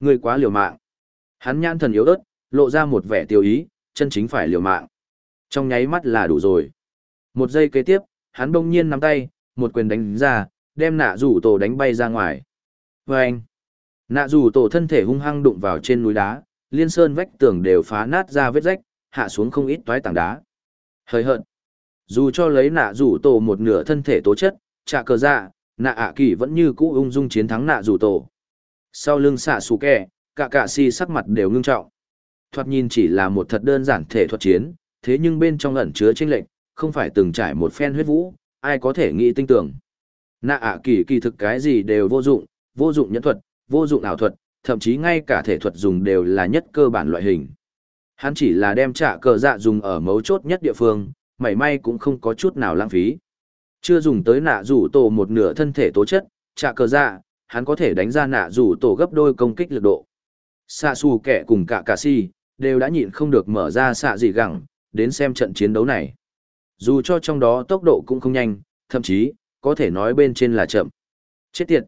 Ngươi quá liều mạng. Hắn nhãn thần yếu ớt, lộ ra một vẻ tiêu ý, chân chính phải liều mạng. Trong nháy mắt là đủ rồi. Một giây kế tiếp, hắn bỗng nhiên nắm tay, một quyền đánh ra, đem nạ rủ tổ đánh bay ra ngoài. Và anh, nạ rủ tổ thân thể hung hăng đụng vào trên núi đá, liên sơn vách tường đều phá nát ra vết rách, hạ xuống không ít toái tảng đá. Hơi hận. Dù cho lấy nạ rủ tổ một nửa thân thể tố chất, trả cờ dạ, nạ ạ kỳ vẫn như cũ ung dung chiến thắng nạ rủ tổ. Sau lưng xạ xù kẹ, cả cả si sắc mặt đều ngưng trọng. Thoạt nhìn chỉ là một thật đơn giản thể thuật chiến, thế nhưng bên trong ẩn chứa tranh lệnh, không phải từng trải một phen huyết vũ, ai có thể nghĩ tinh tưởng. Nạ ạ kỳ kỳ thực cái gì đều vô dụng, vô dụng nhẫn thuật, vô dụng ảo thuật, thậm chí ngay cả thể thuật dùng đều là nhất cơ bản loại hình. Hắn chỉ là đem trả cờ dạ dùng ở mấu chốt nhất địa phương, mảy may cũng không có chút nào lãng phí. Chưa dùng tới nạ rủ tổ một nửa thân thể tố chất, trả cờ dạ, hắn có thể đánh ra nạ rủ tổ gấp đôi công kích lực độ. Xạ xù kẻ cùng cả cả si, đều đã nhịn không được mở ra xạ gì gẳng, đến xem trận chiến đấu này. Dù cho trong đó tốc độ cũng không nhanh, thậm chí, có thể nói bên trên là chậm. Chết tiệt!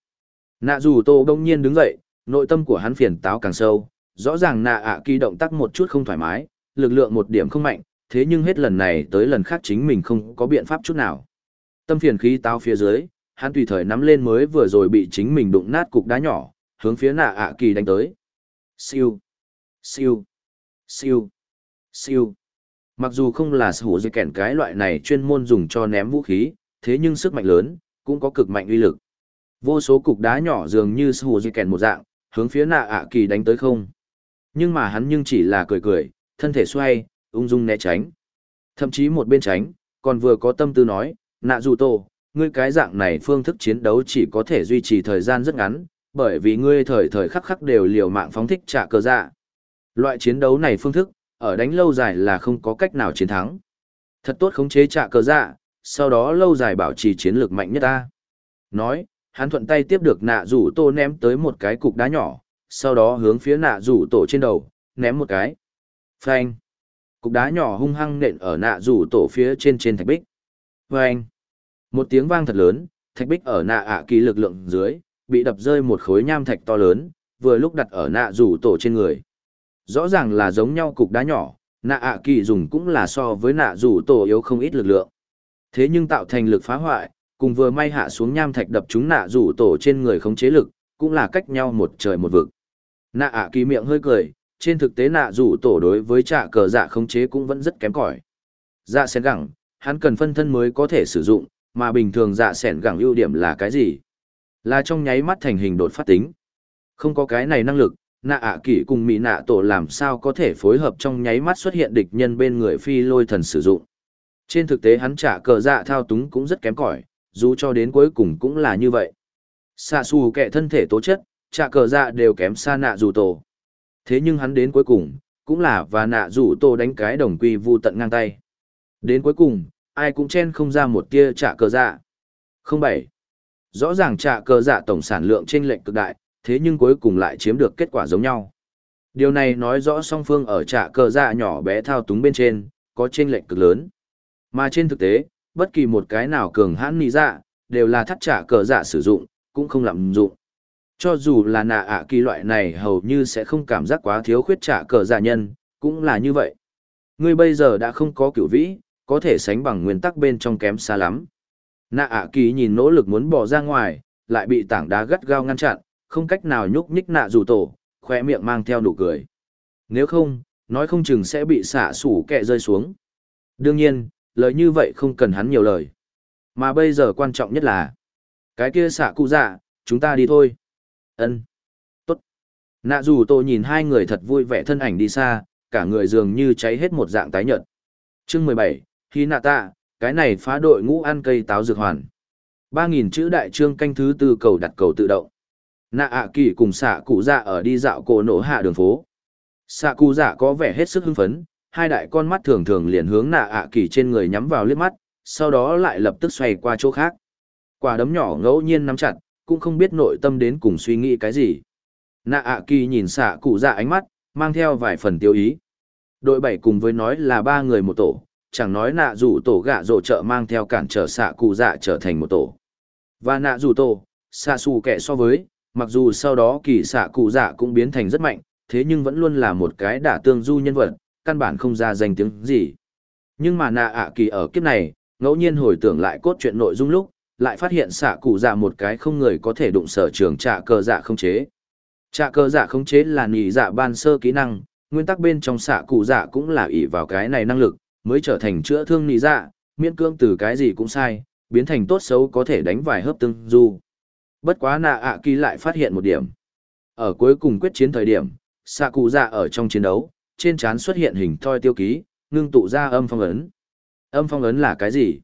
Nạ rủ tổ đông nhiên đứng dậy, nội tâm của hắn phiền táo càng sâu, rõ ràng nạ ạ kỳ động tác một chút không thoải mái, lực lượng một điểm không mạnh, thế nhưng hết lần này tới lần khác chính mình không có biện pháp chút nào. Tâm phiền khí táo phía dưới, hắn tùy thời nắm lên mới vừa rồi bị chính mình đụng nát cục đá nhỏ, hướng phía nạ ạ kỳ đánh tới. Siêu, siêu, siêu, siêu. Mặc dù không là sở hữu dây kèn cái loại này chuyên môn dùng cho ném vũ khí, thế nhưng sức mạnh lớn, cũng có cực mạnh uy lực. Vô số cục đá nhỏ dường như sở hữu dây kèn một dạng, hướng phía nạ ạ kỳ đánh tới không. Nhưng mà hắn nhưng chỉ là cười cười, thân thể xoay, ung dung né tránh. Thậm chí một bên tránh, còn vừa có tâm tư nói, nạ dù tổ, ngươi cái dạng này phương thức chiến đấu chỉ có thể duy trì thời gian rất ngắn, bởi vì ngươi thời thời khắc khắc đều liều mạng phóng thích trả cờ dạ. Loại chiến đấu này phương thức, ở đánh lâu dài là không có cách nào chiến thắng. Thật tốt khống chế trả cờ dạ, sau đó lâu dài bảo trì chiến lược mạnh nhất ta. Nói, hắn thuận tay tiếp được nạ rủ tô ném tới một cái cục đá nhỏ, sau đó hướng phía nạ rủ tổ trên đầu, ném một cái. Phanh. Cục đá nhỏ hung hăng nện ở nạ rủ tổ phía trên trên thạch bích. Phanh. Một tiếng vang thật lớn, thạch bích ở nạ ạ kỳ lực lượng dưới, bị đập rơi một khối nham thạch to lớn, vừa lúc đặt ở nạ rủ tổ trên người. Rõ ràng là giống nhau cục đá nhỏ, nạ ạ kỳ dùng cũng là so với nạ rủ tổ yếu không ít lực lượng. Thế nhưng tạo thành lực phá hoại, cùng vừa may hạ xuống nham thạch đập chúng nạ rủ tổ trên người không chế lực, cũng là cách nhau một trời một vực. Nạ ạ kỳ miệng hơi cười, trên thực tế nạ rủ tổ đối với trạ cờ dạ không chế cũng vẫn rất kém cỏi. Dạ sen gẳng, hắn cần phân thân mới có thể sử dụng, mà bình thường dạ sẻn gẳng ưu điểm là cái gì? Là trong nháy mắt thành hình đột phát tính. Không có cái này năng lực, nạ ạ kỷ cùng mỹ nạ tổ làm sao có thể phối hợp trong nháy mắt xuất hiện địch nhân bên người phi lôi thần sử dụng. Trên thực tế hắn trả cờ dạ thao túng cũng rất kém cỏi, dù cho đến cuối cùng cũng là như vậy. Xạ xù kệ thân thể tố chất, trả cờ dạ đều kém xa nạ dù tổ. Thế nhưng hắn đến cuối cùng, cũng là và nạ dù tổ đánh cái đồng quy vu tận ngang tay. Đến cuối cùng, ai cũng chen không ra một tia trả cờ dạ. Không bảy. Rõ ràng trả cờ dạ tổng sản lượng trên lệnh cực đại, thế nhưng cuối cùng lại chiếm được kết quả giống nhau. Điều này nói rõ song phương ở trả cờ dạ nhỏ bé thao túng bên trên, có trên lệnh cực lớn. Mà trên thực tế, bất kỳ một cái nào cường hãn nì dạ, đều là thắt trả cờ dạ sử dụng, cũng không lạm dụng. Cho dù là nạ ạ kỳ loại này hầu như sẽ không cảm giác quá thiếu khuyết trả cờ dạ nhân, cũng là như vậy. Ngươi bây giờ đã không có cửu vĩ, có thể sánh bằng nguyên tắc bên trong kém xa lắm. Nạ ạ kỳ nhìn nỗ lực muốn bỏ ra ngoài, lại bị tảng đá gắt gao ngăn chặn, không cách nào nhúc nhích nạ dù tổ, khỏe miệng mang theo nụ cười. Nếu không, nói không chừng sẽ bị xả sủ kẹ rơi xuống. Đương nhiên, lời như vậy không cần hắn nhiều lời. Mà bây giờ quan trọng nhất là, cái kia xả cụ dạ, chúng ta đi thôi. ân Tốt. Nạ dù tổ nhìn hai người thật vui vẻ thân ảnh đi xa, cả người dường như cháy hết một dạng tái nhợt. Chương mười bảy Hy nạ tạ, cái này phá đội ngũ ăn cây táo dược hoàn. ba nghìn chữ đại trương canh thứ tư cầu đặt cầu tự động. Nạ ạ kỳ cùng xạ cụ dạ ở đi dạo cổ nổ hạ đường phố. Xạ cụ dạ có vẻ hết sức hưng phấn, hai đại con mắt thường thường liền hướng nạ ạ kỳ trên người nhắm vào liếc mắt, sau đó lại lập tức xoay qua chỗ khác. Quả đấm nhỏ ngẫu nhiên nắm chặt, cũng không biết nội tâm đến cùng suy nghĩ cái gì. Nạ ạ kỳ nhìn xạ cụ dạ ánh mắt, mang theo vài phần tiêu ý. Đội bảy cùng với nói là ba người một tổ, chẳng nói nạ rủ tổ gạ rổ trợ mang theo cản trở xạ cụ dạ trở thành một tổ. Và nạ rủ tổ, xạ xù kẻ so với, mặc dù sau đó kỳ xạ cụ dạ cũng biến thành rất mạnh, thế nhưng vẫn luôn là một cái đả tương du nhân vật, căn bản không ra danh tiếng gì. Nhưng mà nạ ạ kỳ ở kiếp này, ngẫu nhiên hồi tưởng lại cốt truyện nội dung lúc, lại phát hiện xạ cụ dạ một cái không người có thể đụng sở trường trạ cờ dạ không chế. Trạ cờ dạ không chế là nhị dạ ban sơ kỹ năng, nguyên tắc bên trong xạ cụ dạ cũng là ỷ vào cái này năng lực, mới trở thành chữa thương nị dạ, miễn cương từ cái gì cũng sai, biến thành tốt xấu có thể đánh vài hớp tương du. Bất quá nạ ạ kỳ lại phát hiện một điểm. Ở cuối cùng quyết chiến thời điểm, xạ cụ dạ ở trong chiến đấu, trên trán xuất hiện hình thoi tiêu ký, ngưng tụ ra âm phong ấn. Âm phong ấn là cái gì?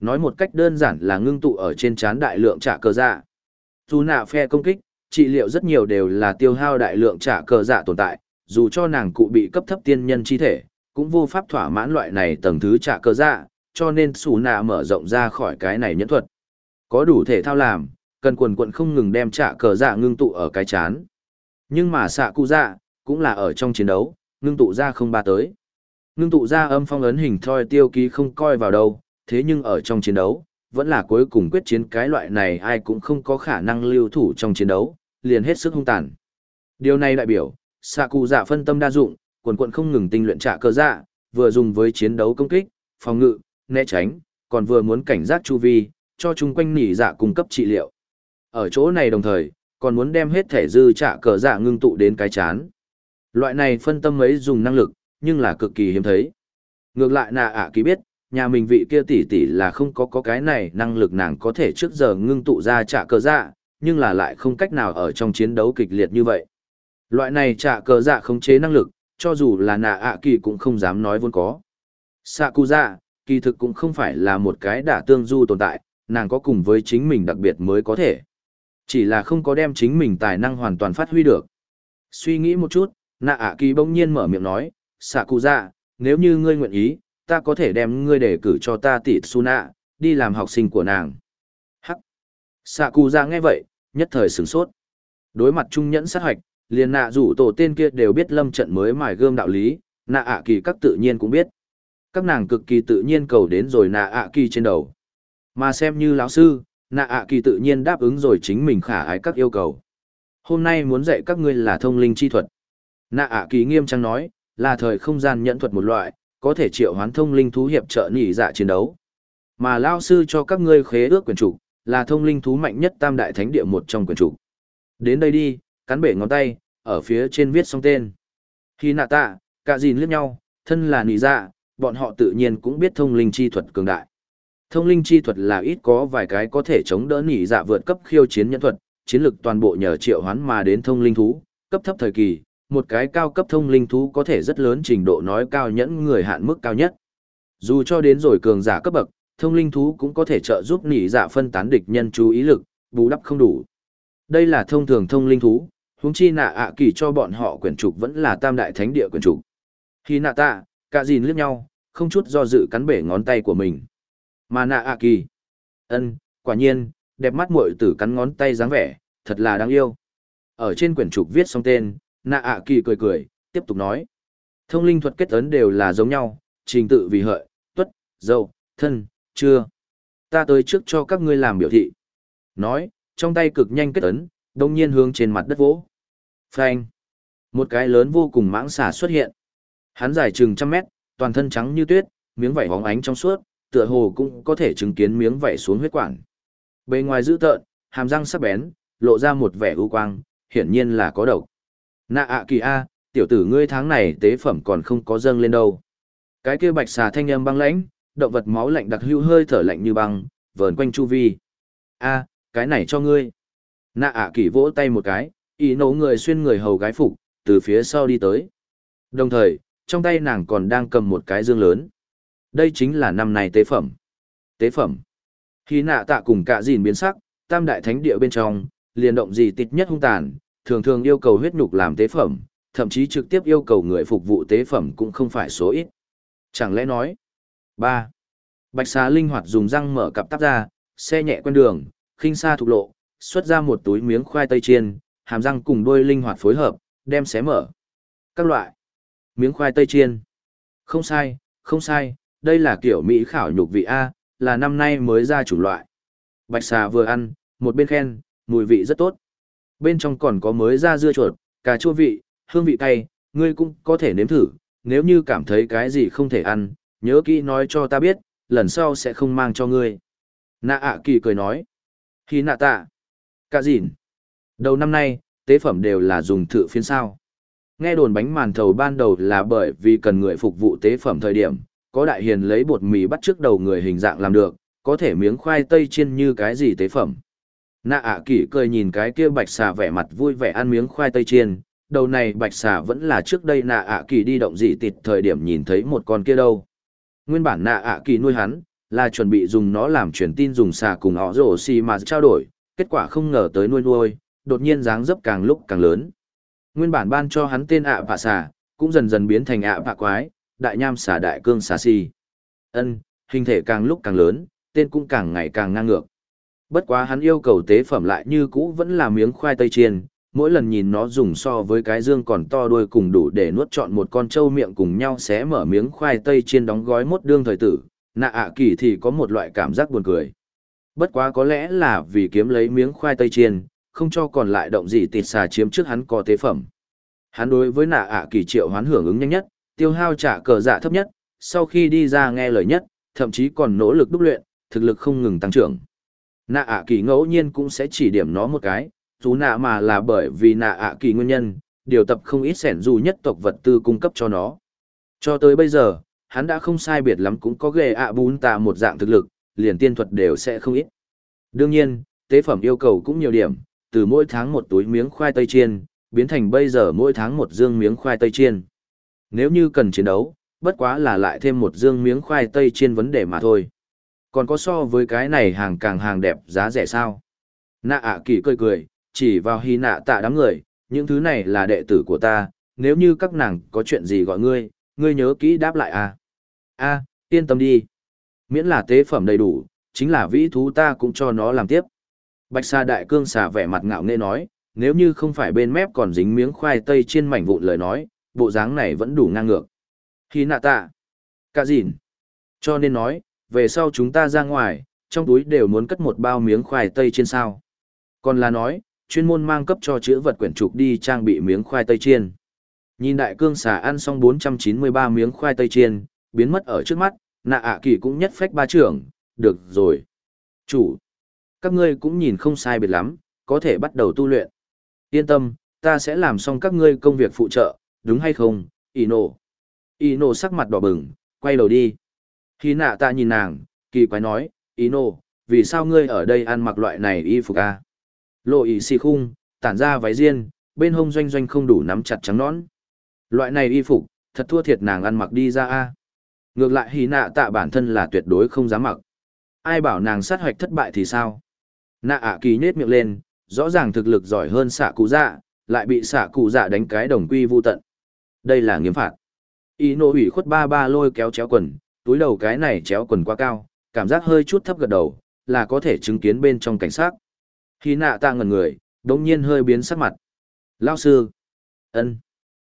Nói một cách đơn giản là ngưng tụ ở trên trán đại lượng trả cờ dạ. Dù nạ phe công kích, trị liệu rất nhiều đều là tiêu hao đại lượng trả cờ dạ tồn tại, dù cho nàng cụ bị cấp thấp tiên nhân chi thể, cũng vô pháp thỏa mãn loại này tầng thứ trả cơ dạ, cho nên xù nạ mở rộng ra khỏi cái này nhẫn thuật. Có đủ thể thao làm, cần quần quận không ngừng đem trả cờ dạ ngưng tụ ở cái chán. Nhưng mà xạ cụ dạ, cũng là ở trong chiến đấu, ngưng tụ ra không ba tới. Ngưng tụ ra âm phong ấn hình thoi tiêu ký không coi vào đâu, thế nhưng ở trong chiến đấu, vẫn là cuối cùng quyết chiến cái loại này ai cũng không có khả năng lưu thủ trong chiến đấu, liền hết sức hung tàn. Điều này đại biểu, xạ cụ dạ phân tâm đa dụng, quần quận không ngừng tinh luyện trả cơ dạ, vừa dùng với chiến đấu công kích, phòng ngự, né tránh, còn vừa muốn cảnh giác chu vi, cho chung quanh nỉ dạ cung cấp trị liệu. Ở chỗ này đồng thời, còn muốn đem hết thể dư trả cờ dạ ngưng tụ đến cái chán. Loại này phân tâm ấy dùng năng lực, nhưng là cực kỳ hiếm thấy. Ngược lại nà ạ à biết, nhà mình vị kia tỷ tỷ là không có có cái này năng lực nàng có thể trước giờ ngưng tụ ra trả cờ dạ, nhưng là lại không cách nào ở trong chiến đấu kịch liệt như vậy. Loại này trả cờ dạ khống chế năng lực, cho dù là nà ạ kỳ cũng không dám nói vốn có. Sạ cụ dạ, kỳ thực cũng không phải là một cái đả tương du tồn tại, nàng có cùng với chính mình đặc biệt mới có thể. Chỉ là không có đem chính mình tài năng hoàn toàn phát huy được. Suy nghĩ một chút, nạ ạ kỳ bỗng nhiên mở miệng nói, xạ cụ dạ, nếu như ngươi nguyện ý, ta có thể đem ngươi để cử cho ta tỷ su nạ, đi làm học sinh của nàng. Hắc. Xạ cụ dạ nghe vậy, nhất thời sửng sốt. Đối mặt trung nhẫn sát hoạch, liền nạ rủ tổ tên kia đều biết lâm trận mới mài gươm đạo lý, nạ ạ kỳ các tự nhiên cũng biết. Các nàng cực kỳ tự nhiên cầu đến rồi nạ ạ kỳ trên đầu. Mà xem như lão sư, nạ ạ kỳ tự nhiên đáp ứng rồi chính mình khả ái các yêu cầu. Hôm nay muốn dạy các ngươi là thông linh chi thuật. Nạ ạ kỳ nghiêm trang nói, là thời không gian nhẫn thuật một loại, có thể triệu hoán thông linh thú hiệp trợ nhị dạ chiến đấu. Mà lao sư cho các ngươi khế ước quyền chủ, là thông linh thú mạnh nhất tam đại thánh địa một trong quyền chủ. Đến đây đi, cắn bể ngón tay, ở phía trên viết xong tên. Khi nạ tạ, cả gìn liếc nhau, thân là nỉ dạ, bọn họ tự nhiên cũng biết thông linh chi thuật cường đại. Thông linh chi thuật là ít có vài cái có thể chống đỡ nỉ dạ vượt cấp khiêu chiến nhân thuật, chiến lực toàn bộ nhờ triệu hoán mà đến thông linh thú, cấp thấp thời kỳ, một cái cao cấp thông linh thú có thể rất lớn trình độ nói cao nhẫn người hạn mức cao nhất. Dù cho đến rồi cường giả cấp bậc, thông linh thú cũng có thể trợ giúp nỉ dạ phân tán địch nhân chú ý lực, bù đắp không đủ. Đây là thông thường thông linh thú, huống chi nạ ạ kỳ cho bọn họ quyển trục vẫn là tam đại thánh địa quyển trục. Khi nạ tạ, cả dìn liếc nhau, không chút do dự cắn bể ngón tay của mình. Mà nạ ạ kỳ. ân quả nhiên, đẹp mắt muội tử cắn ngón tay dáng vẻ, thật là đáng yêu. Ở trên quyển trục viết xong tên, nạ ạ kỳ cười cười, tiếp tục nói. Thông linh thuật kết ấn đều là giống nhau, trình tự vì hợi, tuất, dâu, thân, chưa. Ta tới trước cho các ngươi làm biểu thị. Nói, trong tay cực nhanh kết ấn, đông nhiên hướng trên mặt đất vỗ. Phanh. Một cái lớn vô cùng mãng xà xuất hiện. Hắn dài chừng trăm mét, toàn thân trắng như tuyết, miếng vảy hóng ánh trong suốt, tựa hồ cũng có thể chứng kiến miếng vảy xuống huyết quản. Bề ngoài dữ tợn, hàm răng sắc bén, lộ ra một vẻ ưu quang, hiển nhiên là có độc. Nạ ạ kỳ a, tiểu tử ngươi tháng này tế phẩm còn không có dâng lên đâu. Cái kia bạch xà thanh âm băng lãnh, động vật máu lạnh đặc hữu hơi thở lạnh như băng, vờn quanh chu vi. A, cái này cho ngươi. Nạ ạ kỳ vỗ tay một cái, ý nấu người xuyên người hầu gái phục, từ phía sau đi tới. Đồng thời, trong tay nàng còn đang cầm một cái dương lớn. Đây chính là năm này tế phẩm. Tế phẩm. Khi nạ tạ cùng cả dìn biến sắc, tam đại thánh địa bên trong, liền động gì tịch nhất hung tàn, thường thường yêu cầu huyết nhục làm tế phẩm, thậm chí trực tiếp yêu cầu người phục vụ tế phẩm cũng không phải số ít. Chẳng lẽ nói? ba Bạch xà linh hoạt dùng răng mở cặp tắp ra, xe nhẹ quen đường, khinh xa thục lộ, xuất ra một túi miếng khoai tây chiên, hàm răng cùng đôi linh hoạt phối hợp, đem xé mở. Các loại. Miếng khoai tây chiên. Không sai, không sai, đây là kiểu Mỹ khảo nhục vị A, là năm nay mới ra chủ loại. Bạch xà vừa ăn, một bên khen, mùi vị rất tốt. Bên trong còn có mới ra dưa chuột, cà chua vị, hương vị cay, ngươi cũng có thể nếm thử, nếu như cảm thấy cái gì không thể ăn, nhớ kỹ nói cho ta biết, lần sau sẽ không mang cho ngươi. Nạ ạ kỳ cười nói. Khi nạ tạ. Cả dịn. Đầu năm nay, tế phẩm đều là dùng thử phiến sao. Nghe đồn bánh màn thầu ban đầu là bởi vì cần người phục vụ tế phẩm thời điểm, có đại hiền lấy bột mì bắt trước đầu người hình dạng làm được, có thể miếng khoai tây chiên như cái gì tế phẩm. Nạ ạ kỳ cười nhìn cái kia bạch xà vẻ mặt vui vẻ ăn miếng khoai tây chiên, đầu này bạch xà vẫn là trước đây nạ ạ kỳ đi động dị tịt thời điểm nhìn thấy một con kia đâu. Nguyên bản nạ ạ kỳ nuôi hắn, là chuẩn bị dùng nó làm truyền tin dùng xà cùng họ rổ xì mà trao đổi, kết quả không ngờ tới nuôi nuôi, đột nhiên dáng dấp càng lúc càng lớn. Nguyên bản ban cho hắn tên ạ vạ xà, cũng dần dần biến thành ạ vạ quái, đại nham xà đại cương xà xì. Ân, hình thể càng lúc càng lớn, tên cũng càng ngày càng ngang ngược. Bất quá hắn yêu cầu tế phẩm lại như cũ vẫn là miếng khoai tây chiên, mỗi lần nhìn nó dùng so với cái dương còn to đuôi cùng đủ để nuốt trọn một con trâu miệng cùng nhau xé mở miếng khoai tây chiên đóng gói mốt đương thời tử, nạ ạ kỳ thì có một loại cảm giác buồn cười. Bất quá có lẽ là vì kiếm lấy miếng khoai tây chiên, không cho còn lại động gì tịt xà chiếm trước hắn có tế phẩm. Hắn đối với nạ ạ kỳ triệu hoán hưởng ứng nhanh nhất, tiêu hao trả cờ dạ thấp nhất, sau khi đi ra nghe lời nhất, thậm chí còn nỗ lực đúc luyện, thực lực không ngừng tăng trưởng. Nạ ạ kỳ ngẫu nhiên cũng sẽ chỉ điểm nó một cái, dù nạ mà là bởi vì nạ ạ kỳ nguyên nhân, điều tập không ít sẻn dù nhất tộc vật tư cung cấp cho nó. Cho tới bây giờ, hắn đã không sai biệt lắm cũng có ghề ạ bún tà một dạng thực lực, liền tiên thuật đều sẽ không ít. Đương nhiên, tế phẩm yêu cầu cũng nhiều điểm, từ mỗi tháng một túi miếng khoai tây chiên, biến thành bây giờ mỗi tháng một dương miếng khoai tây chiên. Nếu như cần chiến đấu, bất quá là lại thêm một dương miếng khoai tây chiên vấn đề mà thôi. Còn có so với cái này hàng càng hàng đẹp giá rẻ sao? Nạ ạ kỳ cười cười, chỉ vào hy nạ tạ đám người, những thứ này là đệ tử của ta, nếu như các nàng có chuyện gì gọi ngươi, ngươi nhớ kỹ đáp lại à? a yên tâm đi. Miễn là tế phẩm đầy đủ, chính là vĩ thú ta cũng cho nó làm tiếp. Bạch Sa Đại Cương xà vẻ mặt ngạo nghễ nói, nếu như không phải bên mép còn dính miếng khoai tây trên mảnh vụn lời nói, bộ dáng này vẫn đủ ngang ngược. Khi nạ tạ. Cả dịn. Cho nên nói, về sau chúng ta ra ngoài, trong túi đều muốn cất một bao miếng khoai tây trên sao. Còn là nói, chuyên môn mang cấp cho chữ vật quyển trục đi trang bị miếng khoai tây chiên. Nhìn đại cương xà ăn xong 493 miếng khoai tây chiên, biến mất ở trước mắt, nạ ạ kỳ cũng nhất phách ba trưởng, được rồi. Chủ, các ngươi cũng nhìn không sai biệt lắm, có thể bắt đầu tu luyện. Yên tâm, ta sẽ làm xong các ngươi công việc phụ trợ, đúng hay không, Ino. Ino sắc mặt đỏ bừng, quay đầu đi. Khi nạ ta nhìn nàng, kỳ quái nói, Ino, vì sao ngươi ở đây ăn mặc loại này y phục à? Lộ ý xì khung, tản ra váy riêng, bên hông doanh doanh không đủ nắm chặt trắng nón. Loại này y phục, thật thua thiệt nàng ăn mặc đi ra a. Ngược lại hí nạ tạ bản thân là tuyệt đối không dám mặc. Ai bảo nàng sát hoạch thất bại thì sao? Nạ ạ kỳ nết miệng lên, rõ ràng thực lực giỏi hơn xạ cụ dạ, lại bị xạ cụ dạ đánh cái đồng quy vô tận. Đây là nghiêm phạt. Y nô ủy khuất ba ba lôi kéo chéo quần, túi đầu cái này chéo quần quá cao, cảm giác hơi chút thấp gật đầu, là có thể chứng kiến bên trong cảnh sát. Khi nạ Ta ngần người, đống nhiên hơi biến sắc mặt. Lao sư. ân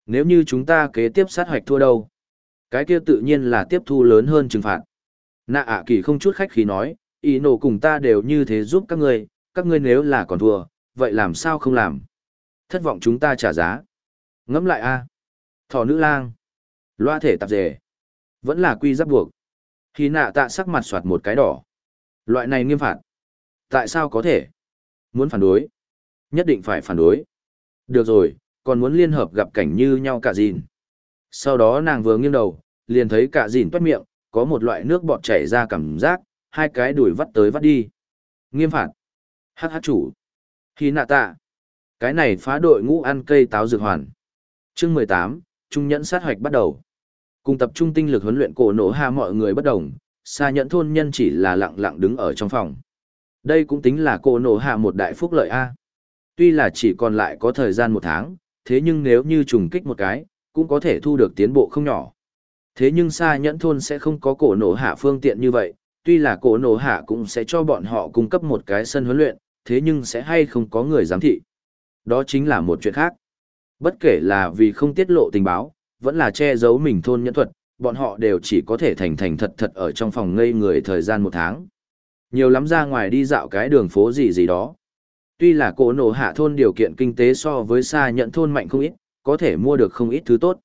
Nếu như chúng ta kế tiếp sát hoạch thua đâu? Cái kia tự nhiên là tiếp thu lớn hơn trừng phạt. Nạ ạ kỳ không chút khách khí nói, ý nổ cùng ta đều như thế giúp các ngươi, các ngươi nếu là còn thua, vậy làm sao không làm? Thất vọng chúng ta trả giá. Ngẫm lại a Thỏ nữ lang. Loa thể tạp dề. Vẫn là quy giáp buộc. Khi nạ tạ sắc mặt soạt một cái đỏ. Loại này nghiêm phạt. Tại sao có thể? Muốn phản đối? Nhất định phải phản đối. Được rồi, còn muốn liên hợp gặp cảnh như nhau cả dìn. Sau đó nàng vừa nghiêng đầu, liền thấy cả dìn toát miệng, có một loại nước bọt chảy ra cảm giác, hai cái đuổi vắt tới vắt đi. Nghiêm phạt. Hát hát chủ. Khi nạ tạ. Cái này phá đội ngũ ăn cây táo dược hoàn. Chương mười tám, Trung nhẫn sát hoạch bắt đầu. Cùng tập trung tinh lực huấn luyện cổ nổ hạ mọi người bất đồng, xa nhẫn thôn nhân chỉ là lặng lặng đứng ở trong phòng. Đây cũng tính là cổ nổ hạ một đại phúc lợi A. Tuy là chỉ còn lại có thời gian một tháng, thế nhưng nếu như trùng kích một cái, cũng có thể thu được tiến bộ không nhỏ. Thế nhưng xa nhẫn thôn sẽ không có cổ nổ hạ phương tiện như vậy, tuy là cổ nổ hạ cũng sẽ cho bọn họ cung cấp một cái sân huấn luyện, thế nhưng sẽ hay không có người giám thị. Đó chính là một chuyện khác. Bất kể là vì không tiết lộ tình báo, vẫn là che giấu mình thôn nhân thuật, bọn họ đều chỉ có thể thành thành thật thật ở trong phòng ngây người thời gian một tháng. Nhiều lắm ra ngoài đi dạo cái đường phố gì gì đó. Tuy là cổ nổ hạ thôn điều kiện kinh tế so với xa nhận thôn mạnh không ít, có thể mua được không ít thứ tốt.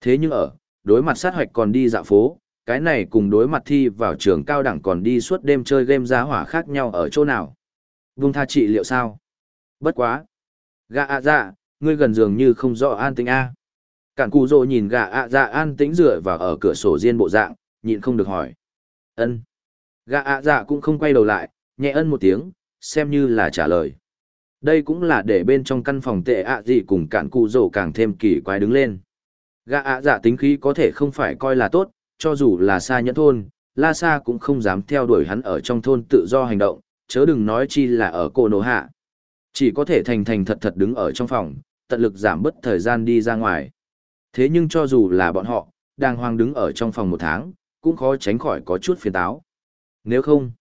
Thế nhưng ở, đối mặt sát hoạch còn đi dạo phố, cái này cùng đối mặt thi vào trường cao đẳng còn đi suốt đêm chơi game giá hỏa khác nhau ở chỗ nào. Vung tha trị liệu sao? Bất quá. Gà ạ dạ, ngươi gần dường như không rõ an tĩnh a. Cản cụ rồ nhìn gà ạ dạ an tĩnh dựa vào ở cửa sổ riêng bộ dạng, nhịn không được hỏi. Ân. Gà ạ dạ cũng không quay đầu lại, nhẹ ân một tiếng, xem như là trả lời. Đây cũng là để bên trong căn phòng tệ ạ gì cùng cản cụ rồ càng thêm kỳ quái đứng lên. Gà ạ dạ tính khí có thể không phải coi là tốt, cho dù là xa nhẫn thôn, La Sa cũng không dám theo đuổi hắn ở trong thôn tự do hành động, chớ đừng nói chi là ở cô nổ hạ. Chỉ có thể thành thành thật thật đứng ở trong phòng, tận lực giảm bớt thời gian đi ra ngoài. Thế nhưng cho dù là bọn họ, đang hoang đứng ở trong phòng một tháng, cũng khó tránh khỏi có chút phiền táo. Nếu không,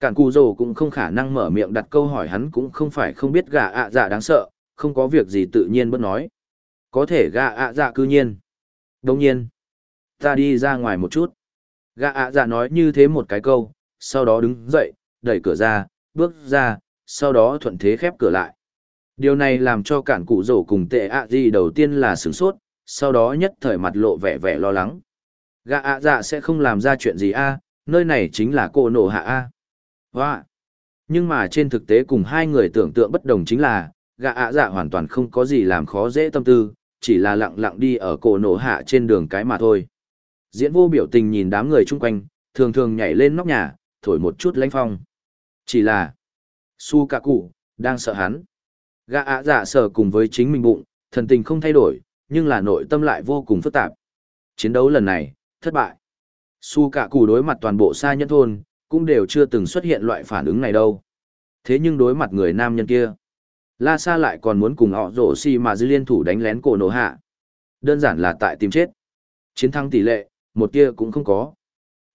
cản cù rồ cũng không khả năng mở miệng đặt câu hỏi hắn cũng không phải không biết gà ạ dạ đáng sợ, không có việc gì tự nhiên bất nói. Có thể gà ạ dạ cư nhiên. Đồng nhiên, ta đi ra ngoài một chút. Gã ạ dạ nói như thế một cái câu, sau đó đứng dậy, đẩy cửa ra, bước ra, sau đó thuận thế khép cửa lại. Điều này làm cho cản cụ rổ cùng tệ ạ gì đầu tiên là sửng sốt, sau đó nhất thời mặt lộ vẻ vẻ lo lắng. Gã ạ dạ sẽ không làm ra chuyện gì a nơi này chính là cô nổ hạ a à. Hoa! Nhưng mà trên thực tế cùng hai người tưởng tượng bất đồng chính là, gã ạ dạ hoàn toàn không có gì làm khó dễ tâm tư, chỉ là lặng lặng đi ở cổ nổ hạ trên đường cái mà thôi. Diễn vô biểu tình nhìn đám người chung quanh, thường thường nhảy lên nóc nhà, thổi một chút lãnh phong. Chỉ là, su cả cụ, đang sợ hắn. Gã ạ dạ sợ cùng với chính mình bụng, thần tình không thay đổi, nhưng là nội tâm lại vô cùng phức tạp. Chiến đấu lần này, thất bại. Su cả cụ đối mặt toàn bộ xa nhân thôn, cũng đều chưa từng xuất hiện loại phản ứng này đâu. Thế nhưng đối mặt người nam nhân kia, La Sa lại còn muốn cùng họ rổ si mà dư liên thủ đánh lén cổ nổ hạ. Đơn giản là tại tìm chết. Chiến thắng tỷ lệ, một tia cũng không có.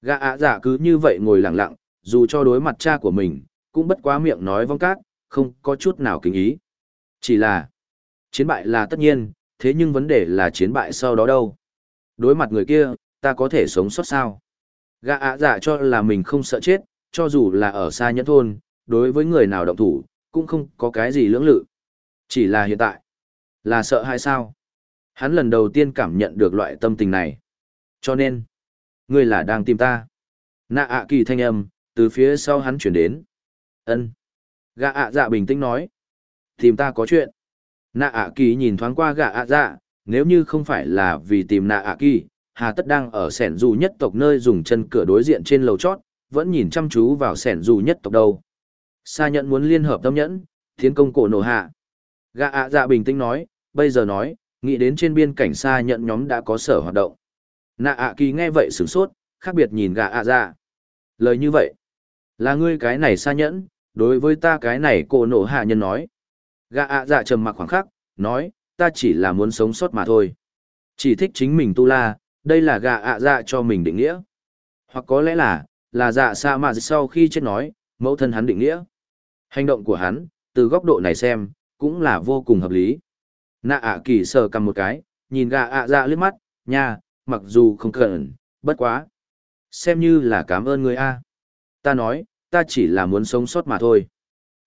Gã ạ giả cứ như vậy ngồi lặng lặng, dù cho đối mặt cha của mình, cũng bất quá miệng nói vong cát, không có chút nào kính ý. Chỉ là, chiến bại là tất nhiên, thế nhưng vấn đề là chiến bại sau đó đâu. Đối mặt người kia, ta có thể sống sót sao? Gã ạ giả cho là mình không sợ chết, cho dù là ở xa nhẫn thôn, đối với người nào động thủ, cũng không có cái gì lưỡng lự. Chỉ là hiện tại, là sợ hay sao? Hắn lần đầu tiên cảm nhận được loại tâm tình này. Cho nên, ngươi là đang tìm ta. Nạ ạ kỳ thanh âm, từ phía sau hắn chuyển đến. ân Gạ ạ dạ bình tĩnh nói. Tìm ta có chuyện. Nạ ạ kỳ nhìn thoáng qua gạ ạ dạ, nếu như không phải là vì tìm nạ ạ kỳ, hà tất đang ở sẻn dù nhất tộc nơi dùng chân cửa đối diện trên lầu chót, vẫn nhìn chăm chú vào sẻn dù nhất tộc đâu. Sa nhận muốn liên hợp tâm nhẫn, tiến công cổ nổ hạ. Gạ ạ dạ bình tĩnh nói, bây giờ nói, nghĩ đến trên biên cảnh xa nhận nhóm đã có sở hoạt động. Nạ ạ kỳ nghe vậy sửng sốt, khác biệt nhìn Gà ạ dạ. Lời như vậy, là ngươi cái này xa nhẫn, đối với ta cái này cổ nổ hạ nhân nói. Gà ạ dạ trầm mặc khoảng khắc, nói, ta chỉ là muốn sống sót mà thôi. Chỉ thích chính mình tu la, đây là Gà ạ dạ cho mình định nghĩa. Hoặc có lẽ là, là dạ sa mà sau khi chết nói, mẫu thân hắn định nghĩa. Hành động của hắn, từ góc độ này xem, cũng là vô cùng hợp lý. Nạ ạ kỳ sờ cầm một cái, nhìn Gà ạ dạ liếc mắt, nha, mặc dù không cần, bất quá. Xem như là cảm ơn người A. Ta nói, ta chỉ là muốn sống sót mà thôi.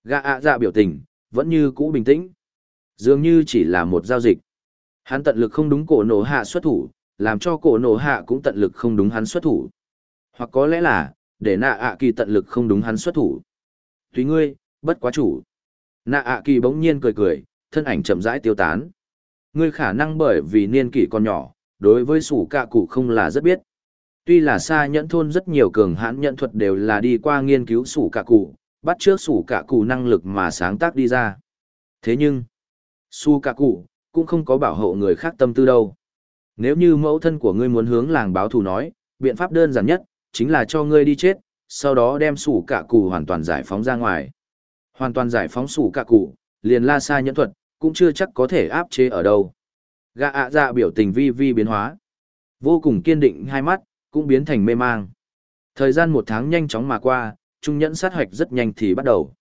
Gạ ạ dạ biểu tình, vẫn như cũ bình tĩnh. Dường như chỉ là một giao dịch. Hắn tận lực không đúng cổ nổ hạ xuất thủ, làm cho cổ nổ hạ cũng tận lực không đúng hắn xuất thủ. Hoặc có lẽ là, để nạ ạ kỳ tận lực không đúng hắn xuất thủ. Tùy ngươi, bất quá chủ. Nạ ạ kỳ bỗng nhiên cười cười, thân ảnh chậm rãi tiêu tán. Ngươi khả năng bởi vì niên kỷ còn nhỏ, đối với sủ cạ cụ không là rất biết. Tuy là xa nhẫn thôn rất nhiều cường hãn nhận thuật đều là đi qua nghiên cứu sủ cạ cụ, bắt trước sủ cạ cụ năng lực mà sáng tác đi ra. Thế nhưng, su cạ cụ, cũng không có bảo hộ người khác tâm tư đâu. Nếu như mẫu thân của ngươi muốn hướng làng báo thù nói, biện pháp đơn giản nhất, chính là cho ngươi đi chết, sau đó đem sủ cạ cụ hoàn toàn giải phóng ra ngoài. Hoàn toàn giải phóng sủ cạ cụ, liền la xa nhẫn thuật, cũng chưa chắc có thể áp chế ở đâu. Gã ạ dạ biểu tình vi vi biến hóa. Vô cùng kiên định hai mắt, cũng biến thành mê mang. Thời gian một tháng nhanh chóng mà qua, trung nhẫn sát hoạch rất nhanh thì bắt đầu.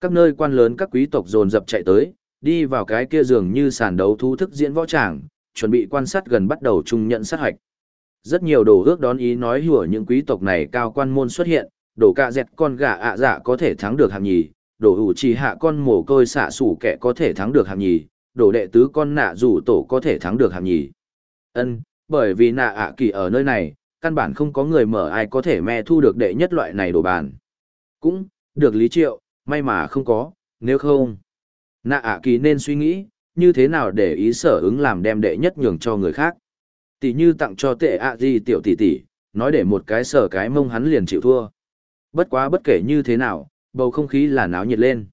Các nơi quan lớn các quý tộc dồn dập chạy tới, đi vào cái kia giường như sàn đấu thu thức diễn võ tràng, chuẩn bị quan sát gần bắt đầu trung nhẫn sát hoạch. Rất nhiều đồ ước đón ý nói hùa những quý tộc này cao quan môn xuất hiện, đổ cạ dẹt con gà ạ dạ có thể thắng được hạng nhì, đổ ủ trì hạ con mồ côi xạ sủ kẻ có thể thắng được hạng nhì, đổ đệ tứ con nạ rủ tổ có thể thắng được hạng nhì. Ân, bởi vì nạ ạ kỳ ở nơi này, căn bản không có người mở ai có thể me thu được đệ nhất loại này đồ bàn. Cũng, được lý triệu, may mà không có, nếu không. Nạ ạ kỳ nên suy nghĩ, như thế nào để ý sở ứng làm đem đệ nhất nhường cho người khác. Tỷ như tặng cho tệ ạ gì tiểu tỷ tỷ, nói để một cái sở cái mông hắn liền chịu thua. Bất quá bất kể như thế nào, bầu không khí là náo nhiệt lên.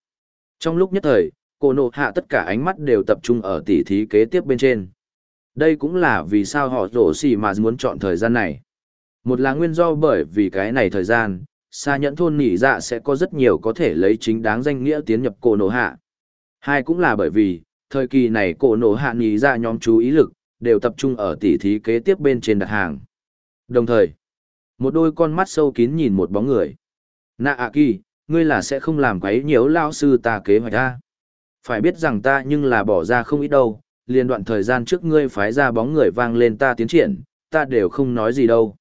Trong lúc nhất thời, cô nộ hạ tất cả ánh mắt đều tập trung ở tỷ thí kế tiếp bên trên. Đây cũng là vì sao họ rổ xì mà muốn chọn thời gian này. Một là nguyên do bởi vì cái này thời gian, xa nhẫn thôn nỉ dạ sẽ có rất nhiều có thể lấy chính đáng danh nghĩa tiến nhập cổ nổ hạ. Hai cũng là bởi vì, thời kỳ này cổ nổ hạ nỉ dạ nhóm chú ý lực, đều tập trung ở tỉ thí kế tiếp bên trên đặt hàng. Đồng thời, một đôi con mắt sâu kín nhìn một bóng người. Nạ ạ kỳ, ngươi là sẽ không làm quấy nhiễu lao sư ta kế hoạch ta. Phải biết rằng ta nhưng là bỏ ra không ít đâu, liên đoạn thời gian trước ngươi phái ra bóng người vang lên ta tiến triển, ta đều không nói gì đâu.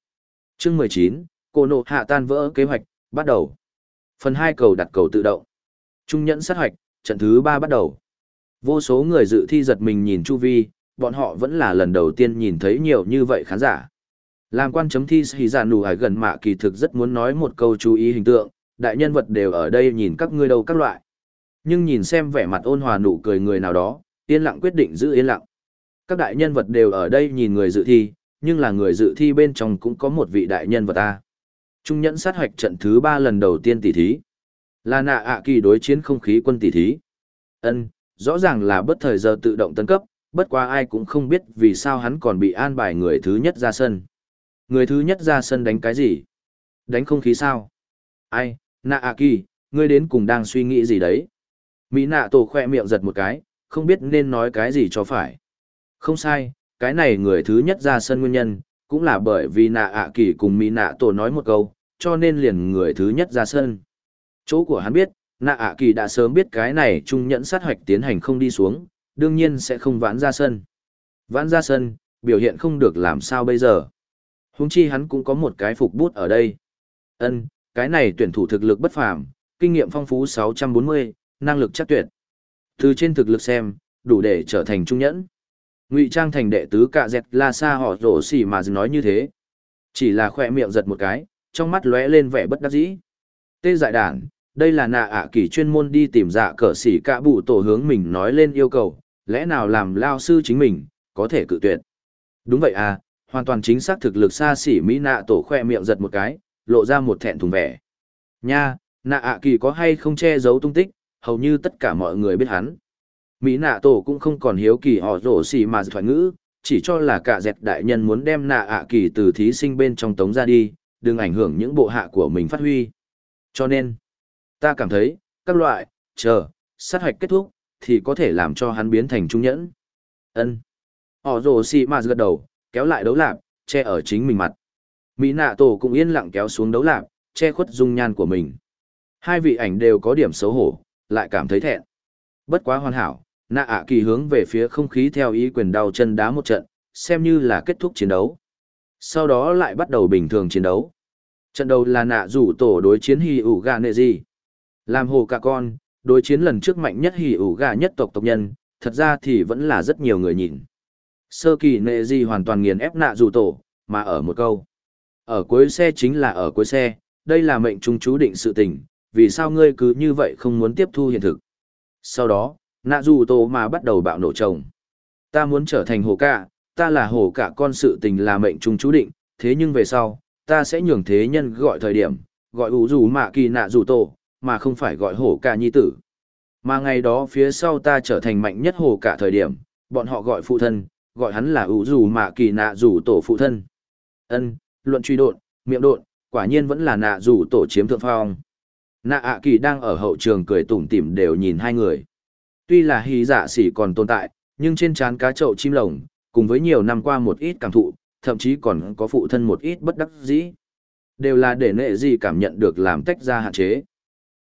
Chương mười chín cô nộ hạ tan vỡ kế hoạch, bắt đầu. Phần hai cầu đặt cầu tự động. Trung nhẫn sát hoạch, trận thứ ba bắt đầu. Vô số người dự thi giật mình nhìn Chu Vi, bọn họ vẫn là lần đầu tiên nhìn thấy nhiều như vậy khán giả. Làm quan chấm thi sĩ giả dạ nụ hải gần mạ kỳ thực rất muốn nói một câu chú ý hình tượng, đại nhân vật đều ở đây nhìn các ngươi đâu các loại. Nhưng nhìn xem vẻ mặt ôn hòa nụ cười người nào đó, yên lặng quyết định giữ yên lặng. Các đại nhân vật đều ở đây nhìn người dự thi, nhưng là người dự thi bên trong cũng có một vị đại nhân vật ta. Trung nhẫn sát hoạch trận thứ ba lần đầu tiên tỷ thí. Là nạ ạ kỳ đối chiến không khí quân tỷ thí. Ân, rõ ràng là bất thời giờ tự động tấn cấp, bất quá ai cũng không biết vì sao hắn còn bị an bài người thứ nhất ra sân. Người thứ nhất ra sân đánh cái gì? Đánh không khí sao? Ai, nạ ạ kỳ, ngươi đến cùng đang suy nghĩ gì đấy? Mỹ nạ tổ khoe miệng giật một cái, không biết nên nói cái gì cho phải. Không sai, cái này người thứ nhất ra sân nguyên nhân, cũng là bởi vì nạ ạ kỳ cùng mỹ nạ tổ nói một câu, cho nên liền người thứ nhất ra sân. Chỗ của hắn biết, nạ ạ kỳ đã sớm biết cái này trung nhẫn sát hoạch tiến hành không đi xuống, đương nhiên sẽ không vãn ra sân. Vãn ra sân, biểu hiện không được làm sao bây giờ. Húng chi hắn cũng có một cái phục bút ở đây. ân cái này tuyển thủ thực lực bất phàm, kinh nghiệm phong phú 640, năng lực chắc tuyệt. Từ trên thực lực xem, đủ để trở thành trung nhẫn. Ngụy trang thành đệ tứ cạ dẹt la sa họ rổ xỉ mà nói như thế. Chỉ là khoe miệng giật một cái trong mắt lóe lên vẻ bất đắc dĩ. Tê dại đản đây là nạ ạ kỳ chuyên môn đi tìm dạ cờ xỉ cạ bụ tổ hướng mình nói lên yêu cầu lẽ nào làm lao sư chính mình có thể cự tuyệt. Đúng vậy à hoàn toàn chính xác thực lực xa xỉ mỹ nạ tổ khoe miệng giật một cái lộ ra một thẹn thùng vẻ. Nha nạ ạ kỳ có hay không che giấu tung tích? Hầu như tất cả mọi người biết hắn. Mỹ nạ tổ cũng không còn hiếu kỳ họ rổ xì mà thoại ngữ, chỉ cho là cả dẹt đại nhân muốn đem nạ ạ kỳ từ thí sinh bên trong tống ra đi, đừng ảnh hưởng những bộ hạ của mình phát huy. Cho nên, ta cảm thấy, các loại, chờ, sát hoạch kết thúc, thì có thể làm cho hắn biến thành trung nhẫn. Ân. Họ rổ xì mà gật đầu, kéo lại đấu lạp, che ở chính mình mặt. Mỹ nạ tổ cũng yên lặng kéo xuống đấu lạp, che khuất dung nhan của mình. Hai vị ảnh đều có điểm xấu hổ lại cảm thấy thẹn. Bất quá hoàn hảo nạ ạ kỳ hướng về phía không khí theo ý quyền đau chân đá một trận, xem như là kết thúc chiến đấu. Sau đó lại bắt đầu bình thường chiến đấu. Trận đầu là nạ rủ tổ đối chiến hì ủ gà nệ gì làm hồ cả con, đối chiến lần trước mạnh nhất hì ủ gà nhất tộc tộc nhân, thật ra thì vẫn là rất nhiều người nhìn. Sơ kỳ nệ gì hoàn toàn nghiền ép nạ rủ tổ, mà ở một câu. Ở cuối xe chính là ở cuối xe, đây là mệnh trung chú định sự tình vì sao ngươi cứ như vậy không muốn tiếp thu hiện thực? Sau đó nạ dù tổ mà bắt đầu bạo nổ chồng. Ta muốn trở thành hồ cả, ta là hồ cả con sự tình là mệnh trung chú định, thế nhưng về sau, ta sẽ nhường thế nhân gọi thời điểm, gọi ủ dù mạ kỳ nạ dù tổ, mà không phải gọi hồ cả nhi tử. Mà ngày đó phía sau ta trở thành mạnh nhất hồ cả thời điểm, bọn họ gọi phụ thân, gọi hắn là ủ dù mạ kỳ nạ dù tổ phụ thân. Ân, luận truy độn, miệng độn, quả nhiên vẫn là nạ dù tổ chiếm thượng phong nạ ạ kỳ đang ở hậu trường cười tủm tỉm đều nhìn hai người. Tuy là hy dạ xỉ còn tồn tại, nhưng trên trán cá trậu chim lồng, cùng với nhiều năm qua một ít cảm thụ, thậm chí còn có phụ thân một ít bất đắc dĩ. Đều là để nệ gì cảm nhận được làm tách ra hạn chế.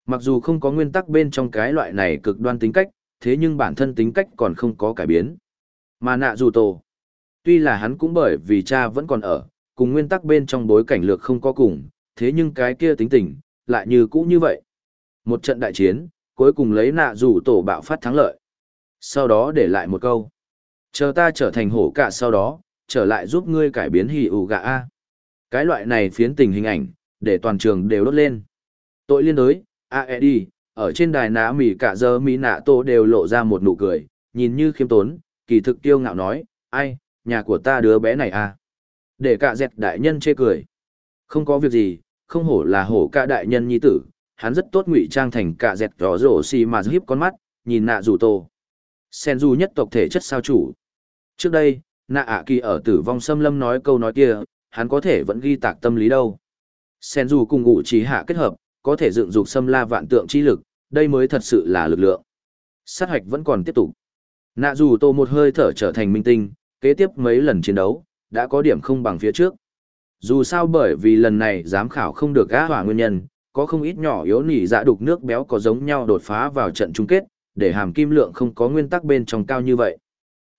Mặc dù không có nguyên tắc bên trong cái loại này cực đoan tính cách, thế nhưng bản thân tính cách còn không có cải biến. Mà nạ dù tổ, tuy là hắn cũng bởi vì cha vẫn còn ở, cùng nguyên tắc bên trong bối cảnh lược không có cùng, thế nhưng cái kia tính tình lại như cũ như vậy một trận đại chiến cuối cùng lấy nạ rủ tổ bạo phát thắng lợi. Sau đó để lại một câu. Chờ ta trở thành hổ cả sau đó, trở lại giúp ngươi cải biến hỉ ủ gạ A. Cái loại này phiến tình hình ảnh, để toàn trường đều đốt lên. Tội liên đối, AED, ở trên đài ná mỉ cả giờ mỹ nạ tổ đều lộ ra một nụ cười, nhìn như khiêm tốn, kỳ thực tiêu ngạo nói, ai, nhà của ta đứa bé này à. Để cả dẹt đại nhân chê cười. Không có việc gì, không hổ là hổ ca đại nhân nhi tử, hắn rất tốt ngụy trang thành cả dẹt rõ rổ xì mà híp con mắt, nhìn nạ rủ tổ. Sen du nhất tộc thể chất sao chủ. Trước đây, nạ ạ kỳ ở tử vong xâm lâm nói câu nói kia, hắn có thể vẫn ghi tạc tâm lý đâu. Sen du cùng ngụ trí hạ kết hợp, có thể dựng dục xâm la vạn tượng chi lực, đây mới thật sự là lực lượng. Sát hoạch vẫn còn tiếp tục. Nạ dù tô một hơi thở trở thành minh tinh, kế tiếp mấy lần chiến đấu, đã có điểm không bằng phía trước. Dù sao bởi vì lần này giám khảo không được gã hỏa nguyên nhân, có không ít nhỏ yếu nỉ dạ đục nước béo có giống nhau đột phá vào trận chung kết, để hàm kim lượng không có nguyên tắc bên trong cao như vậy.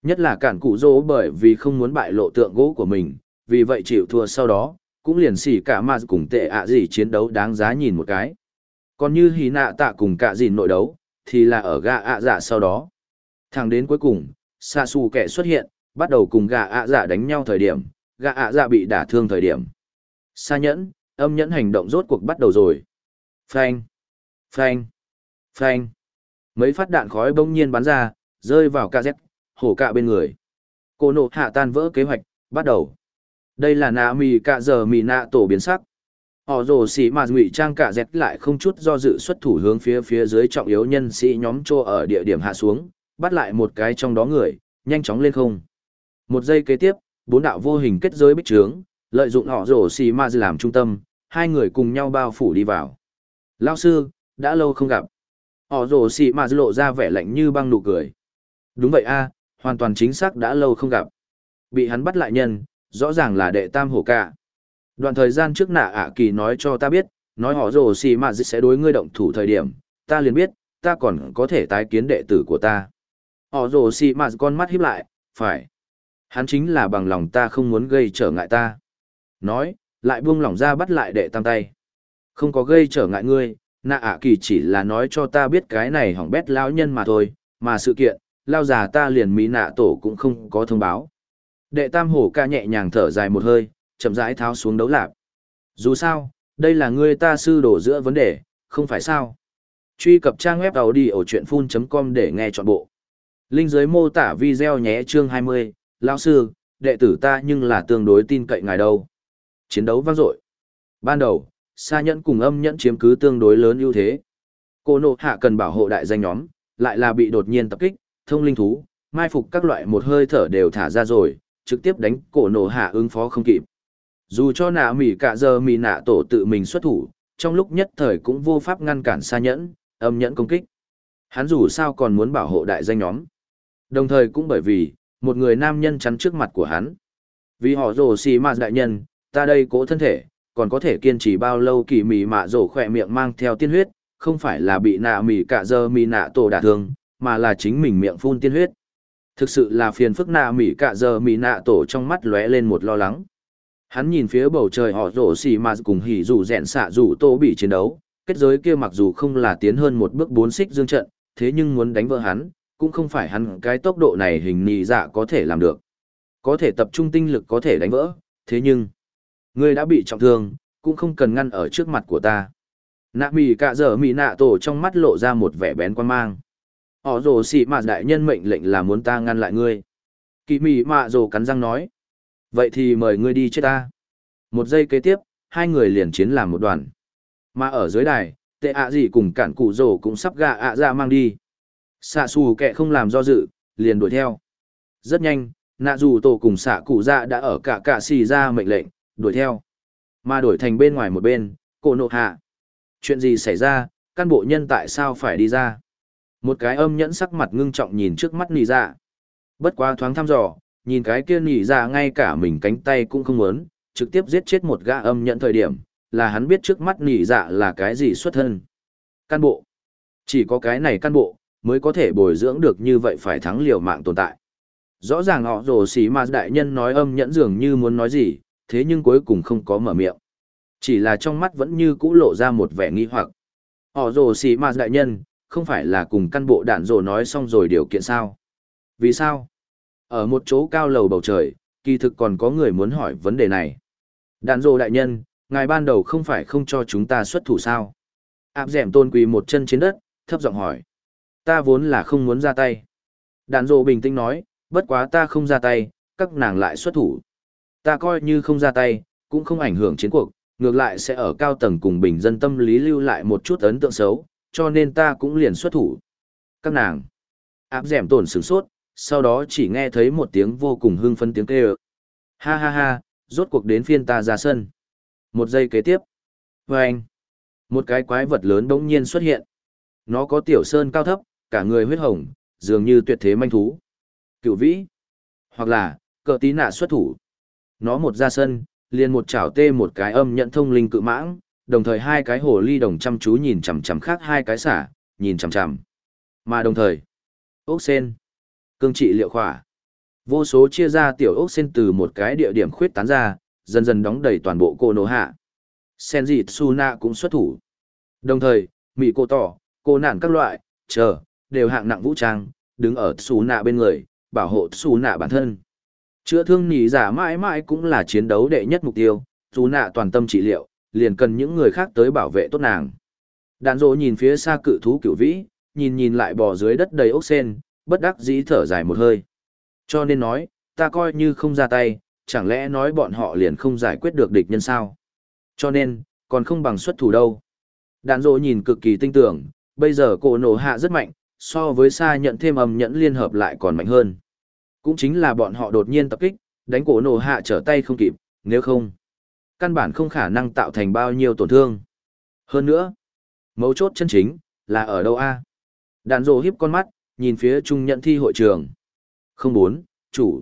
Nhất là cản cụ dỗ bởi vì không muốn bại lộ tượng gỗ của mình, vì vậy chịu thua sau đó, cũng liền xỉ cả mà cùng tệ ạ gì chiến đấu đáng giá nhìn một cái. Còn như hí nạ tạ cùng cả gì nội đấu, thì là ở gà ạ dạ sau đó. Thẳng đến cuối cùng, xa xù kẻ xuất hiện, bắt đầu cùng gà ạ dạ đánh nhau thời điểm, gà ạ dạ bị đả thương thời điểm. Sa nhẫn, âm nhẫn hành động rốt cuộc bắt đầu rồi. Phanh, phanh, phanh. Mấy phát đạn khói bỗng nhiên bắn ra, rơi vào ca dép, hổ cạ bên người. Cô nộ hạ tan vỡ kế hoạch, bắt đầu. Đây là nạ mì cạ giờ mì nạ tổ biến sắc. Họ rồ xỉ mà ngụy trang cả dẹt lại không chút do dự xuất thủ hướng phía phía dưới trọng yếu nhân sĩ nhóm trô ở địa điểm hạ xuống, bắt lại một cái trong đó người, nhanh chóng lên không. Một giây kế tiếp, bốn đạo vô hình kết giới bích trướng, lợi dụng họ rồ ma mà làm trung tâm, hai người cùng nhau bao phủ đi vào. Lao sư, đã lâu không gặp. Họ rồ ma mà lộ ra vẻ lạnh như băng nụ cười. Đúng vậy a, hoàn toàn chính xác đã lâu không gặp. Bị hắn bắt lại nhân, rõ ràng là đệ tam hổ cả Đoạn thời gian trước nạ ạ kỳ nói cho ta biết, nói họ rồ xì mà sẽ đối ngươi động thủ thời điểm, ta liền biết, ta còn có thể tái kiến đệ tử của ta. Họ rồ xì mà con mắt híp lại, phải. Hắn chính là bằng lòng ta không muốn gây trở ngại ta. Nói, lại buông lỏng ra bắt lại đệ tam tay. Không có gây trở ngại ngươi, nạ ạ kỳ chỉ là nói cho ta biết cái này hỏng bét lão nhân mà thôi, mà sự kiện, lao già ta liền mỹ nạ tổ cũng không có thông báo. Đệ tam hổ ca nhẹ nhàng thở dài một hơi, chậm rãi tháo xuống đấu lạp. Dù sao, đây là ngươi ta sư đổ giữa vấn đề, không phải sao. Truy cập trang web đầu đi ở chuyện full.com để nghe trọn bộ. Linh dưới mô tả video nhé chương 20, lão sư, đệ tử ta nhưng là tương đối tin cậy ngài đâu. Chiến đấu vang dội. Ban đầu, xa nhẫn cùng âm nhẫn chiếm cứ tương đối lớn ưu thế. Cô nộ hạ cần bảo hộ đại danh nhóm, lại là bị đột nhiên tập kích, thông linh thú, mai phục các loại một hơi thở đều thả ra rồi, trực tiếp đánh cổ nổ hạ ứng phó không kịp. Dù cho nạ mỉ cả giờ mỉ nạ tổ tự mình xuất thủ, trong lúc nhất thời cũng vô pháp ngăn cản xa nhẫn, âm nhẫn công kích. Hắn dù sao còn muốn bảo hộ đại danh nhóm. Đồng thời cũng bởi vì, một người nam nhân chắn trước mặt của hắn. Vì họ rồ xì mà đại nhân, ta đây cố thân thể, còn có thể kiên trì bao lâu kỳ mỉ mạ rổ khỏe miệng mang theo tiên huyết, không phải là bị nạ mỉ cả giờ mỉ nạ tổ đả thương, mà là chính mình miệng phun tiên huyết. Thực sự là phiền phức nạ mỉ cả giờ mỉ nạ tổ trong mắt lóe lên một lo lắng. Hắn nhìn phía bầu trời họ rổ xì mà cùng hỉ rủ rẹn xạ rủ tô bị chiến đấu, kết giới kia mặc dù không là tiến hơn một bước bốn xích dương trận, thế nhưng muốn đánh vỡ hắn, cũng không phải hắn cái tốc độ này hình nì dạ có thể làm được. Có thể tập trung tinh lực có thể đánh vỡ, thế nhưng, ngươi đã bị trọng thương, cũng không cần ngăn ở trước mặt của ta. Nạ mì cả giờ mì nạ tổ trong mắt lộ ra một vẻ bén quan mang. Họ rồ xì mà đại nhân mệnh lệnh là muốn ta ngăn lại ngươi. Kỳ mì mạ rồ cắn răng nói. Vậy thì mời ngươi đi chết ta. Một giây kế tiếp, hai người liền chiến làm một đoàn. Mà ở dưới đài, tệ ạ gì cùng cản cụ rồ cũng sắp gạ ạ ra mang đi. Xạ xù kệ không làm do dự, liền đuổi theo. Rất nhanh, nạ dù tổ cùng xạ cụ dạ đã ở cả cả xì ra mệnh lệnh, đuổi theo. Mà đổi thành bên ngoài một bên, cổ nộ hạ. Chuyện gì xảy ra, căn bộ nhân tại sao phải đi ra? Một cái âm nhẫn sắc mặt ngưng trọng nhìn trước mắt nỉ dạ. Bất quá thoáng thăm dò, nhìn cái kia nỉ dạ ngay cả mình cánh tay cũng không muốn, trực tiếp giết chết một gã âm nhận thời điểm, là hắn biết trước mắt nỉ dạ là cái gì xuất thân. Căn bộ. Chỉ có cái này căn bộ, mới có thể bồi dưỡng được như vậy phải thắng liều mạng tồn tại. Rõ ràng họ rồ xí mà đại nhân nói âm nhẫn dường như muốn nói gì, thế nhưng cuối cùng không có mở miệng. Chỉ là trong mắt vẫn như cũ lộ ra một vẻ nghi hoặc. Họ rồ xí mà đại nhân, không phải là cùng căn bộ đạn rồ nói xong rồi điều kiện sao? Vì sao? Ở một chỗ cao lầu bầu trời, kỳ thực còn có người muốn hỏi vấn đề này. Đạn rồ đại nhân, ngài ban đầu không phải không cho chúng ta xuất thủ sao? Áp dẻm tôn quỳ một chân trên đất, thấp giọng hỏi. Ta vốn là không muốn ra tay. Đạn rồ bình tĩnh nói, bất quá ta không ra tay, các nàng lại xuất thủ. Ta coi như không ra tay, cũng không ảnh hưởng chiến cuộc, ngược lại sẽ ở cao tầng cùng bình dân tâm lý lưu lại một chút ấn tượng xấu, cho nên ta cũng liền xuất thủ. Các nàng. Áp dẻm tổn sửng sốt, sau đó chỉ nghe thấy một tiếng vô cùng hưng phấn tiếng kêu. Ha ha ha, rốt cuộc đến phiên ta ra sân. Một giây kế tiếp. Vâng. Một cái quái vật lớn đống nhiên xuất hiện. Nó có tiểu sơn cao thấp, cả người huyết hồng, dường như tuyệt thế manh thú. Cựu vĩ. Hoặc là, cờ tí nạ xuất thủ. Nó một ra sân, liền một chảo tê một cái âm nhận thông linh cự mãng, đồng thời hai cái hồ ly đồng chăm chú nhìn chằm chằm khác hai cái xả, nhìn chằm chằm. Mà đồng thời, ốc sen, cương trị liệu khỏa. Vô số chia ra tiểu ốc sen từ một cái địa điểm khuyết tán ra, dần dần đóng đầy toàn bộ cô nổ hạ. Senji Tsuna cũng xuất thủ. Đồng thời, mị cô tỏ, cô nạn các loại, chờ, đều hạng nặng vũ trang, đứng ở xù nạ bên người, bảo hộ xù nạ bản thân. Chữa thương nhị giả mãi mãi cũng là chiến đấu đệ nhất mục tiêu, xù nạ toàn tâm trị liệu, liền cần những người khác tới bảo vệ tốt nàng. Đạn dỗ nhìn phía xa cự thú cửu vĩ, nhìn nhìn lại bò dưới đất đầy ốc sen, bất đắc dĩ thở dài một hơi. Cho nên nói, ta coi như không ra tay, chẳng lẽ nói bọn họ liền không giải quyết được địch nhân sao? Cho nên, còn không bằng xuất thủ đâu. Đạn dỗ nhìn cực kỳ tinh tưởng, bây giờ cổ nổ hạ rất mạnh, so với xa nhận thêm âm nhẫn liên hợp lại còn mạnh hơn. Cũng chính là bọn họ đột nhiên tập kích, đánh cổ nổ hạ trở tay không kịp, nếu không, căn bản không khả năng tạo thành bao nhiêu tổn thương. Hơn nữa, mấu chốt chân chính, là ở đâu a? Đạn rồ hiếp con mắt, nhìn phía trung nhận thi hội trường. Không bốn, chủ.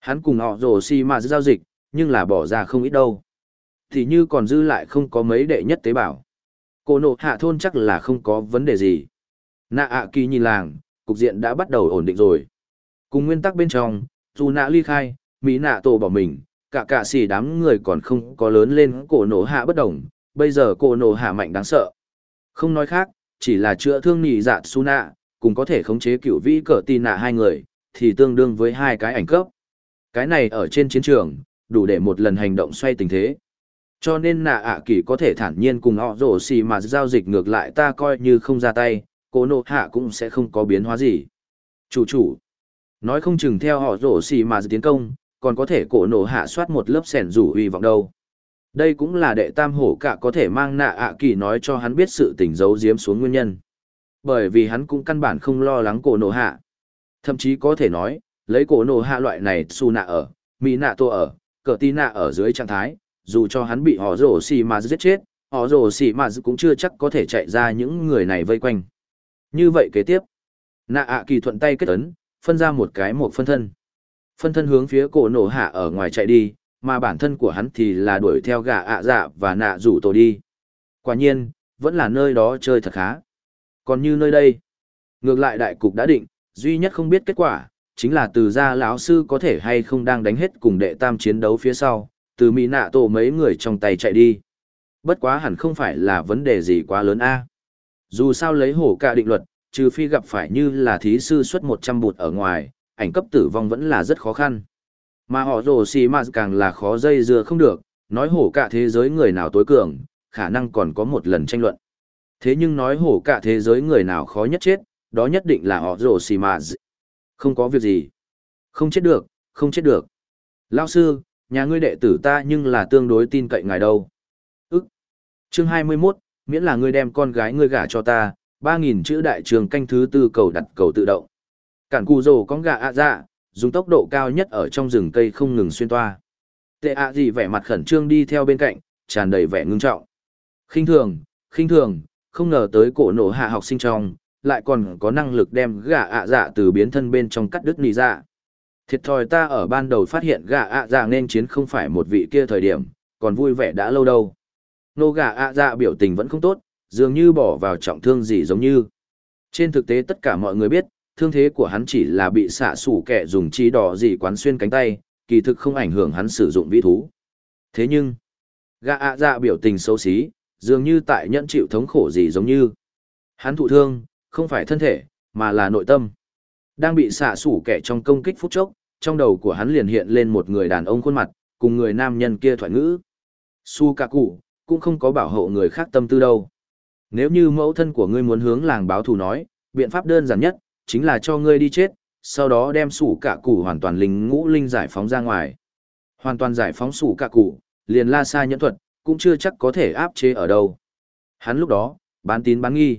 Hắn cùng họ rồ si mà giao dịch, nhưng là bỏ ra không ít đâu. Thì như còn dư lại không có mấy đệ nhất tế bào. Cô nộ hạ thôn chắc là không có vấn đề gì. Nạ ạ kỳ nhìn làng, cục diện đã bắt đầu ổn định rồi. Cùng nguyên tắc bên trong, dù nạ ly khai, Mỹ nạ tổ bỏ mình, cả cả xì đám người còn không có lớn lên cổ nổ hạ bất đồng, bây giờ cổ nổ hạ mạnh đáng sợ. Không nói khác, chỉ là chữa thương nị dạ su nạ, cùng có thể khống chế cựu vĩ cỡ tì nạ hai người, thì tương đương với hai cái ảnh cấp. Cái này ở trên chiến trường, đủ để một lần hành động xoay tình thế. Cho nên nạ ạ kỳ có thể thản nhiên cùng họ rổ xì mà giao dịch ngược lại ta coi như không ra tay, cổ nổ hạ cũng sẽ không có biến hóa gì. Chủ chủ, nói không chừng theo họ rổ xì mà tiến công, còn có thể cổ nổ hạ soát một lớp sẻn rủ uy vọng đâu. Đây cũng là đệ tam hổ cả có thể mang nạ ạ kỳ nói cho hắn biết sự tình giấu giếm xuống nguyên nhân. Bởi vì hắn cũng căn bản không lo lắng cổ nổ hạ. Thậm chí có thể nói, lấy cổ nổ hạ loại này su nạ ở, mỹ nạ tô ở, cờ tí nạ ở dưới trạng thái, dù cho hắn bị họ rổ xì mà giết chết, họ rổ xì mà cũng chưa chắc có thể chạy ra những người này vây quanh. Như vậy kế tiếp, nạ ạ kỳ thuận tay kết ấn, phân ra một cái một phân thân. Phân thân hướng phía cổ nổ hạ ở ngoài chạy đi, mà bản thân của hắn thì là đuổi theo gà ạ dạ và nạ rủ tổ đi. Quả nhiên, vẫn là nơi đó chơi thật khá. Còn như nơi đây, ngược lại đại cục đã định, duy nhất không biết kết quả, chính là từ gia lão sư có thể hay không đang đánh hết cùng đệ tam chiến đấu phía sau, từ mỹ nạ tổ mấy người trong tay chạy đi. Bất quá hẳn không phải là vấn đề gì quá lớn a. Dù sao lấy hổ cả định luật, trừ phi gặp phải như là thí sư xuất 100 bụt ở ngoài, ảnh cấp tử vong vẫn là rất khó khăn. Mà họ rồ xì mà càng là khó dây dưa không được, nói hổ cả thế giới người nào tối cường, khả năng còn có một lần tranh luận. Thế nhưng nói hổ cả thế giới người nào khó nhất chết, đó nhất định là họ rồ xì mà Không có việc gì. Không chết được, không chết được. Lao sư, nhà ngươi đệ tử ta nhưng là tương đối tin cậy ngài đâu. Ức. Chương 21, miễn là ngươi đem con gái ngươi gả cho ta, Ba nghìn chữ đại trường canh thứ tư cầu đặt cầu tự động. Cản cù rồ con gà ạ dạ, dùng tốc độ cao nhất ở trong rừng cây không ngừng xuyên toa. Tệ ạ gì vẻ mặt khẩn trương đi theo bên cạnh, tràn đầy vẻ ngưng trọng. khinh thường, khinh thường, không ngờ tới cổ nổ hạ học sinh trong, lại còn có năng lực đem gà ạ dạ từ biến thân bên trong cắt đứt nì dạ. Thiệt thòi ta ở ban đầu phát hiện gà ạ dạ nên chiến không phải một vị kia thời điểm, còn vui vẻ đã lâu đâu. Nô gà ạ dạ biểu tình vẫn không tốt, dường như bỏ vào trọng thương gì giống như. Trên thực tế tất cả mọi người biết, thương thế của hắn chỉ là bị xạ sủ kẻ dùng chi đỏ gì quán xuyên cánh tay, kỳ thực không ảnh hưởng hắn sử dụng vĩ thú. Thế nhưng, gã ạ dạ biểu tình xấu xí, dường như tại nhẫn chịu thống khổ gì giống như. Hắn thụ thương, không phải thân thể, mà là nội tâm. Đang bị xạ sủ kẻ trong công kích phút chốc, trong đầu của hắn liền hiện lên một người đàn ông khuôn mặt, cùng người nam nhân kia thoại ngữ. Su ca cụ, cũng không có bảo hộ người khác tâm tư đâu. Nếu như mẫu thân của ngươi muốn hướng làng báo thù nói, biện pháp đơn giản nhất, chính là cho ngươi đi chết, sau đó đem sủ cả củ hoàn toàn linh ngũ linh giải phóng ra ngoài. Hoàn toàn giải phóng sủ cả củ, liền la xa nhẫn thuật, cũng chưa chắc có thể áp chế ở đâu. Hắn lúc đó, bán tín bán nghi.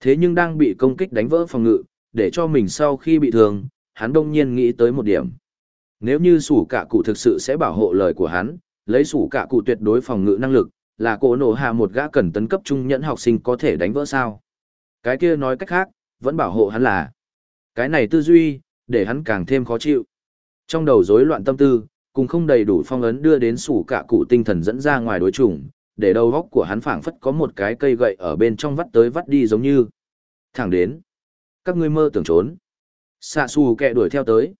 Thế nhưng đang bị công kích đánh vỡ phòng ngự, để cho mình sau khi bị thương, hắn đông nhiên nghĩ tới một điểm. Nếu như sủ cả cụ thực sự sẽ bảo hộ lời của hắn, lấy sủ cả cụ tuyệt đối phòng ngự năng lực, là cổ nổ hạ một gã cần tấn cấp trung nhẫn học sinh có thể đánh vỡ sao. Cái kia nói cách khác, vẫn bảo hộ hắn là. Cái này tư duy, để hắn càng thêm khó chịu. Trong đầu rối loạn tâm tư, cùng không đầy đủ phong ấn đưa đến sủ cả cụ tinh thần dẫn ra ngoài đối chủng, để đầu góc của hắn phảng phất có một cái cây gậy ở bên trong vắt tới vắt đi giống như. Thẳng đến. Các ngươi mơ tưởng trốn. Xạ xù kẹ đuổi theo tới.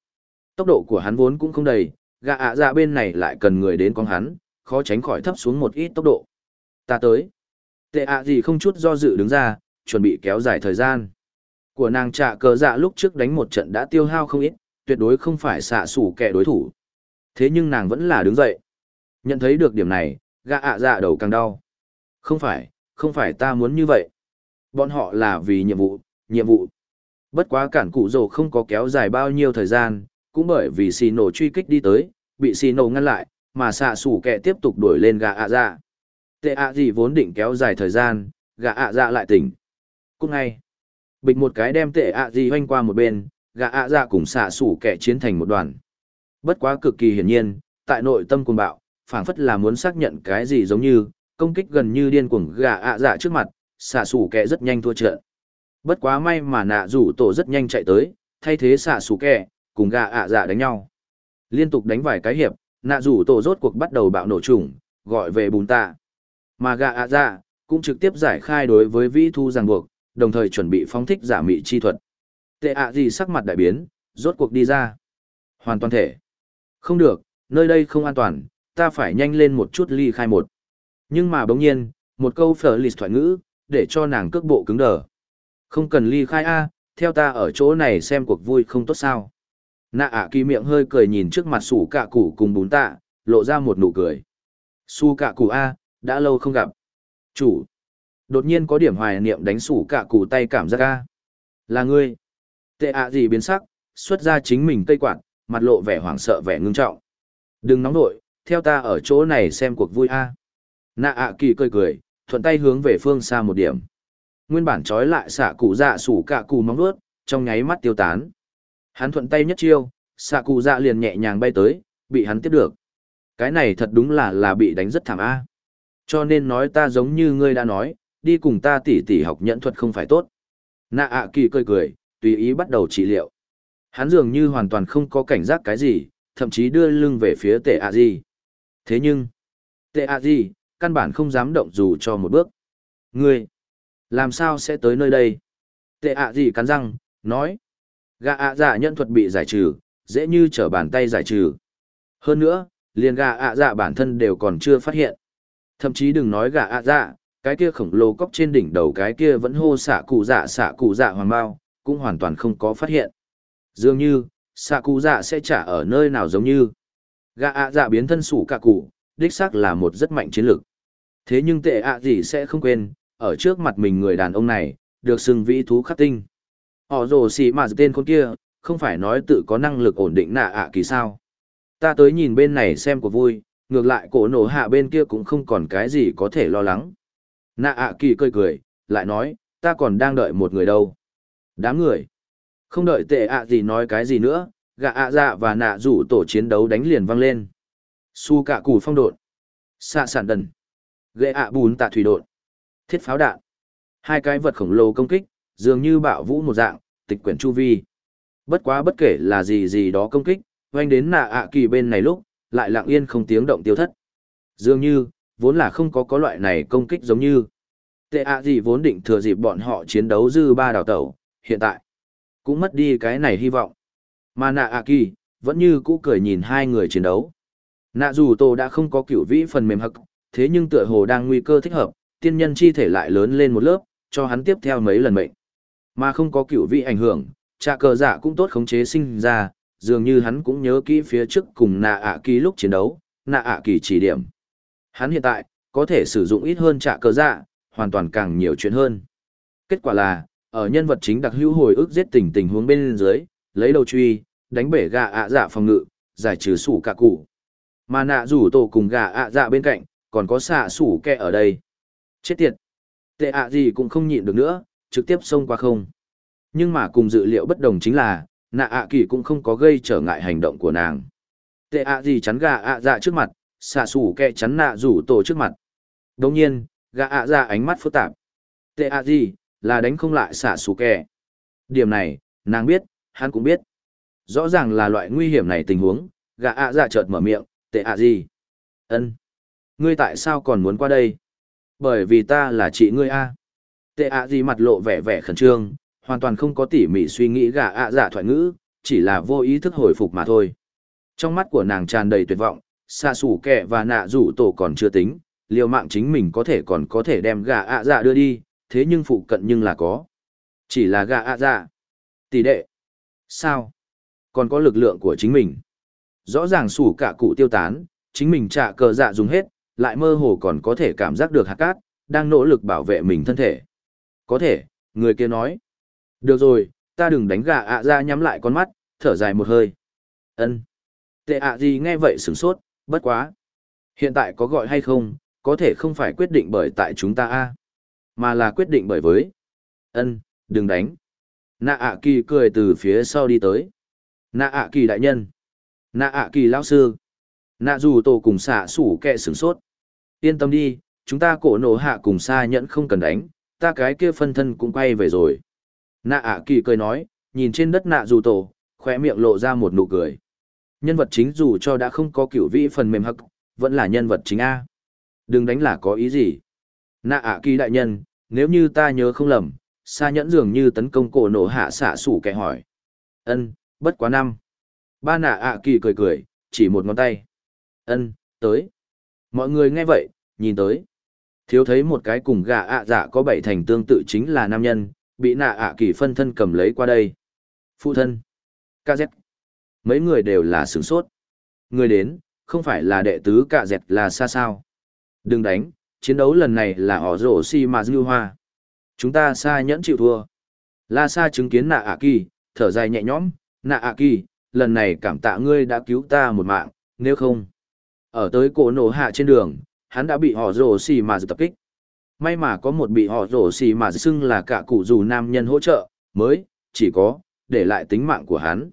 Tốc độ của hắn vốn cũng không đầy, gạ ạ à bên này lại cần người đến con hắn, khó tránh khỏi thấp xuống một ít tốc độ. Ta tới. Tệ ạ gì không chút do dự đứng ra, chuẩn bị kéo dài thời gian. Của nàng trạ cờ dạ lúc trước đánh một trận đã tiêu hao không ít, tuyệt đối không phải xạ sủ kẻ đối thủ. Thế nhưng nàng vẫn là đứng dậy. Nhận thấy được điểm này, gạ ạ dạ đầu càng đau. Không phải, không phải ta muốn như vậy. Bọn họ là vì nhiệm vụ, nhiệm vụ. Bất quá cản cụ rồ không có kéo dài bao nhiêu thời gian, cũng bởi vì xì nổ truy kích đi tới, bị xì nổ ngăn lại, mà xạ sủ kẻ tiếp tục đuổi lên gạ ạ dạ. Tệ ạ gì vốn định kéo dài thời gian, gà ạ dạ lại tỉnh. cúc ngay, bịch một cái đem tệ ạ gì hoanh qua một bên, gà ạ dạ cùng xạ sủ kẹ chiến thành một đoàn. Bất quá cực kỳ hiển nhiên, tại nội tâm cuồng bạo, phảng phất là muốn xác nhận cái gì giống như, công kích gần như điên cuồng gà ạ dạ trước mặt, xạ sủ kẹ rất nhanh thua trận. Bất quá may mà nạ rủ tổ rất nhanh chạy tới, thay thế xạ sủ kẹ, cùng gà ạ dạ đánh nhau. Liên tục đánh vài cái hiệp, nạ rủ tổ rốt cuộc bắt đầu bạo nổ trùng, gọi về bùn tạ. Mà gạ ạ dạ, cũng trực tiếp giải khai đối với vĩ thu ràng buộc, đồng thời chuẩn bị phóng thích giả mị chi thuật. Tệ ạ gì sắc mặt đại biến, rốt cuộc đi ra. Hoàn toàn thể. Không được, nơi đây không an toàn, ta phải nhanh lên một chút ly khai một. Nhưng mà bỗng nhiên, một câu phở lịt thoại ngữ, để cho nàng cước bộ cứng đờ. Không cần ly khai A, theo ta ở chỗ này xem cuộc vui không tốt sao. Nạ ạ kỳ miệng hơi cười nhìn trước mặt sủ cạ cụ cùng bún tạ, lộ ra một nụ cười. Su cạ cụ A, đã lâu không gặp. Chủ. Đột nhiên có điểm hoài niệm đánh sủ cả cụ tay cảm giác ca. Là ngươi. Tệ ạ gì biến sắc, xuất ra chính mình cây quạt, mặt lộ vẻ hoảng sợ vẻ ngưng trọng. Đừng nóng nội, theo ta ở chỗ này xem cuộc vui A. Nạ ạ kỳ cười cười, thuận tay hướng về phương xa một điểm. Nguyên bản trói lại xạ cụ dạ sủ cả cụ móng vuốt, trong nháy mắt tiêu tán. Hắn thuận tay nhất chiêu, xạ cụ dạ liền nhẹ nhàng bay tới, bị hắn tiếp được. Cái này thật đúng là là bị đánh rất thảm a. Cho nên nói ta giống như ngươi đã nói, đi cùng ta tỉ tỉ học nhẫn thuật không phải tốt. Nạ ạ kỳ cười cười, tùy ý bắt đầu trị liệu. Hắn dường như hoàn toàn không có cảnh giác cái gì, thậm chí đưa lưng về phía tệ ạ gì. Thế nhưng, tệ ạ gì, căn bản không dám động dù cho một bước. Ngươi, làm sao sẽ tới nơi đây? Tệ ạ gì cắn răng, nói. Gà ạ dạ nhẫn thuật bị giải trừ, dễ như trở bàn tay giải trừ. Hơn nữa, liền gà ạ dạ bản thân đều còn chưa phát hiện. Thậm chí đừng nói gà ạ dạ, cái kia khổng lồ cóc trên đỉnh đầu cái kia vẫn hô xạ cụ dạ xạ cụ dạ hoàng bao, cũng hoàn toàn không có phát hiện. Dường như, xạ cụ dạ sẽ trả ở nơi nào giống như. Gà ạ dạ biến thân sủ cả cụ, đích xác là một rất mạnh chiến lược. Thế nhưng tệ ạ gì sẽ không quên, ở trước mặt mình người đàn ông này, được xưng vĩ thú khắc tinh họ rồ xì mà tên con kia không phải nói tự có năng lực ổn định nạ ạ kỳ sao ta tới nhìn bên này xem của vui ngược lại cổ nổ hạ bên kia cũng không còn cái gì có thể lo lắng. Nạ ạ kỳ cười cười lại nói ta còn đang đợi một người đâu. Đám người. Không đợi tệ ạ gì nói cái gì nữa gạ ạ dạ và nạ rủ tổ chiến đấu đánh liền văng lên. Su cạ củ phong độn. Xạ sản đần. Ghệ ạ bùn tạ thủy độn. Thiết pháo đạn. Hai cái vật khổng lồ công kích dường như bạo vũ một dạng, tịch quyển chu vi. Bất quá bất kể là gì gì đó công kích, hoanh đến nạ ạ kỳ bên này lúc, lại lặng yên không tiếng động tiêu thất. Dường như, vốn là không có có loại này công kích giống như. Tệ ạ gì vốn định thừa dịp bọn họ chiến đấu dư ba đào tẩu, hiện tại, cũng mất đi cái này hy vọng. Mà nạ ạ kỳ, vẫn như cũ cười nhìn hai người chiến đấu. Nạ dù tổ đã không có kiểu vĩ phần mềm hậc, thế nhưng tựa hồ đang nguy cơ thích hợp, tiên nhân chi thể lại lớn lên một lớp, cho hắn tiếp theo mấy lần mệnh. Mà không có cửu vị ảnh hưởng, trạ cờ giả cũng tốt khống chế sinh ra, dường như hắn cũng nhớ kỹ phía trước cùng nạ ạ kỳ lúc chiến đấu, nạ ạ kỳ chỉ điểm. Hắn hiện tại, có thể sử dụng ít hơn trạ cờ dạ, hoàn toàn càng nhiều chuyện hơn. Kết quả là, ở nhân vật chính đặc hữu hồi ức giết tình tình huống bên dưới, lấy đầu truy, đánh bể gà ạ dạ phòng ngự, giải trừ sủ cả cụ. Mà nạ rủ tổ cùng gà ạ dạ bên cạnh, còn có xạ sủ kẹ ở đây. Chết tiệt! Tệ ạ gì cũng không nhịn được nữa, trực tiếp xông qua không. Nhưng mà cùng dự liệu bất đồng chính là, nạ ạ kỳ cũng không có gây trở ngại hành động của nàng. Tệ ạ gì chắn gà ạ dạ trước mặt, xạ sủ kẹ chắn nạ rủ tổ trước mặt. Đồng nhiên, gà ạ dạ ánh mắt phức tạp. Tệ ạ gì, là đánh không lại xạ sủ kẹ. Điểm này, nàng biết, hắn cũng biết. Rõ ràng là loại nguy hiểm này tình huống, gà ạ dạ chợt mở miệng, tệ ạ gì? ân Ngươi tại sao còn muốn qua đây? Bởi vì ta là chị ngươi a. Tệ ạ gì mặt lộ vẻ vẻ khẩn trương, hoàn toàn không có tỉ mỉ suy nghĩ gà ạ dạ thoại ngữ, chỉ là vô ý thức hồi phục mà thôi. Trong mắt của nàng tràn đầy tuyệt vọng, xa xù kẹ và nạ rủ tổ còn chưa tính, liều mạng chính mình có thể còn có thể đem gà ạ dạ đưa đi, thế nhưng phụ cận nhưng là có. Chỉ là gà ạ dạ. Tỷ đệ. Sao? Còn có lực lượng của chính mình. Rõ ràng xù cả cụ tiêu tán, chính mình trả cờ dạ dùng hết, lại mơ hồ còn có thể cảm giác được hạt cát, đang nỗ lực bảo vệ mình thân thể. Có thể, người kia nói. Được rồi, ta đừng đánh gà ạ ra nhắm lại con mắt, thở dài một hơi. ân Tệ ạ gì nghe vậy sửng sốt, bất quá. Hiện tại có gọi hay không, có thể không phải quyết định bởi tại chúng ta a mà là quyết định bởi với. ân đừng đánh. Nạ ạ kỳ cười từ phía sau đi tới. Nạ ạ kỳ đại nhân. Nạ ạ kỳ lão sư. Nạ dù tổ cùng xạ sủ kẹ sửng sốt. Yên tâm đi, chúng ta cổ nổ hạ cùng xa nhẫn không cần đánh, ta cái kia phân thân cũng quay về rồi. Nạ ạ kỳ cười nói, nhìn trên đất nạ dù tổ, khoe miệng lộ ra một nụ cười. Nhân vật chính dù cho đã không có kiểu vĩ phần mềm hắc, vẫn là nhân vật chính A. Đừng đánh là có ý gì. Nạ ạ kỳ đại nhân, nếu như ta nhớ không lầm, xa nhẫn dường như tấn công cổ nổ hạ xạ sủ kẻ hỏi. ân bất quá năm. Ba nạ ạ kỳ cười cười, chỉ một ngón tay. ân tới. Mọi người nghe vậy, nhìn tới. Thiếu thấy một cái cùng gà ạ dạ có bảy thành tương tự chính là nam nhân, bị nạ ạ kỳ phân thân cầm lấy qua đây. Phụ thân. KZ. Mấy người đều là sửng sốt. Người đến, không phải là đệ tứ ca dẹt là xa sao. Đừng đánh, chiến đấu lần này là họ rổ si mà dư hoa. Chúng ta xa nhẫn chịu thua. La Sa chứng kiến nạ ạ kỳ, thở dài nhẹ nhõm, nạ ạ kỳ, lần này cảm tạ ngươi đã cứu ta một mạng, nếu không. Ở tới cổ nổ hạ trên đường, hắn đã bị họ rổ xì mà tập kích. May mà có một bị họ rổ xì mà xưng là cả cụ dù nam nhân hỗ trợ, mới, chỉ có, để lại tính mạng của hắn.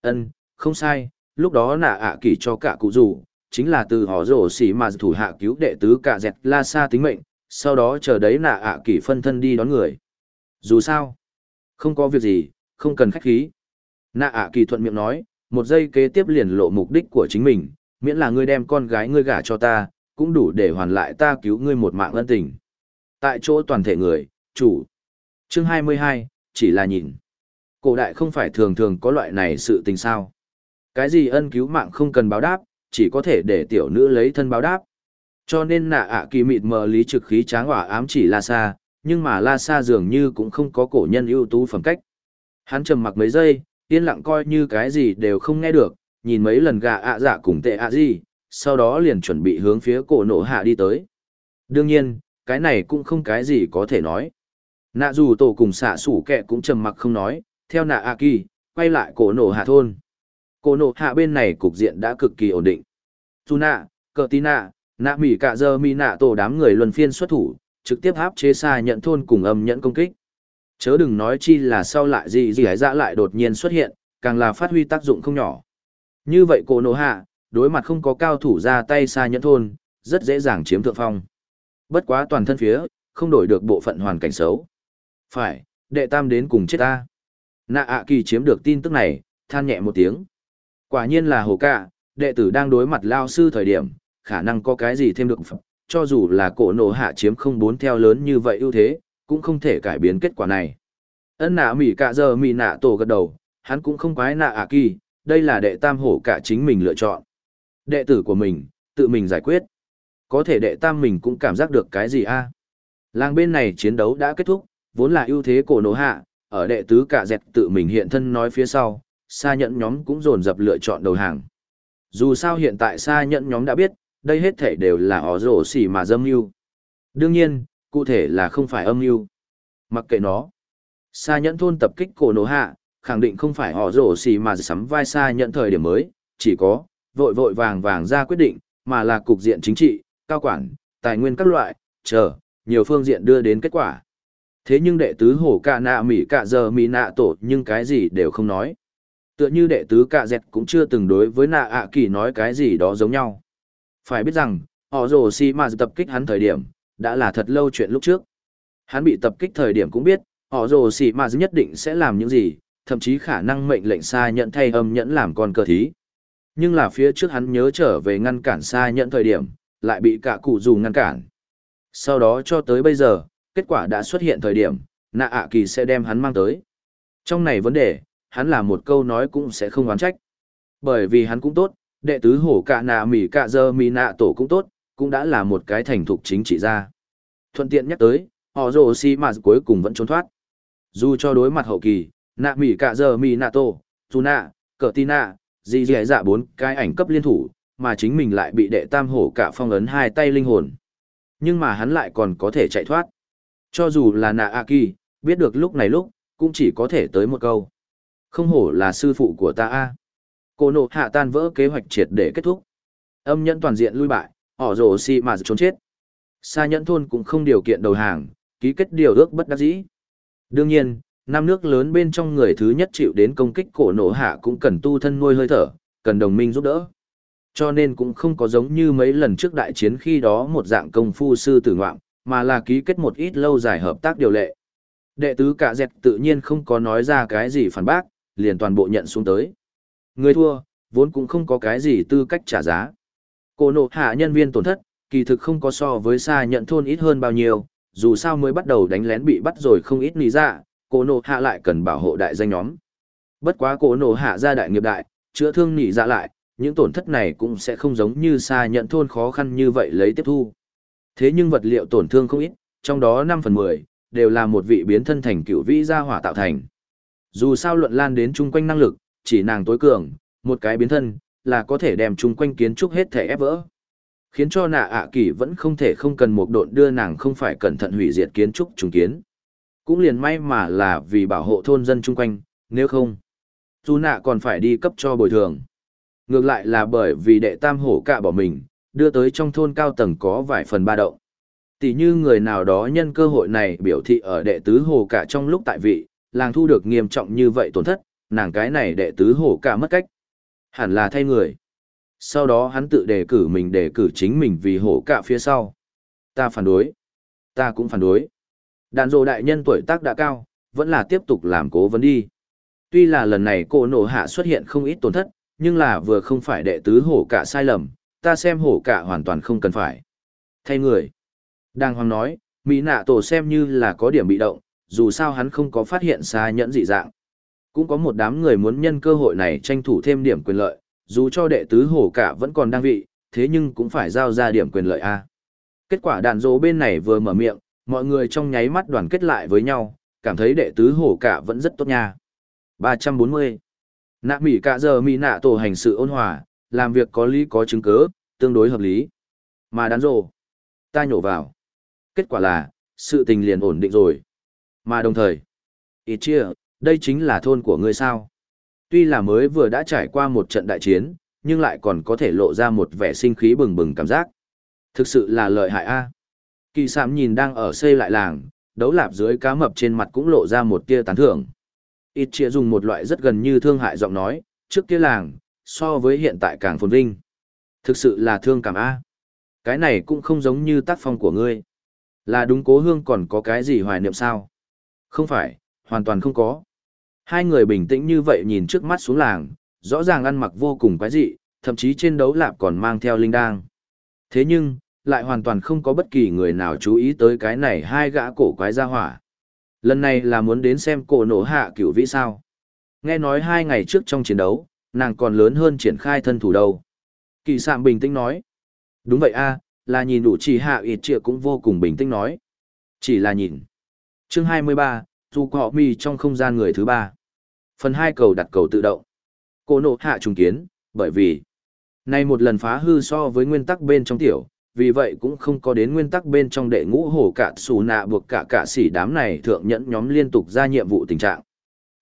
ân không sai, lúc đó nạ ạ kỳ cho cả cụ dù, chính là từ họ rổ xì mà thủ hạ cứu đệ tứ cả dẹt la sa tính mệnh, sau đó chờ đấy nạ ạ kỳ phân thân đi đón người. Dù sao, không có việc gì, không cần khách khí. Nạ ạ kỳ thuận miệng nói, một giây kế tiếp liền lộ mục đích của chính mình, miễn là ngươi đem con gái ngươi gả cho ta, cũng đủ để hoàn lại ta cứu ngươi một mạng ân tình. Tại chỗ toàn thể người, chủ. Chương 22, chỉ là nhìn. Cổ đại không phải thường thường có loại này sự tình sao. Cái gì ân cứu mạng không cần báo đáp, chỉ có thể để tiểu nữ lấy thân báo đáp. Cho nên nạ ạ kỳ mịt mờ lý trực khí tráng hỏa ám chỉ La Sa, nhưng mà La Sa dường như cũng không có cổ nhân ưu tú phẩm cách. Hắn trầm mặc mấy giây, yên lặng coi như cái gì đều không nghe được, nhìn mấy lần gà ạ dạ cùng tệ ạ gì, sau đó liền chuẩn bị hướng phía cổ nổ hạ đi tới. Đương nhiên, cái này cũng không cái gì có thể nói. Nạ dù tổ cùng xạ sủ kẹ cũng trầm mặc không nói, theo nạ a kỳ, quay lại cổ nổ hạ thôn. Cổ nổ hạ bên này cục diện đã cực kỳ ổn định. Dù nạ, cờ tí nạ, nạ mỉ cả giờ mi nạ tổ đám người luân phiên xuất thủ, trực tiếp áp chế xa nhận thôn cùng âm nhận công kích. Chớ đừng nói chi là sau lại gì gì hãy dã dạ lại đột nhiên xuất hiện, càng là phát huy tác dụng không nhỏ. Như vậy cổ nổ hạ, đối mặt không có cao thủ ra tay xa nhẫn thôn, rất dễ dàng chiếm thượng phong. Bất quá toàn thân phía, không đổi được bộ phận hoàn cảnh xấu. Phải, đệ tam đến cùng chết ta. Nạ ạ kỳ chiếm được tin tức này, than nhẹ một tiếng. Quả nhiên là hồ cạ, đệ tử đang đối mặt lao sư thời điểm, khả năng có cái gì thêm được cho dù là cổ nổ hạ chiếm không bốn theo lớn như vậy ưu thế, cũng không thể cải biến kết quả này. Ân nạ mỉ cả giờ mỉ nạ tổ gật đầu, hắn cũng không quái nạ ạ kỳ, đây là đệ tam hổ cả chính mình lựa chọn. Đệ tử của mình, tự mình giải quyết. Có thể đệ tam mình cũng cảm giác được cái gì a? Làng bên này chiến đấu đã kết thúc, vốn là ưu thế cổ nổ hạ, ở đệ tứ cả dẹt tự mình hiện thân nói phía sau, xa nhẫn nhóm cũng dồn dập lựa chọn đầu hàng. Dù sao hiện tại xa nhẫn nhóm đã biết, đây hết thể đều là ó rổ xỉ mà dâm mưu. Đương nhiên, cụ thể là không phải âm mưu. Mặc kệ nó. Xa nhẫn thôn tập kích cổ nổ hạ, khẳng định không phải họ rổ xỉ mà sắm vai xa nhẫn thời điểm mới, chỉ có, vội vội vàng vàng ra quyết định, mà là cục diện chính trị, cao quản, tài nguyên các loại, chờ, nhiều phương diện đưa đến kết quả. Thế nhưng đệ tứ hổ cả nạ mỉ cả giờ mỉ nạ tổ nhưng cái gì đều không nói. Tựa như đệ tứ cả dẹt cũng chưa từng đối với nạ ạ kỳ nói cái gì đó giống nhau. Phải biết rằng, họ rồ si mà tập kích hắn thời điểm, đã là thật lâu chuyện lúc trước. Hắn bị tập kích thời điểm cũng biết, họ rồ si mà nhất định sẽ làm những gì, thậm chí khả năng mệnh lệnh xa nhận thay âm nhẫn làm con cờ thí. Nhưng là phía trước hắn nhớ trở về ngăn cản xa nhận thời điểm, lại bị cả cụ dù ngăn cản. Sau đó cho tới bây giờ, kết quả đã xuất hiện thời điểm, nạ ạ kỳ sẽ đem hắn mang tới. Trong này vấn đề, hắn là một câu nói cũng sẽ không oán trách. Bởi vì hắn cũng tốt, đệ tứ hổ cả nạ mỉ cả giờ mỉ nạ tổ cũng tốt, cũng đã là một cái thành thục chính trị gia. Thuận tiện nhắc tới, họ rồ si mà cuối cùng vẫn trốn thoát. Dù cho đối mặt hậu kỳ, nạ mỉ cả giờ mỉ nạ tổ, dù nạ, cờ tin nạ, gì gì dạ bốn cái ảnh cấp liên thủ, mà chính mình lại bị đệ tam hổ cả phong ấn hai tay linh hồn. Nhưng mà hắn lại còn có thể chạy thoát. Cho dù là nạ A Kỳ, biết được lúc này lúc, cũng chỉ có thể tới một câu. Không hổ là sư phụ của ta a. Cô nộ hạ tan vỡ kế hoạch triệt để kết thúc. Âm nhẫn toàn diện lui bại, họ rổ si mà trốn chết. Sa nhẫn thôn cũng không điều kiện đầu hàng, ký kết điều ước bất đắc dĩ. Đương nhiên, năm nước lớn bên trong người thứ nhất chịu đến công kích cổ nổ hạ cũng cần tu thân nuôi hơi thở, cần đồng minh giúp đỡ. Cho nên cũng không có giống như mấy lần trước đại chiến khi đó một dạng công phu sư tử ngoạm, mà là ký kết một ít lâu dài hợp tác điều lệ. Đệ tứ cả dẹt tự nhiên không có nói ra cái gì phản bác, liền toàn bộ nhận xuống tới. Người thua, vốn cũng không có cái gì tư cách trả giá. cô nộ hạ nhân viên tổn thất, kỳ thực không có so với xa nhận thôn ít hơn bao nhiêu, dù sao mới bắt đầu đánh lén bị bắt rồi không ít lý ra, dạ, cô nộ hạ lại cần bảo hộ đại danh nhóm. Bất quá cô nộ hạ ra đại nghiệp đại, chữa thương nỉ ra dạ lại, những tổn thất này cũng sẽ không giống như xa nhận thôn khó khăn như vậy lấy tiếp thu. Thế nhưng vật liệu tổn thương không ít, trong đó 5 phần 10, đều là một vị biến thân thành cựu vĩ gia hỏa tạo thành. Dù sao luận lan đến chung quanh năng lực, chỉ nàng tối cường, một cái biến thân, là có thể đem chung quanh kiến trúc hết thể ép vỡ. Khiến cho nạ ạ kỳ vẫn không thể không cần một độn đưa nàng không phải cẩn thận hủy diệt kiến trúc trùng kiến. Cũng liền may mà là vì bảo hộ thôn dân chung quanh, nếu không, dù nạ còn phải đi cấp cho bồi thường. Ngược lại là bởi vì đệ tam hổ cạ bỏ mình, đưa tới trong thôn cao tầng có vài phần ba động. Tỷ như người nào đó nhân cơ hội này biểu thị ở đệ tứ hồ cả trong lúc tại vị, làng thu được nghiêm trọng như vậy tổn thất, nàng cái này đệ tứ hồ cả mất cách. Hẳn là thay người. Sau đó hắn tự đề cử mình đề cử chính mình vì hổ cả phía sau. Ta phản đối. Ta cũng phản đối. Đàn dồ đại nhân tuổi tác đã cao, vẫn là tiếp tục làm cố vấn đi. Tuy là lần này cô nổ hạ xuất hiện không ít tổn thất, nhưng là vừa không phải đệ tứ hổ cả sai lầm, ta xem hổ cả hoàn toàn không cần phải. Thay người. Đang hoàng nói, Mỹ nạ tổ xem như là có điểm bị động, dù sao hắn không có phát hiện xa nhẫn dị dạng. Cũng có một đám người muốn nhân cơ hội này tranh thủ thêm điểm quyền lợi, dù cho đệ tứ hổ cả vẫn còn đang vị, thế nhưng cũng phải giao ra điểm quyền lợi A. Kết quả đàn dỗ bên này vừa mở miệng, mọi người trong nháy mắt đoàn kết lại với nhau, cảm thấy đệ tứ hổ cả vẫn rất tốt nha. 340. Nạ Mỹ cả giờ Mỹ nạ tổ hành sự ôn hòa, làm việc có lý có chứng cớ tương đối hợp lý. Mà đán dỗ, ta nhổ vào. Kết quả là, sự tình liền ổn định rồi. Mà đồng thời, ít chia, đây chính là thôn của ngươi sao. Tuy là mới vừa đã trải qua một trận đại chiến, nhưng lại còn có thể lộ ra một vẻ sinh khí bừng bừng cảm giác. Thực sự là lợi hại a. Kỳ sạm nhìn đang ở xây lại làng, đấu lạp dưới cá mập trên mặt cũng lộ ra một tia tán thưởng. Ít chia dùng một loại rất gần như thương hại giọng nói, trước kia làng, so với hiện tại càng phồn vinh. Thực sự là thương cảm a. Cái này cũng không giống như tác phong của ngươi. Là đúng cố hương còn có cái gì hoài niệm sao? Không phải, hoàn toàn không có. Hai người bình tĩnh như vậy nhìn trước mắt xuống làng, rõ ràng ăn mặc vô cùng quái dị, thậm chí trên đấu lạp còn mang theo linh đang. Thế nhưng, lại hoàn toàn không có bất kỳ người nào chú ý tới cái này hai gã cổ quái ra hỏa. Lần này là muốn đến xem cổ nổ hạ cửu vĩ sao. Nghe nói hai ngày trước trong chiến đấu, nàng còn lớn hơn triển khai thân thủ đâu. Kỳ sạm bình tĩnh nói. Đúng vậy a là nhìn đủ chỉ hạ ịt trịa cũng vô cùng bình tĩnh nói. Chỉ là nhìn. Chương 23, dù họ mi trong không gian người thứ ba. Phần hai cầu đặt cầu tự động. Cô nộ hạ trùng kiến, bởi vì nay một lần phá hư so với nguyên tắc bên trong tiểu, vì vậy cũng không có đến nguyên tắc bên trong đệ ngũ hổ cả xù nạ buộc cả cả sỉ đám này thượng nhẫn nhóm liên tục ra nhiệm vụ tình trạng.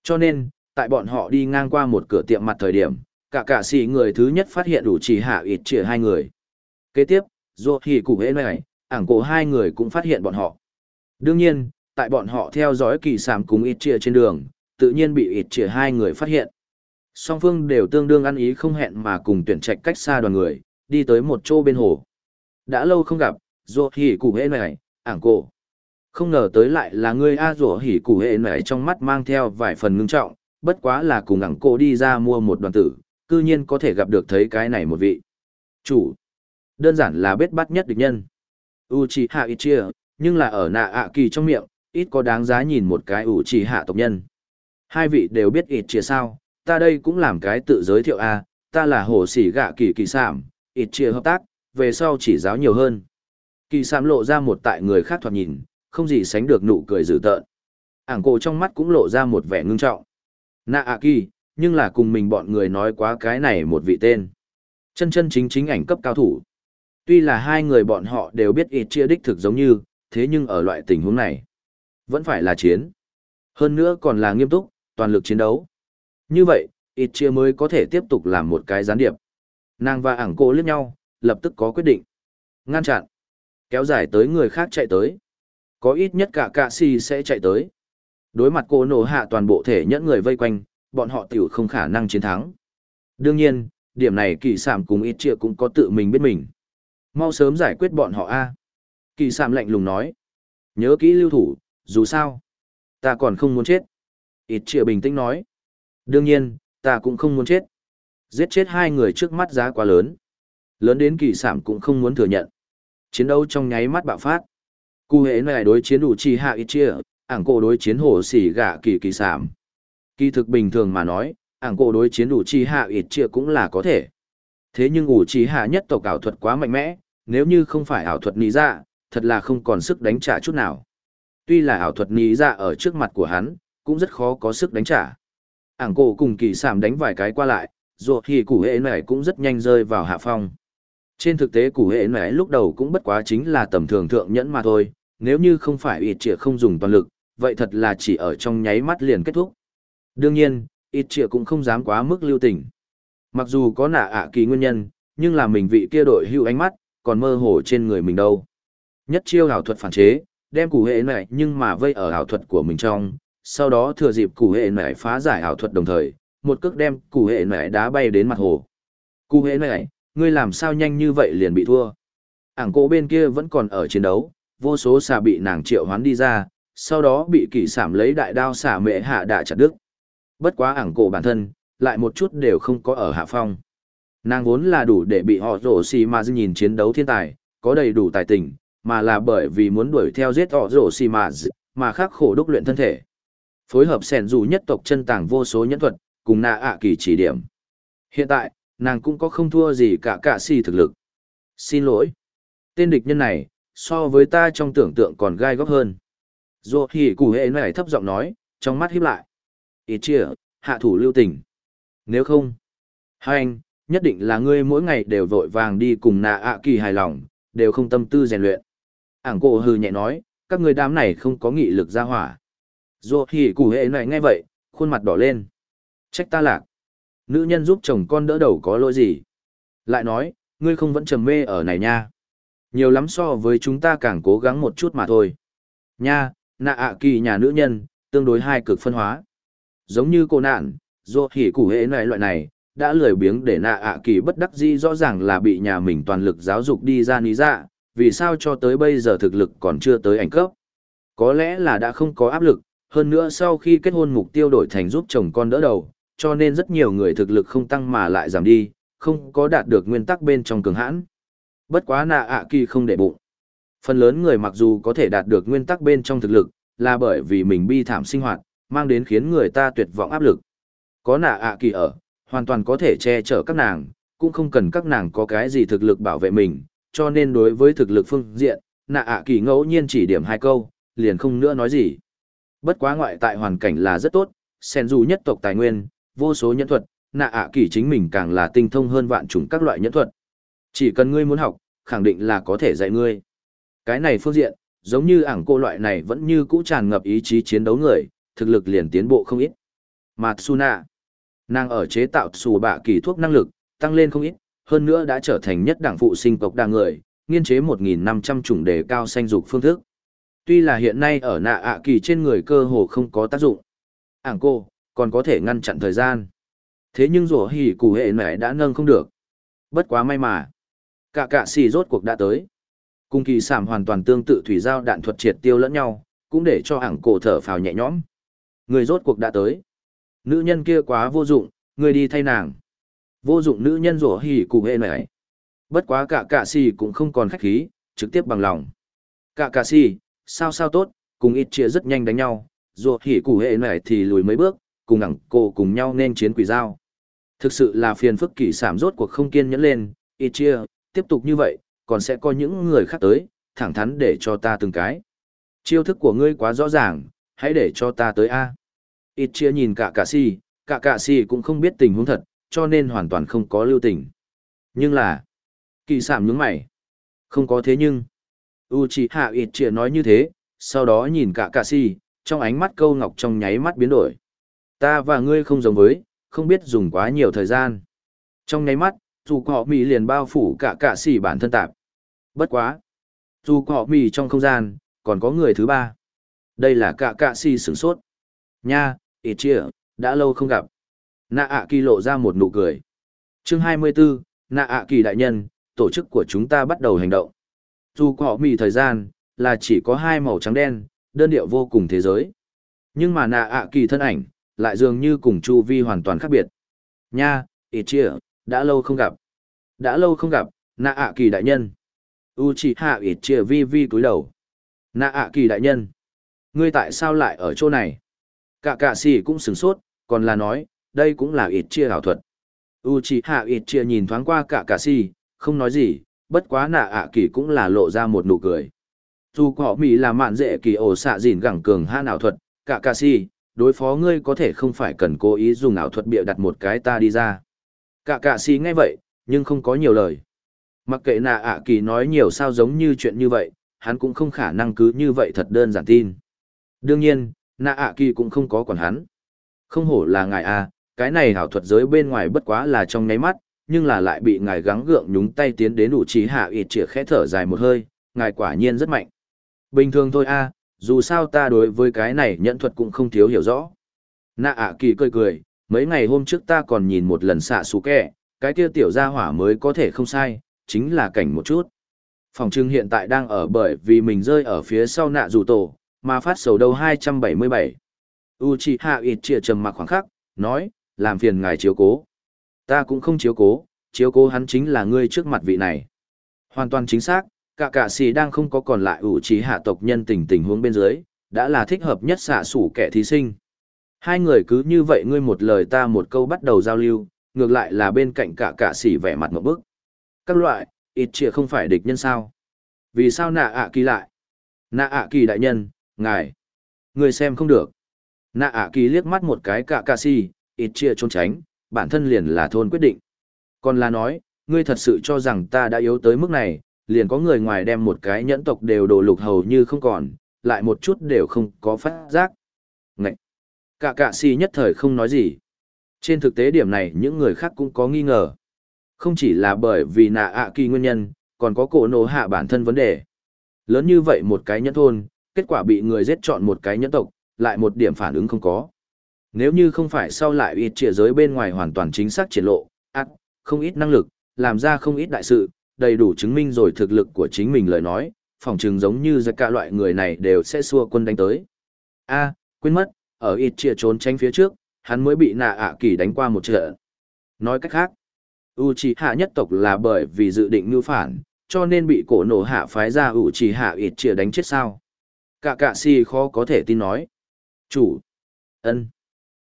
Cho nên, tại bọn họ đi ngang qua một cửa tiệm mặt thời điểm, cả cả sỉ người thứ nhất phát hiện đủ chỉ hạ ịt chĩa hai người. Kế tiếp, dù thì cụ hế này, ảng cổ hai người cũng phát hiện bọn họ. Đương nhiên, tại bọn họ theo dõi kỳ sàm cùng ịt chĩa trên đường, tự nhiên bị ịt chĩa hai người phát hiện. Song phương đều tương đương ăn ý không hẹn mà cùng tuyển trạch cách xa đoàn người, đi tới một chỗ bên hồ. Đã lâu không gặp, rùa hỉ cụ hệ này, ảng cổ. Không ngờ tới lại là ngươi A rùa hỉ cụ hệ này trong mắt mang theo vài phần ngưng trọng, bất quá là cùng ảng cổ đi ra mua một đoàn tử, cư nhiên có thể gặp được thấy cái này một vị. Chủ. Đơn giản là bết bắt nhất địch nhân. u chỉ hạ ít chia, nhưng là ở nạ ạ kỳ trong miệng, ít có đáng giá nhìn một cái Uchiha tộc nhân. Hai vị đều biết ít chia sao, ta đây cũng làm cái tự giới thiệu a ta là hồ sĩ gạ kỳ kỳ sảm, ít chia hợp tác, về sau chỉ giáo nhiều hơn. Kỳ sảm lộ ra một tại người khác thoạt nhìn, không gì sánh được nụ cười dữ tợn. Ảng cổ trong mắt cũng lộ ra một vẻ ngưng trọng. Nạ ạ kỳ, nhưng là cùng mình bọn người nói quá cái này một vị tên. Chân chân chính chính ảnh cấp cao thủ. Tuy là hai người bọn họ đều biết ít chia đích thực giống như, thế nhưng ở loại tình huống này, vẫn phải là chiến. Hơn nữa còn là nghiêm túc, toàn lực chiến đấu. Như vậy, ít chia mới có thể tiếp tục làm một cái gián điệp. Nàng và ảng cô liếc nhau, lập tức có quyết định. Ngăn chặn. Kéo dài tới người khác chạy tới. Có ít nhất cả cạ si sẽ chạy tới. Đối mặt cô nổ hạ toàn bộ thể nhẫn người vây quanh, bọn họ tiểu không khả năng chiến thắng. Đương nhiên, điểm này kỳ sảm cùng ít chia cũng có tự mình biết mình. Mau sớm giải quyết bọn họ a Kỳ sảm lạnh lùng nói. Nhớ kỹ lưu thủ, dù sao. Ta còn không muốn chết. Ít chia bình tĩnh nói. Đương nhiên, ta cũng không muốn chết. Giết chết hai người trước mắt giá quá lớn. Lớn đến kỳ sảm cũng không muốn thừa nhận. Chiến đấu trong nháy mắt bạo phát. Cụ hệ này đối chiến đủ chi hạ ít chia, ảng cổ đối chiến hồ xỉ gạ kỳ kỳ sảm. Kỳ thực bình thường mà nói, ảng cổ đối chiến đủ chi hạ ít chia cũng là có thể. Thế nhưng ủ chi hạ nhất tộc ảo thuật quá mạnh mẽ, nếu như không phải ảo thuật ní ra, dạ, thật là không còn sức đánh trả chút nào. Tuy là ảo thuật ní ra dạ ở trước mặt của hắn, cũng rất khó có sức đánh trả ảng cổ cùng kỳ sảm đánh vài cái qua lại ruột thì củ hệ này cũng rất nhanh rơi vào hạ phong trên thực tế củ hệ nẻ lúc đầu cũng bất quá chính là tầm thường thượng nhẫn mà thôi nếu như không phải ít trịa không dùng toàn lực vậy thật là chỉ ở trong nháy mắt liền kết thúc. Đương nhiên ít trịa cũng không dám quá mức lưu tình. Mặc dù có nạ ạ kỳ nguyên nhân nhưng là mình vị kia đội hưu ánh mắt còn mơ hồ trên người mình đâu. Nhất chiêu ảo thuật phản chế đem củ hệ nẻ nhưng mà vây ở ảo thuật của mình trong sau đó thừa dịp củ hệ nẻ phá giải ảo thuật đồng thời, một cước đem củ hệ nẻ đá bay đến mặt hồ. Cụ hệ nải, ngươi làm sao nhanh như vậy liền bị thua. Ảng cổ bên kia vẫn còn ở chiến đấu, vô số xà bị nàng triệu hoán đi ra, sau đó bị kỷ sảm lấy đại đao xả mệ hạ đạ chặt đứt. Bất quá ảng cổ bản thân, lại một chút đều không có ở hạ phong. Nàng vốn là đủ để bị họ rổ xì mà nhìn chiến đấu thiên tài, có đầy đủ tài tình, mà là bởi vì muốn đuổi theo giết họ rổ xì mà mà khắc khổ đúc luyện thân thể phối hợp sẻn dù nhất tộc chân tàng vô số nhẫn thuật cùng nạ ạ kỳ chỉ điểm hiện tại nàng cũng có không thua gì cả cả xì thực lực. Xin lỗi. Tên địch nhân này so với ta trong tưởng tượng còn gai góc hơn. Dù hỉ củ hệ này thấp giọng nói trong mắt hiếp lại. Ít chia hạ thủ lưu tình. Nếu không hai anh nhất định là ngươi mỗi ngày đều vội vàng đi cùng nạ ạ kỳ hài lòng đều không tâm tư rèn luyện. Ảng cổ hừ nhẹ nói các người đám này không có nghị lực ra hỏa. Dù hỉ củ hệ này nghe vậy, khuôn mặt đỏ lên. Trách ta lạc. Nữ nhân giúp chồng con đỡ đầu có lỗi gì? Lại nói, ngươi không vẫn trầm mê ở này nha. Nhiều lắm so với chúng ta càng cố gắng một chút mà thôi. Nha, nạ ạ kỳ nhà nữ nhân, tương đối hai cực phân hóa. Giống như cô nạn, dù hỉ cụ hệ này loại này, đã lười biếng để nạ ạ kỳ bất đắc di rõ ràng là bị nhà mình toàn lực giáo dục đi ra ní dạ, vì sao cho tới bây giờ thực lực còn chưa tới ảnh cấp. Có lẽ là đã không có áp lực, hơn nữa sau khi kết hôn mục tiêu đổi thành giúp chồng con đỡ đầu, cho nên rất nhiều người thực lực không tăng mà lại giảm đi, không có đạt được nguyên tắc bên trong cường hãn. Bất quá nạ ạ kỳ không để bụng. Phần lớn người mặc dù có thể đạt được nguyên tắc bên trong thực lực, là bởi vì mình bi thảm sinh hoạt, mang đến khiến người ta tuyệt vọng áp lực. Có nạ ạ kỳ ở, hoàn toàn có thể che chở các nàng, cũng không cần các nàng có cái gì thực lực bảo vệ mình, cho nên đối với thực lực phương diện, nạ ạ kỳ ngẫu nhiên chỉ điểm hai câu, liền không nữa nói gì. Bất quá ngoại tại hoàn cảnh là rất tốt, sen dù nhất tộc tài nguyên, vô số nhẫn thuật, nạ ạ kỳ chính mình càng là tinh thông hơn vạn chủng các loại nhẫn thuật. Chỉ cần ngươi muốn học, khẳng định là có thể dạy ngươi. Cái này phương diện, giống như ảng cô loại này vẫn như cũ tràn ngập ý chí chiến đấu người, thực lực liền tiến bộ không ít. Matsuna, nàng ở chế tạo xù bạ kỳ thuốc năng lực, tăng lên không ít, hơn nữa đã trở thành nhất đảng phụ sinh tộc đa người, nghiên chế 1.500 chủng đề cao sanh dục phương thức. Tuy là hiện nay ở nạ ạ kỳ trên người cơ hồ không có tác dụng. Ảng cô, còn có thể ngăn chặn thời gian. Thế nhưng rổ hỉ cụ hệ mẹ đã nâng không được. Bất quá may mà. Cả cả xì rốt cuộc đã tới. Cung kỳ sảm hoàn toàn tương tự thủy giao đạn thuật triệt tiêu lẫn nhau, cũng để cho ảng cổ thở phào nhẹ nhõm. Người rốt cuộc đã tới. Nữ nhân kia quá vô dụng, người đi thay nàng. Vô dụng nữ nhân rủa hỉ cụ hệ mẹ. Bất quá cả cả xì cũng không còn khách khí, trực tiếp bằng lòng. Cả cả xì, sao sao tốt, cùng ít chia rất nhanh đánh nhau, rủa hỉ cụ hệ mẹ thì lùi mấy bước, cùng ngẳng cổ cùng nhau nên chiến quỷ giao. Thực sự là phiền phức kỳ sảm rốt cuộc không kiên nhẫn lên, ít chia, tiếp tục như vậy, còn sẽ có những người khác tới, thẳng thắn để cho ta từng cái. Chiêu thức của ngươi quá rõ ràng, hãy để cho ta tới A. Ít chia nhìn cả cả si, cả cả si cũng không biết tình huống thật, cho nên hoàn toàn không có lưu tình. Nhưng là, kỳ sảm nhướng mày. Không có thế nhưng. Uchiha ít nói như thế, sau đó nhìn cả cả si, trong ánh mắt câu ngọc trong nháy mắt biến đổi. Ta và ngươi không giống với, không biết dùng quá nhiều thời gian. Trong nháy mắt, dù họ mì liền bao phủ cả cả xỉ bản thân tạp. Bất quá. Dù họ mì trong không gian, còn có người thứ ba. Đây là cả cả xỉ sửng sốt. Nha, ít chia, đã lâu không gặp. Nạ ạ kỳ lộ ra một nụ cười. chương 24, nạ ạ kỳ đại nhân, tổ chức của chúng ta bắt đầu hành động. Dù họ mì thời gian, là chỉ có hai màu trắng đen, đơn điệu vô cùng thế giới. Nhưng mà nạ ạ kỳ thân ảnh, lại dường như cùng chu vi hoàn toàn khác biệt. Nha, ít chia, đã lâu không gặp. Đã lâu không gặp, nạ ạ kỳ đại nhân. U chỉ hạ ít chia vi vi cúi đầu. Nạ ạ kỳ đại nhân. Ngươi tại sao lại ở chỗ này? Cả cả xì cũng sửng sốt, còn là nói, đây cũng là ít chia hảo thuật. U chỉ hạ ít chia nhìn thoáng qua cả cả xì, không nói gì, bất quá nạ ạ kỳ cũng là lộ ra một nụ cười. Dù họ mỹ là mạn dễ kỳ ổ xạ dìn gẳng cường ha ảo thuật, cả cả xì, đối phó ngươi có thể không phải cần cố ý dùng ảo thuật bịa đặt một cái ta đi ra. Cả cả xì nghe vậy, nhưng không có nhiều lời. Mặc kệ nạ ạ kỳ nói nhiều sao giống như chuyện như vậy, hắn cũng không khả năng cứ như vậy thật đơn giản tin. Đương nhiên, nạ ạ kỳ cũng không có quản hắn. Không hổ là ngài a, cái này ảo thuật giới bên ngoài bất quá là trong nháy mắt, nhưng là lại bị ngài gắng gượng nhúng tay tiến đến đủ trí hạ ịt chĩa khẽ thở dài một hơi, ngài quả nhiên rất mạnh. Bình thường thôi a, dù sao ta đối với cái này nhẫn thuật cũng không thiếu hiểu rõ. Nạ ạ kỳ cười cười, mấy ngày hôm trước ta còn nhìn một lần xạ xù kẹ, cái kia tiểu gia hỏa mới có thể không sai, chính là cảnh một chút. Phòng trưng hiện tại đang ở bởi vì mình rơi ở phía sau nạ dù tổ, mà phát sầu đâu 277. Uchiha Itchia trầm mặc khoảng khắc, nói, làm phiền ngài chiếu cố. Ta cũng không chiếu cố, chiếu cố hắn chính là ngươi trước mặt vị này. Hoàn toàn chính xác, cả cả xì đang không có còn lại ủ trí hạ tộc nhân tình tình huống bên dưới, đã là thích hợp nhất xạ sủ kẻ thí sinh. Hai người cứ như vậy ngươi một lời ta một câu bắt đầu giao lưu, ngược lại là bên cạnh cả cả xì vẻ mặt một bức. Các loại, ít trịa không phải địch nhân sao. Vì sao nạ ạ kỳ lại? Nạ ạ kỳ đại nhân, ngài. Người xem không được. Nạ ạ kỳ liếc mắt một cái cả cả sĩ, ít trịa trốn tránh, bản thân liền là thôn quyết định. Còn là nói, ngươi thật sự cho rằng ta đã yếu tới mức này, liền có người ngoài đem một cái nhẫn tộc đều đổ lục hầu như không còn, lại một chút đều không có phát giác. Ngậy! Cả cạ si nhất thời không nói gì. Trên thực tế điểm này những người khác cũng có nghi ngờ. Không chỉ là bởi vì nạ ạ kỳ nguyên nhân, còn có cổ nổ hạ bản thân vấn đề. Lớn như vậy một cái nhẫn thôn, kết quả bị người giết chọn một cái nhẫn tộc, lại một điểm phản ứng không có. Nếu như không phải sau lại ít trịa giới bên ngoài hoàn toàn chính xác triển lộ, ác, không ít năng lực, làm ra không ít đại sự, đầy đủ chứng minh rồi thực lực của chính mình lời nói, phòng trường giống như giặc cả loại người này đều sẽ xua quân đánh tới. A, quên mất, ở ít chia trốn tránh phía trước, hắn mới bị nạ ạ kỳ đánh qua một trận. Nói cách khác, Uchiha nhất tộc là bởi vì dự định mưu phản, cho nên bị cổ nổ hạ phái ra Uchiha ít chia đánh chết sao. Cả cạ si khó có thể tin nói. Chủ. ân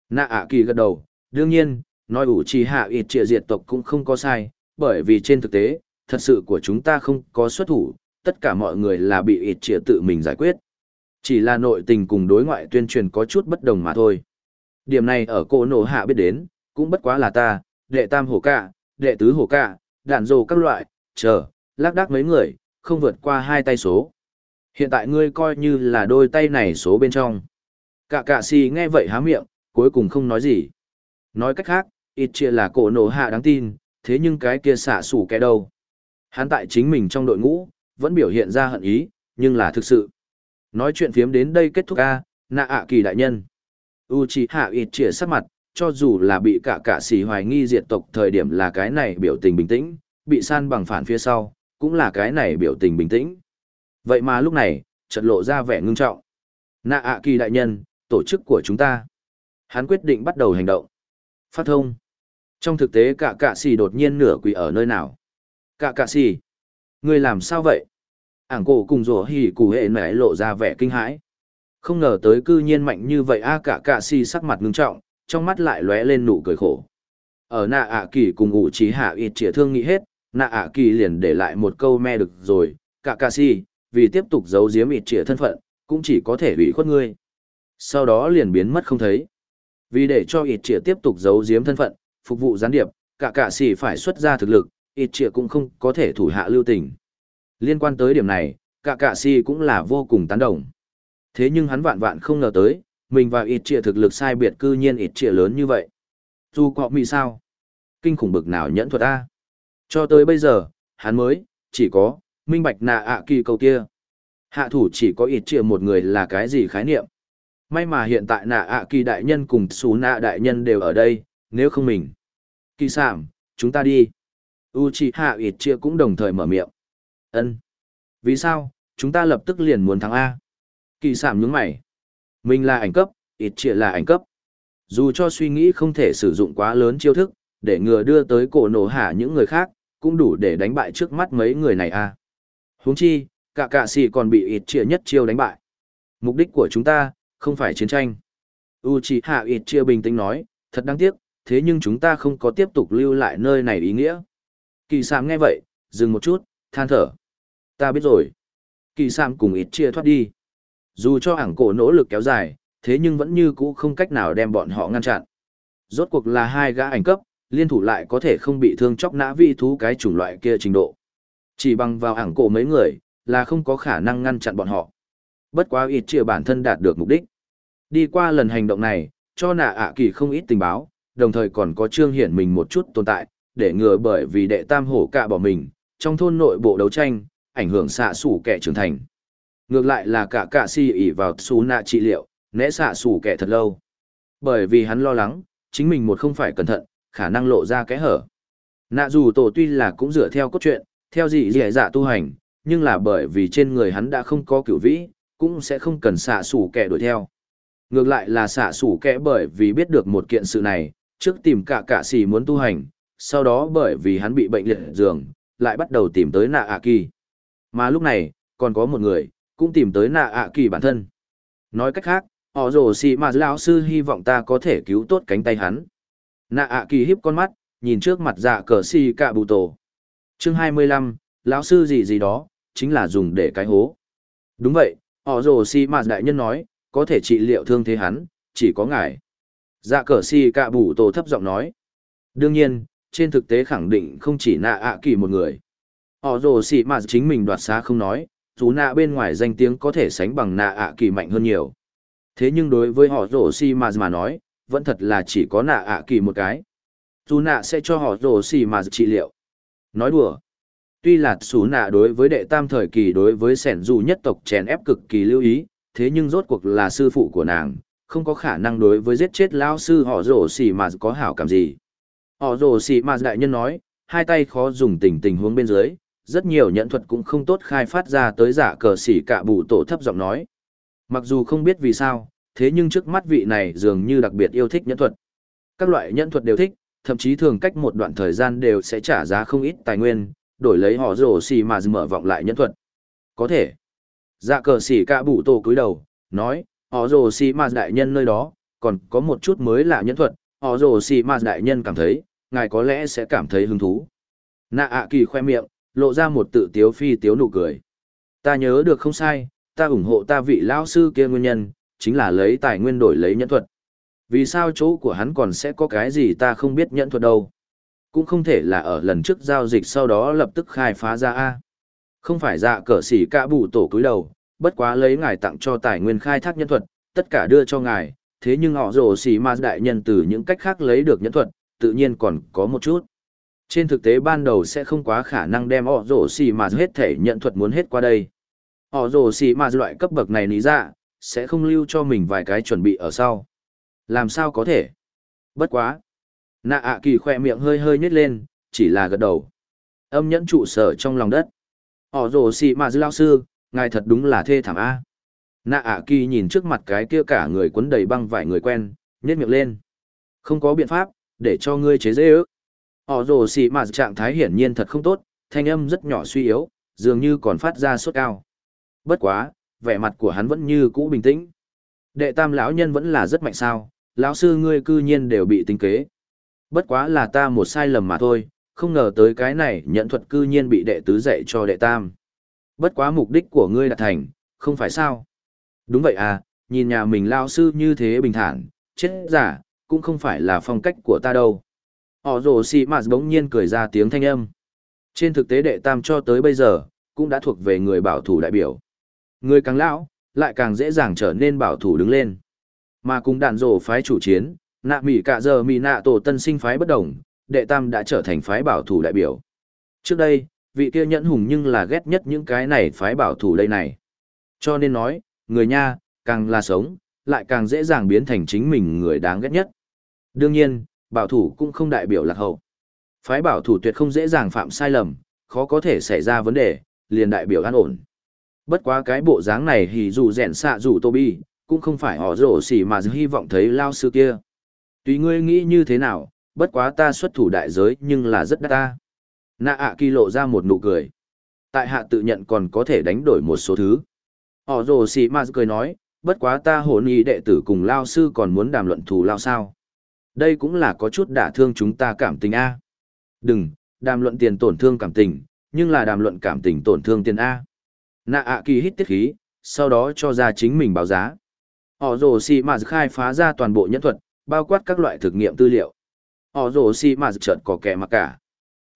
Nạ ạ kỳ gật đầu, đương nhiên, nói Uchiha ít chia diệt tộc cũng không có sai, bởi vì trên thực tế, thật sự của chúng ta không có xuất thủ, tất cả mọi người là bị ịt trịa tự mình giải quyết. Chỉ là nội tình cùng đối ngoại tuyên truyền có chút bất đồng mà thôi. Điểm này ở cổ nổ hạ biết đến, cũng bất quá là ta, đệ tam hổ cả, đệ tứ hổ cả, đạn dồ các loại, chờ, lác đác mấy người, không vượt qua hai tay số. Hiện tại ngươi coi như là đôi tay này số bên trong. Cả cả si nghe vậy há miệng, cuối cùng không nói gì. Nói cách khác, ít chia là cổ nổ hạ đáng tin, thế nhưng cái kia xả sủ kẻ đâu. Hắn tại chính mình trong đội ngũ, vẫn biểu hiện ra hận ý, nhưng là thực sự. Nói chuyện phiếm đến đây kết thúc a, nạ ạ kỳ đại nhân. Uchiha ít chia sắc mặt, cho dù là bị cả cả xì hoài nghi diệt tộc thời điểm là cái này biểu tình bình tĩnh, bị san bằng phản phía sau, cũng là cái này biểu tình bình tĩnh. Vậy mà lúc này, trật lộ ra vẻ ngưng trọng. Nạ ạ kỳ đại nhân, tổ chức của chúng ta. Hắn quyết định bắt đầu hành động. Phát thông. Trong thực tế cả cạ xì đột nhiên nửa quỳ ở nơi nào. Cả cạ xì. Người làm sao vậy? Ảng cổ cùng rổ hỉ cụ hệ mẹ lộ ra vẻ kinh hãi. Không ngờ tới cư nhiên mạnh như vậy a cả cạ xì sắc mặt ngưng trọng, trong mắt lại lóe lên nụ cười khổ. Ở nạ ạ kỳ cùng ủ trí hạ ít trịa thương nghĩ hết, nạ ạ kỳ liền để lại một câu me được rồi, cả cạ xì, vì tiếp tục giấu giếm ít trịa thân phận, cũng chỉ có thể hủy khuất ngươi. Sau đó liền biến mất không thấy. Vì để cho ít trịa tiếp tục giấu giếm thân phận, phục vụ gián điệp, cả cạ xì phải xuất ra thực lực, ít trịa cũng không có thể thủ hạ lưu tình. Liên quan tới điểm này, cả Cả Si cũng là vô cùng tán đồng. Thế nhưng hắn vạn vạn không ngờ tới, mình và ít trịa thực lực sai biệt cư nhiên ít trịa lớn như vậy. Dù có mì sao? Kinh khủng bực nào nhẫn thuật A. Cho tới bây giờ, hắn mới, chỉ có, minh bạch nạ ạ kỳ câu kia. Hạ thủ chỉ có ít trịa một người là cái gì khái niệm. May mà hiện tại nạ ạ kỳ đại nhân cùng xú nạ đại nhân đều ở đây, nếu không mình. Kỳ sảm, chúng ta đi. Uchiha Itchia cũng đồng thời mở miệng. Ân. Vì sao, chúng ta lập tức liền muốn thắng A. Kỳ sảm nhướng mày. Mình là ảnh cấp, Itchia là ảnh cấp. Dù cho suy nghĩ không thể sử dụng quá lớn chiêu thức, để ngừa đưa tới cổ nổ hạ những người khác, cũng đủ để đánh bại trước mắt mấy người này a. Huống chi, cả cả sĩ còn bị Itchia nhất chiêu đánh bại. Mục đích của chúng ta, không phải chiến tranh. Uchiha Itchia bình tĩnh nói, thật đáng tiếc, thế nhưng chúng ta không có tiếp tục lưu lại nơi này ý nghĩa. Kỳ sạm nghe vậy, dừng một chút, than thở. Ta biết rồi. Kỳ sạm cùng ít chia thoát đi. Dù cho ảng cổ nỗ lực kéo dài, thế nhưng vẫn như cũ không cách nào đem bọn họ ngăn chặn. Rốt cuộc là hai gã ảnh cấp, liên thủ lại có thể không bị thương chóc nã vi thú cái chủng loại kia trình độ. Chỉ bằng vào ảng cổ mấy người, là không có khả năng ngăn chặn bọn họ. Bất quá ít chia bản thân đạt được mục đích. Đi qua lần hành động này, cho nạ ạ kỳ không ít tình báo, đồng thời còn có trương hiển mình một chút tồn tại, để ngừa bởi vì đệ tam hổ cạ bỏ mình, trong thôn nội bộ đấu tranh, ảnh hưởng xạ sủ kẻ trưởng thành. Ngược lại là cả cạ si ỉ vào xù nạ trị liệu, né xạ sủ kẻ thật lâu. Bởi vì hắn lo lắng, chính mình một không phải cẩn thận, khả năng lộ ra kẽ hở. Nạ dù tổ tuy là cũng dựa theo cốt truyện, theo dị dị dạ tu hành, nhưng là bởi vì trên người hắn đã không có cửu vĩ, cũng sẽ không cần xạ sủ kẻ đuổi theo. Ngược lại là xạ sủ kẻ bởi vì biết được một kiện sự này, trước tìm cả cả xì muốn tu hành, sau đó bởi vì hắn bị bệnh liệt giường, lại bắt đầu tìm tới nạ ạ kỳ. Mà lúc này, còn có một người, cũng tìm tới nạ ạ kỳ bản thân. Nói cách khác, họ rồ xì mà lão sư hy vọng ta có thể cứu tốt cánh tay hắn. Nạ ạ kỳ híp con mắt, nhìn trước mặt dạ cờ xì cạ bù tổ. Chương 25, lão sư gì gì đó, chính là dùng để cái hố. Đúng vậy, họ rồ xì mà đại nhân nói, có thể trị liệu thương thế hắn, chỉ có ngài. Dạ cờ xì cạ bù tổ thấp giọng nói. Đương nhiên, trên thực tế khẳng định không chỉ nạ ạ kỳ một người. Họ rồ xì mà chính mình đoạt xá không nói, dù nạ bên ngoài danh tiếng có thể sánh bằng nạ ạ kỳ mạnh hơn nhiều. Thế nhưng đối với họ rồ xì mà mà nói, vẫn thật là chỉ có nạ ạ kỳ một cái. Dù nạ sẽ cho họ rồ xì mà trị liệu. Nói đùa. Tuy là xú nạ đối với đệ tam thời kỳ đối với sẻn dù nhất tộc chèn ép cực kỳ lưu ý, thế nhưng rốt cuộc là sư phụ của nàng, không có khả năng đối với giết chết lao sư họ rổ xì mà có hảo cảm gì. Họ rồ xì mà đại nhân nói, hai tay khó dùng tình tình huống bên dưới, rất nhiều nhận thuật cũng không tốt khai phát ra tới giả cờ xỉ cả bù tổ thấp giọng nói. Mặc dù không biết vì sao, thế nhưng trước mắt vị này dường như đặc biệt yêu thích nhẫn thuật. Các loại nhẫn thuật đều thích, thậm chí thường cách một đoạn thời gian đều sẽ trả giá không ít tài nguyên, đổi lấy họ rồ xì mà mở vọng lại nhẫn thuật. Có thể. Dạ cờ xỉ cả bụ tổ cúi đầu, nói, họ rồ xì mà đại nhân nơi đó, còn có một chút mới lạ nhẫn thuật, họ rồ xì mà đại nhân cảm thấy, ngài có lẽ sẽ cảm thấy hứng thú. Nạ ạ kỳ khoe miệng, lộ ra một tự tiếu phi tiếu nụ cười. Ta nhớ được không sai, ta ủng hộ ta vị lão sư kia nguyên nhân, chính là lấy tài nguyên đổi lấy nhẫn thuật. Vì sao chỗ của hắn còn sẽ có cái gì ta không biết nhẫn thuật đâu? Cũng không thể là ở lần trước giao dịch sau đó lập tức khai phá ra A. Không phải dạ cờ xỉ cả bù tổ cúi đầu, bất quá lấy ngài tặng cho tài nguyên khai thác nhẫn thuật, tất cả đưa cho ngài, thế nhưng họ rồ xỉ ma đại nhân từ những cách khác lấy được nhẫn thuật, tự nhiên còn có một chút. Trên thực tế ban đầu sẽ không quá khả năng đem họ rổ xì mà hết thể nhận thuật muốn hết qua đây. Họ rổ xì mà loại cấp bậc này lý ra, sẽ không lưu cho mình vài cái chuẩn bị ở sau. Làm sao có thể? Bất quá. Nạ ạ kỳ khỏe miệng hơi hơi nhếch lên, chỉ là gật đầu. Âm nhẫn trụ sở trong lòng đất. Họ rổ xì mà dư lao sư, ngài thật đúng là thê thảm A. Nạ ạ kỳ nhìn trước mặt cái kia cả người quấn đầy băng vải người quen, nhét miệng lên. Không có biện pháp, để cho ngươi chế dễ ước. Họ rồ xỉ mà trạng thái hiển nhiên thật không tốt, thanh âm rất nhỏ suy yếu, dường như còn phát ra sốt cao. Bất quá, vẻ mặt của hắn vẫn như cũ bình tĩnh. Đệ tam lão nhân vẫn là rất mạnh sao, lão sư ngươi cư nhiên đều bị tính kế. Bất quá là ta một sai lầm mà thôi, không ngờ tới cái này nhận thuật cư nhiên bị đệ tứ dạy cho đệ tam. Bất quá mục đích của ngươi đã thành, không phải sao? Đúng vậy à, nhìn nhà mình lão sư như thế bình thản, chết giả, cũng không phải là phong cách của ta đâu. Họ rồ xì mạt bỗng nhiên cười ra tiếng thanh âm. Trên thực tế đệ tam cho tới bây giờ, cũng đã thuộc về người bảo thủ đại biểu. Người càng lão, lại càng dễ dàng trở nên bảo thủ đứng lên. Mà cùng đàn rồ phái chủ chiến, nạ mỉ cả giờ mỉ nạ tổ tân sinh phái bất đồng, đệ tam đã trở thành phái bảo thủ đại biểu. Trước đây, vị kia nhẫn hùng nhưng là ghét nhất những cái này phái bảo thủ đây này. Cho nên nói, người nha, càng là sống, lại càng dễ dàng biến thành chính mình người đáng ghét nhất. Đương nhiên, bảo thủ cũng không đại biểu lạc hậu. Phái bảo thủ tuyệt không dễ dàng phạm sai lầm, khó có thể xảy ra vấn đề, liền đại biểu an ổn. Bất quá cái bộ dáng này thì dù rèn xạ dù tô bi, cũng không phải họ rổ xỉ mà hy vọng thấy lao sư kia. Tùy ngươi nghĩ như thế nào, bất quá ta xuất thủ đại giới nhưng là rất đắt ta. Nạ ạ kỳ lộ ra một nụ cười. Tại hạ tự nhận còn có thể đánh đổi một số thứ. Họ rồ xỉ mà cười nói, bất quá ta hồn ý đệ tử cùng lao sư còn muốn đàm luận thù lao sao. Đây cũng là có chút đả thương chúng ta cảm tình A. Đừng, đàm luận tiền tổn thương cảm tình, nhưng là đàm luận cảm tình tổn thương tiền A. Nạ ạ kỳ hít tiết khí, sau đó cho ra chính mình báo giá. Họ rồ xì mà khai phá ra toàn bộ nhân thuật, bao quát các loại thực nghiệm tư liệu. Họ rồ xì mà chợt có kẻ mà cả.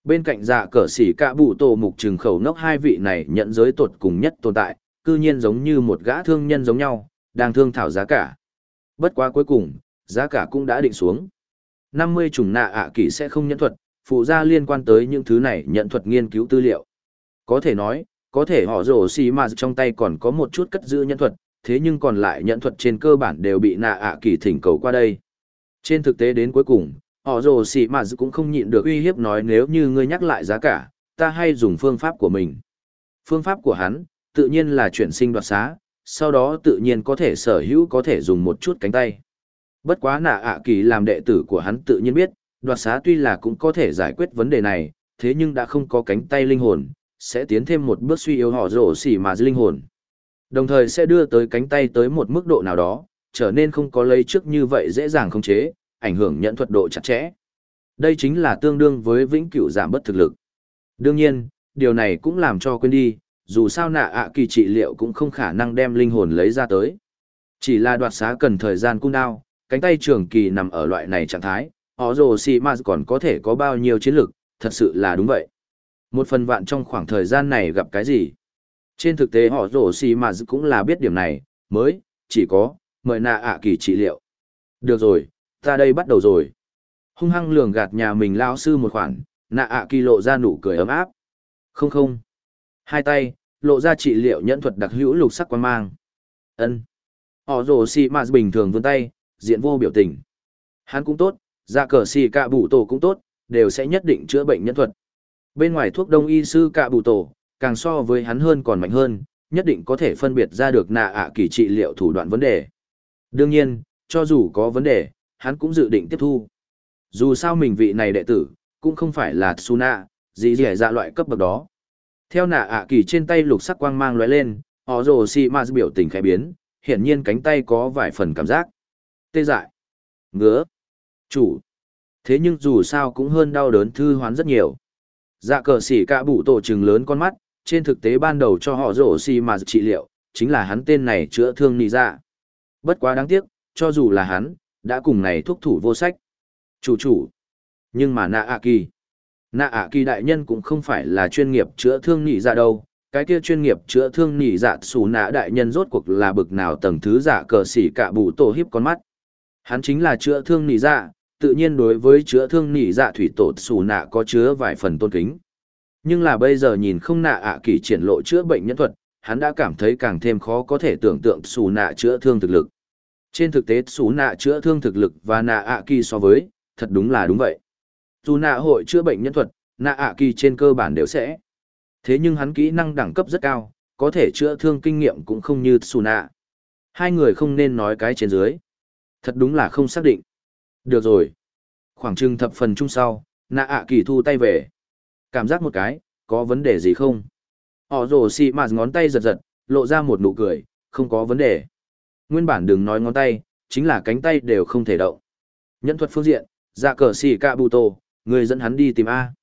Bên cạnh dạ cờ xỉ cả bụ tổ mục trừng khẩu nốc hai vị này nhận giới tột cùng nhất tồn tại, cư nhiên giống như một gã thương nhân giống nhau, đang thương thảo giá cả. Bất quá cuối cùng, giá cả cũng đã định xuống. 50 chủng nạ ạ kỷ sẽ không nhận thuật, phụ ra liên quan tới những thứ này nhận thuật nghiên cứu tư liệu. Có thể nói, có thể họ rổ xì mà trong tay còn có một chút cất giữ nhận thuật, thế nhưng còn lại nhận thuật trên cơ bản đều bị nạ ạ kỷ thỉnh cầu qua đây. Trên thực tế đến cuối cùng, họ rổ xì mà cũng không nhịn được uy hiếp nói nếu như ngươi nhắc lại giá cả, ta hay dùng phương pháp của mình. Phương pháp của hắn, tự nhiên là chuyển sinh đoạt xá, sau đó tự nhiên có thể sở hữu có thể dùng một chút cánh tay. Bất quá nạ ạ kỳ làm đệ tử của hắn tự nhiên biết, đoạt xá tuy là cũng có thể giải quyết vấn đề này, thế nhưng đã không có cánh tay linh hồn, sẽ tiến thêm một bước suy yếu họ rổ xỉ mà linh hồn. Đồng thời sẽ đưa tới cánh tay tới một mức độ nào đó, trở nên không có lấy trước như vậy dễ dàng không chế, ảnh hưởng nhận thuật độ chặt chẽ. Đây chính là tương đương với vĩnh cửu giảm bất thực lực. Đương nhiên, điều này cũng làm cho quên đi, dù sao nạ ạ kỳ trị liệu cũng không khả năng đem linh hồn lấy ra tới. Chỉ là đoạt xá cần thời gian cung đao, cánh tay trường kỳ nằm ở loại này trạng thái, họ rồ si ma còn có thể có bao nhiêu chiến lực, thật sự là đúng vậy. Một phần vạn trong khoảng thời gian này gặp cái gì? Trên thực tế họ rồ si ma cũng là biết điểm này, mới, chỉ có, mời nạ ạ kỳ trị liệu. Được rồi, ta đây bắt đầu rồi. Hung hăng lường gạt nhà mình lao sư một khoản, nạ ạ kỳ lộ ra nụ cười ấm áp. Không không. Hai tay, lộ ra trị liệu nhẫn thuật đặc hữu lục sắc quan mang. ân Họ rồ xì mà bình thường vươn tay, diện vô biểu tình. Hắn cũng tốt, dạ cờ xì cạ bụ tổ cũng tốt, đều sẽ nhất định chữa bệnh nhân thuật. Bên ngoài thuốc đông y sư cạ bụ tổ, càng so với hắn hơn còn mạnh hơn, nhất định có thể phân biệt ra được nạ ạ kỳ trị liệu thủ đoạn vấn đề. Đương nhiên, cho dù có vấn đề, hắn cũng dự định tiếp thu. Dù sao mình vị này đệ tử, cũng không phải là Tsuna, gì gì dạ loại cấp bậc đó. Theo nạ ạ kỳ trên tay lục sắc quang mang lóe lên, họ rồ si ma biểu tình khẽ biến, hiển nhiên cánh tay có vài phần cảm giác. Tê dại. Ngứa. Chủ. Thế nhưng dù sao cũng hơn đau đớn thư hoán rất nhiều. Dạ cờ xỉ cả bụ tổ trừng lớn con mắt, trên thực tế ban đầu cho họ rổ xì mà trị liệu, chính là hắn tên này chữa thương nì dạ. Bất quá đáng tiếc, cho dù là hắn, đã cùng này thúc thủ vô sách. Chủ chủ. Nhưng mà nạ ạ kỳ. Nạ ạ kỳ đại nhân cũng không phải là chuyên nghiệp chữa thương nhị dạ đâu. Cái kia chuyên nghiệp chữa thương nhị dạ xù nạ đại nhân rốt cuộc là bực nào tầng thứ dạ cờ xỉ cả bù tổ hiếp con mắt. Hắn chính là chữa thương nhị dạ, tự nhiên đối với chữa thương nhị dạ thủy tổ xù nạ có chứa vài phần tôn kính. Nhưng là bây giờ nhìn không nạ ạ kỳ triển lộ chữa bệnh nhân thuật, hắn đã cảm thấy càng thêm khó có thể tưởng tượng xù nạ chữa thương thực lực. Trên thực tế xù nạ chữa thương thực lực và nạ ạ kỳ so với, thật đúng là đúng vậy. Dù nạ hội chữa bệnh nhân thuật, nạ ạ kỳ trên cơ bản đều sẽ. Thế nhưng hắn kỹ năng đẳng cấp rất cao, có thể chữa thương kinh nghiệm cũng không như xù nạ. Hai người không nên nói cái trên dưới. Thật đúng là không xác định. Được rồi. Khoảng chừng thập phần chung sau, nạ ạ kỳ thu tay về. Cảm giác một cái, có vấn đề gì không? Họ rồ xì mà ngón tay giật giật, lộ ra một nụ cười, không có vấn đề. Nguyên bản đừng nói ngón tay, chính là cánh tay đều không thể động. Nhân thuật phương diện, dạ cờ xì cạ bụ tổ, người dẫn hắn đi tìm A.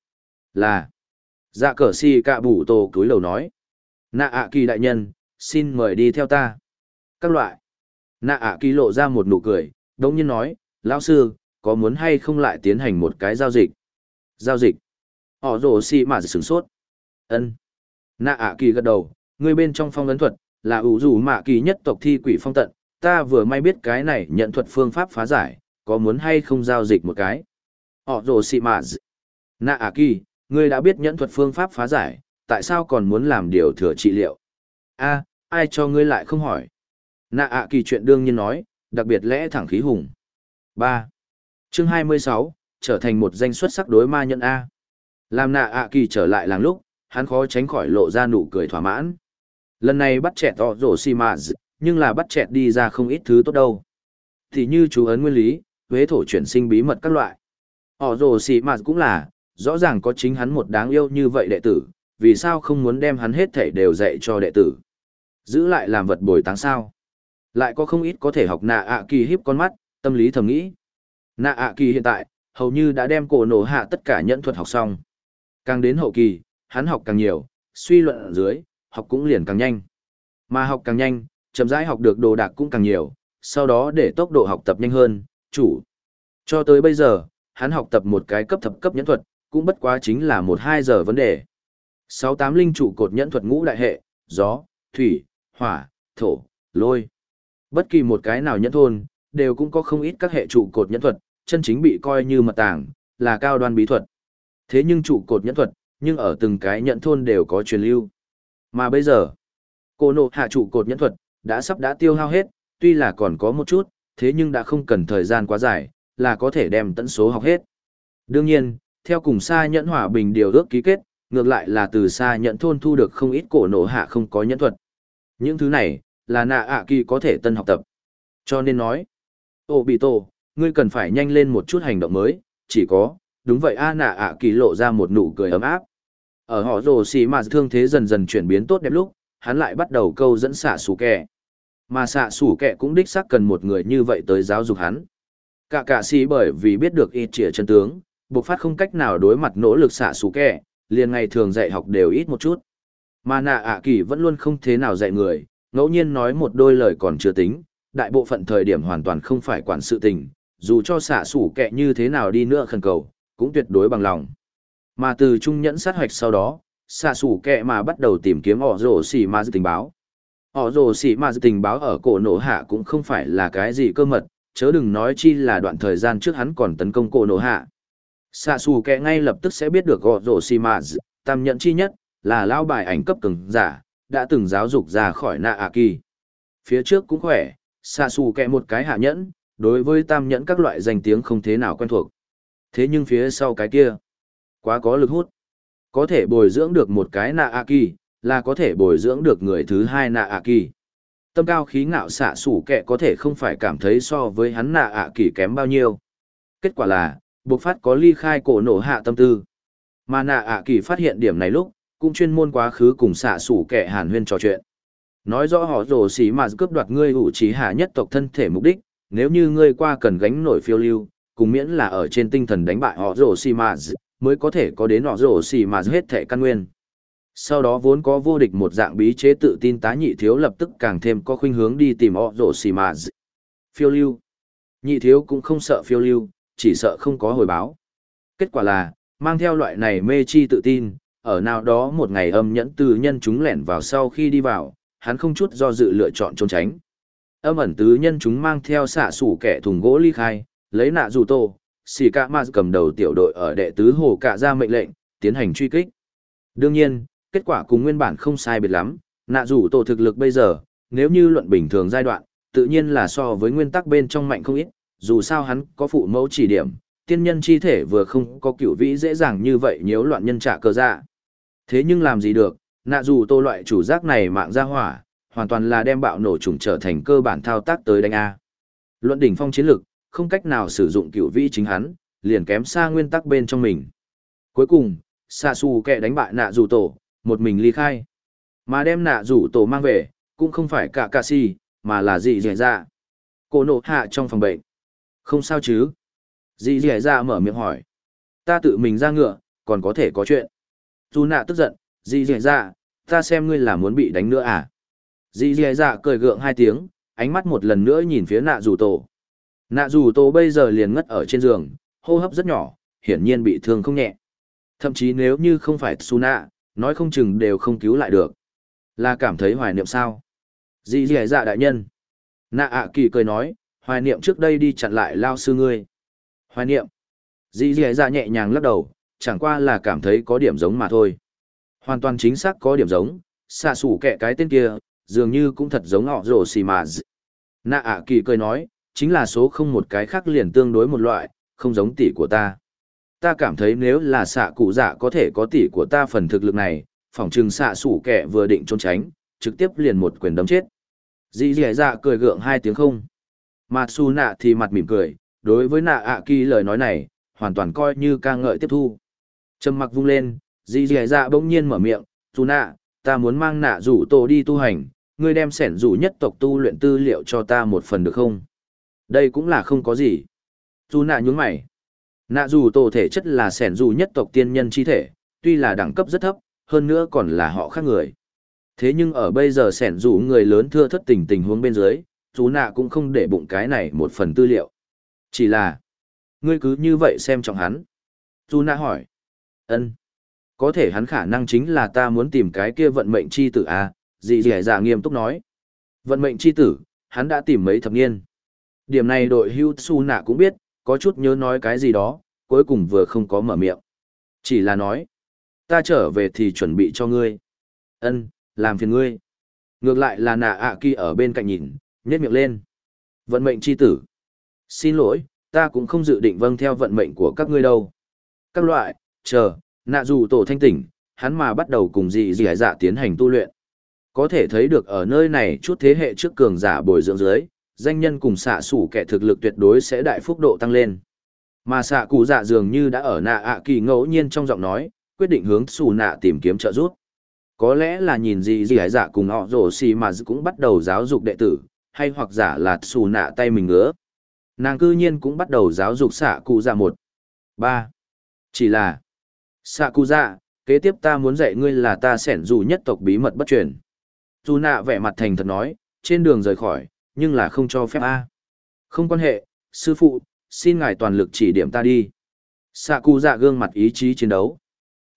Là. Dạ cờ si cạ bủ tổ cúi lầu nói. Nạ ạ kỳ đại nhân, xin mời đi theo ta. Các loại. Nạ ạ kỳ lộ ra một nụ cười, đống nhiên nói, lão sư, có muốn hay không lại tiến hành một cái giao dịch? Giao dịch. Họ rồ si mà sửng sốt. ân Nạ ạ kỳ gật đầu, người bên trong phong ấn thuật, là ủ rủ mạ kỳ nhất tộc thi quỷ phong tận, ta vừa may biết cái này nhận thuật phương pháp phá giải, có muốn hay không giao dịch một cái. Họ rồ xì mà Nạ à kỳ, ngươi đã biết nhẫn thuật phương pháp phá giải, tại sao còn muốn làm điều thừa trị liệu? a ai cho ngươi lại không hỏi? Nạ ạ kỳ chuyện đương nhiên nói, đặc biệt lẽ thẳng khí hùng. ba Chương hai mươi sáu trở thành một danh xuất sắc đối ma nhân A. Làm nạ ạ kỳ trở lại làng lúc, hắn khó tránh khỏi lộ ra nụ cười thỏa mãn. Lần này bắt trẻ tỏ rổ xì mà nhưng là bắt trẻ đi ra không ít thứ tốt đâu. Thì như chú ấn nguyên lý, huế thổ chuyển sinh bí mật các loại. Họ rồ xì mà cũng là, rõ ràng có chính hắn một đáng yêu như vậy đệ tử, vì sao không muốn đem hắn hết thể đều dạy cho đệ tử. Giữ lại làm vật bồi táng sao. Lại có không ít có thể học nạ ạ kỳ hiếp con mắt, tâm lý thầm nghĩ. Nạ ạ kỳ hiện tại, hầu như đã đem cổ nổ hạ tất cả nhẫn thuật học xong. Càng đến hậu kỳ, hắn học càng nhiều, suy luận ở dưới, học cũng liền càng nhanh. Mà học càng nhanh, chậm rãi học được đồ đạc cũng càng nhiều, sau đó để tốc độ học tập nhanh hơn, chủ. Cho tới bây giờ, hắn học tập một cái cấp thập cấp nhẫn thuật, cũng bất quá chính là một hai giờ vấn đề. Sáu tám linh trụ cột nhẫn thuật ngũ đại hệ, gió, thủy, hỏa, thổ, lôi. Bất kỳ một cái nào nhẫn thôn, đều cũng có không ít các hệ trụ cột nhẫn thuật, chân chính bị coi như mật tàng, là cao đoan bí thuật. Thế nhưng trụ cột nhẫn thuật, nhưng ở từng cái nhẫn thôn đều có truyền lưu. Mà bây giờ, cô nộ hạ trụ cột nhẫn thuật, đã sắp đã tiêu hao hết, tuy là còn có một chút, thế nhưng đã không cần thời gian quá dài, là có thể đem tận số học hết. Đương nhiên, theo cùng xa nhẫn hòa bình điều ước ký kết, ngược lại là từ xa nhẫn thôn thu được không ít cổ nổ hạ không có nhẫn thuật. Những thứ này, là nạ ạ kỳ có thể tân học tập. Cho nên nói, ô bị tổ, ngươi cần phải nhanh lên một chút hành động mới, chỉ có, đúng vậy a nạ ạ kỳ lộ ra một nụ cười ấm áp. Ở họ rồ xì mà thương thế dần dần chuyển biến tốt đẹp lúc, hắn lại bắt đầu câu dẫn xạ xù kẻ. Mà xạ xù kẻ cũng đích xác cần một người như vậy tới giáo dục hắn. Cả cả xì bởi vì biết được ít trịa chân tướng, buộc phát không cách nào đối mặt nỗ lực xạ sủ kẹ, liền ngày thường dạy học đều ít một chút. Mà nạ ạ kỳ vẫn luôn không thế nào dạy người, ngẫu nhiên nói một đôi lời còn chưa tính, đại bộ phận thời điểm hoàn toàn không phải quản sự tình, dù cho xạ sủ kẹ như thế nào đi nữa khẩn cầu, cũng tuyệt đối bằng lòng. Mà từ trung nhẫn sát hoạch sau đó, xạ sủ kẹ mà bắt đầu tìm kiếm ỏ rổ xỉ ma tình báo. ỏ rổ xỉ ma tình báo ở cổ nổ hạ cũng không phải là cái gì cơ mật, chớ đừng nói chi là đoạn thời gian trước hắn còn tấn công cổ nổ hạ. Xạ xù kẹ ngay lập tức sẽ biết được gọt rổ xỉ tam nhận chi nhất, là lao bài ảnh cấp cường giả, đã từng giáo dục ra khỏi nạ ạ kỳ. Phía trước cũng khỏe, xạ xù kẹ một cái hạ nhẫn, đối với tam nhẫn các loại danh tiếng không thế nào quen thuộc. Thế nhưng phía sau cái kia, quá có lực hút. Có thể bồi dưỡng được một cái nạ a kỳ, là có thể bồi dưỡng được người thứ hai nạ a kỳ. Tâm cao khí ngạo xạ sủ kẹ có thể không phải cảm thấy so với hắn nạ a kỳ kém bao nhiêu. Kết quả là, buộc phát có ly khai cổ nổ hạ tâm tư. Mà nạ a kỳ phát hiện điểm này lúc, cũng chuyên môn quá khứ cùng xạ sủ kệ hàn huyên trò chuyện. Nói rõ họ rồ xỉ mà cướp đoạt ngươi ủ trí hạ nhất tộc thân thể mục đích, nếu như ngươi qua cần gánh nổi phiêu lưu, cùng miễn là ở trên tinh thần đánh bại họ rồ xì mà mới có thể có đến họ rồ xì mà hết thể căn nguyên sau đó vốn có vô địch một dạng bí chế tự tin tá nhị thiếu lập tức càng thêm có khuynh hướng đi tìm họ rổ xì mà phiêu lưu. Nhị thiếu cũng không sợ phiêu lưu, chỉ sợ không có hồi báo. Kết quả là, mang theo loại này mê chi tự tin, ở nào đó một ngày âm nhẫn từ nhân chúng lẻn vào sau khi đi vào, hắn không chút do dự lựa chọn trốn tránh. Âm ẩn tứ nhân chúng mang theo xạ sủ kẻ thùng gỗ ly khai, lấy nạ dù tô, xì cả ma cầm đầu tiểu đội ở đệ tứ hồ cả ra mệnh lệnh, tiến hành truy kích. Đương nhiên, kết quả cùng nguyên bản không sai biệt lắm, nạ dù tổ thực lực bây giờ, nếu như luận bình thường giai đoạn, tự nhiên là so với nguyên tắc bên trong mạnh không ít, dù sao hắn có phụ mẫu chỉ điểm, tiên nhân chi thể vừa không có cửu vĩ dễ dàng như vậy nhiễu loạn nhân trả cơ dạ. Thế nhưng làm gì được, nạ dù tô loại chủ giác này mạng ra hỏa, hoàn toàn là đem bạo nổ trùng trở thành cơ bản thao tác tới đánh A. Luận đỉnh phong chiến lực, không cách nào sử dụng cửu vĩ chính hắn, liền kém xa nguyên tắc bên trong mình. Cuối cùng, Sa Su kệ đánh bại nạ dù tổ, một mình ly khai. Mà đem nạ rủ tổ mang về, cũng không phải cả cà si, mà là dị dẻ dạ. Cô nộ hạ trong phòng bệnh. Không sao chứ? Dị dẻ dạ mở miệng hỏi. Ta tự mình ra ngựa, còn có thể có chuyện. Dù nạ tức giận, dị dẻ dạ, ta xem ngươi là muốn bị đánh nữa à? Dị dẻ dạ cười gượng hai tiếng, ánh mắt một lần nữa nhìn phía nạ rủ tổ. Nạ rủ tổ bây giờ liền ngất ở trên giường, hô hấp rất nhỏ, hiển nhiên bị thương không nhẹ. Thậm chí nếu như không phải Tsuna, nói không chừng đều không cứu lại được. Là cảm thấy hoài niệm sao? Dì dì dạ đại nhân. Nạ ạ kỳ cười nói, hoài niệm trước đây đi chặn lại lao sư ngươi. Hoài niệm. Dì dì dạ nhẹ nhàng lắc đầu, chẳng qua là cảm thấy có điểm giống mà thôi. Hoàn toàn chính xác có điểm giống, xạ sủ kẹ cái tên kia, dường như cũng thật giống họ rổ xì mà d... Nạ ạ kỳ cười nói, chính là số không một cái khác liền tương đối một loại, không giống tỷ của ta ta cảm thấy nếu là xạ cụ dạ có thể có tỷ của ta phần thực lực này, phỏng chừng xạ sủ kẻ vừa định trốn tránh, trực tiếp liền một quyền đấm chết. Dì dì dạ cười gượng hai tiếng không. Mà su nạ thì mặt mỉm cười, đối với nạ ạ kỳ lời nói này, hoàn toàn coi như ca ngợi tiếp thu. Trầm mặc vung lên, dì dì dạ bỗng nhiên mở miệng su nạ, ta muốn mang nạ rủ tổ đi tu hành, ngươi đem sẻn rủ nhất tộc tu luyện tư liệu cho ta một phần được không? Đây cũng là không có gì. Su nạ nhún mày nạ dù tổ thể chất là sẻn dù nhất tộc tiên nhân chi thể, tuy là đẳng cấp rất thấp, hơn nữa còn là họ khác người. Thế nhưng ở bây giờ sẻn dù người lớn thưa thất tình tình huống bên dưới chú nạ cũng không để bụng cái này một phần tư liệu. Chỉ là, ngươi cứ như vậy xem trọng hắn. Chú nạ hỏi, ân, có thể hắn khả năng chính là ta muốn tìm cái kia vận mệnh chi tử à? Dị dẻ dạ nghiêm túc nói. Vận mệnh chi tử, hắn đã tìm mấy thập niên. Điểm này đội hưu su nạ cũng biết có chút nhớ nói cái gì đó, cuối cùng vừa không có mở miệng. Chỉ là nói, ta trở về thì chuẩn bị cho ngươi. Ân, làm phiền ngươi. Ngược lại là nạ ạ kỳ ở bên cạnh nhìn, nhét miệng lên. Vận mệnh chi tử. Xin lỗi, ta cũng không dự định vâng theo vận mệnh của các ngươi đâu. Các loại, chờ, nạ dù tổ thanh tỉnh, hắn mà bắt đầu cùng dị dị dạ tiến hành tu luyện. Có thể thấy được ở nơi này chút thế hệ trước cường giả bồi dưỡng dưới, danh nhân cùng xạ sủ kẻ thực lực tuyệt đối sẽ đại phúc độ tăng lên. Mà xạ cụ dạ dường như đã ở nạ ạ kỳ ngẫu nhiên trong giọng nói, quyết định hướng xù nạ tìm kiếm trợ giúp. Có lẽ là nhìn gì gì hải dạ cùng họ rổ xì mà cũng bắt đầu giáo dục đệ tử, hay hoặc giả là xù nạ tay mình ngứa. Nàng cư nhiên cũng bắt đầu giáo dục xạ cụ dạ một. ba Chỉ là, xạ cụ dạ, kế tiếp ta muốn dạy ngươi là ta sẻn dù nhất tộc bí mật bất truyền. Dù nạ vẻ mặt thành thật nói, trên đường rời khỏi, nhưng là không cho phép a. Không quan hệ, sư phụ, xin ngài toàn lực chỉ điểm ta đi. Xạ cụ dạ gương mặt ý chí chiến đấu.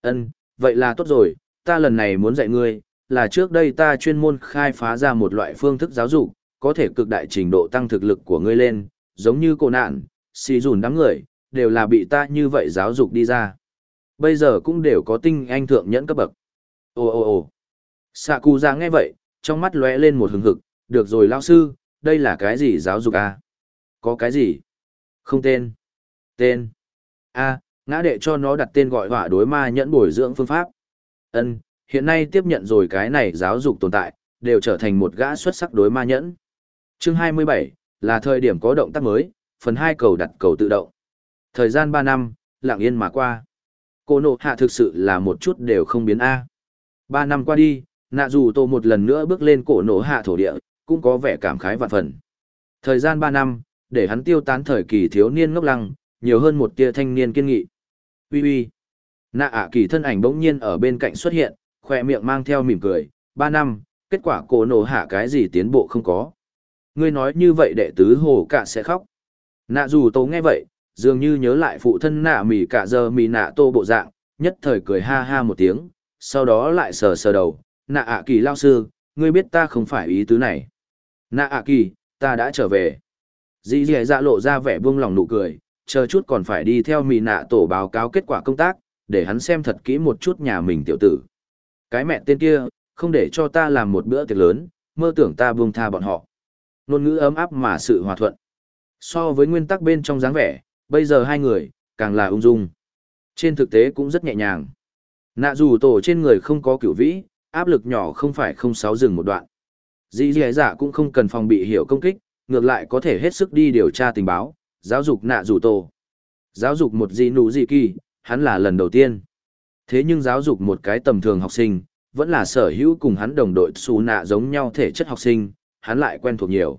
Ân, vậy là tốt rồi, ta lần này muốn dạy ngươi, là trước đây ta chuyên môn khai phá ra một loại phương thức giáo dục, có thể cực đại trình độ tăng thực lực của ngươi lên, giống như cô nạn, xì dùn đám người, đều là bị ta như vậy giáo dục đi ra. Bây giờ cũng đều có tinh anh thượng nhẫn cấp bậc. Ồ ồ ồ. Xạ cụ dạ nghe vậy, trong mắt lóe lên một hừng hực. Được rồi lao sư đây là cái gì giáo dục a Có cái gì? Không tên. Tên. a ngã đệ cho nó đặt tên gọi hỏa đối ma nhẫn bồi dưỡng phương pháp. ân hiện nay tiếp nhận rồi cái này giáo dục tồn tại, đều trở thành một gã xuất sắc đối ma nhẫn. Chương 27, là thời điểm có động tác mới, phần 2 cầu đặt cầu tự động. Thời gian 3 năm, lặng yên mà qua. Cô nộ hạ thực sự là một chút đều không biến A. 3 năm qua đi, nạ dù tô một lần nữa bước lên cổ nổ hạ thổ địa, cũng có vẻ cảm khái vạn phần. Thời gian 3 năm, để hắn tiêu tán thời kỳ thiếu niên ngốc lăng, nhiều hơn một tia thanh niên kiên nghị. Ui ui. Nạ ạ kỳ thân ảnh bỗng nhiên ở bên cạnh xuất hiện, khoe miệng mang theo mỉm cười, ba năm, kết quả cổ nổ hạ cái gì tiến bộ không có. Ngươi nói như vậy đệ tứ hồ cả sẽ khóc. Nạ dù tô nghe vậy, dường như nhớ lại phụ thân nạ mỉ cả giờ mỉ nạ tô bộ dạng, nhất thời cười ha ha một tiếng, sau đó lại sờ sờ đầu, nạ ạ kỳ lao sư, ngươi biết ta không phải ý tứ này. Nạ ạ kỳ, ta đã trở về. Dì dì dạ lộ ra vẻ buông lòng nụ cười, chờ chút còn phải đi theo mì nạ tổ báo cáo kết quả công tác, để hắn xem thật kỹ một chút nhà mình tiểu tử. Cái mẹ tên kia, không để cho ta làm một bữa tiệc lớn, mơ tưởng ta buông tha bọn họ. Nôn ngữ ấm áp mà sự hòa thuận. So với nguyên tắc bên trong dáng vẻ, bây giờ hai người, càng là ung dung. Trên thực tế cũng rất nhẹ nhàng. Nạ dù tổ trên người không có cửu vĩ, áp lực nhỏ không phải không sáu dừng một đoạn. Dì dì dạ cũng không cần phòng bị hiểu công kích, ngược lại có thể hết sức đi điều tra tình báo, giáo dục nạ rủ tổ. Giáo dục một dì nụ dì kỳ, hắn là lần đầu tiên. Thế nhưng giáo dục một cái tầm thường học sinh, vẫn là sở hữu cùng hắn đồng đội xù nạ giống nhau thể chất học sinh, hắn lại quen thuộc nhiều.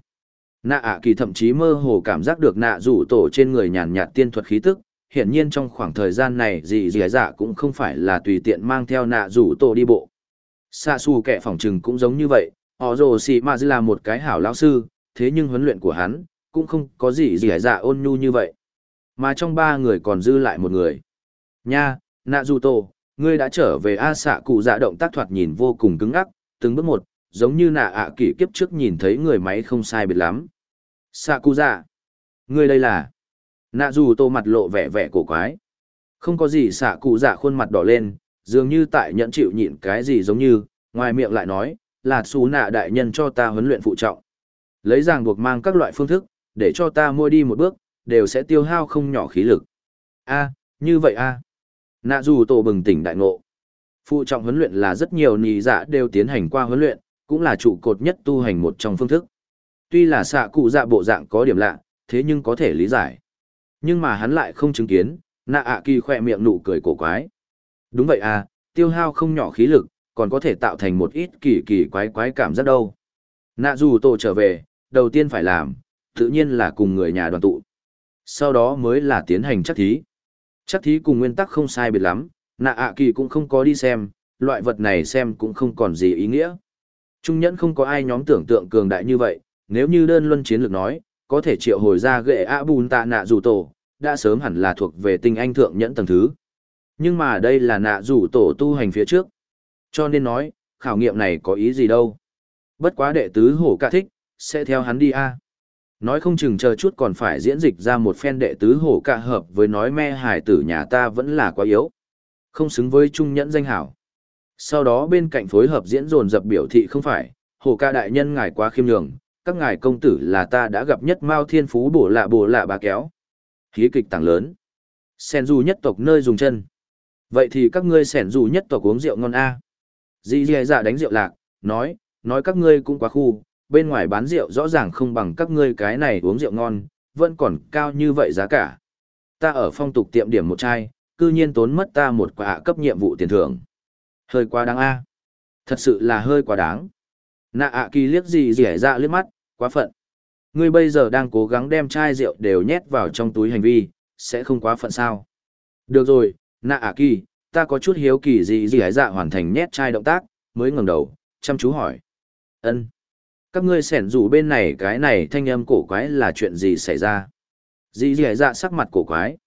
Nạ ạ kỳ thậm chí mơ hồ cảm giác được nạ rủ tổ trên người nhàn nhạt tiên thuật khí tức, hiển nhiên trong khoảng thời gian này dì dì dạ cũng không phải là tùy tiện mang theo nạ rủ tổ đi bộ. Sa xù kẻ phòng trừng cũng giống như vậy, họ rồ xì mà là một cái hảo lão sư, thế nhưng huấn luyện của hắn, cũng không có gì gì dạ ôn nhu như vậy. Mà trong ba người còn dư lại một người. Nha, nạ du tổ, ngươi đã trở về A xạ cụ dạ động tác thoạt nhìn vô cùng cứng ngắc, từng bước một, giống như nạ ạ kỷ kiếp trước nhìn thấy người máy không sai biệt lắm. Xạ cụ dạ, ngươi đây là... Nạ dù tô mặt lộ vẻ vẻ cổ quái. Không có gì xạ cụ dạ khuôn mặt đỏ lên, dường như tại nhận chịu nhịn cái gì giống như, ngoài miệng lại nói, là xù nạ đại nhân cho ta huấn luyện phụ trọng. Lấy ràng buộc mang các loại phương thức, để cho ta mua đi một bước, đều sẽ tiêu hao không nhỏ khí lực. a như vậy a Nạ dù tổ bừng tỉnh đại ngộ. Phụ trọng huấn luyện là rất nhiều nì dạ đều tiến hành qua huấn luyện, cũng là trụ cột nhất tu hành một trong phương thức. Tuy là xạ cụ dạ bộ dạng có điểm lạ, thế nhưng có thể lý giải. Nhưng mà hắn lại không chứng kiến, nạ ạ kỳ khỏe miệng nụ cười cổ quái. Đúng vậy à, tiêu hao không nhỏ khí lực, còn có thể tạo thành một ít kỳ kỳ quái quái cảm giác đâu. Nạ dù tổ trở về, đầu tiên phải làm, tự nhiên là cùng người nhà đoàn tụ. Sau đó mới là tiến hành chắc thí. Chắc thí cùng nguyên tắc không sai biệt lắm, nạ ạ kỳ cũng không có đi xem, loại vật này xem cũng không còn gì ý nghĩa. Trung nhẫn không có ai nhóm tưởng tượng cường đại như vậy, nếu như đơn luân chiến lược nói, có thể triệu hồi ra ghệ ạ bùn tạ nạ dù tổ, đã sớm hẳn là thuộc về tinh anh thượng nhẫn tầng thứ. Nhưng mà đây là nạ dù tổ tu hành phía trước. Cho nên nói, khảo nghiệm này có ý gì đâu. Bất quá đệ tứ hổ ca thích, sẽ theo hắn đi a Nói không chừng chờ chút còn phải diễn dịch ra một phen đệ tứ hổ ca hợp với nói me hải tử nhà ta vẫn là quá yếu. Không xứng với trung nhẫn danh hảo. Sau đó bên cạnh phối hợp diễn dồn dập biểu thị không phải, hổ ca đại nhân ngài quá khiêm nhường, các ngài công tử là ta đã gặp nhất mao thiên phú bổ lạ bổ lạ bà kéo. Hí kịch tảng lớn. Sen du nhất tộc nơi dùng chân. Vậy thì các ngươi sẻn dù nhất tộc uống rượu ngon a Dì dì dạ đánh rượu lạc, nói, nói các ngươi cũng quá khu, bên ngoài bán rượu rõ ràng không bằng các ngươi cái này uống rượu ngon, vẫn còn cao như vậy giá cả. Ta ở phong tục tiệm điểm một chai, cư nhiên tốn mất ta một quả cấp nhiệm vụ tiền thưởng. Hơi quá đáng a Thật sự là hơi quá đáng. Nạ ạ kỳ liếc gì rẻ dạ liếc mắt, quá phận. Ngươi bây giờ đang cố gắng đem chai rượu đều nhét vào trong túi hành vi, sẽ không quá phận sao. Được rồi, nạ ạ kỳ, ta có chút hiếu kỳ gì gì dạ hoàn thành nhét chai động tác, mới ngẩng đầu, chăm chú hỏi. ân Các ngươi sẻn rủ bên này cái này thanh âm cổ quái là chuyện gì xảy ra? Dì dì dạ sắc mặt cổ quái.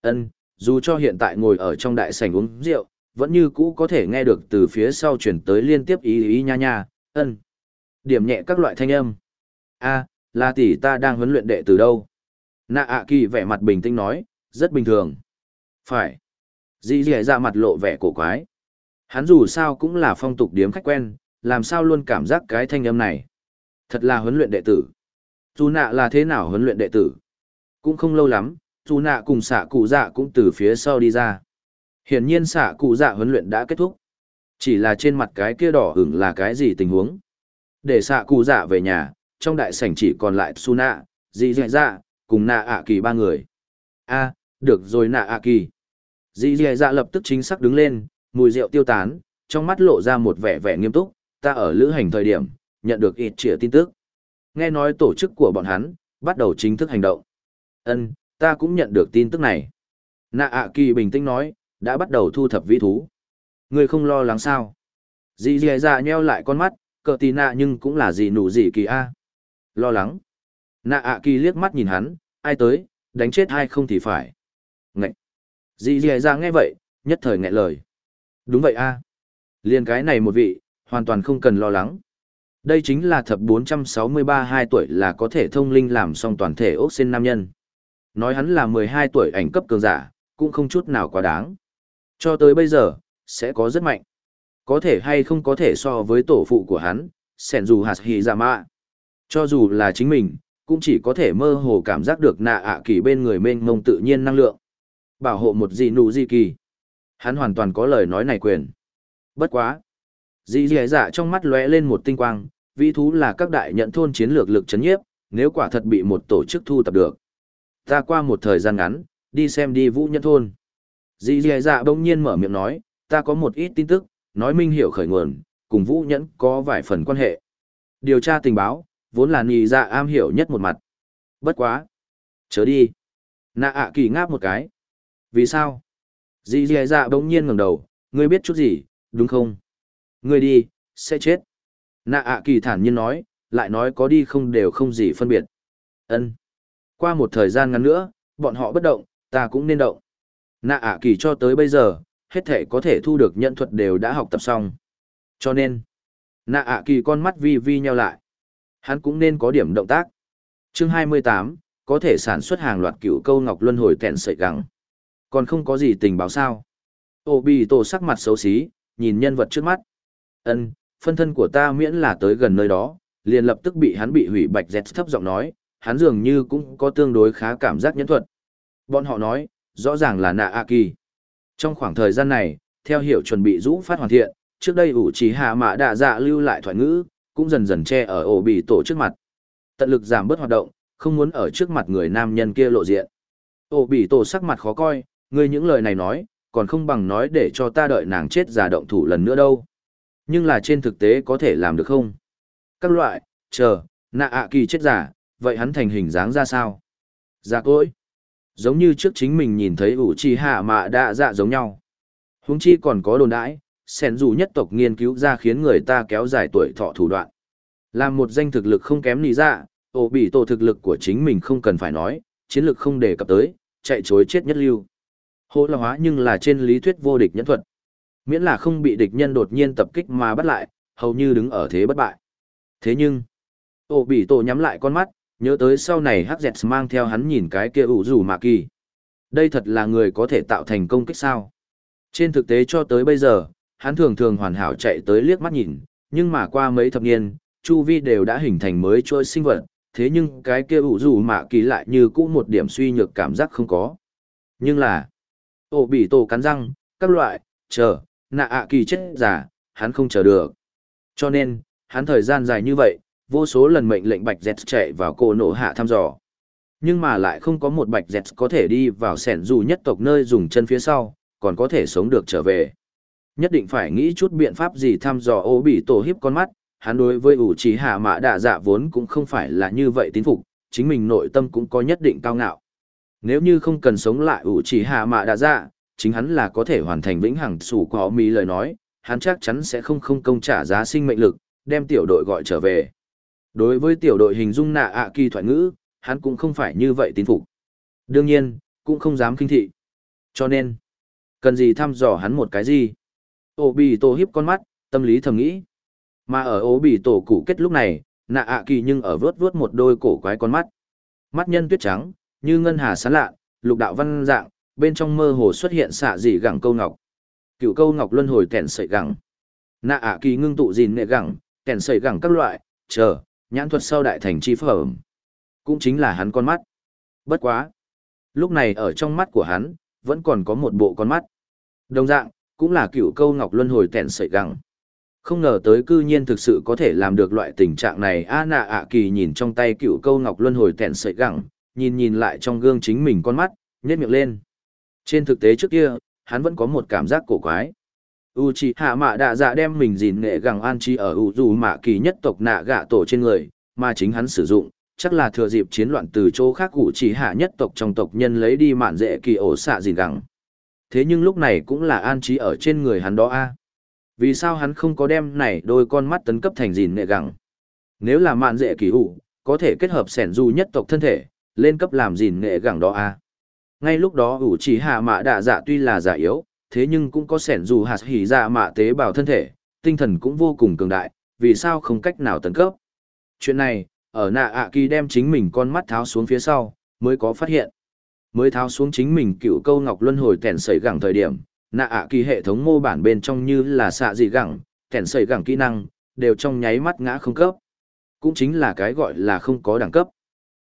ân dù cho hiện tại ngồi ở trong đại sảnh uống rượu, vẫn như cũ có thể nghe được từ phía sau chuyển tới liên tiếp ý ý nha nha, ân. Điểm nhẹ các loại thanh âm. a là tỷ ta đang huấn luyện đệ từ đâu? Nạ ạ kỳ vẻ mặt bình tĩnh nói, rất bình thường. Phải. Dì dì ra mặt lộ vẻ cổ quái. Hắn dù sao cũng là phong tục điếm khách quen, làm sao luôn cảm giác cái thanh âm này. Thật là huấn luyện đệ tử. Dù nạ là thế nào huấn luyện đệ tử? Cũng không lâu lắm, dù nạ cùng xạ cụ dạ cũng từ phía sau đi ra. Hiển nhiên xạ cụ dạ huấn luyện đã kết thúc. Chỉ là trên mặt cái kia đỏ ửng là cái gì tình huống. Để xạ cụ dạ về nhà, trong đại sảnh chỉ còn lại su nạ, dì dì dạ, cùng nạ ạ kỳ ba người. a được rồi nạ ạ kỳ. Dì dì dạ lập tức chính xác đứng lên, mùi rượu tiêu tán, trong mắt lộ ra một vẻ vẻ nghiêm túc, ta ở lữ hành thời điểm, nhận được ít trịa tin tức. Nghe nói tổ chức của bọn hắn, bắt đầu chính thức hành động. Ân, ta cũng nhận được tin tức này. Nạ ạ kỳ bình tĩnh nói, đã bắt đầu thu thập vĩ thú. Ngươi không lo lắng sao? Dì dì dạ nheo lại con mắt, cờ tì nạ nhưng cũng là gì nụ gì kỳ a. Lo lắng. Nạ ạ kỳ liếc mắt nhìn hắn, ai tới, đánh chết ai không thì phải. Dì dì ra nghe vậy, nhất thời nghẹn lời. Đúng vậy a. Liên cái này một vị, hoàn toàn không cần lo lắng. Đây chính là thập 463 hai tuổi là có thể thông linh làm xong toàn thể ốc xin nam nhân. Nói hắn là 12 tuổi ảnh cấp cường giả, cũng không chút nào quá đáng. Cho tới bây giờ, sẽ có rất mạnh. Có thể hay không có thể so với tổ phụ của hắn, sẻn dù hạt hì giả mạ. Cho dù là chính mình, cũng chỉ có thể mơ hồ cảm giác được nạ ạ kỳ bên người mênh mông tự nhiên năng lượng. Bảo hộ một gì nụ gì kỳ. Hắn hoàn toàn có lời nói này quyền. Bất quá. dị dị dạ trong mắt lóe lên một tinh quang, vĩ thú là các đại nhận thôn chiến lược lực chấn nhiếp, nếu quả thật bị một tổ chức thu tập được. Ta qua một thời gian ngắn, đi xem đi vũ nhân thôn. dị dị dạ bỗng nhiên mở miệng nói, ta có một ít tin tức, nói minh hiểu khởi nguồn, cùng vũ nhẫn có vài phần quan hệ. Điều tra tình báo, vốn là nì dạ am hiểu nhất một mặt. Bất quá. Chớ đi. Nạ ạ kỳ ngáp một cái. Vì sao? Dì dì dạ bỗng nhiên ngẩng đầu, ngươi biết chút gì, đúng không? Ngươi đi, sẽ chết. Nạ ạ kỳ thản nhiên nói, lại nói có đi không đều không gì phân biệt. ân Qua một thời gian ngắn nữa, bọn họ bất động, ta cũng nên động. Nạ ạ kỳ cho tới bây giờ, hết thể có thể thu được nhận thuật đều đã học tập xong. Cho nên, nạ ạ kỳ con mắt vi vi nheo lại. Hắn cũng nên có điểm động tác. chương 28, có thể sản xuất hàng loạt cựu câu ngọc luân hồi tẹn sợi gắng. Còn không có gì tình báo sao. Ô bì tổ sắc mặt xấu xí, nhìn nhân vật trước mắt. ân phân thân của ta miễn là tới gần nơi đó, liền lập tức bị hắn bị hủy bạch dẹt thấp giọng nói, hắn dường như cũng có tương đối khá cảm giác nhẫn thuật. Bọn họ nói, rõ ràng là nạ A Kỳ. Trong khoảng thời gian này, theo hiệu chuẩn bị rũ phát hoàn thiện, trước đây ủ trí hạ mã đạ dạ lưu lại thoại ngữ, cũng dần dần che ở ổ bị tổ trước mặt. Tận lực giảm bớt hoạt động, không muốn ở trước mặt người nam nhân kia lộ diện. Ổ bị tổ sắc mặt khó coi, ngươi những lời này nói, còn không bằng nói để cho ta đợi nàng chết giả động thủ lần nữa đâu. Nhưng là trên thực tế có thể làm được không? Các loại, chờ, nạ ạ kỳ chết giả, vậy hắn thành hình dáng ra sao? Dạ cối. Giống như trước chính mình nhìn thấy ủ trì hạ mạ đạ dạ giống nhau. Huống chi còn có đồn đãi, sen dù nhất tộc nghiên cứu ra khiến người ta kéo dài tuổi thọ thủ đoạn. Làm một danh thực lực không kém nì dạ, ổ bị tổ thực lực của chính mình không cần phải nói, chiến lược không đề cập tới, chạy chối chết nhất lưu. Hô la hóa nhưng là trên lý thuyết vô địch nhẫn thuật. Miễn là không bị địch nhân đột nhiên tập kích mà bắt lại, hầu như đứng ở thế bất bại. Thế nhưng, ô bị tổ nhắm lại con mắt, nhớ tới sau này hắc dẹt mang theo hắn nhìn cái kia ủ rủ mạ kỳ. Đây thật là người có thể tạo thành công kích sao. Trên thực tế cho tới bây giờ, hắn thường thường hoàn hảo chạy tới liếc mắt nhìn, nhưng mà qua mấy thập niên, chu vi đều đã hình thành mới trôi sinh vật, thế nhưng cái kia ủ rủ mạ kỳ lại như cũ một điểm suy nhược cảm giác không có. Nhưng là, ổ bị tổ cắn răng, các loại, chờ, nạ ạ kỳ chết giả, hắn không chờ được. Cho nên, hắn thời gian dài như vậy, vô số lần mệnh lệnh bạch dẹt chạy vào cổ nổ hạ thăm dò. Nhưng mà lại không có một bạch dẹt có thể đi vào sẻn dù nhất tộc nơi dùng chân phía sau, còn có thể sống được trở về. Nhất định phải nghĩ chút biện pháp gì thăm dò ô bị tổ hiếp con mắt, hắn đối với ủ trí hạ mã đạ dạ vốn cũng không phải là như vậy tín phục, chính mình nội tâm cũng có nhất định cao ngạo. Nếu như không cần sống lại ủ chỉ hạ mã đã dạ, chính hắn là có thể hoàn thành vĩnh hằng sủ của mỹ lời nói, hắn chắc chắn sẽ không không công trả giá sinh mệnh lực, đem tiểu đội gọi trở về. Đối với tiểu đội hình dung nạ ạ kỳ thoại ngữ, hắn cũng không phải như vậy tín phục. Đương nhiên, cũng không dám kinh thị. Cho nên, cần gì thăm dò hắn một cái gì? Ô bì tổ hiếp con mắt, tâm lý thầm nghĩ. Mà ở ô bì tổ cụ kết lúc này, nạ ạ kỳ nhưng ở vớt vớt một đôi cổ quái con mắt. Mắt nhân tuyết trắng, như ngân hà sán lạ, lục đạo văn dạng, bên trong mơ hồ xuất hiện xạ dị gẳng câu ngọc. Cựu câu ngọc luân hồi tèn sợi gẳng. Nạ ạ kỳ ngưng tụ gìn nệ gẳng, tèn sợi gẳng các loại, chờ, nhãn thuật sau đại thành chi phẩm. Cũng chính là hắn con mắt. Bất quá. Lúc này ở trong mắt của hắn, vẫn còn có một bộ con mắt. Đồng dạng, cũng là cựu câu ngọc luân hồi tèn sợi gẳng. Không ngờ tới cư nhiên thực sự có thể làm được loại tình trạng này a nạ ạ kỳ nhìn trong tay cựu câu ngọc luân hồi tèn sợi gẳng nhìn nhìn lại trong gương chính mình con mắt, nhét miệng lên. Trên thực tế trước kia, hắn vẫn có một cảm giác cổ quái u c hạ mạ đạ dạ đem mình dìn nghệ gẳng an chi ở u dù mạ kỳ nhất tộc nạ gạ tổ trên người mà chính hắn sử dụng chắc là thừa dịp chiến loạn từ chỗ khác u c hạ nhất tộc trong tộc nhân lấy đi mạn dễ kỳ ổ xạ dìn gẳng thế nhưng lúc này cũng là an trí ở trên người hắn đó a Vì sao hắn không có đem này đôi con mắt tấn cấp thành gìn nệ gẳng? Nếu là mạn dễ kỳ ủ, có thể kết hợp sẻn du nhất tộc thân thể, lên cấp làm gìn nghệ gẳng đó à? Ngay lúc đó ủ chỉ hạ mạ đạ dạ tuy là giả yếu, thế nhưng cũng có sẻn dù hạt hỉ dạ mạ tế bào thân thể, tinh thần cũng vô cùng cường đại, vì sao không cách nào tấn cấp. Chuyện này, ở nạ ạ kỳ đem chính mình con mắt tháo xuống phía sau, mới có phát hiện. Mới tháo xuống chính mình cựu câu ngọc luân hồi tèn sẩy gẳng thời điểm, nạ ạ kỳ hệ thống mô bản bên trong như là xạ dị gẳng, tèn sẩy gẳng kỹ năng, đều trong nháy mắt ngã không cấp. Cũng chính là cái gọi là không có đẳng cấp.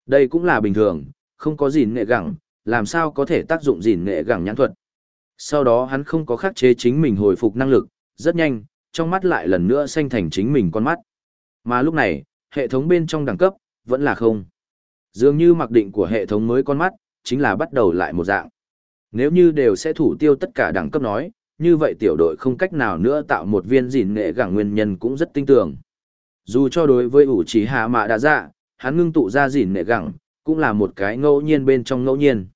Đây cũng là bình thường, không có gìn nghệ gẳng, làm sao có thể tác dụng gìn nghệ gẳng nhãn thuật. Sau đó hắn không có khắc chế chính mình hồi phục năng lực, rất nhanh, trong mắt lại lần nữa xanh thành chính mình con mắt. Mà lúc này, hệ thống bên trong đẳng cấp, vẫn là không. Dường như mặc định của hệ thống mới con mắt, chính là bắt đầu lại một dạng. Nếu như đều sẽ thủ tiêu tất cả đẳng cấp nói, như vậy tiểu đội không cách nào nữa tạo một viên gìn nghệ gẳng nguyên nhân cũng rất tinh tường. Dù cho đối với ủ trí hạ mạ đã dạ, hắn ngưng tụ ra gìn nệ gẳng, cũng là một cái ngẫu nhiên bên trong ngẫu nhiên.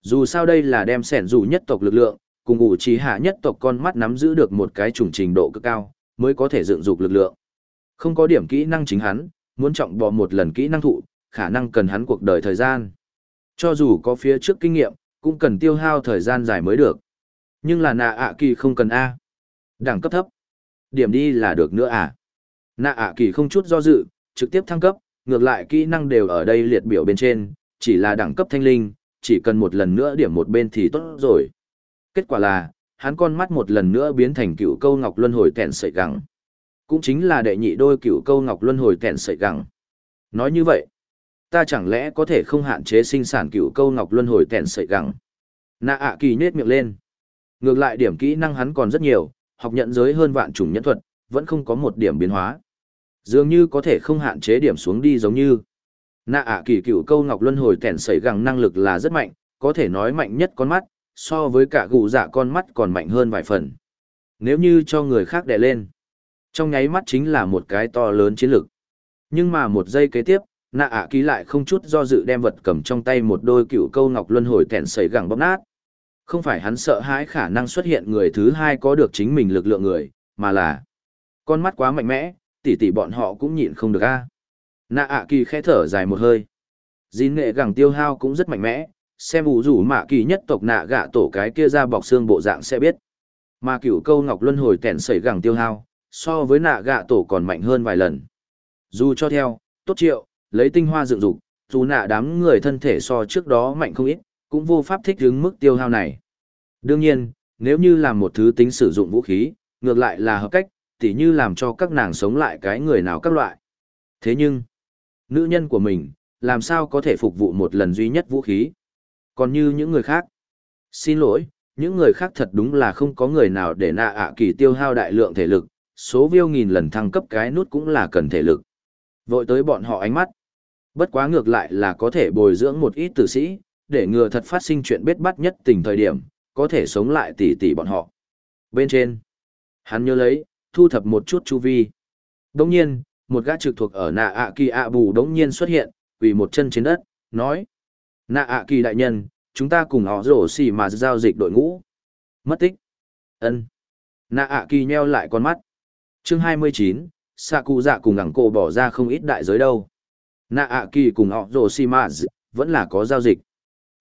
Dù sao đây là đem sẻn dù nhất tộc lực lượng, cùng ủ trí hạ nhất tộc con mắt nắm giữ được một cái chủng trình độ cực cao, mới có thể dựng dục lực lượng. Không có điểm kỹ năng chính hắn, muốn trọng bò một lần kỹ năng thụ, khả năng cần hắn cuộc đời thời gian. Cho dù có phía trước kinh nghiệm, cũng cần tiêu hao thời gian dài mới được. Nhưng là nạ ạ kỳ không cần A. Đẳng cấp thấp. Điểm đi là được nữa à. Nạ ạ kỳ không chút do dự, trực tiếp thăng cấp, ngược lại kỹ năng đều ở đây liệt biểu bên trên, chỉ là đẳng cấp thanh linh, chỉ cần một lần nữa điểm một bên thì tốt rồi. Kết quả là, hắn con mắt một lần nữa biến thành cựu câu ngọc luân hồi tẹn sợi gẳng. Cũng chính là đệ nhị đôi cựu câu ngọc luân hồi tẹn sợi gẳng. Nói như vậy, ta chẳng lẽ có thể không hạn chế sinh sản cựu câu ngọc luân hồi tẹn sợi gẳng. Nạ ạ kỳ nết miệng lên. Ngược lại điểm kỹ năng hắn còn rất nhiều, học nhận giới hơn vạn chủng nhân thuật, vẫn không có một điểm biến hóa. Dường như có thể không hạn chế điểm xuống đi giống như. Nạ ạ kỳ cựu câu ngọc luân hồi tẹn sẩy gẳng năng lực là rất mạnh, có thể nói mạnh nhất con mắt, so với cả gù dạ con mắt còn mạnh hơn vài phần. Nếu như cho người khác đè lên, trong nháy mắt chính là một cái to lớn chiến lược. Nhưng mà một giây kế tiếp, nạ ạ kỳ lại không chút do dự đem vật cầm trong tay một đôi cựu câu ngọc luân hồi tẹn sẩy gẳng bóp nát. Không phải hắn sợ hãi khả năng xuất hiện người thứ hai có được chính mình lực lượng người, mà là con mắt quá mạnh mẽ, tỷ tỷ bọn họ cũng nhịn không được a. Nạ ạ kỳ khẽ thở dài một hơi. Dín nghệ gẳng tiêu hao cũng rất mạnh mẽ, xem ủ rủ mạ kỳ nhất tộc nạ gạ tổ cái kia ra bọc xương bộ dạng sẽ biết. Mà cựu câu ngọc luân hồi tẻn sẩy gẳng tiêu hao, so với nạ gạ tổ còn mạnh hơn vài lần. Dù cho theo, tốt triệu, lấy tinh hoa dựng dục, dù nạ đám người thân thể so trước đó mạnh không ít, cũng vô pháp thích ứng mức tiêu hao này. Đương nhiên, nếu như làm một thứ tính sử dụng vũ khí, ngược lại là hợp cách tỉ như làm cho các nàng sống lại cái người nào các loại thế nhưng nữ nhân của mình, làm sao có thể phục vụ một lần duy nhất vũ khí. Còn như những người khác, xin lỗi, những người khác thật đúng là không có người nào để nạ ạ kỳ tiêu hao đại lượng thể lực, số viêu nghìn lần thăng cấp cái nút cũng là cần thể lực. Vội tới bọn họ ánh mắt. Bất quá ngược lại là có thể bồi dưỡng một ít tử sĩ, để ngừa thật phát sinh chuyện bết bắt nhất tình thời điểm, có thể sống lại tỷ tỷ bọn họ. Bên trên, hắn nhớ lấy, thu thập một chút chu vi. Đống nhiên, một gã trực thuộc ở nạ ạ kỳ ạ bù đống nhiên xuất hiện quỳ một chân trên đất nói nạ ạ kỳ đại nhân chúng ta cùng họ rổ xì mà giao dịch đội ngũ. Mất tích. Ân. Nạ ạ kỳ nheo lại con mắt. Chương hai mươi chín xạ cụ dạ cùng ẳng cổ bỏ ra không ít đại giới đâu. Nạ ạ kỳ cùng họ rổ xì mà vẫn là có giao dịch.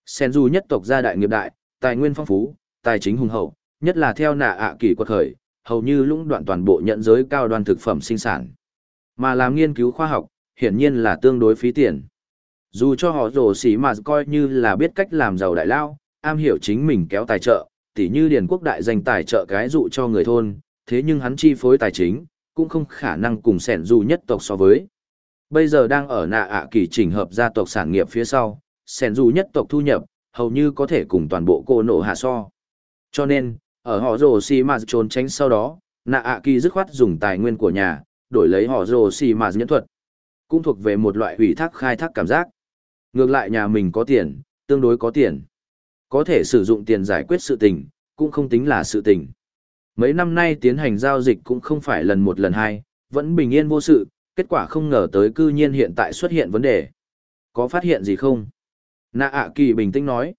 Sen du nhất tộc gia đại nghiệp đại tài nguyên phong phú tài chính hùng hậu nhất là theo nạ ạ kỳ quật khởi hầu như lũng đoạn toàn bộ nhận giới cao đoan thực phẩm sinh sản mà làm nghiên cứu khoa học, hiển nhiên là tương đối phí tiền. Dù cho họ rổ xỉ mà coi như là biết cách làm giàu đại lao, am hiểu chính mình kéo tài trợ, tỉ như Điền Quốc đại dành tài trợ cái dụ cho người thôn, thế nhưng hắn chi phối tài chính, cũng không khả năng cùng sẻn dù nhất tộc so với. Bây giờ đang ở nạ ạ kỳ chỉnh hợp gia tộc sản nghiệp phía sau, sẻn dù nhất tộc thu nhập, hầu như có thể cùng toàn bộ cô nổ hạ so. Cho nên, ở họ rồ xì mà trốn tránh sau đó, nạ ạ kỳ dứt khoát dùng tài nguyên của nhà, đổi lấy họ rồ xì mà nhẫn thuật. Cũng thuộc về một loại ủy thác khai thác cảm giác. Ngược lại nhà mình có tiền, tương đối có tiền. Có thể sử dụng tiền giải quyết sự tình, cũng không tính là sự tình. Mấy năm nay tiến hành giao dịch cũng không phải lần một lần hai, vẫn bình yên vô sự, kết quả không ngờ tới cư nhiên hiện tại xuất hiện vấn đề. Có phát hiện gì không? Nạ ạ kỳ bình tĩnh nói.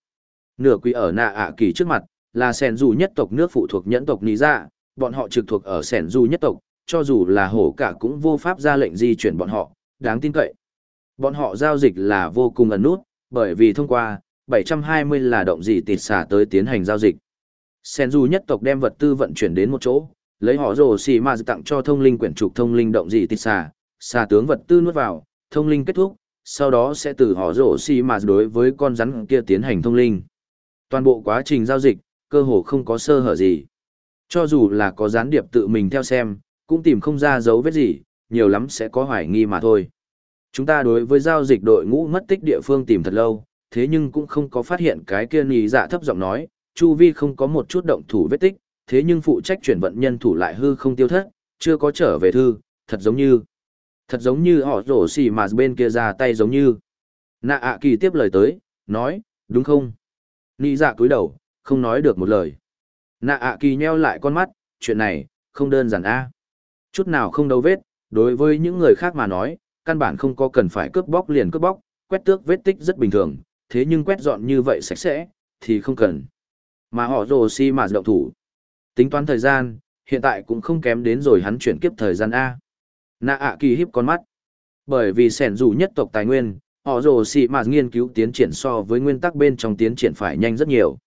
Nửa quỷ ở nạ ạ kỳ trước mặt, là sẻn dù nhất tộc nước phụ thuộc nhẫn tộc Lý Dạ, bọn họ trực thuộc ở sẻn Dù nhất tộc, cho dù là hổ cả cũng vô pháp ra lệnh di chuyển bọn họ, đáng tin cậy. Bọn họ giao dịch là vô cùng ẩn nút, bởi vì thông qua, 720 là động gì tịt xả tới tiến hành giao dịch. Sen du nhất tộc đem vật tư vận chuyển đến một chỗ, lấy họ rồ xì mà tặng cho thông linh quyển trục thông linh động gì tịt xả, xả tướng vật tư nuốt vào, thông linh kết thúc, sau đó sẽ từ họ rồ xì mà đối với con rắn kia tiến hành thông linh. Toàn bộ quá trình giao dịch, cơ hồ không có sơ hở gì. Cho dù là có gián điệp tự mình theo xem, cũng tìm không ra dấu vết gì, nhiều lắm sẽ có hoài nghi mà thôi. Chúng ta đối với giao dịch đội ngũ mất tích địa phương tìm thật lâu, thế nhưng cũng không có phát hiện cái kia nhì dạ thấp giọng nói, chu vi không có một chút động thủ vết tích, thế nhưng phụ trách chuyển vận nhân thủ lại hư không tiêu thất, chưa có trở về thư, thật giống như, thật giống như họ rổ xì mà bên kia ra tay giống như. Nạ ạ kỳ tiếp lời tới, nói, đúng không? Nị dạ cúi đầu, không nói được một lời. Nạ ạ kỳ nheo lại con mắt, chuyện này, không đơn giản a Chút nào không đâu vết, đối với những người khác mà nói, căn bản không có cần phải cướp bóc liền cướp bóc, quét tước vết tích rất bình thường, thế nhưng quét dọn như vậy sạch sẽ, thì không cần. Mà họ rồ si mà động thủ. Tính toán thời gian, hiện tại cũng không kém đến rồi hắn chuyển kiếp thời gian A. Nạ ạ kỳ hiếp con mắt. Bởi vì sẻn dù nhất tộc tài nguyên, họ rồ si mà nghiên cứu tiến triển so với nguyên tắc bên trong tiến triển phải nhanh rất nhiều.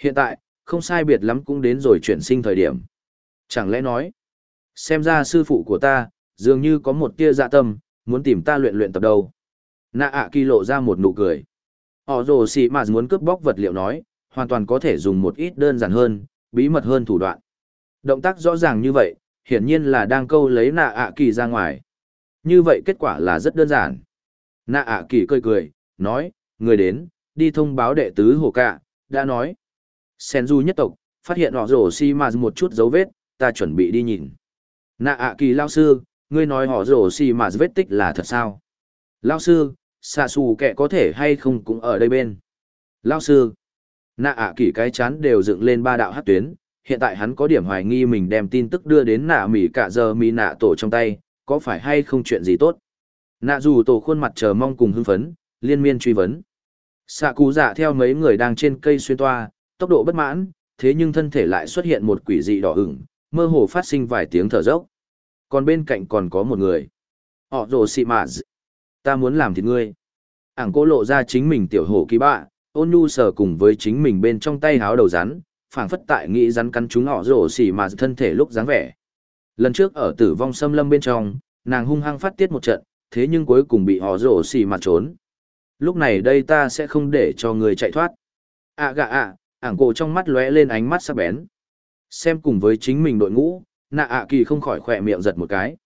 Hiện tại, không sai biệt lắm cũng đến rồi chuyển sinh thời điểm. Chẳng lẽ nói, xem ra sư phụ của ta, dường như có một tia dạ tâm, muốn tìm ta luyện luyện tập đâu. Nạ ạ kỳ lộ ra một nụ cười. Họ rồ xì mà muốn cướp bóc vật liệu nói, hoàn toàn có thể dùng một ít đơn giản hơn, bí mật hơn thủ đoạn. Động tác rõ ràng như vậy, hiển nhiên là đang câu lấy nạ ạ kỳ ra ngoài. Như vậy kết quả là rất đơn giản. Nạ ạ kỳ cười cười, nói, người đến, đi thông báo đệ tứ hồ cạ, đã nói. Senju nhất tộc, phát hiện họ rổ xi mà một chút dấu vết, ta chuẩn bị đi nhìn. Nạ ạ kỳ lao sư, ngươi nói họ rổ xi mà vết tích là thật sao? Lao sư, xạ xù kệ có thể hay không cũng ở đây bên. Lao sư, nạ ạ kỳ cái chán đều dựng lên ba đạo hát tuyến, hiện tại hắn có điểm hoài nghi mình đem tin tức đưa đến nạ mỉ cả giờ mỉ nạ tổ trong tay, có phải hay không chuyện gì tốt. Nạ dù tổ khuôn mặt chờ mong cùng hưng phấn, liên miên truy vấn. Xạ cú dạ theo mấy người đang trên cây xuyên toa, tốc độ bất mãn, thế nhưng thân thể lại xuất hiện một quỷ dị đỏ ửng, mơ hồ phát sinh vài tiếng thở dốc. Còn bên cạnh còn có một người. Họ rồ xị mạ Ta muốn làm thịt ngươi. Ảng cô lộ ra chính mình tiểu hổ kỳ bạ, ôn nhu sờ cùng với chính mình bên trong tay háo đầu rắn, phảng phất tại nghĩ rắn cắn chúng họ rồ xì mà thân thể lúc dáng vẻ. Lần trước ở tử vong xâm lâm bên trong, nàng hung hăng phát tiết một trận, thế nhưng cuối cùng bị họ rồ xì mà trốn. Lúc này đây ta sẽ không để cho người chạy thoát. À gạ ạ, à, ảng cổ trong mắt lóe lên ánh mắt sắc bén. Xem cùng với chính mình đội ngũ, nạ ạ kỳ không khỏi khỏe miệng giật một cái.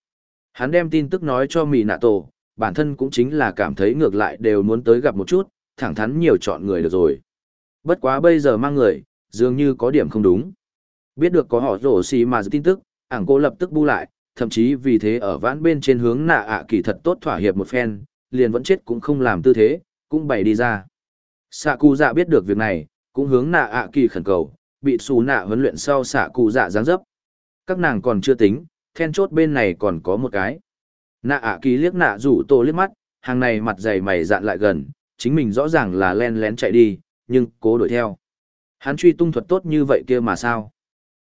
Hắn đem tin tức nói cho mì nạ tổ, bản thân cũng chính là cảm thấy ngược lại đều muốn tới gặp một chút, thẳng thắn nhiều chọn người được rồi. Bất quá bây giờ mang người, dường như có điểm không đúng. Biết được có họ rổ xì mà tin tức, ảng cô lập tức bu lại, thậm chí vì thế ở vãn bên trên hướng nạ ạ kỳ thật tốt thỏa hiệp một phen, liền vẫn chết cũng không làm tư thế, cũng bày đi ra. Sạ cu dạ biết được việc này, cũng hướng nạ ạ kỳ khẩn cầu, bị xù nạ huấn luyện sau xạ cụ dạ giáng dấp. Các nàng còn chưa tính, then chốt bên này còn có một cái. Nạ ạ kỳ liếc nạ rủ tổ liếc mắt, hàng này mặt dày mày dạn lại gần, chính mình rõ ràng là len lén chạy đi, nhưng cố đuổi theo. Hắn truy tung thuật tốt như vậy kia mà sao?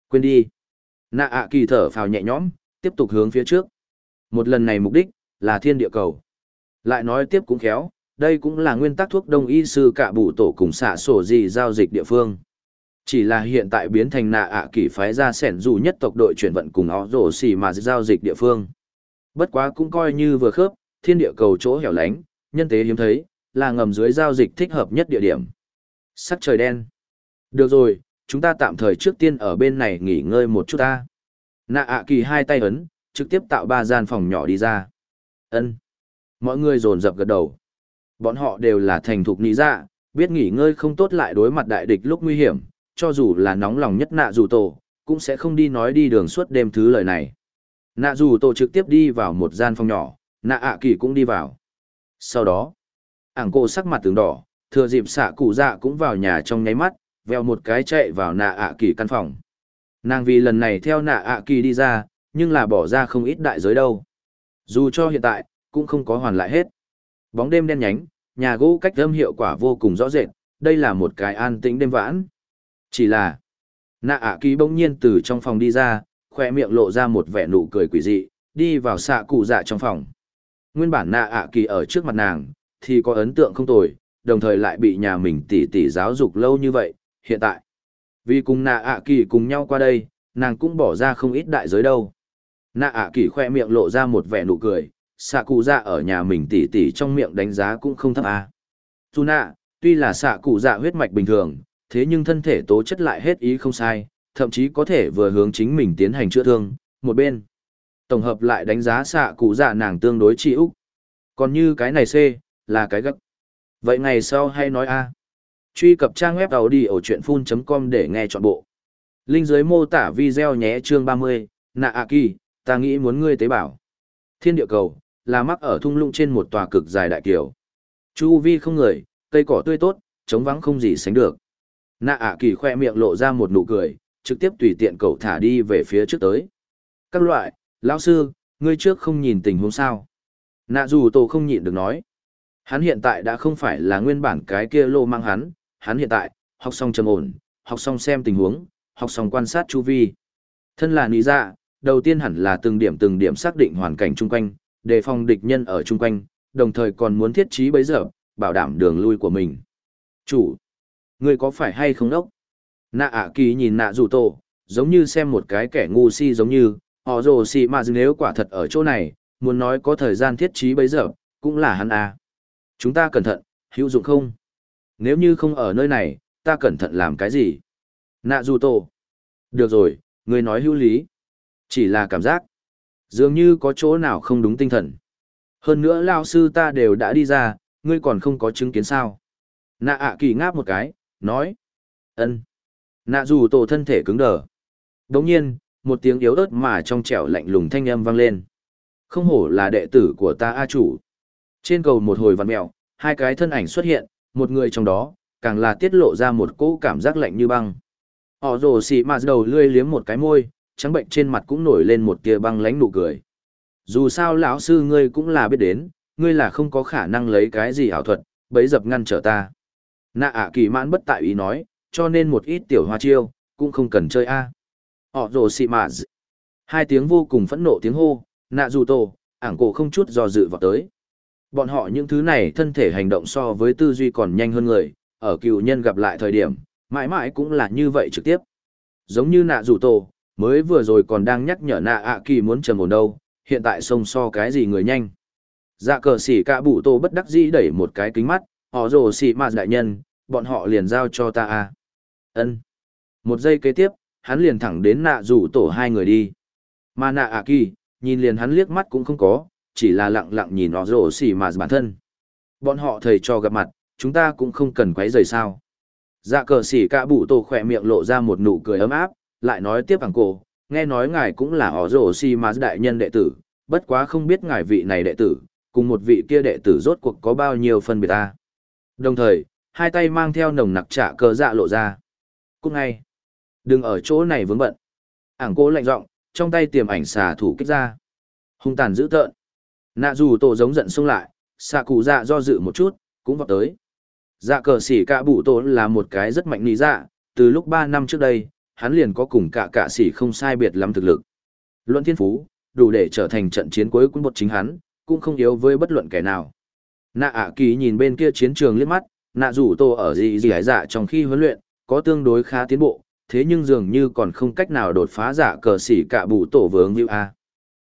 Quên đi. Nạ ạ kỳ thở phào nhẹ nhõm, tiếp tục hướng phía trước. Một lần này mục đích, là thiên địa cầu. Lại nói tiếp cũng khéo, đây cũng là nguyên tắc thuốc đông y sư cả bụ tổ cùng xạ sổ gì giao dịch địa phương. Chỉ là hiện tại biến thành nạ ạ kỳ phái ra sẻn dù nhất tộc đội chuyển vận cùng ó rổ xì mà giao dịch địa phương. Bất quá cũng coi như vừa khớp, thiên địa cầu chỗ hẻo lánh, nhân tế hiếm thấy, là ngầm dưới giao dịch thích hợp nhất địa điểm. Sắc trời đen. Được rồi, chúng ta tạm thời trước tiên ở bên này nghỉ ngơi một chút ta. Nạ ạ kỳ hai tay ấn, trực tiếp tạo ba gian phòng nhỏ đi ra. ân Mọi người dồn dập gật đầu. Bọn họ đều là thành thục lý dạ, biết nghỉ ngơi không tốt lại đối mặt đại địch lúc nguy hiểm, cho dù là nóng lòng nhất nạ dù tổ, cũng sẽ không đi nói đi đường suốt đêm thứ lời này. Nạ dù tổ trực tiếp đi vào một gian phòng nhỏ, nạ ạ kỳ cũng đi vào. Sau đó, ảng cô sắc mặt tướng đỏ, thừa dịp xạ cụ dạ cũng vào nhà trong nháy mắt, veo một cái chạy vào nạ ạ kỳ căn phòng. Nàng vì lần này theo nạ ạ kỳ đi ra, nhưng là bỏ ra không ít đại giới đâu. Dù cho hiện tại, cũng không có hoàn lại hết. Bóng đêm đen nhánh, nhà gỗ cách âm hiệu quả vô cùng rõ rệt, đây là một cái an tĩnh đêm vãn. Chỉ là, nạ ạ kỳ bỗng nhiên từ trong phòng đi ra, khoe miệng lộ ra một vẻ nụ cười quỷ dị, đi vào xạ cụ dạ trong phòng. Nguyên bản nạ ạ kỳ ở trước mặt nàng, thì có ấn tượng không tồi, đồng thời lại bị nhà mình tỉ tỉ giáo dục lâu như vậy, hiện tại. Vì cùng nạ ạ kỳ cùng nhau qua đây, nàng cũng bỏ ra không ít đại giới đâu. Nạ ạ kỳ khoe miệng lộ ra một vẻ nụ cười, xạ cụ dạ ở nhà mình tỉ tỉ trong miệng đánh giá cũng không thấp à. Dù nạ, tuy là xạ cụ dạ huyết mạch bình thường, thế nhưng thân thể tố chất lại hết ý không sai, thậm chí có thể vừa hướng chính mình tiến hành chữa thương, một bên. Tổng hợp lại đánh giá xạ cụ dạ nàng tương đối trị úc. Còn như cái này C, là cái gấp. Vậy ngày sau hay nói A. Truy cập trang web đầu đi ở chuyện full.com để nghe trọn bộ. Linh dưới mô tả video nhé chương 30, nạ a kỳ, ta nghĩ muốn ngươi tế bảo. Thiên địa cầu, là mắc ở thung lũng trên một tòa cực dài đại kiều. Chu vi không người, cây cỏ tươi tốt, trống vắng không gì sánh được. Nạ ạ kỳ khoe miệng lộ ra một nụ cười, trực tiếp tùy tiện cậu thả đi về phía trước tới. Các loại, lão sư, ngươi trước không nhìn tình huống sao. Nạ dù tổ không nhịn được nói. Hắn hiện tại đã không phải là nguyên bản cái kia lô mang hắn, hắn hiện tại, học xong trầm ổn, học xong xem tình huống, học xong quan sát chu vi. Thân là lý dạ, đầu tiên hẳn là từng điểm từng điểm xác định hoàn cảnh chung quanh, đề phòng địch nhân ở chung quanh, đồng thời còn muốn thiết trí bấy giờ, bảo đảm đường lui của mình. Chủ, ngươi có phải hay không đốc? Nạ ạ kỳ nhìn nạ dù tổ, giống như xem một cái kẻ ngu si giống như, họ rồ si mà nếu quả thật ở chỗ này, muốn nói có thời gian thiết trí bấy giờ, cũng là hắn à. Chúng ta cẩn thận, hữu dụng không? Nếu như không ở nơi này, ta cẩn thận làm cái gì? Nạ dù tổ. Được rồi, ngươi nói hữu lý. Chỉ là cảm giác. Dường như có chỗ nào không đúng tinh thần. Hơn nữa lao sư ta đều đã đi ra, ngươi còn không có chứng kiến sao. Nạ ạ kỳ ngáp một cái, nói. ân Nạ dù tổ thân thể cứng đờ. Đồng nhiên, một tiếng yếu ớt mà trong trẻo lạnh lùng thanh âm vang lên. Không hổ là đệ tử của ta A chủ. Trên cầu một hồi văn mèo, hai cái thân ảnh xuất hiện, một người trong đó, càng là tiết lộ ra một cỗ cảm giác lạnh như băng. Họ rồ xì mà đầu lươi liếm một cái môi, trắng bệnh trên mặt cũng nổi lên một tia băng lánh nụ cười. Dù sao lão sư ngươi cũng là biết đến, ngươi là không có khả năng lấy cái gì ảo thuật, bấy dập ngăn trở ta. Nạ ạ kỳ mãn bất tại ý nói, cho nên một ít tiểu hoa chiêu, cũng không cần chơi a. Họ rồ xị mạ Hai tiếng vô cùng phẫn nộ tiếng hô, nạ dù tổ, ảng cổ không chút do dự vào tới. Bọn họ những thứ này thân thể hành động so với tư duy còn nhanh hơn người, ở cựu nhân gặp lại thời điểm, mãi mãi cũng là như vậy trực tiếp. Giống như nạ dù tổ, mới vừa rồi còn đang nhắc nhở nạ ạ kỳ muốn trầm ổn đâu, hiện tại sông so cái gì người nhanh. Dạ cờ xỉ cả bụ tô bất đắc dĩ đẩy một cái kính mắt, họ rồ xỉ mà đại nhân, bọn họ liền giao cho ta à. ân Một giây kế tiếp, hắn liền thẳng đến nạ rủ tổ hai người đi. Mà nạ ạ kỳ, nhìn liền hắn liếc mắt cũng không có, chỉ là lặng lặng nhìn họ rồ xỉ mà bản thân. Bọn họ thầy cho gặp mặt, chúng ta cũng không cần quấy rời sao. Dạ cờ xỉ cả bụ tô khỏe miệng lộ ra một nụ cười ấm áp, lại nói tiếp bằng cổ, nghe nói ngài cũng là họ rổ si mà đại nhân đệ tử, bất quá không biết ngài vị này đệ tử, cùng một vị kia đệ tử rốt cuộc có bao nhiêu phân biệt ta. Đồng thời, hai tay mang theo nồng nặc trả cờ dạ lộ ra. Cũng ngay, đừng ở chỗ này vướng bận. Ảng cô lạnh giọng, trong tay tiềm ảnh xà thủ kích ra. Hung tàn dữ tợn. Nạ dù tổ giống giận xông lại, xạ cụ dạ do dự một chút, cũng vào tới. Dạ cờ xỉ cả bụ tổ là một cái rất mạnh lý dạ, từ lúc 3 năm trước đây, hắn liền có cùng cả cả sĩ không sai biệt lắm thực lực. Luận thiên phú, đủ để trở thành trận chiến cuối quân bột chính hắn, cũng không yếu với bất luận kẻ nào. Nạ ạ kỳ nhìn bên kia chiến trường liếc mắt, nạ rủ tổ ở gì gì hải dạ trong khi huấn luyện, có tương đối khá tiến bộ, thế nhưng dường như còn không cách nào đột phá giả cờ sĩ cả bù tổ vướng như a.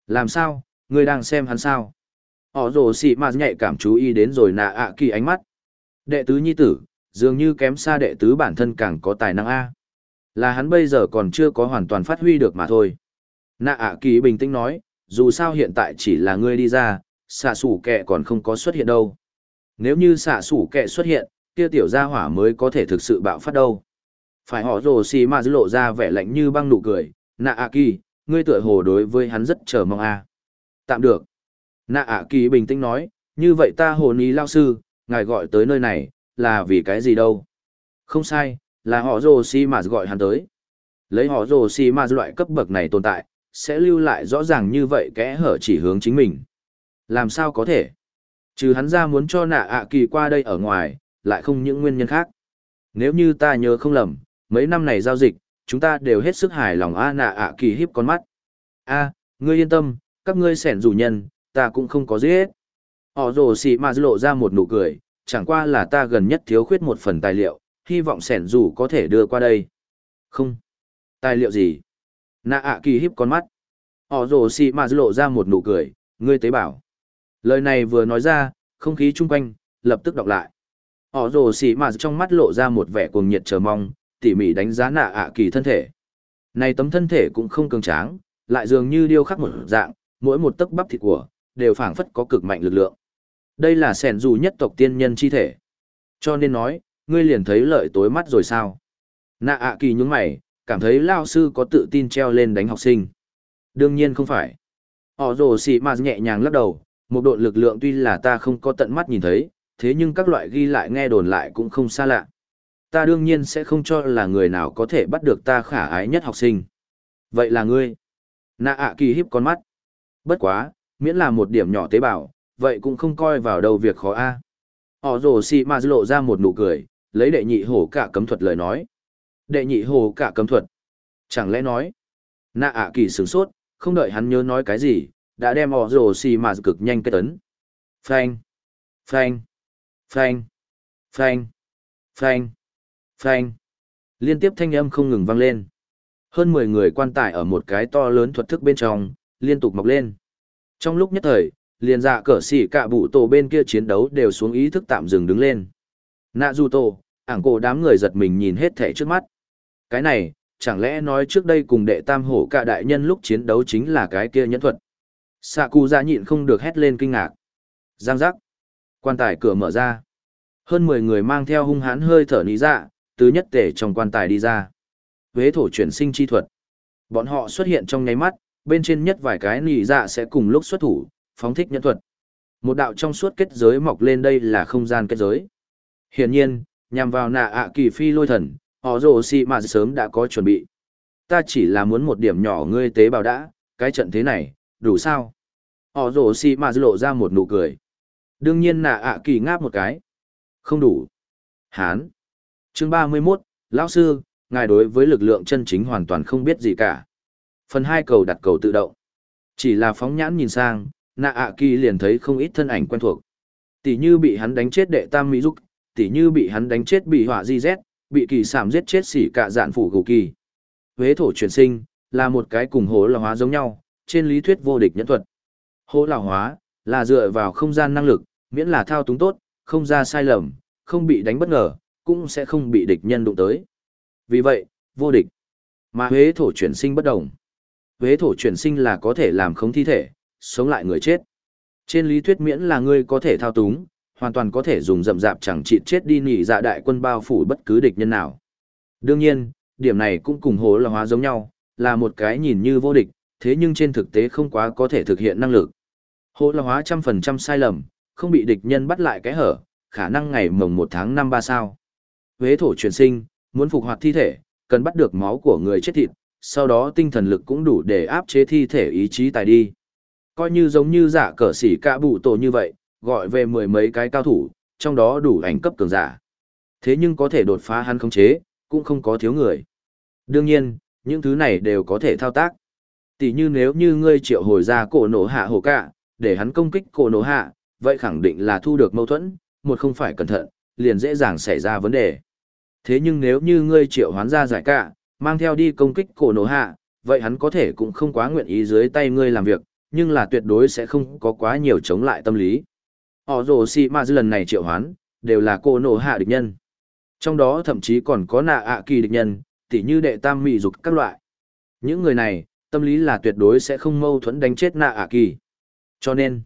Làm sao, người đang xem hắn sao? Họ rồ sĩ mà nhạy cảm chú ý đến rồi nạ ạ kỳ ánh mắt. Đệ tứ nhi tử, dường như kém xa đệ tứ bản thân càng có tài năng a. Là hắn bây giờ còn chưa có hoàn toàn phát huy được mà thôi. Nạ ạ kỳ bình tĩnh nói, dù sao hiện tại chỉ là ngươi đi ra, xạ sủ kẹ còn không có xuất hiện đâu. Nếu như xạ sủ kẹ xuất hiện, kia tiểu gia hỏa mới có thể thực sự bạo phát đâu. Phải họ rồ xì mà dữ lộ ra vẻ lạnh như băng nụ cười, nạ ạ kỳ, ngươi tựa hồ đối với hắn rất chờ mong a. Tạm được. Nạ ạ kỳ bình tĩnh nói, như vậy ta hồ ní lao sư, ngài gọi tới nơi này, là vì cái gì đâu. Không sai, là họ rồ si mà gọi hắn tới. Lấy họ rồ si mà loại cấp bậc này tồn tại, sẽ lưu lại rõ ràng như vậy kẽ hở chỉ hướng chính mình. Làm sao có thể? Trừ hắn ra muốn cho nạ ạ kỳ qua đây ở ngoài, lại không những nguyên nhân khác. Nếu như ta nhớ không lầm, mấy năm này giao dịch, chúng ta đều hết sức hài lòng a nạ ạ kỳ hiếp con mắt. a ngươi yên tâm, các ngươi sẻn rủ nhân, ta cũng không có giết. Họ rồ xì mà lộ ra một nụ cười, chẳng qua là ta gần nhất thiếu khuyết một phần tài liệu, hy vọng sẻn rủ có thể đưa qua đây. Không. Tài liệu gì? Nạ ạ kỳ hiếp con mắt. Họ rồ xì mà lộ ra một nụ cười, ngươi tế bảo. Lời này vừa nói ra, không khí chung quanh, lập tức đọc lại. Họ rồ xì mà trong mắt lộ ra một vẻ cuồng nhiệt chờ mong, tỉ mỉ đánh giá nạ ạ kỳ thân thể. Này tấm thân thể cũng không cường tráng, lại dường như điêu khắc một dạng, mỗi một tấc bắp thịt của, đều phảng phất có cực mạnh lực lượng. Đây là sẻn dù nhất tộc tiên nhân chi thể. Cho nên nói, ngươi liền thấy lợi tối mắt rồi sao? Nạ ạ kỳ nhướng mày, cảm thấy lao sư có tự tin treo lên đánh học sinh. Đương nhiên không phải. Họ rồ xì mà nhẹ nhàng lắc đầu, một độn lực lượng tuy là ta không có tận mắt nhìn thấy, thế nhưng các loại ghi lại nghe đồn lại cũng không xa lạ. Ta đương nhiên sẽ không cho là người nào có thể bắt được ta khả ái nhất học sinh. Vậy là ngươi. Nạ ạ kỳ híp con mắt. Bất quá, miễn là một điểm nhỏ tế bào, vậy cũng không coi vào đâu việc khó a. Họ rồ xì mà lộ ra một nụ cười, lấy đệ nhị hổ cả cấm thuật lời nói. Đệ nhị hổ cả cấm thuật. Chẳng lẽ nói. Nạ ạ kỳ sướng sốt, không đợi hắn nhớ nói cái gì, đã đem họ rồ xì mà cực nhanh kết tấn. Phanh. Phanh. Phanh. Phanh. Phanh. Phanh. Liên tiếp thanh âm không ngừng vang lên. Hơn 10 người quan tài ở một cái to lớn thuật thức bên trong, liên tục mọc lên. Trong lúc nhất thời, liền dạ cỡ xỉ cả bụ tổ bên kia chiến đấu đều xuống ý thức tạm dừng đứng lên. Nạ du tô ảng cổ đám người giật mình nhìn hết thể trước mắt. Cái này, chẳng lẽ nói trước đây cùng đệ tam hổ cả đại nhân lúc chiến đấu chính là cái kia nhẫn thuật. Sạ cụ ra nhịn không được hét lên kinh ngạc. Giang giác. Quan tài cửa mở ra. Hơn 10 người mang theo hung hãn hơi thở ní dạ, từ nhất tể trong quan tài đi ra. huế thổ chuyển sinh chi thuật. Bọn họ xuất hiện trong nháy mắt, bên trên nhất vài cái nỉ dạ sẽ cùng lúc xuất thủ, phóng thích nhân thuật. Một đạo trong suốt kết giới mọc lên đây là không gian kết giới. Hiển nhiên, nhằm vào nạ ạ kỳ phi lôi thần, họ rồ xì mà sớm đã có chuẩn bị. Ta chỉ là muốn một điểm nhỏ ngươi tế bào đã, cái trận thế này, đủ sao? Họ rồ xì mà lộ ra một nụ cười. Đương nhiên nạ ạ kỳ ngáp một cái. Không đủ. Hán. Chương 31, lão sư, ngài đối với lực lượng chân chính hoàn toàn không biết gì cả. Phần hai cầu đặt cầu tự động. Chỉ là phóng nhãn nhìn sang, nạ ạ kỳ liền thấy không ít thân ảnh quen thuộc. Tỷ như bị hắn đánh chết đệ tam mỹ dục, tỷ như bị hắn đánh chết bị hỏa di z, bị kỳ sảm giết chết xỉ cả dạn phủ gù kỳ. Huế thổ truyền sinh, là một cái cùng hố là hóa giống nhau, trên lý thuyết vô địch nhẫn thuật. Hố là hóa, là dựa vào không gian năng lực, miễn là thao túng tốt, không ra sai lầm, không bị đánh bất ngờ, cũng sẽ không bị địch nhân đụng tới. Vì vậy, vô địch. Mà huế thổ chuyển sinh bất đồng. Huế thổ chuyển sinh là có thể làm không thi thể, sống lại người chết. Trên lý thuyết miễn là ngươi có thể thao túng, hoàn toàn có thể dùng rậm rạp chẳng chịt chết đi nỉ dạ đại quân bao phủ bất cứ địch nhân nào. Đương nhiên, điểm này cũng cùng hồ là hóa giống nhau, là một cái nhìn như vô địch, thế nhưng trên thực tế không quá có thể thực hiện năng lực. Hồ là hóa trăm phần trăm sai lầm, không bị địch nhân bắt lại cái hở, khả năng ngày mồng 1 tháng 5 ba sao. Vế thổ chuyển sinh, muốn phục hoạt thi thể, cần bắt được máu của người chết thịt, sau đó tinh thần lực cũng đủ để áp chế thi thể ý chí tài đi. Coi như giống như giả cờ xỉ cả bụ tổ như vậy, gọi về mười mấy cái cao thủ, trong đó đủ ảnh cấp cường giả. Thế nhưng có thể đột phá hắn khống chế, cũng không có thiếu người. Đương nhiên, những thứ này đều có thể thao tác. Tỷ như nếu như ngươi triệu hồi ra cổ nổ hạ hồ cả, để hắn công kích cổ nổ hạ, vậy khẳng định là thu được mâu thuẫn, một không phải cẩn thận, liền dễ dàng xảy ra vấn đề. Thế nhưng nếu như ngươi triệu hoán ra giải cả, mang theo đi công kích cổ nổ hạ, vậy hắn có thể cũng không quá nguyện ý dưới tay ngươi làm việc, nhưng là tuyệt đối sẽ không có quá nhiều chống lại tâm lý. Họ rồ si ma dư lần này triệu hoán, đều là cô nổ hạ địch nhân. Trong đó thậm chí còn có nạ ạ kỳ địch nhân, tỉ như đệ tam mỹ dục các loại. Những người này, tâm lý là tuyệt đối sẽ không mâu thuẫn đánh chết nạ ạ kỳ. Cho nên,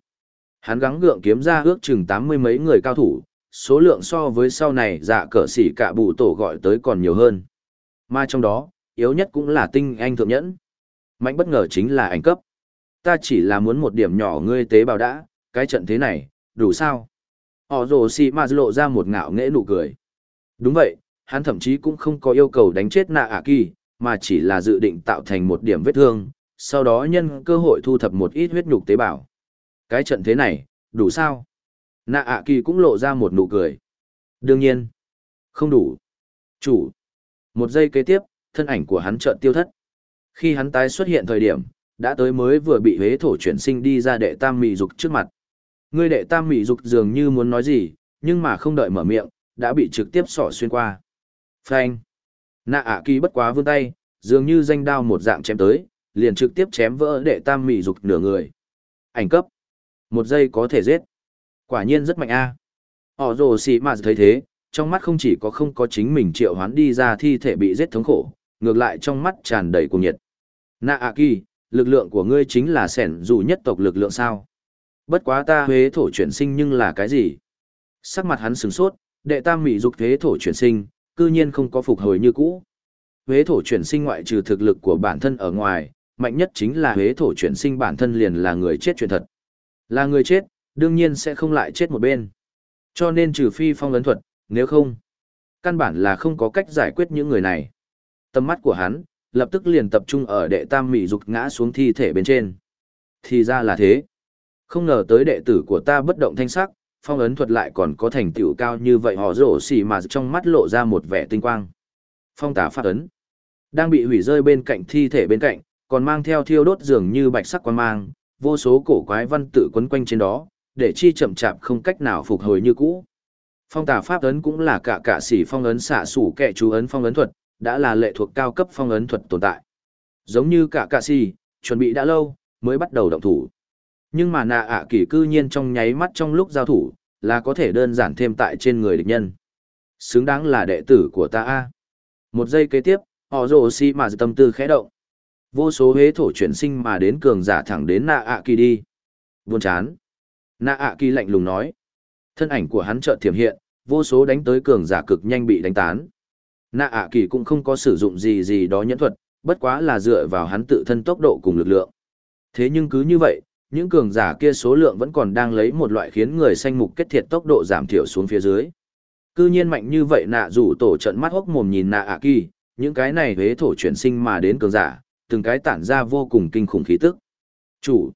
hắn gắng gượng kiếm ra ước chừng tám mươi mấy người cao thủ, số lượng so với sau này dạ cỡ xỉ cả bụ tổ gọi tới còn nhiều hơn. Mà trong đó, yếu nhất cũng là tinh anh thượng nhẫn. Mạnh bất ngờ chính là ảnh cấp. Ta chỉ là muốn một điểm nhỏ ngươi tế bào đã, cái trận thế này, đủ sao? Họ rồ xì mà lộ ra một ngạo nghễ nụ cười. Đúng vậy, hắn thậm chí cũng không có yêu cầu đánh chết nạ ả kỳ, mà chỉ là dự định tạo thành một điểm vết thương, sau đó nhân cơ hội thu thập một ít huyết nhục tế bào. Cái trận thế này, đủ sao? Nạ ạ kỳ cũng lộ ra một nụ cười. Đương nhiên, không đủ. Chủ. Một giây kế tiếp, thân ảnh của hắn chợt tiêu thất. Khi hắn tái xuất hiện thời điểm, đã tới mới vừa bị huế thổ chuyển sinh đi ra đệ tam mị dục trước mặt. Ngươi đệ tam mị dục dường như muốn nói gì, nhưng mà không đợi mở miệng, đã bị trực tiếp sỏ xuyên qua. Phanh. Nạ ạ kỳ bất quá vươn tay, dường như danh đao một dạng chém tới, liền trực tiếp chém vỡ đệ tam mị dục nửa người. Ảnh cấp. Một giây có thể giết. Quả nhiên rất mạnh a. Họ rồ xì mà thấy thế, trong mắt không chỉ có không có chính mình triệu hoán đi ra thi thể bị giết thống khổ, ngược lại trong mắt tràn đầy cuồng nhiệt. Nạ ạ kỳ, lực lượng của ngươi chính là sẻn dù nhất tộc lực lượng sao? Bất quá ta huế thổ chuyển sinh nhưng là cái gì? Sắc mặt hắn sửng sốt, đệ tam mỹ dục huế thổ chuyển sinh, cư nhiên không có phục hồi như cũ. Huế thổ chuyển sinh ngoại trừ thực lực của bản thân ở ngoài, mạnh nhất chính là huế thổ chuyển sinh bản thân liền là người chết chuyện thật. Là người chết, đương nhiên sẽ không lại chết một bên. Cho nên trừ phi phong ấn thuật, nếu không, căn bản là không có cách giải quyết những người này. Tầm mắt của hắn, lập tức liền tập trung ở đệ tam mỹ dục ngã xuống thi thể bên trên. Thì ra là thế. Không ngờ tới đệ tử của ta bất động thanh sắc, phong ấn thuật lại còn có thành tựu cao như vậy họ rổ xì mà trong mắt lộ ra một vẻ tinh quang. Phong tả phát ấn. Đang bị hủy rơi bên cạnh thi thể bên cạnh, còn mang theo thiêu đốt dường như bạch sắc quan mang, vô số cổ quái văn tự quấn quanh trên đó, để chi chậm chạp không cách nào phục hồi như cũ. Phong tả pháp ấn cũng là cả cả sĩ phong ấn xạ sủ kẻ chú ấn phong ấn thuật, đã là lệ thuộc cao cấp phong ấn thuật tồn tại. Giống như cả cả sĩ, chuẩn bị đã lâu, mới bắt đầu động thủ. Nhưng mà nạ ạ kỳ cư nhiên trong nháy mắt trong lúc giao thủ, là có thể đơn giản thêm tại trên người địch nhân. Xứng đáng là đệ tử của ta a. Một giây kế tiếp, họ rồ si mà tâm tư khẽ động. Vô số hế thổ chuyển sinh mà đến cường giả thẳng đến nạ ạ kỳ đi. Buồn chán. Nạ ạ kỳ lạnh lùng nói. Thân ảnh của hắn chợt thiểm hiện, vô số đánh tới cường giả cực nhanh bị đánh tán. Nạ ạ kỳ cũng không có sử dụng gì gì đó nhẫn thuật, bất quá là dựa vào hắn tự thân tốc độ cùng lực lượng. Thế nhưng cứ như vậy, những cường giả kia số lượng vẫn còn đang lấy một loại khiến người xanh mục kết thiệt tốc độ giảm thiểu xuống phía dưới. Cư nhiên mạnh như vậy nạ rủ tổ trận mắt hốc mồm nhìn nạ ạ kỳ, những cái này hế thổ chuyển sinh mà đến cường giả, từng cái tản ra vô cùng kinh khủng khí tức. Chủ,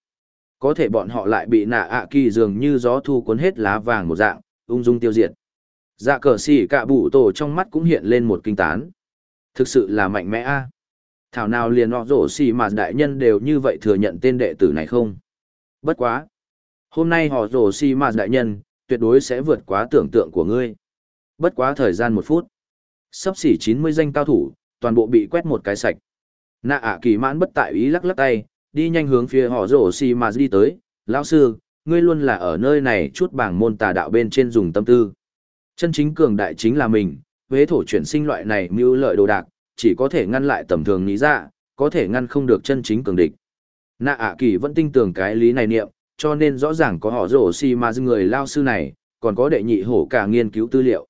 có thể bọn họ lại bị nạ ạ kỳ dường như gió thu cuốn hết lá vàng một dạng, ung dung tiêu diệt. Dạ cờ xỉ cả bụ tổ trong mắt cũng hiện lên một kinh tán. Thực sự là mạnh mẽ a. Thảo nào liền họ rổ xỉ mà đại nhân đều như vậy thừa nhận tên đệ tử này không? Bất quá. Hôm nay họ rổ si mà đại nhân, tuyệt đối sẽ vượt quá tưởng tượng của ngươi. Bất quá thời gian một phút. Sắp xỉ 90 danh cao thủ, toàn bộ bị quét một cái sạch. Nạ ạ kỳ mãn bất tại ý lắc lắc tay, đi nhanh hướng phía họ rổ si mà đi tới. Lão sư, ngươi luôn là ở nơi này chút bảng môn tà đạo bên trên dùng tâm tư. Chân chính cường đại chính là mình, huế thổ chuyển sinh loại này mưu lợi đồ đạc, chỉ có thể ngăn lại tầm thường nghĩ ra, có thể ngăn không được chân chính cường địch. Nạ ạ kỳ vẫn tin tưởng cái lý này niệm, cho nên rõ ràng có họ rổ xì mà người lao sư này, còn có đệ nhị hổ cả nghiên cứu tư liệu.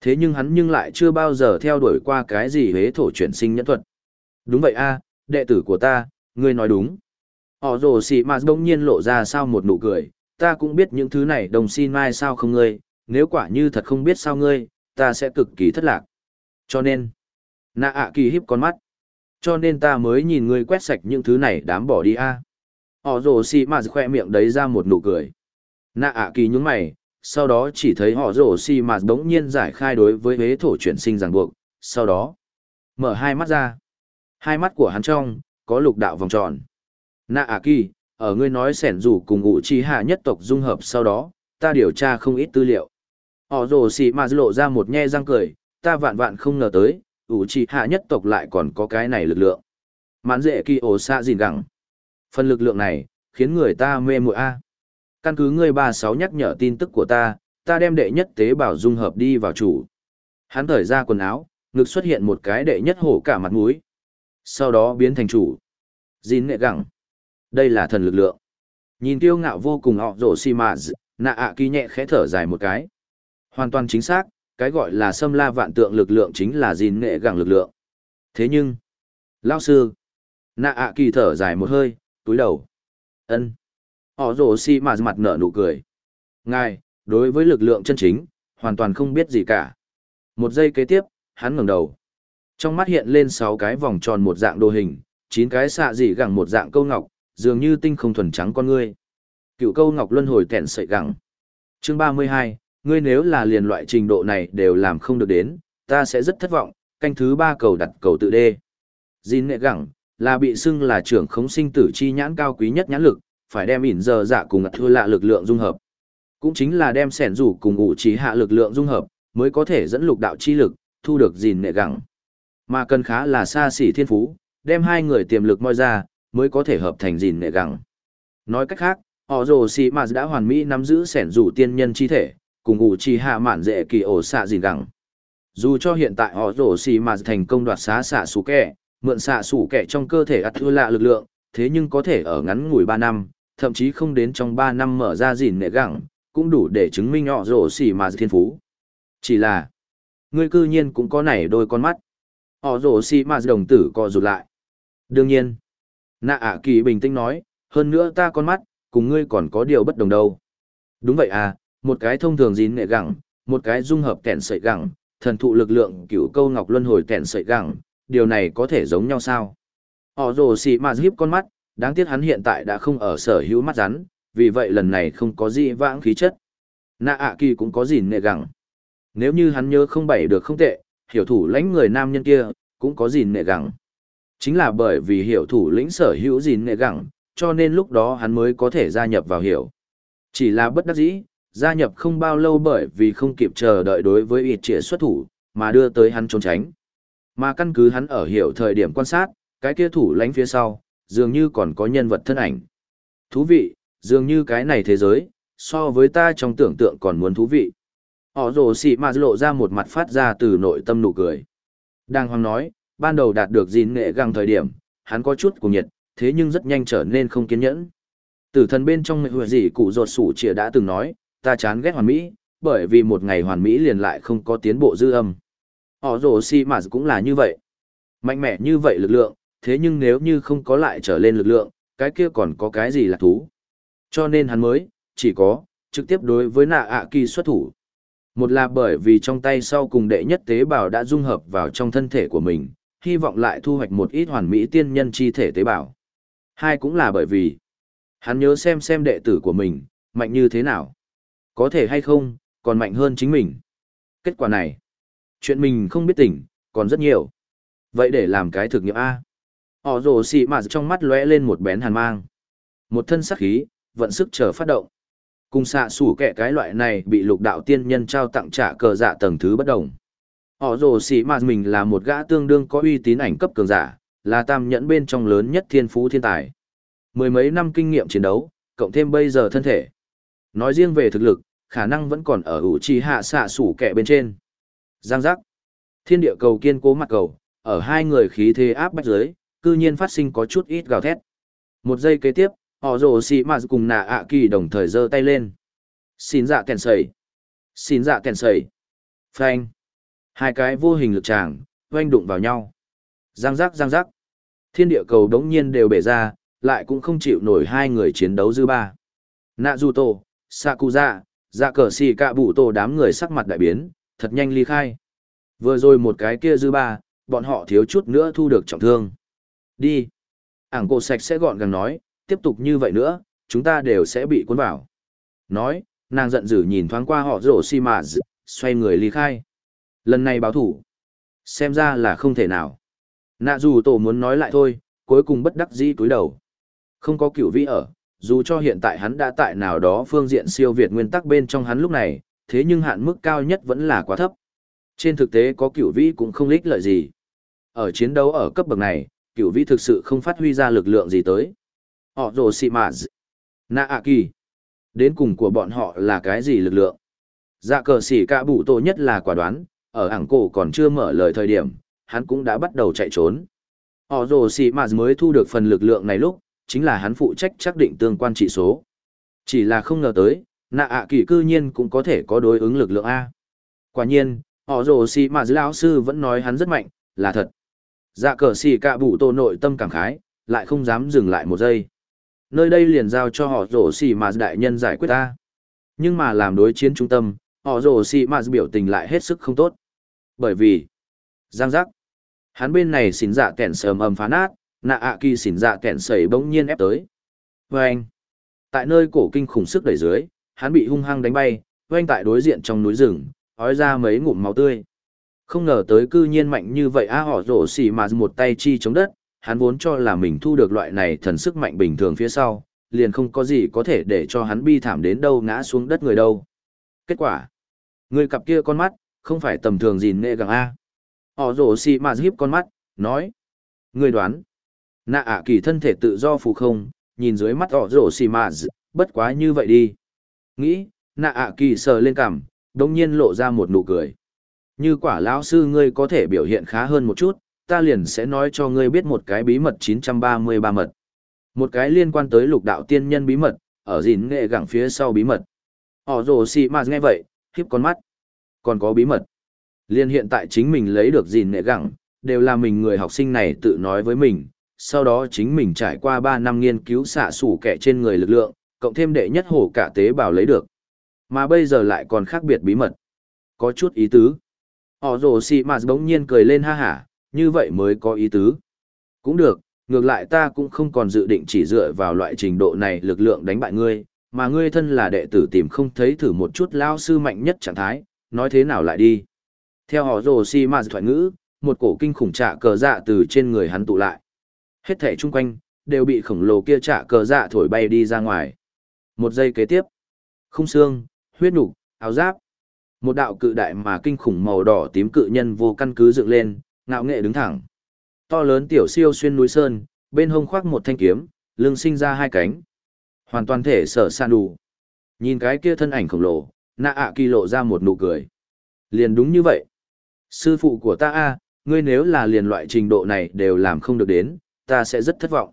Thế nhưng hắn nhưng lại chưa bao giờ theo đuổi qua cái gì huế thổ chuyển sinh nhẫn thuật. Đúng vậy a, đệ tử của ta, ngươi nói đúng. Họ rồ xì mà đông nhiên lộ ra sao một nụ cười, ta cũng biết những thứ này đồng xin mai sao không ngươi, nếu quả như thật không biết sao ngươi, ta sẽ cực kỳ thất lạc. Cho nên, nạ ạ kỳ hiếp con mắt. Cho nên ta mới nhìn ngươi quét sạch những thứ này đám bỏ đi a. Họ rồ xì mà khoe miệng đấy ra một nụ cười. Nạ ạ kỳ nhúng mày, sau đó chỉ thấy họ rồ xì mà đống nhiên giải khai đối với huế thổ chuyển sinh ràng buộc, sau đó, mở hai mắt ra. Hai mắt của hắn trong, có lục đạo vòng tròn. Nạ ạ kỳ, ở ngươi nói sẻn rủ cùng ngụ chi hạ nhất tộc dung hợp sau đó, ta điều tra không ít tư liệu. Họ rồ xì mà lộ ra một nhe răng cười, ta vạn vạn không ngờ tới, ủ trì hạ nhất tộc lại còn có cái này lực lượng. Mãn dễ kỳ ổ xa dìn gẳng. Phần lực lượng này, khiến người ta mê mội a. Căn cứ ngươi ba sáu nhắc nhở tin tức của ta, ta đem đệ nhất tế bào dung hợp đi vào chủ. Hắn thời ra quần áo, ngực xuất hiện một cái đệ nhất hổ cả mặt mũi. Sau đó biến thành chủ. Dìn nghệ gẳng. Đây là thần lực lượng. Nhìn tiêu ngạo vô cùng họ rổ xi mã nạ ạ kỳ nhẹ khẽ thở dài một cái. Hoàn toàn chính xác, cái gọi là xâm la vạn tượng lực lượng chính là gìn nghệ gẳng lực lượng. Thế nhưng, lao sư, nạ ạ kỳ thở dài một hơi, túi đầu. ân. Họ rổ xi mà mặt nở nụ cười. Ngài đối với lực lượng chân chính hoàn toàn không biết gì cả. Một giây kế tiếp hắn ngẩng đầu. Trong mắt hiện lên sáu cái vòng tròn một dạng đồ hình chín cái xạ dị gẳng một dạng câu ngọc dường như tinh không thuần trắng con ngươi. Cựu câu ngọc luân hồi tẹn sợi gẳng. Chương ba mươi hai ngươi nếu là liền loại trình độ này đều làm không được đến ta sẽ rất thất vọng canh thứ ba cầu đặt cầu tự đê Dìn nghệ gẳng, Là bị xưng là trưởng khống sinh tử chi nhãn cao quý nhất nhãn lực, phải đem ỉn giờ dạ cùng thưa lạ lực lượng dung hợp. Cũng chính là đem sẻn rủ cùng ủ trí hạ lực lượng dung hợp, mới có thể dẫn lục đạo chi lực, thu được gìn nệ gẳng. Mà cần khá là xa xỉ thiên phú, đem hai người tiềm lực moi ra, mới có thể hợp thành gìn nệ gẳng. Nói cách khác, họ rồ xì mà đã hoàn mỹ nắm giữ sẻn rủ tiên nhân chi thể, cùng ủ trì hạ mạn dễ kỳ ổ xạ gìn gẳng. Dù cho hiện tại họ rổ xì mà thành công đoạt xá xạ sủ kẹ, mượn xạ sủ kẹ trong cơ thể ắt lạ lực lượng, thế nhưng có thể ở ngắn ngủi 3 năm, thậm chí không đến trong 3 năm mở ra gìn nệ gẳng, cũng đủ để chứng minh họ rổ xì mà thiên phú. Chỉ là, ngươi cư nhiên cũng có nảy đôi con mắt. Họ rổ xì mà đồng tử co rụt lại. Đương nhiên, nạ ạ kỳ bình tĩnh nói, hơn nữa ta con mắt, cùng ngươi còn có điều bất đồng đâu. Đúng vậy à, một cái thông thường dín nệ gẳng, một cái dung hợp kẹn sợi gẳng, thần thụ lực lượng cửu câu ngọc luân hồi kẹn sợi gẳng, điều này có thể giống nhau sao? Họ rồ xì mà hiếp con mắt, đáng tiếc hắn hiện tại đã không ở sở hữu mắt rắn, vì vậy lần này không có gì vãng khí chất. Nạ ạ kỳ cũng có gì nệ gẳng. Nếu như hắn nhớ không bảy được không tệ, hiểu thủ lãnh người nam nhân kia, cũng có gì nệ gẳng. Chính là bởi vì hiểu thủ lĩnh sở hữu gì nệ gẳng, cho nên lúc đó hắn mới có thể gia nhập vào hiểu. Chỉ là bất đắc dĩ, gia nhập không bao lâu bởi vì không kịp chờ đợi đối với ít trịa xuất thủ, mà đưa tới hắn trốn tránh. Mà căn cứ hắn ở hiểu thời điểm quan sát, cái kia thủ lánh phía sau, dường như còn có nhân vật thân ảnh. Thú vị, dường như cái này thế giới, so với ta trong tưởng tượng còn muốn thú vị. Họ rồ xị mà lộ ra một mặt phát ra từ nội tâm nụ cười. Đang hoang nói, ban đầu đạt được gìn nghệ găng thời điểm, hắn có chút cùng nhiệt, thế nhưng rất nhanh trở nên không kiên nhẫn. Tử thần bên trong mệnh huệ gì cụ ruột sủ chìa đã từng nói, ta chán ghét hoàn mỹ, bởi vì một ngày hoàn mỹ liền lại không có tiến bộ dư âm. Họ rồ si mà cũng là như vậy. Mạnh mẽ như vậy lực lượng, thế nhưng nếu như không có lại trở lên lực lượng, cái kia còn có cái gì là thú. Cho nên hắn mới, chỉ có, trực tiếp đối với nạ ạ kỳ xuất thủ. Một là bởi vì trong tay sau cùng đệ nhất tế bào đã dung hợp vào trong thân thể của mình, hy vọng lại thu hoạch một ít hoàn mỹ tiên nhân chi thể tế bào. Hai cũng là bởi vì, hắn nhớ xem xem đệ tử của mình, mạnh như thế nào. Có thể hay không, còn mạnh hơn chính mình. Kết quả này, chuyện mình không biết tỉnh, còn rất nhiều. Vậy để làm cái thực nghiệm A. Họ rồ xị mà trong mắt lóe lên một bén hàn mang. Một thân sắc khí, vận sức chờ phát động. Cùng xạ sủ kẻ cái loại này bị lục đạo tiên nhân trao tặng trả cờ dạ tầng thứ bất đồng. Họ rồ xị mà mình là một gã tương đương có uy tín ảnh cấp cường giả, là tam nhẫn bên trong lớn nhất thiên phú thiên tài. Mười mấy năm kinh nghiệm chiến đấu, cộng thêm bây giờ thân thể. Nói riêng về thực lực, khả năng vẫn còn ở ủ trì hạ xạ sủ kẹ bên trên. Giang giác. Thiên địa cầu kiên cố mặt cầu, ở hai người khí thế áp bách dưới, cư nhiên phát sinh có chút ít gào thét. Một giây kế tiếp, họ rồ xì mà cùng nạ ạ kỳ đồng thời giơ tay lên. Xin dạ kèn sầy. Xin dạ kèn sầy. Phanh. Hai cái vô hình lực tràng, oanh đụng vào nhau. Giang giác giang giác. Thiên địa cầu đống nhiên đều bể ra, lại cũng không chịu nổi hai người chiến đấu dư ba. Nạ dù tổ, Sakuza, dạ cờ xì cạ bụ tổ đám người sắc mặt đại biến, thật nhanh ly khai. Vừa rồi một cái kia dư ba, bọn họ thiếu chút nữa thu được trọng thương. Đi. Ảng cổ sạch sẽ gọn gàng nói, tiếp tục như vậy nữa, chúng ta đều sẽ bị cuốn vào. Nói, nàng giận dữ nhìn thoáng qua họ rổ xi mà xoay người ly khai. Lần này báo thủ. Xem ra là không thể nào. Nạ dù tổ muốn nói lại thôi, cuối cùng bất đắc dĩ túi đầu. Không có cựu vĩ ở, dù cho hiện tại hắn đã tại nào đó phương diện siêu việt nguyên tắc bên trong hắn lúc này, thế nhưng hạn mức cao nhất vẫn là quá thấp. Trên thực tế có cửu vĩ cũng không lích lợi gì. Ở chiến đấu ở cấp bậc này, cửu vĩ thực sự không phát huy ra lực lượng gì tới. Họ rồ xị mạ Na A Kỳ. Đến cùng của bọn họ là cái gì lực lượng? Dạ cờ xỉ cả bụ tổ nhất là quả đoán, ở ảng cổ còn chưa mở lời thời điểm, hắn cũng đã bắt đầu chạy trốn. Họ rồ xì mạ mới thu được phần lực lượng này lúc, chính là hắn phụ trách xác định tương quan trị số. Chỉ là không ngờ tới, nạ ạ kỳ cư nhiên cũng có thể có đối ứng lực lượng A. Quả nhiên, họ rồ mà mạ lão sư vẫn nói hắn rất mạnh, là thật. Dạ cờ xì cả bụ tổ nội tâm cảm khái, lại không dám dừng lại một giây nơi đây liền giao cho họ rổ xì mà đại nhân giải quyết ta. Nhưng mà làm đối chiến trung tâm, họ rổ xì mà biểu tình lại hết sức không tốt. Bởi vì, giang giác, hắn bên này xin dạ kẻn sờm ầm phá nát, nạ ạ kỳ xỉn dạ kẹn sẩy bỗng nhiên ép tới. Vâng! Tại nơi cổ kinh khủng sức đẩy dưới, hắn bị hung hăng đánh bay, vâng tại đối diện trong núi rừng, ói ra mấy ngụm máu tươi. Không ngờ tới cư nhiên mạnh như vậy a họ rổ xì mà một tay chi chống đất, hắn vốn cho là mình thu được loại này thần sức mạnh bình thường phía sau, liền không có gì có thể để cho hắn bi thảm đến đâu ngã xuống đất người đâu. Kết quả, người cặp kia con mắt, không phải tầm thường gì nệ gặng A. Họ rổ xì mà hiếp con mắt, nói. Người đoán, nạ ạ kỳ thân thể tự do phù không, nhìn dưới mắt họ rổ xì mà bất quá như vậy đi. Nghĩ, nạ ạ kỳ sờ lên cằm, đồng nhiên lộ ra một nụ cười. Như quả lão sư ngươi có thể biểu hiện khá hơn một chút, ta liền sẽ nói cho ngươi biết một cái bí mật 933 mật. Một cái liên quan tới lục đạo tiên nhân bí mật, ở dìn nghệ gẳng phía sau bí mật. Họ rồ xì mà nghe vậy, khiếp con mắt. Còn có bí mật. Liên hiện tại chính mình lấy được dìn nghệ gẳng, đều là mình người học sinh này tự nói với mình. Sau đó chính mình trải qua 3 năm nghiên cứu xạ sủ kẻ trên người lực lượng, cộng thêm đệ nhất hổ cả tế bào lấy được. Mà bây giờ lại còn khác biệt bí mật. Có chút ý tứ. Họ rồ xì mà đống nhiên cười lên ha hả, như vậy mới có ý tứ. Cũng được, ngược lại ta cũng không còn dự định chỉ dựa vào loại trình độ này lực lượng đánh bại ngươi, mà ngươi thân là đệ tử tìm không thấy thử một chút lao sư mạnh nhất trạng thái, nói thế nào lại đi. Theo họ rồ si mà thoại ngữ, một cổ kinh khủng trạ cờ dạ từ trên người hắn tụ lại. Hết thể chung quanh, đều bị khổng lồ kia trả cờ dạ thổi bay đi ra ngoài. Một giây kế tiếp, khung xương, huyết nục, áo giáp. Một đạo cự đại mà kinh khủng màu đỏ tím cự nhân vô căn cứ dựng lên, ngạo nghệ đứng thẳng. To lớn tiểu siêu xuyên núi sơn, bên hông khoác một thanh kiếm, lưng sinh ra hai cánh. Hoàn toàn thể sở san đủ. Nhìn cái kia thân ảnh khổng lồ, nạ ạ kỳ lộ ra một nụ cười. Liền đúng như vậy. Sư phụ của ta a, ngươi nếu là liền loại trình độ này đều làm không được đến, ta sẽ rất thất vọng.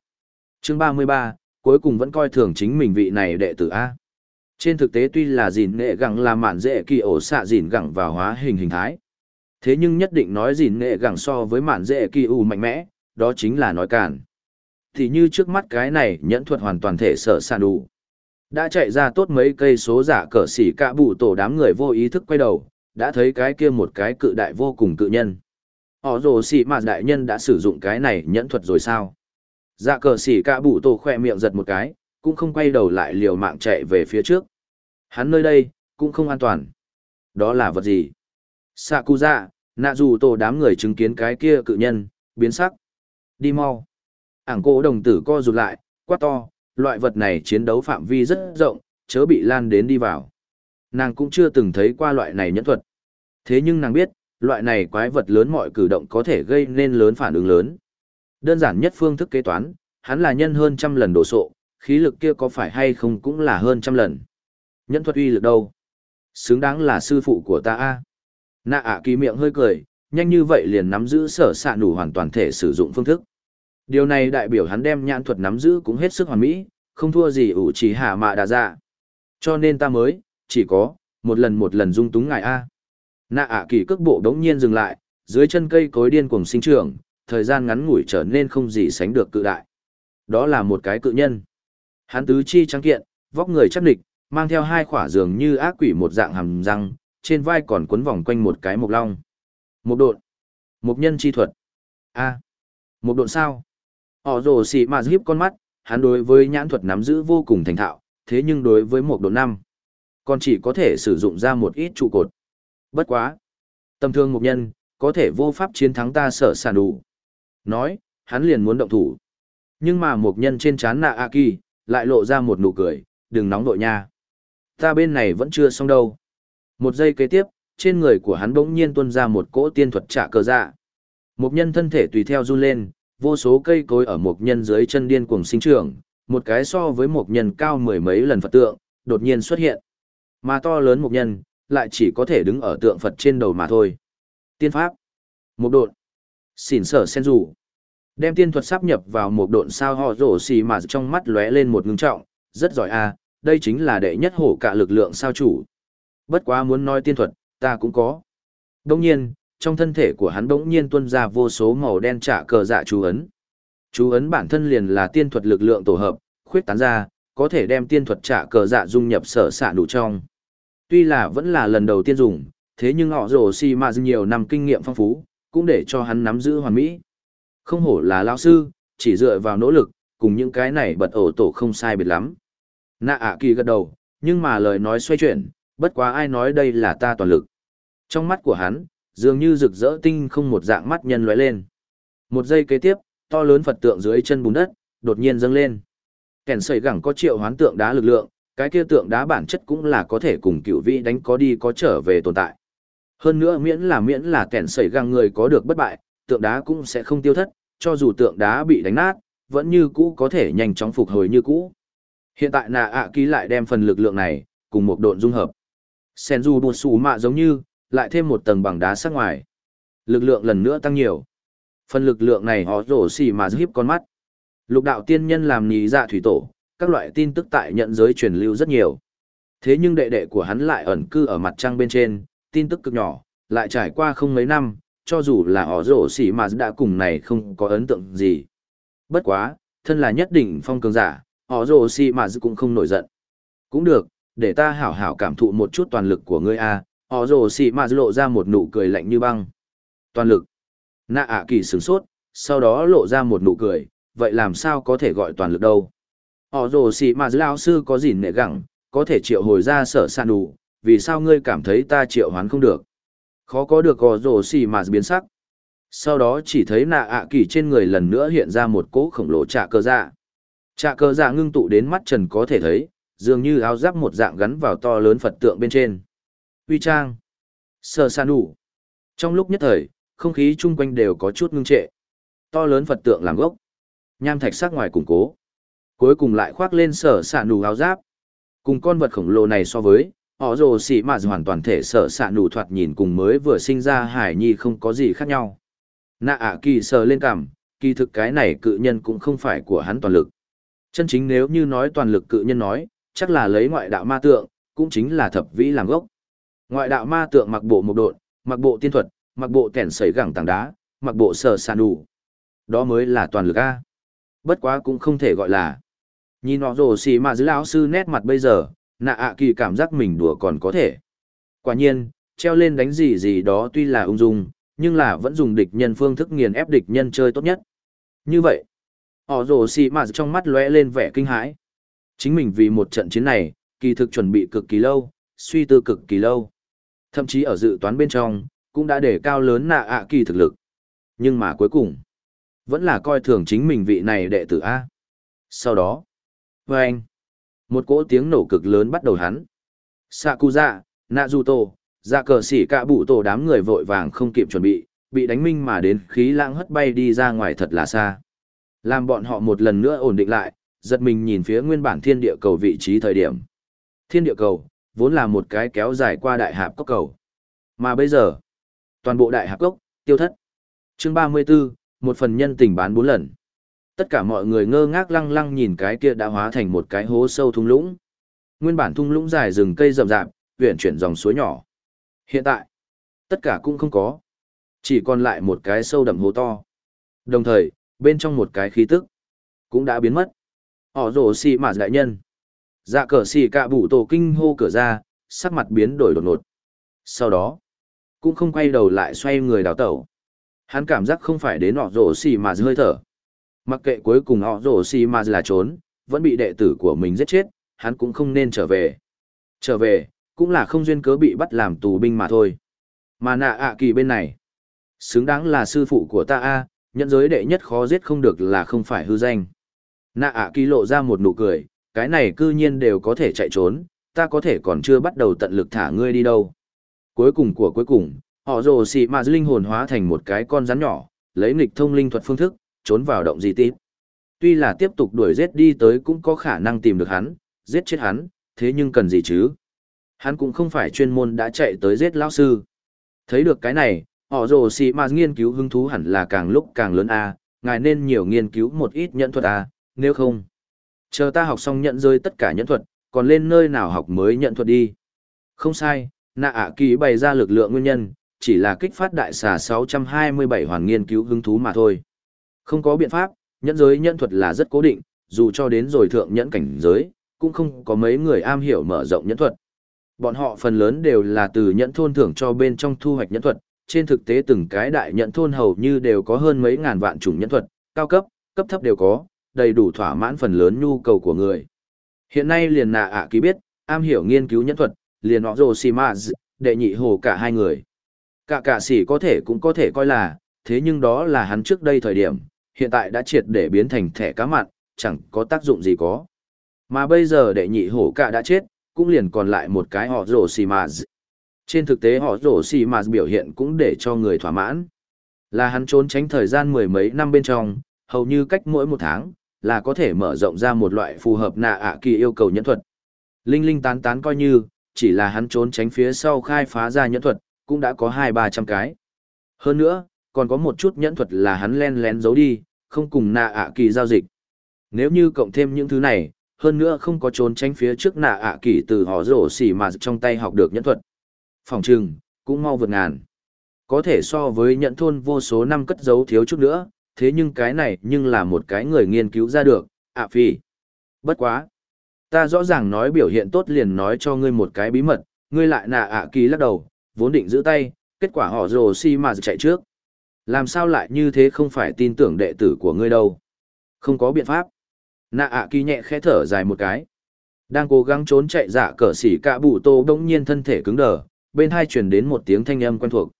Chương ba mươi ba, cuối cùng vẫn coi thường chính mình vị này đệ tử A. Trên thực tế tuy là gìn nghệ gẳng là mạn dễ kỳ ổ xạ gìn gẳng vào hóa hình hình thái. Thế nhưng nhất định nói gìn nghệ gẳng so với mạn dễ kỳ ủ mạnh mẽ, đó chính là nói cản. Thì như trước mắt cái này nhẫn thuật hoàn toàn thể sở sàn đủ. Đã chạy ra tốt mấy cây số giả cờ xỉ cả bụ tổ đám người vô ý thức quay đầu, đã thấy cái kia một cái cự đại vô cùng cự nhân. Họ rồ xỉ mà đại nhân đã sử dụng cái này nhẫn thuật rồi sao? Dạ cờ xỉ cả bụ tổ khoe miệng giật một cái, cũng không quay đầu lại liều mạng chạy về phía trước. Hắn nơi đây, cũng không an toàn. Đó là vật gì? Sakuza, nạ dù tổ đám người chứng kiến cái kia cự nhân, biến sắc. Đi mau. Ảng cổ đồng tử co rụt lại, quát to, loại vật này chiến đấu phạm vi rất rộng, chớ bị lan đến đi vào. Nàng cũng chưa từng thấy qua loại này nhẫn thuật. Thế nhưng nàng biết, loại này quái vật lớn mọi cử động có thể gây nên lớn phản ứng lớn. Đơn giản nhất phương thức kế toán, hắn là nhân hơn trăm lần đổ sộ, khí lực kia có phải hay không cũng là hơn trăm lần. Nhẫn thuật uy lực đâu? Xứng đáng là sư phụ của ta a. Nạ ạ kỳ miệng hơi cười, nhanh như vậy liền nắm giữ sở xạ nủ hoàn toàn thể sử dụng phương thức. Điều này đại biểu hắn đem nhãn thuật nắm giữ cũng hết sức hoàn mỹ, không thua gì ủ chỉ hạ mạ đà dạ. Cho nên ta mới, chỉ có, một lần một lần dung túng ngài A. Nạ ạ kỳ cước bộ đống nhiên dừng lại, dưới chân cây cối điên cuồng sinh trưởng, thời gian ngắn ngủi trở nên không gì sánh được cự đại. Đó là một cái cự nhân. Hắn tứ chi trắng kiện, vóc người chắc địch, mang theo hai khỏa giường như ác quỷ một dạng hàm răng, trên vai còn quấn vòng quanh một cái mộc long. Một độn. Một nhân chi thuật. A. Một độn sao? Họ rồ xì mà hiếp con mắt, hắn đối với nhãn thuật nắm giữ vô cùng thành thạo, thế nhưng đối với một độn năm, còn chỉ có thể sử dụng ra một ít trụ cột. Bất quá. Tâm thương một nhân, có thể vô pháp chiến thắng ta sở sản đủ. Nói, hắn liền muốn động thủ. Nhưng mà một nhân trên chán nạ A Kỳ, lại lộ ra một nụ cười, đừng nóng đội nha. Ta bên này vẫn chưa xong đâu. Một giây kế tiếp, trên người của hắn bỗng nhiên tuôn ra một cỗ tiên thuật trả cờ dạ. Một nhân thân thể tùy theo run lên, vô số cây cối ở một nhân dưới chân điên cuồng sinh trưởng, một cái so với một nhân cao mười mấy lần Phật tượng, đột nhiên xuất hiện. Mà to lớn một nhân, lại chỉ có thể đứng ở tượng Phật trên đầu mà thôi. Tiên pháp, một độn, xỉn sở sen rủ. Đem tiên thuật sắp nhập vào một độn sao họ rổ xì mà trong mắt lóe lên một ngưng trọng, rất giỏi a, đây chính là đệ nhất hổ cả lực lượng sao chủ. Bất quá muốn nói tiên thuật, ta cũng có. Đông nhiên, trong thân thể của hắn bỗng nhiên tuôn ra vô số màu đen trả cờ dạ chú ấn. Chú ấn bản thân liền là tiên thuật lực lượng tổ hợp, khuyết tán ra, có thể đem tiên thuật trả cờ dạ dung nhập sở xạ đủ trong. Tuy là vẫn là lần đầu tiên dùng, thế nhưng họ rồ xì mà nhiều năm kinh nghiệm phong phú, cũng để cho hắn nắm giữ hoàn mỹ. Không hổ là lao sư, chỉ dựa vào nỗ lực, cùng những cái này bật ổ tổ không sai biệt lắm. Nạ ạ kỳ gật đầu, nhưng mà lời nói xoay chuyển, bất quá ai nói đây là ta toàn lực. Trong mắt của hắn, dường như rực rỡ tinh không một dạng mắt nhân lóe lên. Một giây kế tiếp, to lớn Phật tượng dưới chân bùn đất, đột nhiên dâng lên. Kèn sẩy gẳng có triệu hoán tượng đá lực lượng, cái kia tượng đá bản chất cũng là có thể cùng cựu vĩ đánh có đi có trở về tồn tại. Hơn nữa miễn là miễn là kèn sẩy găng người có được bất bại, tượng đá cũng sẽ không tiêu thất, cho dù tượng đá bị đánh nát, vẫn như cũ có thể nhanh chóng phục hồi như cũ. Hiện tại nà ạ ký lại đem phần lực lượng này, cùng một độn dung hợp. Senju bột xù mạ giống như, lại thêm một tầng bằng đá sắc ngoài. Lực lượng lần nữa tăng nhiều. Phần lực lượng này họ rổ xì mà giúp con mắt. Lục đạo tiên nhân làm nhì dạ thủy tổ, các loại tin tức tại nhận giới truyền lưu rất nhiều. Thế nhưng đệ đệ của hắn lại ẩn cư ở mặt trăng bên trên, tin tức cực nhỏ, lại trải qua không mấy năm, cho dù là họ rổ xỉ mà đã cùng này không có ấn tượng gì. Bất quá, thân là nhất định phong cường giả, họ rổ xỉ mà cũng không nổi giận. Cũng được, để ta hảo hảo cảm thụ một chút toàn lực của ngươi a họ rổ xỉ mà lộ ra một nụ cười lạnh như băng. Toàn lực. Nạ ạ kỳ sửng sốt, sau đó lộ ra một nụ cười, vậy làm sao có thể gọi toàn lực đâu. Họ rồ xì mà lao sư có gì nệ gẳng, có thể triệu hồi ra sở sàn đủ, vì sao ngươi cảm thấy ta triệu hoán không được. Khó có được họ rồ xì mà biến sắc. Sau đó chỉ thấy nạ ạ kỳ trên người lần nữa hiện ra một cỗ khổng lồ trạ cơ dạ. Trạ cơ dạ ngưng tụ đến mắt trần có thể thấy, dường như áo giáp một dạng gắn vào to lớn Phật tượng bên trên. Uy trang. Sở sàn đủ. Trong lúc nhất thời, không khí chung quanh đều có chút ngưng trệ. To lớn Phật tượng làm gốc. Nham thạch sắc ngoài củng cố. Cuối cùng lại khoác lên sở xạ nù áo giáp. Cùng con vật khổng lồ này so với, họ rồ xỉ mà hoàn toàn thể sở xạ nù thoạt nhìn cùng mới vừa sinh ra hải nhi không có gì khác nhau. Nạ ạ kỳ sờ lên cằm, kỳ thực cái này cự nhân cũng không phải của hắn toàn lực. Chân chính nếu như nói toàn lực cự nhân nói, chắc là lấy ngoại đạo ma tượng, cũng chính là thập vĩ làm gốc. Ngoại đạo ma tượng mặc bộ một độn, mặc bộ tiên thuật, mặc bộ kẻn sấy gẳng tảng đá, mặc bộ sở sàn đủ. Đó mới là toàn lực A. Bất quá cũng không thể gọi là. Nhìn họ rồ xì mà giữ lão sư nét mặt bây giờ, nạ ạ kỳ cảm giác mình đùa còn có thể. Quả nhiên, treo lên đánh gì gì đó tuy là ung dung, nhưng là vẫn dùng địch nhân phương thức nghiền ép địch nhân chơi tốt nhất. Như vậy, họ rồ xì mà trong mắt lóe lên vẻ kinh hãi. Chính mình vì một trận chiến này, kỳ thực chuẩn bị cực kỳ lâu, suy tư cực kỳ lâu. Thậm chí ở dự toán bên trong, cũng đã để cao lớn nạ ạ kỳ thực lực. Nhưng mà cuối cùng, vẫn là coi thường chính mình vị này đệ tử A. Sau đó, với anh, một cỗ tiếng nổ cực lớn bắt đầu hắn. Sakuza, Naruto, dạ cờ xỉ cả bụ tổ đám người vội vàng không kịp chuẩn bị, bị đánh minh mà đến khí lãng hất bay đi ra ngoài thật là xa. Làm bọn họ một lần nữa ổn định lại, giật mình nhìn phía nguyên bản thiên địa cầu vị trí thời điểm. Thiên địa cầu, vốn là một cái kéo dài qua đại hạp cốc cầu. Mà bây giờ, toàn bộ đại hạp cốc, tiêu thất. chương 34, một phần nhân tình bán bốn lần. Tất cả mọi người ngơ ngác lăng lăng nhìn cái kia đã hóa thành một cái hố sâu thung lũng. Nguyên bản thung lũng dài rừng cây rậm rạp, uyển chuyển dòng suối nhỏ. Hiện tại, tất cả cũng không có. Chỉ còn lại một cái sâu đậm hố to. Đồng thời, bên trong một cái khí tức, cũng đã biến mất. Họ rổ xì mà đại nhân. Dạ cờ xì cạ bụ tổ kinh hô cửa ra, sắc mặt biến đổi đột ngột. Sau đó, cũng không quay đầu lại xoay người đào tẩu. Hắn cảm giác không phải đến họ rổ xì mà hơi thở. Mặc kệ cuối cùng họ rổ xì mà là trốn, vẫn bị đệ tử của mình giết chết, hắn cũng không nên trở về. Trở về, cũng là không duyên cớ bị bắt làm tù binh mà thôi. Mà nạ ạ kỳ bên này, xứng đáng là sư phụ của ta a nhận giới đệ nhất khó giết không được là không phải hư danh. Nạ ạ kỳ lộ ra một nụ cười, cái này cư nhiên đều có thể chạy trốn, ta có thể còn chưa bắt đầu tận lực thả ngươi đi đâu. Cuối cùng của cuối cùng, họ rồ xì mà linh hồn hóa thành một cái con rắn nhỏ, lấy nghịch thông linh thuật phương thức, trốn vào động di tít. Tuy là tiếp tục đuổi giết đi tới cũng có khả năng tìm được hắn, giết chết hắn, thế nhưng cần gì chứ? Hắn cũng không phải chuyên môn đã chạy tới giết lão sư. Thấy được cái này, họ rồ xì mà nghiên cứu hứng thú hẳn là càng lúc càng lớn a ngài nên nhiều nghiên cứu một ít nhẫn thuật a nếu không. Chờ ta học xong nhận rơi tất cả nhẫn thuật, còn lên nơi nào học mới nhận thuật đi. Không sai, nạ ạ kỳ bày ra lực lượng nguyên nhân, chỉ là kích phát đại xà 627 hoàn nghiên cứu hứng thú mà thôi. Không có biện pháp, nhẫn giới nhẫn thuật là rất cố định, dù cho đến rồi thượng nhẫn cảnh giới, cũng không có mấy người am hiểu mở rộng nhẫn thuật. Bọn họ phần lớn đều là từ nhẫn thôn thưởng cho bên trong thu hoạch nhẫn thuật, trên thực tế từng cái đại nhẫn thôn hầu như đều có hơn mấy ngàn vạn chủng nhẫn thuật, cao cấp, cấp thấp đều có, đầy đủ thỏa mãn phần lớn nhu cầu của người. Hiện nay liền nạ ạ ký biết, am hiểu nghiên cứu nhẫn thuật, liền họ rồ xì đệ nhị hồ cả hai người. Cả cả sĩ có thể cũng có thể coi là, thế nhưng đó là hắn trước đây thời điểm, hiện tại đã triệt để biến thành thẻ cá mặn, chẳng có tác dụng gì có. Mà bây giờ đệ nhị hổ cả đã chết, cũng liền còn lại một cái họ rổ xì mà Trên thực tế họ rổ xì mà biểu hiện cũng để cho người thỏa mãn. Là hắn trốn tránh thời gian mười mấy năm bên trong, hầu như cách mỗi một tháng, là có thể mở rộng ra một loại phù hợp nạ ạ kỳ yêu cầu nhẫn thuật. Linh linh tán tán coi như, chỉ là hắn trốn tránh phía sau khai phá ra nhẫn thuật, cũng đã có hai ba trăm cái. Hơn nữa, còn có một chút nhẫn thuật là hắn len lén giấu đi, không cùng nạ ạ kỳ giao dịch. Nếu như cộng thêm những thứ này, hơn nữa không có trốn tránh phía trước nạ ạ kỳ từ họ rổ xỉ mà trong tay học được nhẫn thuật. Phòng trừng, cũng mau vượt ngàn. Có thể so với nhận thôn vô số năm cất giấu thiếu chút nữa, thế nhưng cái này nhưng là một cái người nghiên cứu ra được, ạ phi. Bất quá. Ta rõ ràng nói biểu hiện tốt liền nói cho ngươi một cái bí mật, ngươi lại nạ ạ kỳ lắc đầu, vốn định giữ tay, kết quả họ rồ si mà chạy trước. Làm sao lại như thế không phải tin tưởng đệ tử của ngươi đâu. Không có biện pháp. Nạ ạ kỳ nhẹ khẽ thở dài một cái. Đang cố gắng trốn chạy dạ cờ xỉ cả bụ tô đống nhiên thân thể cứng đờ, bên hai truyền đến một tiếng thanh âm quen thuộc.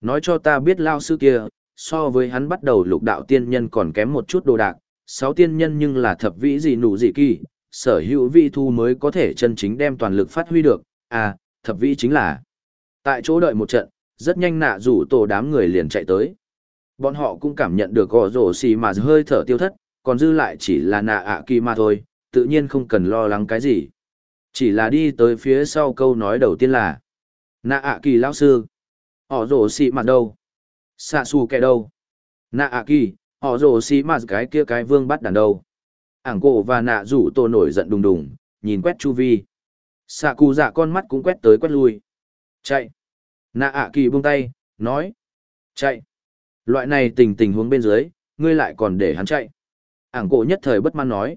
Nói cho ta biết lao sư kia, so với hắn bắt đầu lục đạo tiên nhân còn kém một chút đồ đạc, sáu tiên nhân nhưng là thập vĩ gì nụ gì kỳ, sở hữu vị thu mới có thể chân chính đem toàn lực phát huy được, à, thập vĩ chính là. Tại chỗ đợi một trận, rất nhanh nạ rủ tổ đám người liền chạy tới. Bọn họ cũng cảm nhận được gò rổ xì mà hơi thở tiêu thất, còn dư lại chỉ là nạ ạ kỳ mà thôi, tự nhiên không cần lo lắng cái gì. Chỉ là đi tới phía sau câu nói đầu tiên là Nạ ạ kỳ lão sư. Họ rổ xì mặt đâu? Xạ xù kẻ đâu? Nạ ạ kỳ, họ rổ xì mặt cái kia cái vương bắt đàn đâu? ảng cổ và nạ rủ tô nổi giận đùng đùng, nhìn quét chu vi. Xạ cụ dạ con mắt cũng quét tới quét lui. Chạy. Nạ ạ kỳ buông tay, nói. Chạy. Loại này tình tình huống bên dưới, ngươi lại còn để hắn chạy. ảng cổ nhất thời bất mãn nói.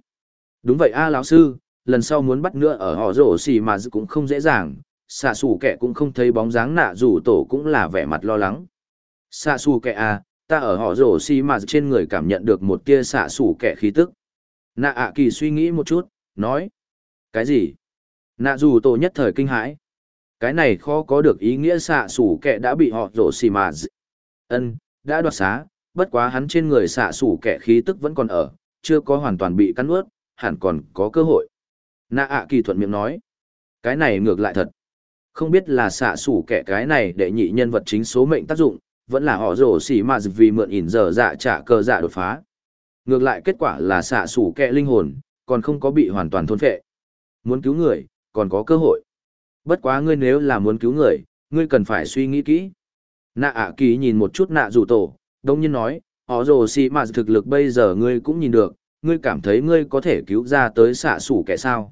Đúng vậy a lão sư, lần sau muốn bắt nữa ở họ rổ xì mà cũng không dễ dàng, xạ xù kẻ cũng không thấy bóng dáng nạ rủ tổ cũng là vẻ mặt lo lắng. Xạ xù kẻ à, ta ở họ rổ xì mà trên người cảm nhận được một tia xạ xù kẻ khí tức. Nạ ạ kỳ suy nghĩ một chút, nói. Cái gì? Nạ dù tổ nhất thời kinh hãi. Cái này khó có được ý nghĩa xạ sủ kẻ đã bị họ rổ xì mà ân đã đoạt xá, bất quá hắn trên người xạ sủ kẻ khí tức vẫn còn ở, chưa có hoàn toàn bị cắn ướt, hẳn còn có cơ hội. Nạ ạ kỳ thuận miệng nói. Cái này ngược lại thật. Không biết là xạ sủ kẻ cái này để nhị nhân vật chính số mệnh tác dụng, vẫn là họ rổ xì mà vì mượn ỉn giờ dạ trả cơ dạ đột phá. Ngược lại kết quả là xạ sủ kẻ linh hồn, còn không có bị hoàn toàn thôn phệ. Muốn cứu người, còn có cơ hội. Bất quá ngươi nếu là muốn cứu người, ngươi cần phải suy nghĩ kỹ. Nạ ạ kỳ nhìn một chút nạ rủ tổ, đông nhiên nói, họ rồ xì mà thực lực bây giờ ngươi cũng nhìn được, ngươi cảm thấy ngươi có thể cứu ra tới xạ sủ kẻ sao.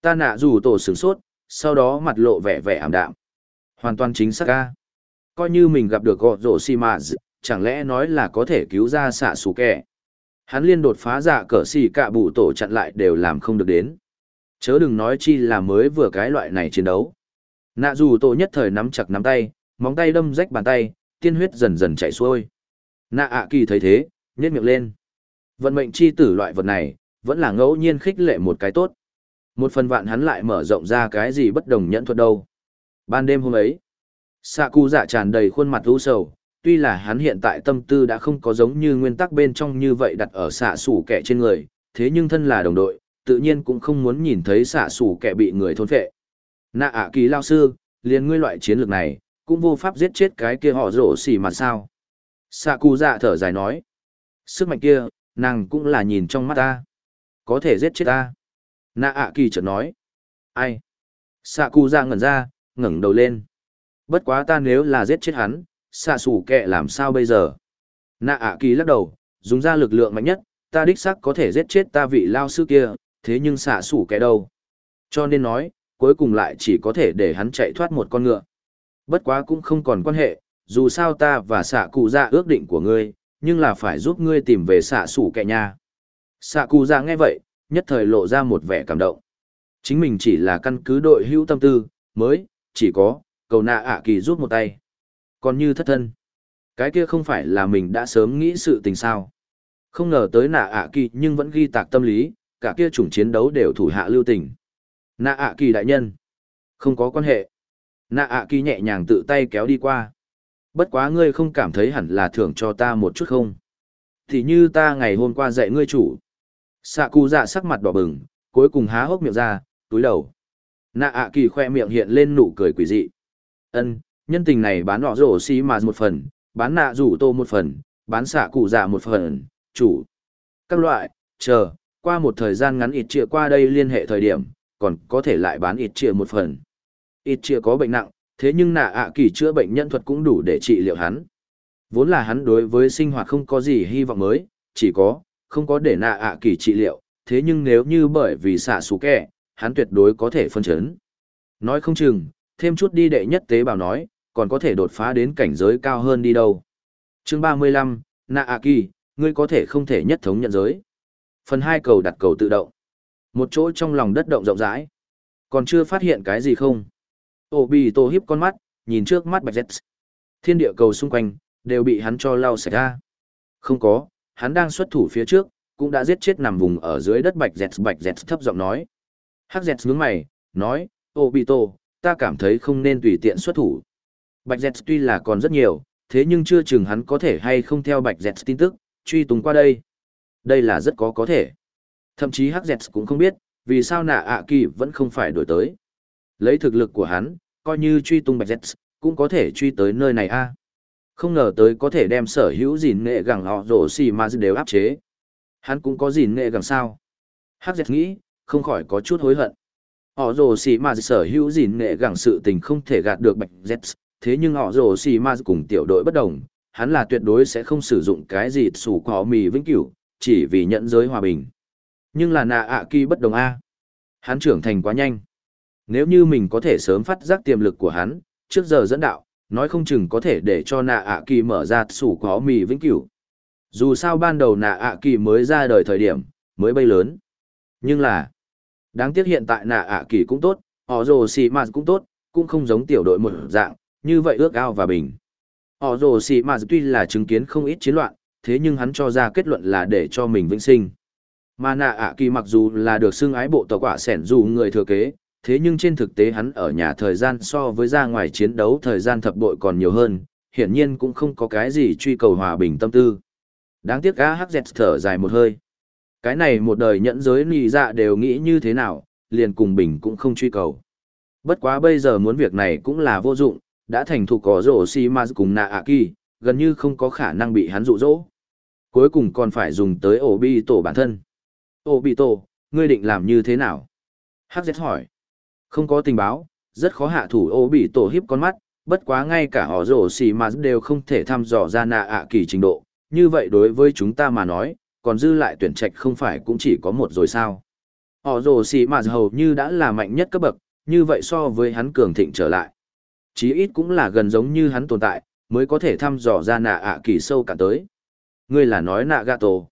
Ta nạ rủ tổ sửng sốt, sau đó mặt lộ vẻ vẻ ảm đạm. Hoàn toàn chính xác ca. Coi như mình gặp được gọ rổ xì mà chẳng lẽ nói là có thể cứu ra xạ sủ kẻ. Hắn liên đột phá dạ cỡ xì cạ bụ tổ chặn lại đều làm không được đến. Chớ đừng nói chi là mới vừa cái loại này chiến đấu. Nạ dù tổ nhất thời nắm chặt nắm tay, móng tay đâm rách bàn tay, tiên huyết dần dần chảy xuôi. Nạ ạ kỳ thấy thế, nhét miệng lên. Vận mệnh chi tử loại vật này, vẫn là ngẫu nhiên khích lệ một cái tốt. Một phần vạn hắn lại mở rộng ra cái gì bất đồng nhẫn thuật đâu. Ban đêm hôm ấy, xạ cụ dạ tràn đầy khuôn mặt u sầu, tuy là hắn hiện tại tâm tư đã không có giống như nguyên tắc bên trong như vậy đặt ở xạ sủ kẻ trên người, thế nhưng thân là đồng đội, tự nhiên cũng không muốn nhìn thấy xạ sủ kẻ bị người thôn phệ. Nạ ạ kỳ lao sư, liền ngươi loại chiến lược này, cũng vô pháp giết chết cái kia họ rổ xỉ mà sao. Sạ cụ dạ thở dài nói. Sức mạnh kia, nàng cũng là nhìn trong mắt ta. Có thể giết chết ta. Nạ ạ kỳ chợt nói. Ai? Sạ cụ dạ ngẩn ra, ngẩng đầu lên. Bất quá ta nếu là giết chết hắn, xạ xù kệ làm sao bây giờ nạ ạ kỳ lắc đầu dùng ra lực lượng mạnh nhất ta đích xác có thể giết chết ta vị lao sư kia thế nhưng xạ xù kệ đâu cho nên nói cuối cùng lại chỉ có thể để hắn chạy thoát một con ngựa bất quá cũng không còn quan hệ dù sao ta và xạ cụ dạ ước định của ngươi nhưng là phải giúp ngươi tìm về xạ sủ kệ nha xạ cụ dạ nghe vậy nhất thời lộ ra một vẻ cảm động chính mình chỉ là căn cứ đội hữu tâm tư mới chỉ có cầu nạ ạ kỳ rút một tay còn như thất thân. Cái kia không phải là mình đã sớm nghĩ sự tình sao. Không ngờ tới nạ ạ kỳ nhưng vẫn ghi tạc tâm lý, cả kia chủng chiến đấu đều thủ hạ lưu tình. Nạ ạ kỳ đại nhân. Không có quan hệ. Nạ ạ kỳ nhẹ nhàng tự tay kéo đi qua. Bất quá ngươi không cảm thấy hẳn là thưởng cho ta một chút không? Thì như ta ngày hôm qua dạy ngươi chủ. Sạ cụ dạ sắc mặt đỏ bừng, cuối cùng há hốc miệng ra, túi đầu. Nạ ạ kỳ khoe miệng hiện lên nụ cười quỷ dị. ân nhân tình này bán nọ rổ xi mà một phần, bán nạ rủ tô một phần, bán xạ cụ dạ một phần, chủ. Các loại, chờ, qua một thời gian ngắn ít chia qua đây liên hệ thời điểm, còn có thể lại bán ít chia một phần. Ít chia có bệnh nặng, thế nhưng nạ ạ kỳ chữa bệnh nhân thuật cũng đủ để trị liệu hắn. Vốn là hắn đối với sinh hoạt không có gì hy vọng mới, chỉ có, không có để nạ ạ kỳ trị liệu, thế nhưng nếu như bởi vì xạ xù kẻ, hắn tuyệt đối có thể phân chấn. Nói không chừng, thêm chút đi đệ nhất tế bào nói, còn có thể đột phá đến cảnh giới cao hơn đi đâu. Chương 35, Nạ ạ kỳ, ngươi có thể không thể nhất thống nhận giới. Phần hai cầu đặt cầu tự động. Một chỗ trong lòng đất động rộng rãi. Còn chưa phát hiện cái gì không? Ô bì tô hiếp con mắt, nhìn trước mắt bạch Z. Thiên địa cầu xung quanh, đều bị hắn cho lau sạch ra. Không có, hắn đang xuất thủ phía trước, cũng đã giết chết nằm vùng ở dưới đất bạch Z bạch Z thấp giọng nói. Hắc Z nhướng mày, nói, ô bì tô, ta cảm thấy không nên tùy tiện xuất thủ. Bạch Z tuy là còn rất nhiều, thế nhưng chưa chừng hắn có thể hay không theo bạch Z tin tức, truy tung qua đây. Đây là rất có có thể. Thậm chí Hắc Z cũng không biết, vì sao nạ ạ kỳ vẫn không phải đổi tới. Lấy thực lực của hắn, coi như truy tung bạch Z, cũng có thể truy tới nơi này a. Không ngờ tới có thể đem sở hữu gìn nghệ gẳng họ rổ xì mà đều áp chế. Hắn cũng có gìn nghệ gẳng sao. Hắc dẹt nghĩ, không khỏi có chút hối hận. Họ rổ xì mà sở hữu gìn nghệ gẳng sự tình không thể gạt được bạch Z, thế nhưng họ rổ xì mà cùng tiểu đội bất đồng, hắn là tuyệt đối sẽ không sử dụng cái gì sủ cỏ mì vĩnh cửu, chỉ vì nhận giới hòa bình. Nhưng là nạ ạ kỳ bất đồng A. Hắn trưởng thành quá nhanh. Nếu như mình có thể sớm phát giác tiềm lực của hắn, trước giờ dẫn đạo, nói không chừng có thể để cho nạ ạ kỳ mở ra sủ có mì vĩnh cửu. Dù sao ban đầu nạ ạ kỳ mới ra đời thời điểm, mới bay lớn. Nhưng là, đáng tiếc hiện tại nạ ạ kỳ cũng tốt, họ rồ xì mà cũng tốt, cũng không giống tiểu đội một dạng, như vậy ước ao và bình. Họ rồ xì mà tuy là chứng kiến không ít chiến loạn, thế nhưng hắn cho ra kết luận là để cho mình vĩnh sinh. Mà nạ ạ kỳ mặc dù là được xưng ái bộ tòa quả sẻn dù người thừa kế, thế nhưng trên thực tế hắn ở nhà thời gian so với ra ngoài chiến đấu thời gian thập bội còn nhiều hơn, hiển nhiên cũng không có cái gì truy cầu hòa bình tâm tư. Đáng tiếc AHZ thở dài một hơi. Cái này một đời nhẫn giới nì dạ đều nghĩ như thế nào, liền cùng bình cũng không truy cầu. Bất quá bây giờ muốn việc này cũng là vô dụng, đã thành thục có rổ si ma cùng nạ ạ kỳ, gần như không có khả năng bị hắn dụ dỗ. Cuối cùng còn phải dùng tới ổ bi tổ bản thân. Ổ bi tổ, ngươi định làm như thế nào? Hắc hỏi. Không có tình báo, rất khó hạ thủ ô bị tổ hiếp con mắt, bất quá ngay cả họ rổ xì mà đều không thể thăm dò ra nạ ạ kỳ trình độ. Như vậy đối với chúng ta mà nói, còn dư lại tuyển trạch không phải cũng chỉ có một rồi sao. Họ rổ xì mà hầu như đã là mạnh nhất cấp bậc, như vậy so với hắn cường thịnh trở lại. Chí ít cũng là gần giống như hắn tồn tại, mới có thể thăm dò ra nạ ạ kỳ sâu cả tới. Ngươi là nói nạ gà tổ.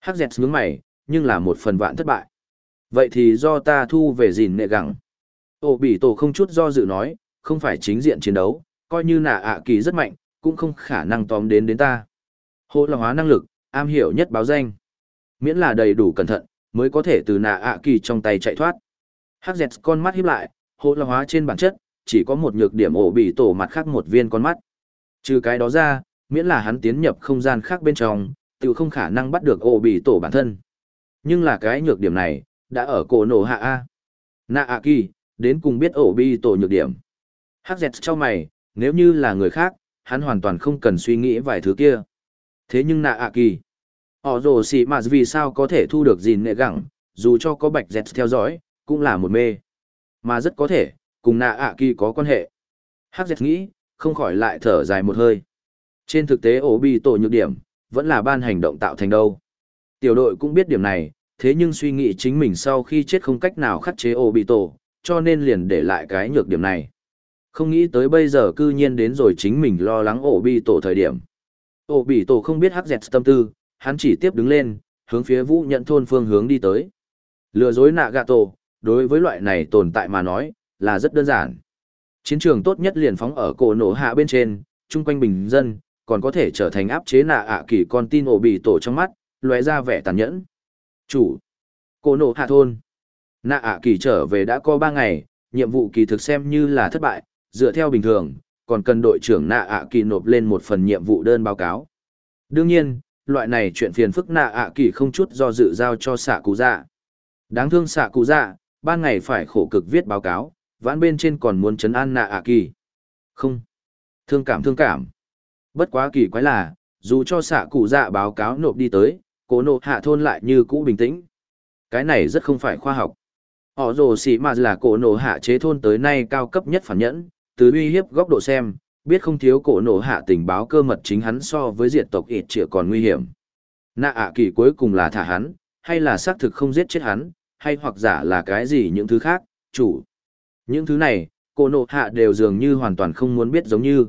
Hắc dẹt nhướng mày, nhưng là một phần vạn thất bại. Vậy thì do ta thu về gìn nệ gẳng. Ô bị tổ không chút do dự nói, không phải chính diện chiến đấu, coi như nạ ạ kỳ rất mạnh, cũng không khả năng tóm đến đến ta. Hộ là hóa năng lực, am hiểu nhất báo danh. Miễn là đầy đủ cẩn thận, mới có thể từ nạ ạ kỳ trong tay chạy thoát. Hắc dẹt con mắt híp lại, hộ là hóa trên bản chất, chỉ có một nhược điểm ổ bị tổ mặt khác một viên con mắt. Trừ cái đó ra, miễn là hắn tiến nhập không gian khác bên trong, tự không khả năng bắt được ổ bị tổ bản thân. Nhưng là cái nhược điểm này, đã ở cổ nổ hạ A. Nạ ạ kỳ, đến cùng biết ổ bi tổ nhược điểm. Hắc dẹt cho mày, nếu như là người khác, hắn hoàn toàn không cần suy nghĩ vài thứ kia. Thế nhưng nạ ạ kỳ, họ rồ xì mà vì sao có thể thu được gìn nệ gẳng, dù cho có bạch dẹt theo dõi, cũng là một mê. Mà rất có thể, cùng nạ ạ kỳ có quan hệ. Hắc dẹt nghĩ, không khỏi lại thở dài một hơi. Trên thực tế ổ bi tổ nhược điểm, vẫn là ban hành động tạo thành đâu. Tiểu đội cũng biết điểm này, thế nhưng suy nghĩ chính mình sau khi chết không cách nào khắc chế ổ bị tổ, cho nên liền để lại cái nhược điểm này. Không nghĩ tới bây giờ cư nhiên đến rồi chính mình lo lắng ổ bị tổ thời điểm. Ổ bị tổ không biết hắc dẹt tâm tư, hắn chỉ tiếp đứng lên, hướng phía vũ nhận thôn phương hướng đi tới. Lừa dối nạ gạ tổ, đối với loại này tồn tại mà nói, là rất đơn giản. Chiến trường tốt nhất liền phóng ở cổ nổ hạ bên trên, chung quanh bình dân, còn có thể trở thành áp chế nạ ạ kỳ con tin ổ bị tổ trong mắt, lóe ra vẻ tàn nhẫn. Chủ. Cổ nổ hạ thôn. Nạ ạ kỳ trở về đã có ba ngày, nhiệm vụ kỳ thực xem như là thất bại, dựa theo bình thường, còn cần đội trưởng nạ ạ kỳ nộp lên một phần nhiệm vụ đơn báo cáo. Đương nhiên, loại này chuyện phiền phức nạ ạ kỳ không chút do dự giao cho xạ cụ dạ. Đáng thương xạ cụ dạ, ban ngày phải khổ cực viết báo cáo, vãn bên trên còn muốn chấn an nạ ạ kỳ. Không. Thương cảm thương cảm. Bất quá kỳ quái là, dù cho xạ cụ dạ báo cáo nộp đi tới, cố nộp hạ thôn lại như cũ bình tĩnh. Cái này rất không phải khoa học. Họ rồ xỉ mà là cổ nổ hạ chế thôn tới nay cao cấp nhất phản nhẫn, từ uy hiếp góc độ xem, biết không thiếu cổ nổ hạ tình báo cơ mật chính hắn so với diệt tộc ít chĩa còn nguy hiểm. Nạ ạ kỳ cuối cùng là thả hắn, hay là xác thực không giết chết hắn, hay hoặc giả là cái gì những thứ khác, chủ. Những thứ này, cổ nổ hạ đều dường như hoàn toàn không muốn biết giống như.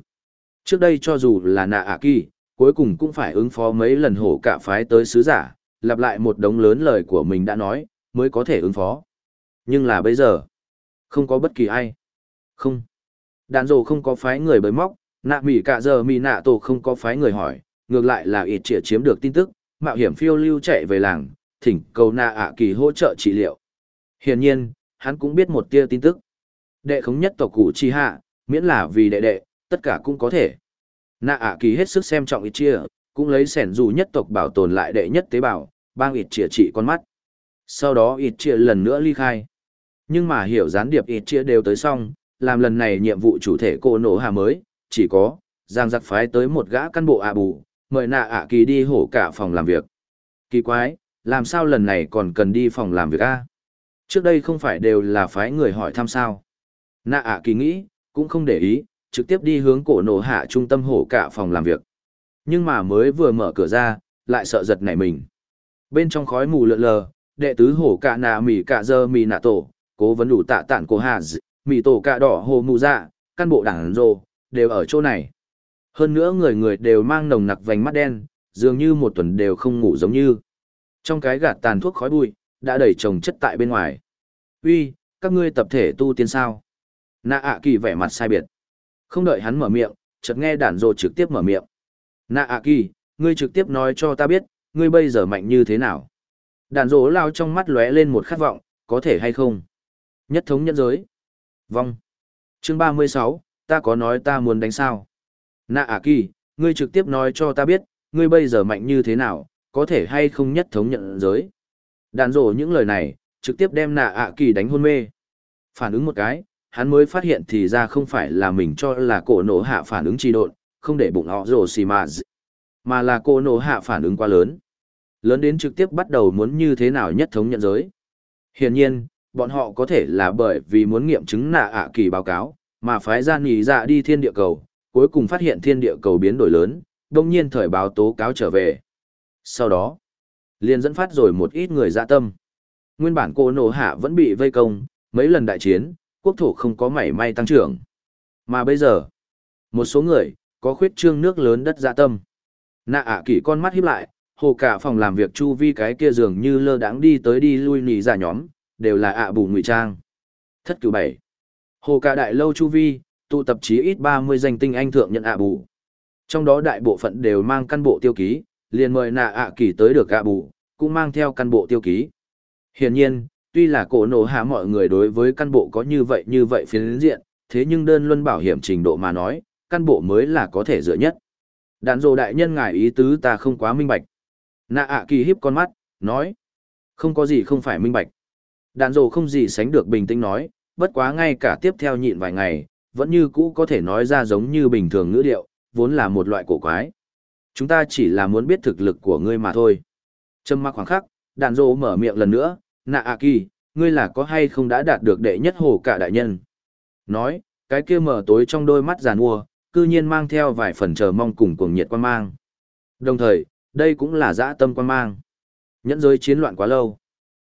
Trước đây cho dù là nạ ạ kỳ, cuối cùng cũng phải ứng phó mấy lần hổ cả phái tới sứ giả, lặp lại một đống lớn lời của mình đã nói, mới có thể ứng phó. Nhưng là bây giờ, không có bất kỳ ai. Không. Đàn rồ không có phái người bới móc, nạ mỉ cả giờ mỉ nạ tổ không có phái người hỏi, ngược lại là ít trịa chiếm được tin tức, mạo hiểm phiêu lưu chạy về làng, thỉnh cầu nạ ạ kỳ hỗ trợ trị liệu. Hiển nhiên, hắn cũng biết một tia tin tức. Đệ khống nhất tộc cụ chi hạ, miễn là vì đệ đệ, tất cả cũng có thể. Nạ ạ kỳ hết sức xem trọng ít chia, cũng lấy sẻn dù nhất tộc bảo tồn lại đệ nhất tế bào, bang ít chia trị con mắt. Sau đó ít chia lần nữa ly khai. Nhưng mà hiểu gián điệp ít chia đều tới xong, làm lần này nhiệm vụ chủ thể cô nổ hạ mới, chỉ có, giang giặc phái tới một gã cán bộ ạ bù, mời nạ ạ kỳ đi hổ cả phòng làm việc. Kỳ quái, làm sao lần này còn cần đi phòng làm việc a? Trước đây không phải đều là phái người hỏi thăm sao. Nạ ạ kỳ nghĩ, cũng không để ý, trực tiếp đi hướng cổ nổ hạ trung tâm hổ cả phòng làm việc. Nhưng mà mới vừa mở cửa ra, lại sợ giật nảy mình. Bên trong khói mù lượn lờ, đệ tứ hổ cả nà mỉ cả dơ mì nạ tổ, cố vấn đủ tạ tản cô hà mì tổ cạ đỏ hồ mù dạ, căn bộ đảng rồ, đều ở chỗ này. Hơn nữa người người đều mang nồng nặc vành mắt đen, dường như một tuần đều không ngủ giống như. Trong cái gạt tàn thuốc khói bụi, đã đầy trồng chất tại bên ngoài. Uy, các ngươi tập thể tu tiên sao? Nạ ạ kỳ vẻ mặt sai biệt. Không đợi hắn mở miệng, chợt nghe đàn rồ trực tiếp mở miệng. Nạ ạ kỳ, ngươi trực tiếp nói cho ta biết, ngươi bây giờ mạnh như thế nào? Đàn rồ lao trong mắt lóe lên một khát vọng, có thể hay không? Nhất thống nhân giới. Vong. Chương 36, ta có nói ta muốn đánh sao? Nạ à kỳ, ngươi trực tiếp nói cho ta biết, ngươi bây giờ mạnh như thế nào, có thể hay không nhất thống nhận giới. Đàn rổ những lời này, trực tiếp đem nạ ạ kỳ đánh hôn mê. Phản ứng một cái, hắn mới phát hiện thì ra không phải là mình cho là cổ nổ hạ phản ứng trì độn, không để bụng họ rổ xì mà mà là cổ nổ hạ phản ứng quá lớn. Lớn đến trực tiếp bắt đầu muốn như thế nào nhất thống nhận giới. Hiển nhiên, bọn họ có thể là bởi vì muốn nghiệm chứng nạ ạ kỳ báo cáo, mà phái ra nhì dạ đi thiên địa cầu, cuối cùng phát hiện thiên địa cầu biến đổi lớn, đông nhiên thời báo tố cáo trở về. Sau đó, liền dẫn phát rồi một ít người dạ tâm. Nguyên bản cô nổ hạ vẫn bị vây công, mấy lần đại chiến, quốc thổ không có mảy may tăng trưởng. Mà bây giờ, một số người, có khuyết trương nước lớn đất dạ tâm. Nạ ạ kỳ con mắt híp lại, hồ cả phòng làm việc chu vi cái kia dường như lơ đãng đi tới đi lui nỉ dạ nhóm, đều là ạ bù ngụy trang. Thất cửu bảy. Hồ cả đại lâu chu vi, tụ tập chí ít 30 danh tinh anh thượng nhận ạ bù. Trong đó đại bộ phận đều mang căn bộ tiêu ký, liền mời nạ ạ kỳ tới được ạ bù, cũng mang theo căn bộ tiêu ký. Hiển nhiên, tuy là cổ nổ hạ mọi người đối với căn bộ có như vậy như vậy phiến diện, thế nhưng đơn luân bảo hiểm trình độ mà nói, căn bộ mới là có thể dựa nhất. Đàn dồ đại nhân ngài ý tứ ta không quá minh bạch. Nạ ạ kỳ hiếp con mắt, nói. Không có gì không phải minh bạch. Đàn dồ không gì sánh được bình tĩnh nói, bất quá ngay cả tiếp theo nhịn vài ngày, vẫn như cũ có thể nói ra giống như bình thường ngữ điệu, vốn là một loại cổ quái. Chúng ta chỉ là muốn biết thực lực của ngươi mà thôi. Trâm mặc khoảng khắc, đàn dồ mở miệng lần nữa, nạ A kỳ, ngươi là có hay không đã đạt được đệ nhất hồ cả đại nhân. Nói, cái kia mở tối trong đôi mắt giàn mua, cư nhiên mang theo vài phần chờ mong cùng cuồng nhiệt quan mang. Đồng thời, đây cũng là dã tâm quan mang. Nhẫn giới chiến loạn quá lâu.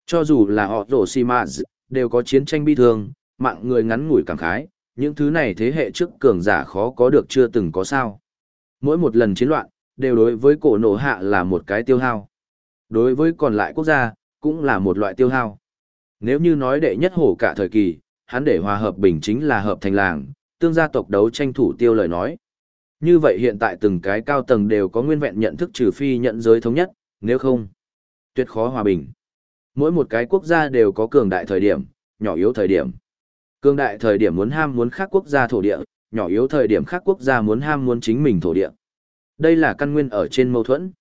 Cho dù là họ rổ xì mạ đều có chiến tranh bi thương, mạng người ngắn ngủi cảm khái, những thứ này thế hệ trước cường giả khó có được chưa từng có sao. Mỗi một lần chiến loạn, đều đối với cổ nổ hạ là một cái tiêu hao. Đối với còn lại quốc gia, cũng là một loại tiêu hao. Nếu như nói đệ nhất hổ cả thời kỳ, hắn để hòa hợp bình chính là hợp thành làng, tương gia tộc đấu tranh thủ tiêu lời nói. Như vậy hiện tại từng cái cao tầng đều có nguyên vẹn nhận thức trừ phi nhận giới thống nhất, nếu không, tuyệt khó hòa bình. Mỗi một cái quốc gia đều có cường đại thời điểm, nhỏ yếu thời điểm. Cường đại thời điểm muốn ham muốn khác quốc gia thổ địa, nhỏ yếu thời điểm khác quốc gia muốn ham muốn chính mình thổ địa. Đây là căn nguyên ở trên mâu thuẫn.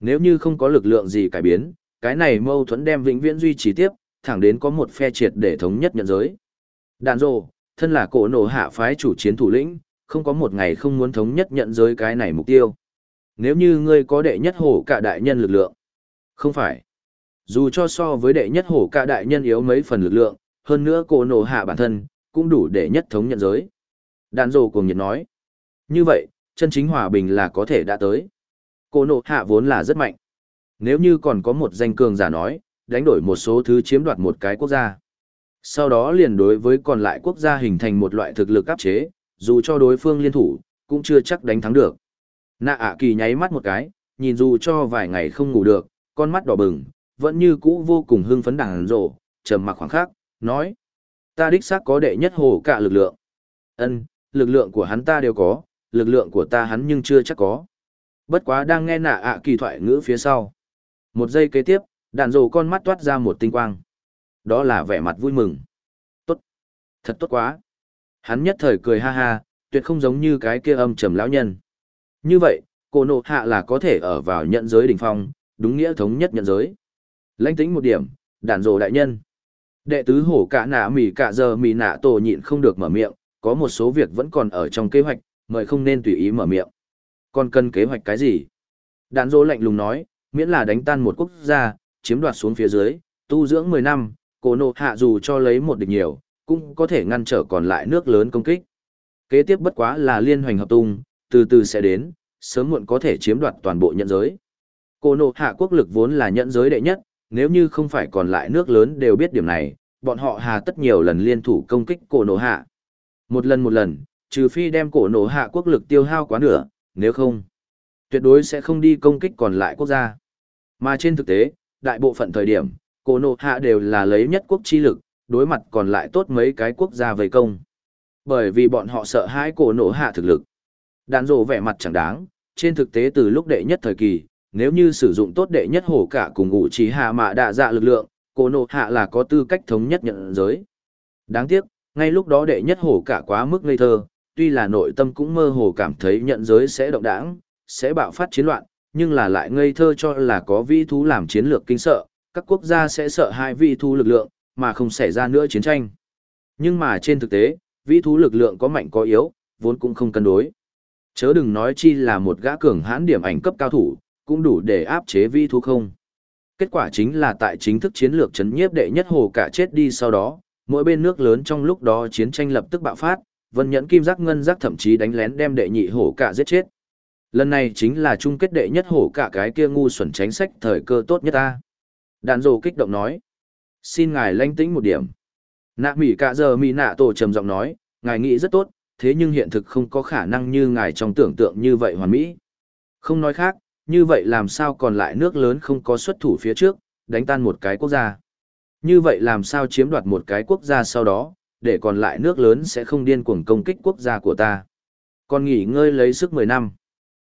Nếu như không có lực lượng gì cải biến, cái này mâu thuẫn đem vĩnh viễn duy trì tiếp, thẳng đến có một phe triệt để thống nhất nhận giới. Đàn rồ, thân là cổ nổ hạ phái chủ chiến thủ lĩnh, không có một ngày không muốn thống nhất nhận giới cái này mục tiêu. Nếu như ngươi có đệ nhất hổ cả đại nhân lực lượng. Không phải. Dù cho so với đệ nhất hổ cả đại nhân yếu mấy phần lực lượng, hơn nữa cổ nổ hạ bản thân, cũng đủ để nhất thống nhận giới. Đàn rồ cùng nhiệt nói. Như vậy, chân chính hòa bình là có thể đã tới. Cổ nổ hạ vốn là rất mạnh. Nếu như còn có một danh cường giả nói, đánh đổi một số thứ chiếm đoạt một cái quốc gia. Sau đó liền đối với còn lại quốc gia hình thành một loại thực lực áp chế, dù cho đối phương liên thủ, cũng chưa chắc đánh thắng được. Nạ ạ kỳ nháy mắt một cái, nhìn dù cho vài ngày không ngủ được, con mắt đỏ bừng, vẫn như cũ vô cùng hưng phấn đảng rộ, trầm mặc khoảng khắc, nói. Ta đích xác có đệ nhất hồ cả lực lượng. ân lực lượng của hắn ta đều có, lực lượng của ta hắn nhưng chưa chắc có. Bất quá đang nghe nạ ạ kỳ thoại ngữ phía sau. Một giây kế tiếp, đàn rồ con mắt toát ra một tinh quang. Đó là vẻ mặt vui mừng. Tốt. Thật tốt quá. Hắn nhất thời cười ha ha, tuyệt không giống như cái kia âm trầm lão nhân. Như vậy, cô nộ hạ là có thể ở vào nhận giới đỉnh phong, đúng nghĩa thống nhất nhận giới. Lãnh tĩnh một điểm, đàn rồ đại nhân. Đệ tứ hổ cả nạ mỉ cả giờ mỉ nạ tổ nhịn không được mở miệng, có một số việc vẫn còn ở trong kế hoạch, mời không nên tùy ý mở miệng. Còn cần kế hoạch cái gì? Đàn rồ lạnh lùng nói, miễn là đánh tan một quốc gia, chiếm đoạt xuống phía dưới, tu dưỡng 10 năm, cổ nộ hạ dù cho lấy một địch nhiều, cũng có thể ngăn trở còn lại nước lớn công kích. Kế tiếp bất quá là liên hoành hợp tung, từ từ sẽ đến, sớm muộn có thể chiếm đoạt toàn bộ nhận giới. Cổ nộ hạ quốc lực vốn là nhận giới đệ nhất, nếu như không phải còn lại nước lớn đều biết điểm này, bọn họ hà tất nhiều lần liên thủ công kích cổ nổ hạ. Một lần một lần, trừ phi đem cổ nổ hạ quốc lực tiêu hao quá nửa, nếu không, tuyệt đối sẽ không đi công kích còn lại quốc gia. Mà trên thực tế, đại bộ phận thời điểm, cổ nổ hạ đều là lấy nhất quốc chi lực, đối mặt còn lại tốt mấy cái quốc gia vây công. Bởi vì bọn họ sợ hãi cổ nổ hạ thực lực. Đàn rộ vẻ mặt chẳng đáng, trên thực tế từ lúc đệ nhất thời kỳ, nếu như sử dụng tốt đệ nhất hổ cả cùng ngụ trí hạ mạ đạ dạ lực lượng, cổ nộ hạ là có tư cách thống nhất nhận giới. Đáng tiếc, ngay lúc đó đệ nhất hổ cả quá mức ngây thơ, tuy là nội tâm cũng mơ hồ cảm thấy nhận giới sẽ động đảng, sẽ bạo phát chiến loạn, nhưng là lại ngây thơ cho là có vi thú làm chiến lược kinh sợ, các quốc gia sẽ sợ hai vi thú lực lượng, mà không xảy ra nữa chiến tranh. Nhưng mà trên thực tế, vi thú lực lượng có mạnh có yếu, vốn cũng không cân đối. Chớ đừng nói chi là một gã cường hãn điểm ảnh cấp cao thủ, cũng đủ để áp chế vi thú không. Kết quả chính là tại chính thức chiến lược chấn nhiếp đệ nhất hồ cả chết đi sau đó, mỗi bên nước lớn trong lúc đó chiến tranh lập tức bạo phát, vân nhẫn kim giác ngân giác thậm chí đánh lén đem đệ nhị hổ cả giết chết. Lần này chính là chung kết đệ nhất hổ cả cái kia ngu xuẩn tránh sách thời cơ tốt nhất ta. Đàn rồ kích động nói. Xin ngài lanh tĩnh một điểm. Nạ mỉ cả giờ mỉ nạ tổ trầm giọng nói, ngài nghĩ rất tốt, thế nhưng hiện thực không có khả năng như ngài trong tưởng tượng như vậy hoàn mỹ. Không nói khác, như vậy làm sao còn lại nước lớn không có xuất thủ phía trước, đánh tan một cái quốc gia. Như vậy làm sao chiếm đoạt một cái quốc gia sau đó, để còn lại nước lớn sẽ không điên cuồng công kích quốc gia của ta. Còn nghỉ ngơi lấy sức 10 năm.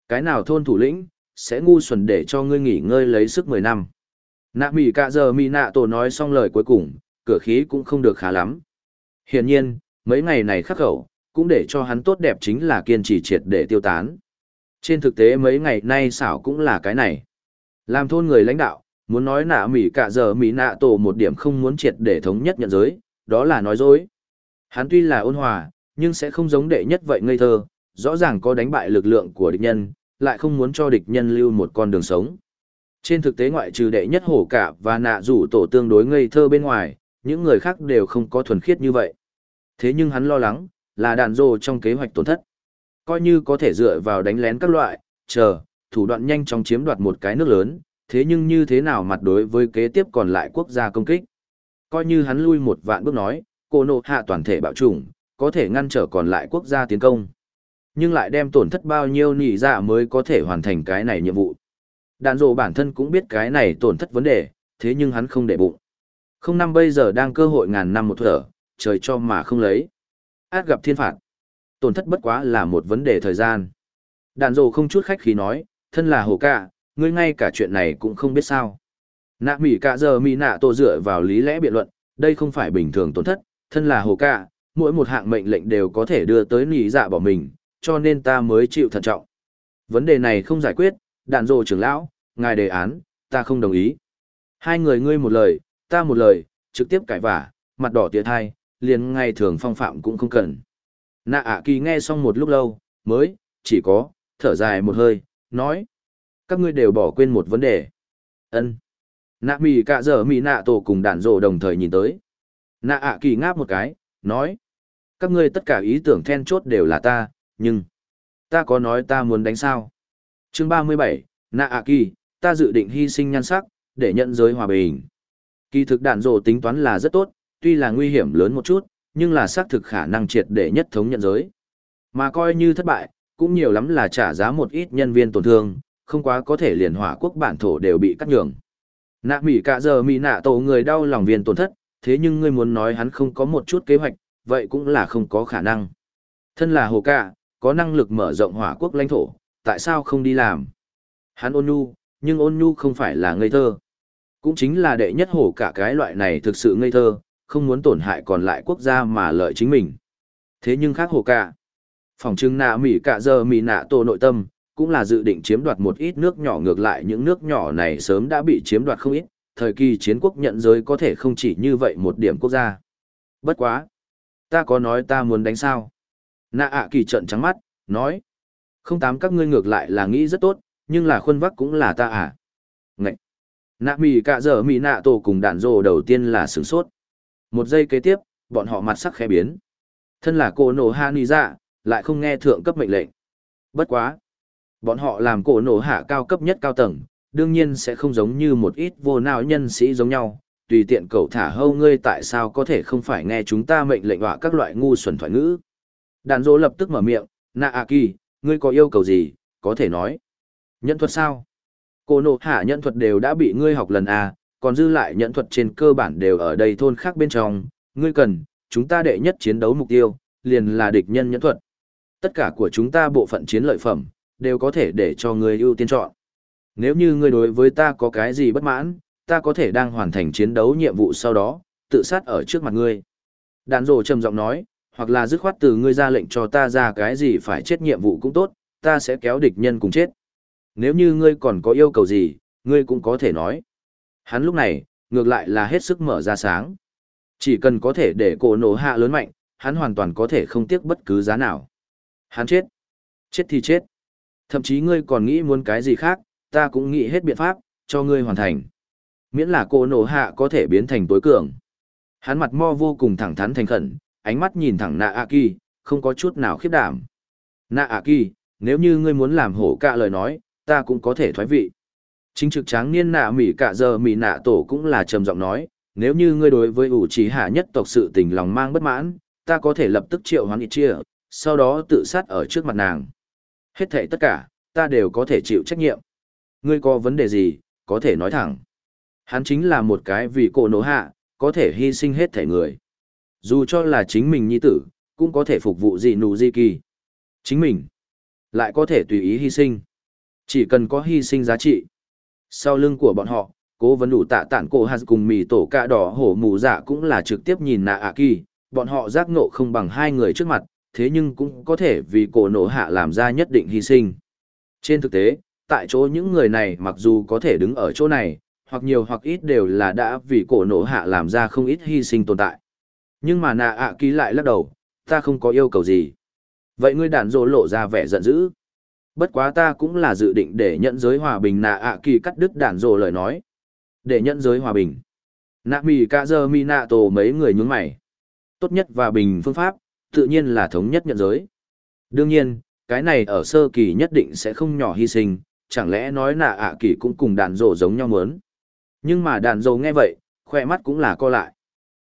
Cái nào thôn thủ lĩnh, sẽ ngu xuẩn để cho ngươi nghỉ ngơi lấy sức 10 năm. Nạ mỉ cả giờ mỉ nạ tổ nói xong lời cuối cùng, cửa khí cũng không được khá lắm. Hiển nhiên, mấy ngày này khắc khẩu, cũng để cho hắn tốt đẹp chính là kiên trì triệt để tiêu tán. Trên thực tế mấy ngày nay xảo cũng là cái này. Làm thôn người lãnh đạo, muốn nói nạ mỉ cả giờ mỉ nạ tổ một điểm không muốn triệt để thống nhất nhận giới, đó là nói dối. Hắn tuy là ôn hòa, nhưng sẽ không giống đệ nhất vậy ngây thơ, rõ ràng có đánh bại lực lượng của địch nhân, lại không muốn cho địch nhân lưu một con đường sống. Trên thực tế ngoại trừ đệ nhất hổ cả và nạ rủ tổ tương đối ngây thơ bên ngoài, những người khác đều không có thuần khiết như vậy. Thế nhưng hắn lo lắng, là đàn rồ trong kế hoạch tổn thất. Coi như có thể dựa vào đánh lén các loại, chờ, thủ đoạn nhanh chóng chiếm đoạt một cái nước lớn, thế nhưng như thế nào mặt đối với kế tiếp còn lại quốc gia công kích. Coi như hắn lui một vạn bước nói, cô nộ hạ toàn thể bạo chủng, có thể ngăn trở còn lại quốc gia tiến công. Nhưng lại đem tổn thất bao nhiêu nỉ dạ mới có thể hoàn thành cái này nhiệm vụ. Đạn dộ bản thân cũng biết cái này tổn thất vấn đề, thế nhưng hắn không để bụng. Không năm bây giờ đang cơ hội ngàn năm một thở, trời cho mà không lấy. Át gặp thiên phạt. Tổn thất bất quá là một vấn đề thời gian. Đàn dộ không chút khách khí nói, thân là hồ cạ, ngươi ngay cả chuyện này cũng không biết sao. Nạ mỉ cả giờ mỉ nạ tổ dựa vào lý lẽ biện luận, đây không phải bình thường tổn thất, thân là hồ cạ, mỗi một hạng mệnh lệnh đều có thể đưa tới nỉ dạ bỏ mình, cho nên ta mới chịu thận trọng. Vấn đề này không giải quyết, Đàn rồ trưởng lão, ngài đề án, ta không đồng ý. Hai người ngươi một lời, ta một lời, trực tiếp cãi vả, mặt đỏ tía thai, liền ngay thường phong phạm cũng không cần. Nạ ạ kỳ nghe xong một lúc lâu, mới, chỉ có, thở dài một hơi, nói. Các ngươi đều bỏ quên một vấn đề. ân Nạ mì cả giờ mì nạ tổ cùng đản rộ đồng thời nhìn tới. Nạ ạ kỳ ngáp một cái, nói. Các ngươi tất cả ý tưởng then chốt đều là ta, nhưng... Ta có nói ta muốn đánh sao? chương ba mươi bảy Nạ ạ kỳ, ta dự định hy sinh nhan sắc, để nhận giới hòa bình. Kỳ thực đạn rồ tính toán là rất tốt, tuy là nguy hiểm lớn một chút, nhưng là xác thực khả năng triệt để nhất thống nhận giới. Mà coi như thất bại, cũng nhiều lắm là trả giá một ít nhân viên tổn thương, không quá có thể liền hỏa quốc bản thổ đều bị cắt nhường. Nạ mỉ cả giờ mỉ nạ tổ người đau lòng viên tổn thất, thế nhưng ngươi muốn nói hắn không có một chút kế hoạch, vậy cũng là không có khả năng. Thân là hồ cả có năng lực mở rộng hỏa quốc lãnh thổ, tại sao không đi làm? Hắn ôn nhu, nhưng ôn nhu không phải là ngây thơ. Cũng chính là đệ nhất hổ cả cái loại này thực sự ngây thơ, không muốn tổn hại còn lại quốc gia mà lợi chính mình. Thế nhưng khác hồ cả. Phòng trưng nạ mỉ cả giờ mỉ nạ tổ nội tâm, cũng là dự định chiếm đoạt một ít nước nhỏ ngược lại những nước nhỏ này sớm đã bị chiếm đoạt không ít, thời kỳ chiến quốc nhận giới có thể không chỉ như vậy một điểm quốc gia. Bất quá. Ta có nói ta muốn đánh sao? Nạ ạ kỳ trận trắng mắt, nói. Không tám các ngươi ngược lại là nghĩ rất tốt, nhưng là khuôn vắc cũng là ta à. Ngậy. Nạ mì cả giờ mì nạ tổ cùng đạn rồ đầu tiên là sướng sốt. Một giây kế tiếp, bọn họ mặt sắc khẽ biến. Thân là cô nổ hạ nì dạ, lại không nghe thượng cấp mệnh lệnh. Bất quá. Bọn họ làm cổ nổ hạ cao cấp nhất cao tầng, đương nhiên sẽ không giống như một ít vô não nhân sĩ giống nhau. Tùy tiện cầu thả hâu ngươi tại sao có thể không phải nghe chúng ta mệnh lệnh họa các loại ngu xuẩn thoại ngữ. Đàn dỗ lập tức mở miệng, nạ a kỳ, ngươi có yêu cầu gì, có thể nói. nhân thuật sao? Cô nộ hạ nhân thuật đều đã bị ngươi học lần à? Còn dư lại nhận thuật trên cơ bản đều ở đây thôn khác bên trong. Ngươi cần, chúng ta đệ nhất chiến đấu mục tiêu, liền là địch nhân nhẫn thuật. Tất cả của chúng ta bộ phận chiến lợi phẩm, đều có thể để cho ngươi ưu tiên chọn. Nếu như ngươi đối với ta có cái gì bất mãn, ta có thể đang hoàn thành chiến đấu nhiệm vụ sau đó, tự sát ở trước mặt ngươi. Đàn rồ trầm giọng nói, hoặc là dứt khoát từ ngươi ra lệnh cho ta ra cái gì phải chết nhiệm vụ cũng tốt, ta sẽ kéo địch nhân cùng chết. Nếu như ngươi còn có yêu cầu gì, ngươi cũng có thể nói. Hắn lúc này, ngược lại là hết sức mở ra sáng. Chỉ cần có thể để cổ nổ hạ lớn mạnh, hắn hoàn toàn có thể không tiếc bất cứ giá nào. Hắn chết. Chết thì chết. Thậm chí ngươi còn nghĩ muốn cái gì khác, ta cũng nghĩ hết biện pháp, cho ngươi hoàn thành. Miễn là cổ nổ hạ có thể biến thành tối cường. Hắn mặt mo vô cùng thẳng thắn thành khẩn, ánh mắt nhìn thẳng nạ a kỳ, không có chút nào khiếp đảm. Nạ a kỳ, nếu như ngươi muốn làm hổ cả lời nói, ta cũng có thể thoái vị. Chính trực tráng niên nạ mỉ cả giờ mỉ nạ tổ cũng là trầm giọng nói, nếu như ngươi đối với ủ trí hạ nhất tộc sự tình lòng mang bất mãn, ta có thể lập tức triệu hoán ít chia, sau đó tự sát ở trước mặt nàng. Hết thảy tất cả, ta đều có thể chịu trách nhiệm. Ngươi có vấn đề gì, có thể nói thẳng. Hắn chính là một cái vì cổ nổ hạ, có thể hy sinh hết thảy người. Dù cho là chính mình nhi tử, cũng có thể phục vụ gì nụ di kỳ. Chính mình, lại có thể tùy ý hy sinh. Chỉ cần có hy sinh giá trị. Sau lưng của bọn họ, cố vấn đủ tạ tản cổ hạt cùng mì tổ cạ đỏ hổ mù dạ cũng là trực tiếp nhìn nạ ạ kỳ, bọn họ giác ngộ không bằng hai người trước mặt, thế nhưng cũng có thể vì cổ nổ hạ làm ra nhất định hy sinh. Trên thực tế, tại chỗ những người này mặc dù có thể đứng ở chỗ này, hoặc nhiều hoặc ít đều là đã vì cổ nổ hạ làm ra không ít hy sinh tồn tại. Nhưng mà nạ ạ kỳ lại lắc đầu, ta không có yêu cầu gì. Vậy ngươi đàn rồ lộ ra vẻ giận dữ. Bất quá ta cũng là dự định để nhận giới hòa bình nạ ạ kỳ cắt đứt đàn rồ lời nói. Để nhận giới hòa bình. Nạ mì ca giờ mi nạ tổ mấy người nhướng mày. Tốt nhất và bình phương pháp, tự nhiên là thống nhất nhận giới. Đương nhiên, cái này ở sơ kỳ nhất định sẽ không nhỏ hy sinh, chẳng lẽ nói nạ ạ kỳ cũng cùng đàn rồ giống nhau mớn. Nhưng mà đàn rồ nghe vậy, khoe mắt cũng là co lại.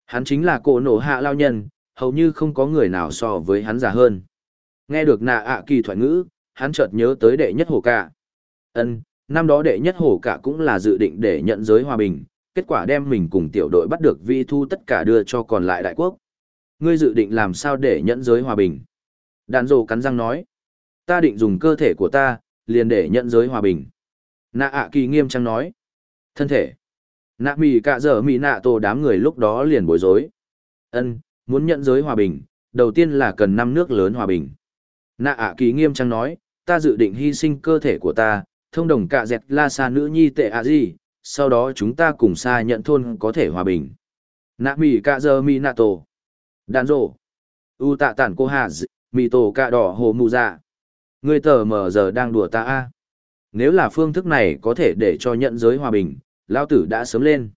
Hắn chính là cổ nổ hạ lao nhân, hầu như không có người nào so với hắn già hơn. Nghe được nạ ạ kỳ thoại ngữ, hắn chợt nhớ tới đệ nhất hổ cả. Ân, năm đó đệ nhất hổ cả cũng là dự định để nhận giới hòa bình, kết quả đem mình cùng tiểu đội bắt được vi thu tất cả đưa cho còn lại đại quốc. Ngươi dự định làm sao để nhận giới hòa bình? Đàn rồ cắn răng nói. Ta định dùng cơ thể của ta, liền để nhận giới hòa bình. Nạ ạ kỳ nghiêm trang nói. Thân thể. Nạ mì cả giờ mì nạ tổ đám người lúc đó liền bối rối. Ân, muốn nhận giới hòa bình, đầu tiên là cần năm nước lớn hòa bình. Nạ ạ kỳ nghiêm trang nói, ta dự định hy sinh cơ thể của ta, thông đồng cả dẹt la xa nữ nhi tệ à gì, sau đó chúng ta cùng xa nhận thôn có thể hòa bình. Nạ mì cả giờ mì nạ tổ. Đàn rộ. U tạ tản cô hà mì tổ cả đỏ hồ mù dạ. Người tờ mờ giờ đang đùa ta a. Nếu là phương thức này có thể để cho nhận giới hòa bình, lao tử đã sớm lên.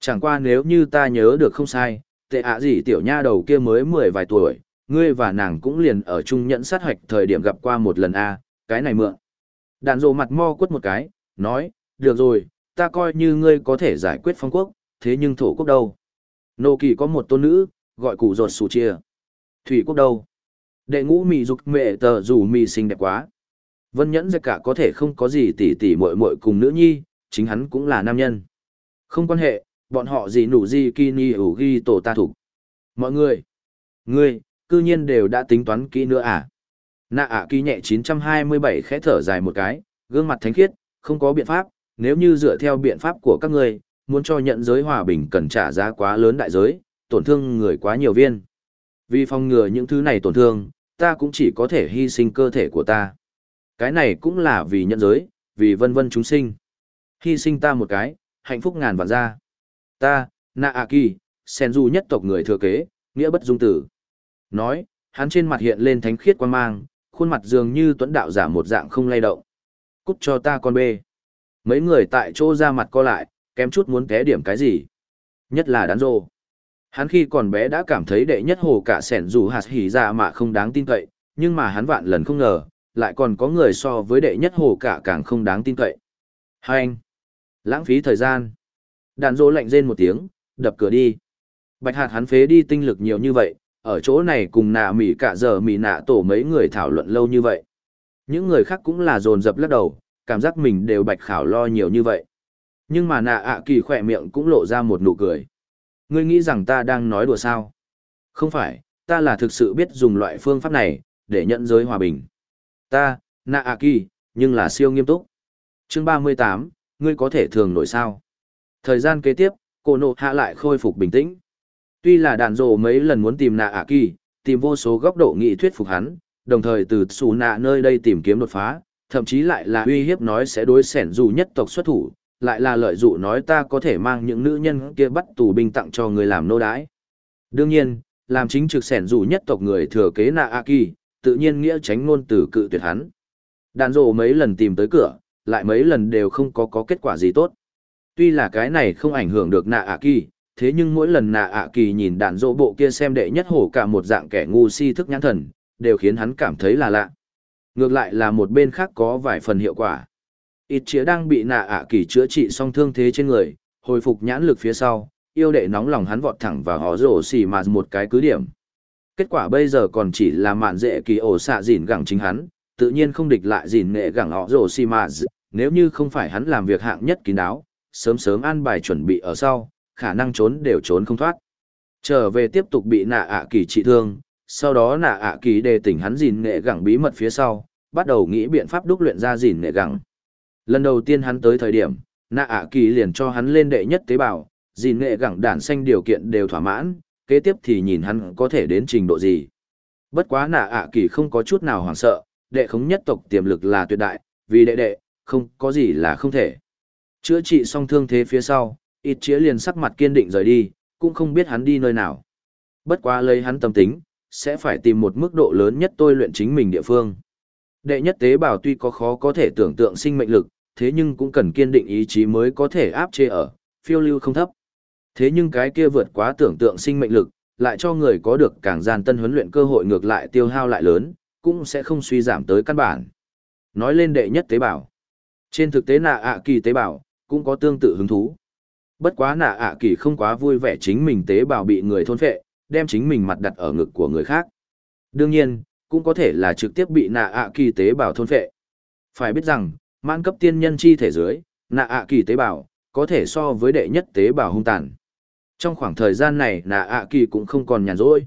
Chẳng qua nếu như ta nhớ được không sai, tệ ạ gì tiểu nha đầu kia mới mười vài tuổi, ngươi và nàng cũng liền ở chung nhẫn sát hoạch thời điểm gặp qua một lần a cái này mượn. Đàn dồ mặt mo quất một cái, nói, được rồi, ta coi như ngươi có thể giải quyết phong quốc, thế nhưng thổ quốc đâu? Nô kỳ có một tôn nữ, gọi cụ ruột sù chia. Thủy quốc đâu? Đệ ngũ mì dục mẹ tờ dù mì xinh đẹp quá. Vân nhẫn ra cả có thể không có gì tỉ tỉ muội muội cùng nữ nhi, chính hắn cũng là nam nhân. Không quan hệ, bọn họ gì nụ gì kỳ ni ủ ghi tổ ta thục Mọi người, ngươi, cư nhiên đều đã tính toán kỹ nữa à? Nạ ạ à kỳ nhẹ 927 khẽ thở dài một cái, gương mặt thánh khiết, không có biện pháp, nếu như dựa theo biện pháp của các ngươi, muốn cho nhận giới hòa bình cần trả giá quá lớn đại giới, tổn thương người quá nhiều viên. Vì phòng ngừa những thứ này tổn thương, ta cũng chỉ có thể hy sinh cơ thể của ta. Cái này cũng là vì nhận giới, vì vân vân chúng sinh. Hy sinh ta một cái, hạnh phúc ngàn vạn ra. Ta, Na A Kỳ, sen du nhất tộc người thừa kế, nghĩa bất dung tử. Nói, hắn trên mặt hiện lên thánh khiết quan mang, khuôn mặt dường như tuấn đạo giả một dạng không lay động. Cút cho ta con bê. Mấy người tại chỗ ra mặt co lại, kém chút muốn té điểm cái gì. Nhất là đán rô. Hắn khi còn bé đã cảm thấy đệ nhất hồ cả sẻn dù hạt hỉ ra mà không đáng tin cậy, nhưng mà hắn vạn lần không ngờ, lại còn có người so với đệ nhất hồ cả càng không đáng tin cậy. Hai anh! Lãng phí thời gian. Đàn rô lạnh rên một tiếng, đập cửa đi. Bạch hạt hắn phế đi tinh lực nhiều như vậy, ở chỗ này cùng nạ mỉ cả giờ mỉ nạ tổ mấy người thảo luận lâu như vậy. Những người khác cũng là dồn dập lắc đầu, cảm giác mình đều bạch khảo lo nhiều như vậy. Nhưng mà nạ ạ kỳ khỏe miệng cũng lộ ra một nụ cười. Ngươi nghĩ rằng ta đang nói đùa sao? Không phải, ta là thực sự biết dùng loại phương pháp này, để nhận giới hòa bình. Ta, nạ ạ kỳ, nhưng là siêu nghiêm túc. Chương ba mươi tám, ngươi có thể thường nổi sao? Thời gian kế tiếp, cô nộ hạ lại khôi phục bình tĩnh. Tuy là đàn rồ mấy lần muốn tìm nạ ả kỳ, tìm vô số góc độ nghị thuyết phục hắn, đồng thời từ xù nạ nơi đây tìm kiếm đột phá, thậm chí lại là uy hiếp nói sẽ đối sẻn dù nhất tộc xuất thủ, lại là lợi dụ nói ta có thể mang những nữ nhân kia bắt tù binh tặng cho người làm nô đái. Đương nhiên, làm chính trực sẻn dù nhất tộc người thừa kế nạ A Kỳ, tự nhiên nghĩa tránh ngôn từ cự tuyệt hắn. Đàn rộ mấy lần tìm tới cửa, lại mấy lần đều không có có kết quả gì tốt. Tuy là cái này không ảnh hưởng được nạ A Kỳ, thế nhưng mỗi lần nạ ạ kỳ nhìn đàn dỗ bộ kia xem đệ nhất hổ cả một dạng kẻ ngu si thức nhãn thần, đều khiến hắn cảm thấy là lạ. Ngược lại là một bên khác có vài phần hiệu quả. Ít chĩa đang bị nạ ạ kỳ chữa trị xong thương thế trên người, hồi phục nhãn lực phía sau, yêu đệ nóng lòng hắn vọt thẳng vào họ rổ xì mà một cái cứ điểm. Kết quả bây giờ còn chỉ là mạn dễ kỳ ổ xạ dìn gẳng chính hắn, tự nhiên không địch lại dìn nghệ gẳng họ rổ xì mà nếu như không phải hắn làm việc hạng nhất kín đáo, sớm sớm an bài chuẩn bị ở sau, khả năng trốn đều trốn không thoát. Trở về tiếp tục bị nạ ạ kỳ trị thương, sau đó nạ ạ kỳ đề tỉnh hắn gìn nghệ gẳng bí mật phía sau, bắt đầu nghĩ biện pháp đúc luyện ra gìn nghệ gẳng. Lần đầu tiên hắn tới thời điểm, nạ ạ kỳ liền cho hắn lên đệ nhất tế bào, gìn nghệ gẳng đản xanh điều kiện đều thỏa mãn, kế tiếp thì nhìn hắn có thể đến trình độ gì. Bất quá nạ ạ kỳ không có chút nào hoảng sợ, đệ khống nhất tộc tiềm lực là tuyệt đại, vì đệ đệ, không có gì là không thể. Chữa trị xong thương thế phía sau, ít chĩa liền sắc mặt kiên định rời đi, cũng không biết hắn đi nơi nào. Bất quá lấy hắn tâm tính, sẽ phải tìm một mức độ lớn nhất tôi luyện chính mình địa phương. Đệ nhất tế bào tuy có khó có thể tưởng tượng sinh mệnh lực, thế nhưng cũng cần kiên định ý chí mới có thể áp chế ở, phiêu lưu không thấp. Thế nhưng cái kia vượt quá tưởng tượng sinh mệnh lực, lại cho người có được càng gian tân huấn luyện cơ hội ngược lại tiêu hao lại lớn, cũng sẽ không suy giảm tới căn bản. Nói lên đệ nhất tế bào. Trên thực tế là ạ kỳ tế bào, cũng có tương tự hứng thú. Bất quá nạ ạ kỳ không quá vui vẻ chính mình tế bào bị người thôn phệ, đem chính mình mặt đặt ở ngực của người khác. Đương nhiên, cũng có thể là trực tiếp bị nạ ạ kỳ tế bào thôn phệ. Phải biết rằng, mãn cấp tiên nhân chi thể dưới, nạ ạ kỳ tế bào, có thể so với đệ nhất tế bào hung tàn. Trong khoảng thời gian này nạ ạ kỳ cũng không còn nhàn rỗi.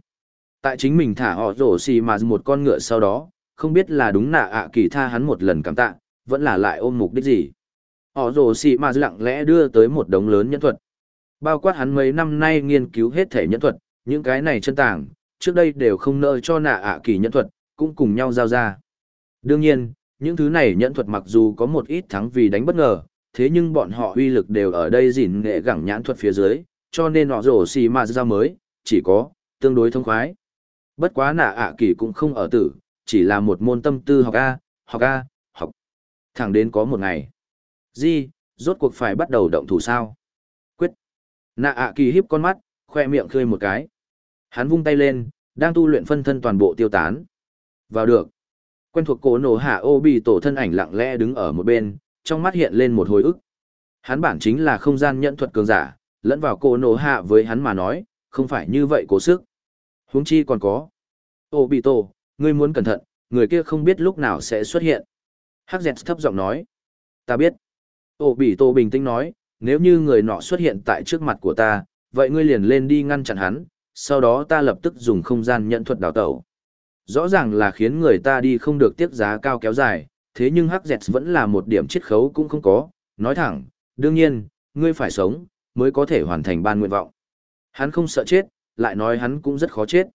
Tại chính mình thả họ rổ xì mà một con ngựa sau đó, không biết là đúng nạ ạ kỳ tha hắn một lần cảm tạ, vẫn là lại ôm mục đích gì họ rồ xì mà lặng lẽ đưa tới một đống lớn nhẫn thuật bao quát hắn mấy năm nay nghiên cứu hết thể nhẫn thuật những cái này chân tàng trước đây đều không nợ cho nạ ạ kỳ nhẫn thuật cũng cùng nhau giao ra đương nhiên những thứ này nhẫn thuật mặc dù có một ít thắng vì đánh bất ngờ, thế nhưng bọn họ uy lực đều ở đây dỉn nghệ gẳng nhãn thuật phía dưới, cho nên họ rổ xì mà ra mới, chỉ có, tương đối thông khoái. Bất quá nạ ạ kỳ cũng không ở tử, chỉ là một môn tâm tư học A, học A, học. Thẳng đến có một ngày. Di, rốt cuộc phải bắt đầu động thủ sao? Quyết. Nạ ạ kỳ hiếp con mắt, khoe miệng khơi một cái. Hắn vung tay lên, đang tu luyện phân thân toàn bộ tiêu tán. Vào được. Quen thuộc cổ nổ hạ ô bị tổ thân ảnh lặng lẽ đứng ở một bên, trong mắt hiện lên một hồi ức. Hắn bản chính là không gian nhận thuật cường giả, lẫn vào cổ nổ hạ với hắn mà nói, không phải như vậy cố sức. Huống chi còn có. Ô bị tổ, ngươi muốn cẩn thận, người kia không biết lúc nào sẽ xuất hiện. Hắc dẹt thấp giọng nói. Ta biết. Ô bị tổ bình tĩnh nói, nếu như người nọ xuất hiện tại trước mặt của ta, vậy ngươi liền lên đi ngăn chặn hắn, sau đó ta lập tức dùng không gian nhận thuật đào tẩu. Rõ ràng là khiến người ta đi không được tiếp giá cao kéo dài, thế nhưng Hắc Dẹt vẫn là một điểm chiết khấu cũng không có, nói thẳng, đương nhiên, ngươi phải sống, mới có thể hoàn thành ban nguyện vọng. Hắn không sợ chết, lại nói hắn cũng rất khó chết.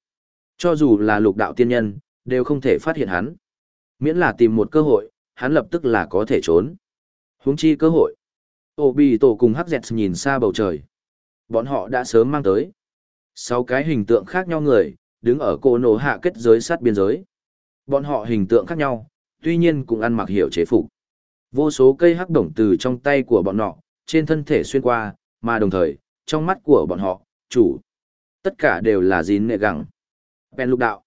Cho dù là lục đạo tiên nhân, đều không thể phát hiện hắn. Miễn là tìm một cơ hội, hắn lập tức là có thể trốn. Huống chi cơ hội. Ô bì tổ cùng Hắc Dẹt nhìn xa bầu trời. Bọn họ đã sớm mang tới. Sáu cái hình tượng khác nhau người, đứng ở cô nổ hạ kết giới sát biên giới. Bọn họ hình tượng khác nhau, tuy nhiên cũng ăn mặc hiểu chế phục. Vô số cây hắc đồng từ trong tay của bọn họ, trên thân thể xuyên qua, mà đồng thời, trong mắt của bọn họ, chủ. Tất cả đều là dín nệ gẳng. Bèn lục đạo.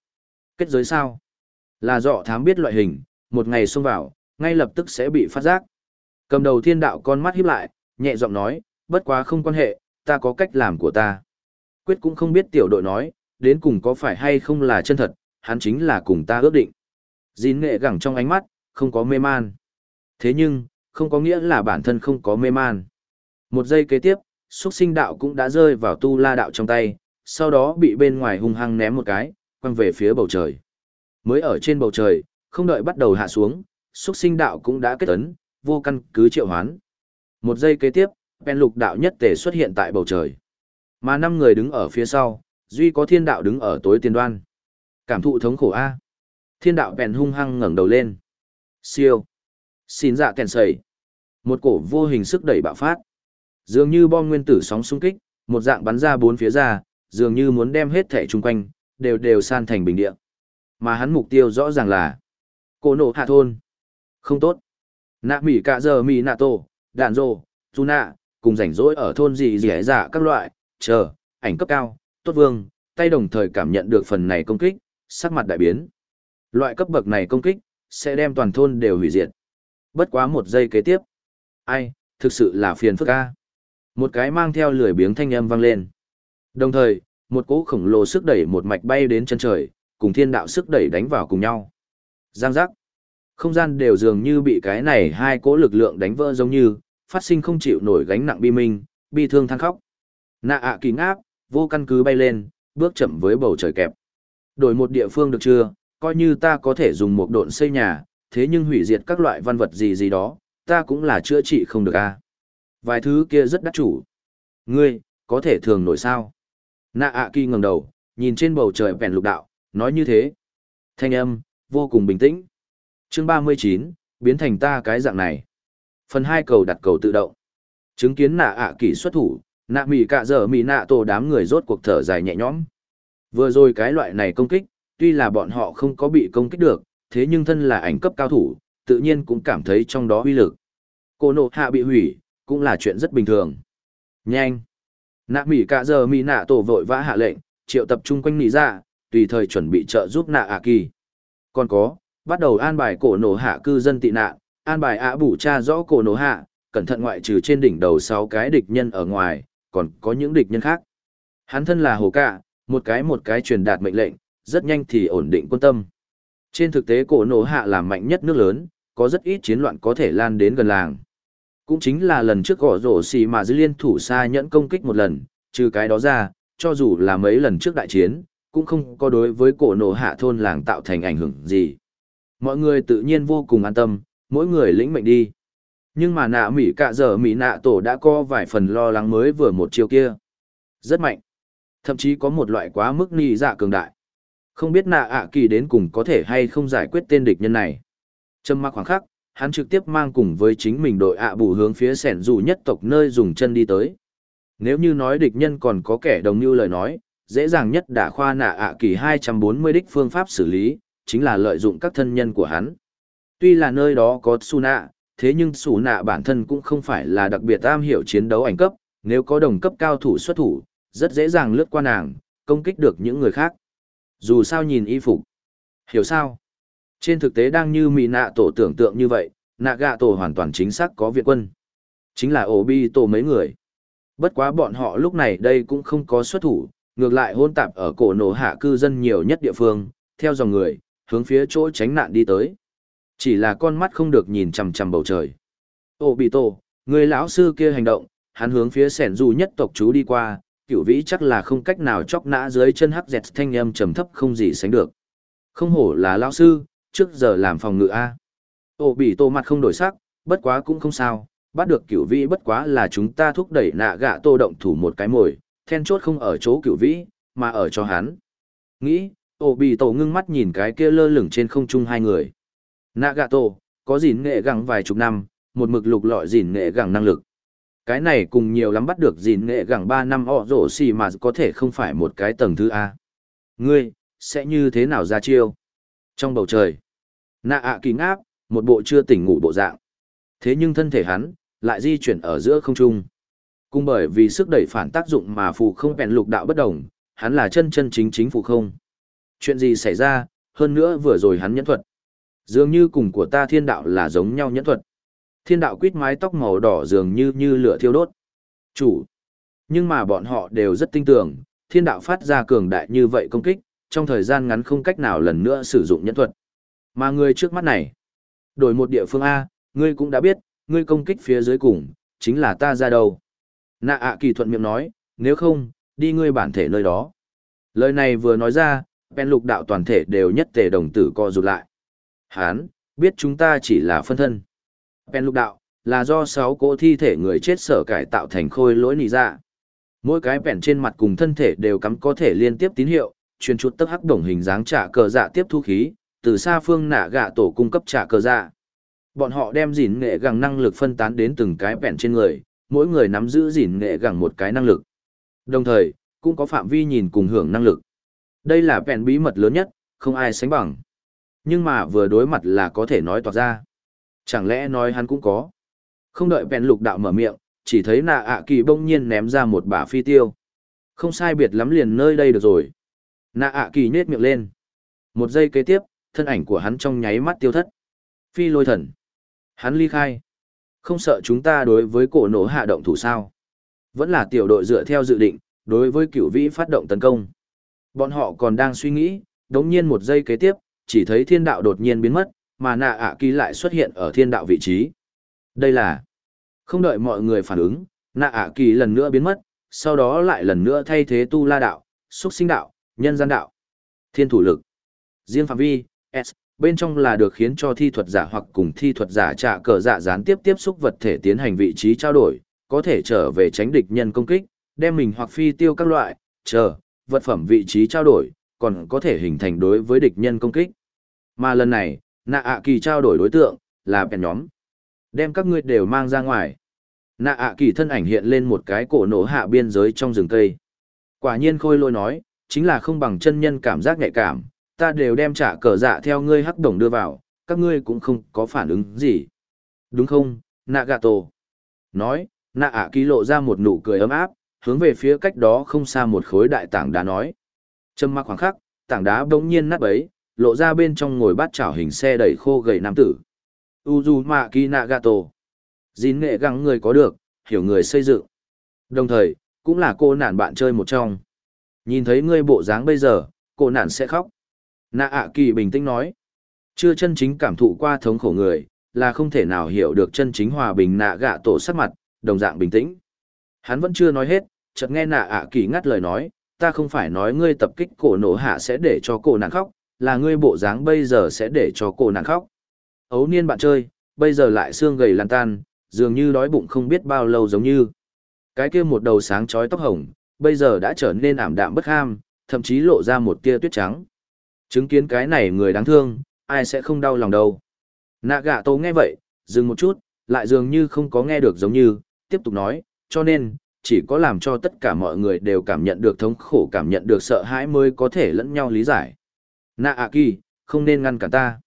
Kết giới sao? Là dọ thám biết loại hình, một ngày xông vào, ngay lập tức sẽ bị phát giác. Cầm đầu thiên đạo con mắt híp lại, nhẹ giọng nói, bất quá không quan hệ, ta có cách làm của ta. Quyết cũng không biết tiểu đội nói, đến cùng có phải hay không là chân thật, hắn chính là cùng ta ước định. Dín nghệ gẳng trong ánh mắt, không có mê man. Thế nhưng, không có nghĩa là bản thân không có mê man. Một giây kế tiếp, xuất sinh đạo cũng đã rơi vào tu la đạo trong tay, sau đó bị bên ngoài hung hăng ném một cái, quăng về phía bầu trời. Mới ở trên bầu trời, không đợi bắt đầu hạ xuống, xuất sinh đạo cũng đã kết ấn, vô căn cứ triệu hoán. Một giây kế tiếp, pen lục đạo nhất tề xuất hiện tại bầu trời. Mà năm người đứng ở phía sau, duy có thiên đạo đứng ở tối tiền đoan. Cảm thụ thống khổ A. Thiên đạo bèn hung hăng ngẩng đầu lên. Siêu. Xin dạ kèn sầy. Một cổ vô hình sức đẩy bạo phát. Dường như bom nguyên tử sóng xung kích, một dạng bắn ra bốn phía ra, dường như muốn đem hết thể chung quanh, đều đều san thành bình địa. Mà hắn mục tiêu rõ ràng là cổ nổ hạ thôn. Không tốt. Nạ mỹ cả giờ mỹ nạ tổ, đạn rồ, tu nạ, cùng rảnh rỗi ở thôn gì gì ấy dạ các loại, chờ, ảnh cấp cao, tốt vương, tay đồng thời cảm nhận được phần này công kích, sắc mặt đại biến. Loại cấp bậc này công kích, sẽ đem toàn thôn đều hủy diệt. Bất quá một giây kế tiếp. Ai, thực sự là phiền phức ca. Một cái mang theo lười biếng thanh âm vang lên. Đồng thời, một cỗ khổng lồ sức đẩy một mạch bay đến chân trời, cùng thiên đạo sức đẩy đánh vào cùng nhau. Giang giác. Không gian đều dường như bị cái này hai cỗ lực lượng đánh vỡ giống như, phát sinh không chịu nổi gánh nặng bi minh, bi thương than khóc. Nạ ạ kỳ ngáp, vô căn cứ bay lên, bước chậm với bầu trời kẹp. Đổi một địa phương được chưa, coi như ta có thể dùng một độn xây nhà, thế nhưng hủy diệt các loại văn vật gì gì đó, ta cũng là chữa trị không được a. Vài thứ kia rất đắt chủ. Ngươi, có thể thường nổi sao? Nạ ạ kỳ ngẩng đầu, nhìn trên bầu trời vẹn lục đạo, nói như thế. Thanh âm, vô cùng bình tĩnh. Chương 39, biến thành ta cái dạng này. Phần hai cầu đặt cầu tự động. Chứng kiến nạ ạ kỳ xuất thủ, nạ mỉ cả giờ mỉ nạ tổ đám người rốt cuộc thở dài nhẹ nhõm. Vừa rồi cái loại này công kích, tuy là bọn họ không có bị công kích được, thế nhưng thân là ảnh cấp cao thủ, tự nhiên cũng cảm thấy trong đó uy lực. Cô nộ hạ bị hủy, cũng là chuyện rất bình thường. Nhanh! Nạ mỉ cả giờ mỉ nạ tổ vội vã hạ lệnh, triệu tập trung quanh nỉ ra, dạ, tùy thời chuẩn bị trợ giúp nạ ạ kỳ. Còn có, bắt đầu an bài cổ nổ hạ cư dân tị nạn, an bài ạ bủ cha rõ cổ nổ hạ, cẩn thận ngoại trừ trên đỉnh đầu sáu cái địch nhân ở ngoài, còn có những địch nhân khác. Hắn thân là hồ cạ, một cái một cái truyền đạt mệnh lệnh, rất nhanh thì ổn định quân tâm. Trên thực tế cổ nổ hạ là mạnh nhất nước lớn, có rất ít chiến loạn có thể lan đến gần làng. Cũng chính là lần trước gõ rổ xì mà dư liên thủ xa nhẫn công kích một lần, trừ cái đó ra, cho dù là mấy lần trước đại chiến, cũng không có đối với cổ nổ hạ thôn làng tạo thành ảnh hưởng gì. Mọi người tự nhiên vô cùng an tâm, mỗi người lĩnh mệnh đi. Nhưng mà nạ mỹ cạ dở mỹ nạ tổ đã có vài phần lo lắng mới vừa một chiều kia. Rất mạnh. Thậm chí có một loại quá mức ni dạ cường đại. Không biết nạ ạ kỳ đến cùng có thể hay không giải quyết tên địch nhân này. trâm mặc khoảng khắc, hắn trực tiếp mang cùng với chính mình đội ạ bù hướng phía sẻn dù nhất tộc nơi dùng chân đi tới. Nếu như nói địch nhân còn có kẻ đồng như lời nói, dễ dàng nhất đả khoa nạ ạ kỳ 240 đích phương pháp xử lý, chính là lợi dụng các thân nhân của hắn. Tuy là nơi đó có su nạ, thế nhưng su nạ bản thân cũng không phải là đặc biệt am hiểu chiến đấu ảnh cấp, nếu có đồng cấp cao thủ xuất thủ, rất dễ dàng lướt qua nàng, công kích được những người khác. Dù sao nhìn y phục. Hiểu sao? Trên thực tế đang như mì nạ tổ tưởng tượng như vậy, nạ gạ tổ hoàn toàn chính xác có viện quân. Chính là ổ bi tổ mấy người. Bất quá bọn họ lúc này đây cũng không có xuất thủ, ngược lại hôn tạp ở cổ nổ hạ cư dân nhiều nhất địa phương, theo dòng người, hướng phía chỗ tránh nạn đi tới. Chỉ là con mắt không được nhìn chằm chằm bầu trời. Ô bị tổ, người lão sư kia hành động, hắn hướng phía sẻn dù nhất tộc chú đi qua, cửu vĩ chắc là không cách nào chọc nã dưới chân hắc dẹt thanh âm trầm thấp không gì sánh được. Không hổ là lão sư, trước giờ làm phòng ngự A. Ô bị tổ mặt không đổi sắc, bất quá cũng không sao, bắt được cửu vĩ bất quá là chúng ta thúc đẩy nạ gạ tô động thủ một cái mồi, then chốt không ở chỗ cửu vĩ, mà ở cho hắn. Nghĩ, ổ bị tổ ngưng mắt nhìn cái kia lơ lửng trên không trung hai người. Nạ gạ tổ có dìn nghệ gẳng vài chục năm, một mực lục lọi dìn nghệ gẳng năng lực. Cái này cùng nhiều lắm bắt được dìn nghệ gẳng ba năm ọ rổ xì mà có thể không phải một cái tầng thứ A. Ngươi, sẽ như thế nào ra chiêu? Trong bầu trời, nạ ạ kín áp một bộ chưa tỉnh ngủ bộ dạng. Thế nhưng thân thể hắn, lại di chuyển ở giữa không trung. Cùng bởi vì sức đẩy phản tác dụng mà phù không bèn lục đạo bất đồng, hắn là chân chân chính chính phù không. Chuyện gì xảy ra, hơn nữa vừa rồi hắn nhẫn thuật. Dường như cùng của ta thiên đạo là giống nhau nhẫn thuật. Thiên đạo quýt mái tóc màu đỏ dường như như lửa thiêu đốt. Chủ. Nhưng mà bọn họ đều rất tin tưởng, thiên đạo phát ra cường đại như vậy công kích, trong thời gian ngắn không cách nào lần nữa sử dụng nhẫn thuật. Mà người trước mắt này, đổi một địa phương A, ngươi cũng đã biết, ngươi công kích phía dưới cùng, chính là ta ra đâu. Nạ ạ kỳ thuận miệng nói, nếu không, đi ngươi bản thể nơi đó. Lời này vừa nói ra, pen lục đạo toàn thể đều nhất tề đồng tử co rụt lại. Hán, biết chúng ta chỉ là phân thân. Pen lục đạo, là do sáu cỗ thi thể người chết sở cải tạo thành khôi lỗi nì ra. Dạ. Mỗi cái bèn trên mặt cùng thân thể đều cắm có thể liên tiếp tín hiệu, truyền chút tức hắc đồng hình dáng trả cờ dạ tiếp thu khí, từ xa phương nạ gạ tổ cung cấp trả cờ dạ. Bọn họ đem dỉn nghệ gẳng năng lực phân tán đến từng cái bèn trên người, mỗi người nắm giữ dỉn nghệ gẳng một cái năng lực. Đồng thời, cũng có phạm vi nhìn cùng hưởng năng lực. Đây là vẹn bí mật lớn nhất, không ai sánh bằng. Nhưng mà vừa đối mặt là có thể nói toạc ra. Chẳng lẽ nói hắn cũng có. Không đợi Vẹn lục đạo mở miệng, chỉ thấy nạ ạ kỳ bỗng nhiên ném ra một bả phi tiêu. Không sai biệt lắm liền nơi đây được rồi. Nạ ạ kỳ nết miệng lên. Một giây kế tiếp, thân ảnh của hắn trong nháy mắt tiêu thất. Phi lôi thần. Hắn ly khai. Không sợ chúng ta đối với cổ nổ hạ động thủ sao. Vẫn là tiểu đội dựa theo dự định, đối với cửu vĩ phát động tấn công. Bọn họ còn đang suy nghĩ, đống nhiên một giây kế tiếp, chỉ thấy thiên đạo đột nhiên biến mất, mà nạ ạ kỳ lại xuất hiện ở thiên đạo vị trí. Đây là... Không đợi mọi người phản ứng, nạ ạ kỳ lần nữa biến mất, sau đó lại lần nữa thay thế tu la đạo, xuất sinh đạo, nhân gian đạo, thiên thủ lực. Riêng phạm vi, S, bên trong là được khiến cho thi thuật giả hoặc cùng thi thuật giả trả cờ dạ gián tiếp tiếp xúc vật thể tiến hành vị trí trao đổi, có thể trở về tránh địch nhân công kích, đem mình hoặc phi tiêu các loại, chờ, vật phẩm vị trí trao đổi, còn có thể hình thành đối với địch nhân công kích. Mà lần này, nạ ạ kỳ trao đổi đối tượng, là bèn nhóm. Đem các ngươi đều mang ra ngoài. Nạ ạ kỳ thân ảnh hiện lên một cái cổ nổ hạ biên giới trong rừng cây. Quả nhiên khôi lôi nói, chính là không bằng chân nhân cảm giác nhạy cảm, ta đều đem trả cờ dạ theo ngươi hắc đồng đưa vào, các ngươi cũng không có phản ứng gì. Đúng không, nạ gà tổ. Nói, nạ ạ kỳ lộ ra một nụ cười ấm áp, hướng về phía cách đó không xa một khối đại tảng đá nói. Trâm mặc khoảng khắc, tảng đá bỗng nhiên nát bấy, lộ ra bên trong ngồi bát chảo hình xe đẩy khô gầy nam tử. Uzuma Kinagato. Dín nghệ gắng người có được, hiểu người xây dựng. Đồng thời, cũng là cô nản bạn chơi một trong. Nhìn thấy ngươi bộ dáng bây giờ, cô nản sẽ khóc. Nạ ạ kỳ bình tĩnh nói. Chưa chân chính cảm thụ qua thống khổ người, là không thể nào hiểu được chân chính hòa bình nạ gạ tổ sắc mặt, đồng dạng bình tĩnh. Hắn vẫn chưa nói hết, chợt nghe nạ ạ kỳ ngắt lời nói, ta không phải nói ngươi tập kích cổ nổ hạ sẽ để cho cổ nàng khóc, là ngươi bộ dáng bây giờ sẽ để cho cổ nàng khóc. Ấu niên bạn chơi, bây giờ lại xương gầy lan tan, dường như đói bụng không biết bao lâu giống như. Cái kia một đầu sáng chói tóc hồng, bây giờ đã trở nên ảm đạm bất ham, thậm chí lộ ra một tia tuyết trắng. Chứng kiến cái này người đáng thương, ai sẽ không đau lòng đâu. Nạ gạ tổ nghe vậy, dừng một chút, lại dường như không có nghe được giống như, tiếp tục nói, cho nên, chỉ có làm cho tất cả mọi người đều cảm nhận được thống khổ cảm nhận được sợ hãi mới có thể lẫn nhau lý giải. Nạ A kỳ, không nên ngăn cản ta.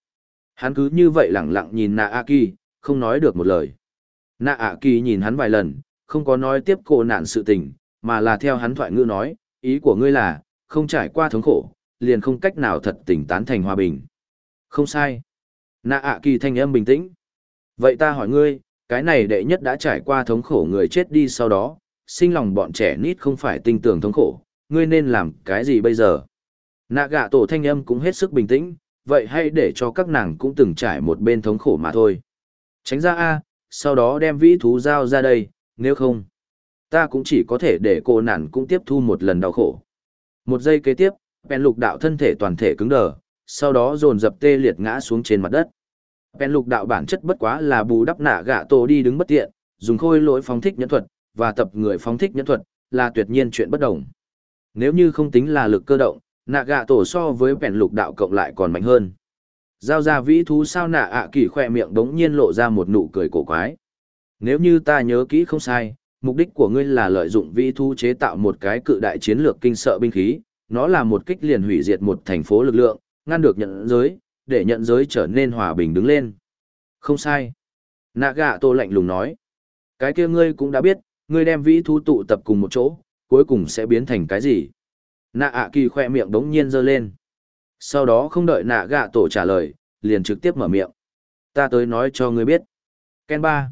Hắn cứ như vậy lẳng lặng nhìn nạ A kỳ, không nói được một lời. Nạ A kỳ nhìn hắn vài lần, không có nói tiếp cô nạn sự tình, mà là theo hắn thoại ngữ nói, ý của ngươi là, không trải qua thống khổ, liền không cách nào thật tỉnh tán thành hòa bình. Không sai. Nạ ạ kỳ thanh âm bình tĩnh. Vậy ta hỏi ngươi, cái này đệ nhất đã trải qua thống khổ người chết đi sau đó, sinh lòng bọn trẻ nít không phải tinh tưởng thống khổ, ngươi nên làm cái gì bây giờ? Nạ gạ tổ thanh âm cũng hết sức bình tĩnh, vậy hay để cho các nàng cũng từng trải một bên thống khổ mà thôi. Tránh ra A, sau đó đem vĩ thú giao ra đây, nếu không, ta cũng chỉ có thể để cô nản cũng tiếp thu một lần đau khổ. Một giây kế tiếp, bèn lục đạo thân thể toàn thể cứng đờ, sau đó dồn dập tê liệt ngã xuống trên mặt đất. Bèn lục đạo bản chất bất quá là bù đắp nạ gạ tổ đi đứng bất tiện, dùng khôi lỗi phóng thích nhẫn thuật, và tập người phóng thích nhẫn thuật, là tuyệt nhiên chuyện bất đồng. Nếu như không tính là lực cơ động, nạ gạ tổ so với bèn lục đạo cộng lại còn mạnh hơn. Giao ra vĩ thú sao nạ ạ kỳ khoe miệng đống nhiên lộ ra một nụ cười cổ quái. Nếu như ta nhớ kỹ không sai, mục đích của ngươi là lợi dụng vĩ thú chế tạo một cái cự đại chiến lược kinh sợ binh khí, nó là một kích liền hủy diệt một thành phố lực lượng, ngăn được nhận giới, để nhận giới trở nên hòa bình đứng lên. Không sai. Nạ gạ tô lạnh lùng nói. Cái kia ngươi cũng đã biết, ngươi đem vĩ thú tụ tập cùng một chỗ, cuối cùng sẽ biến thành cái gì? Nạ ạ kỳ khoe miệng đống nhiên giơ lên. Sau đó không đợi nạ gạ tổ trả lời, liền trực tiếp mở miệng. Ta tới nói cho ngươi biết. Ken ba.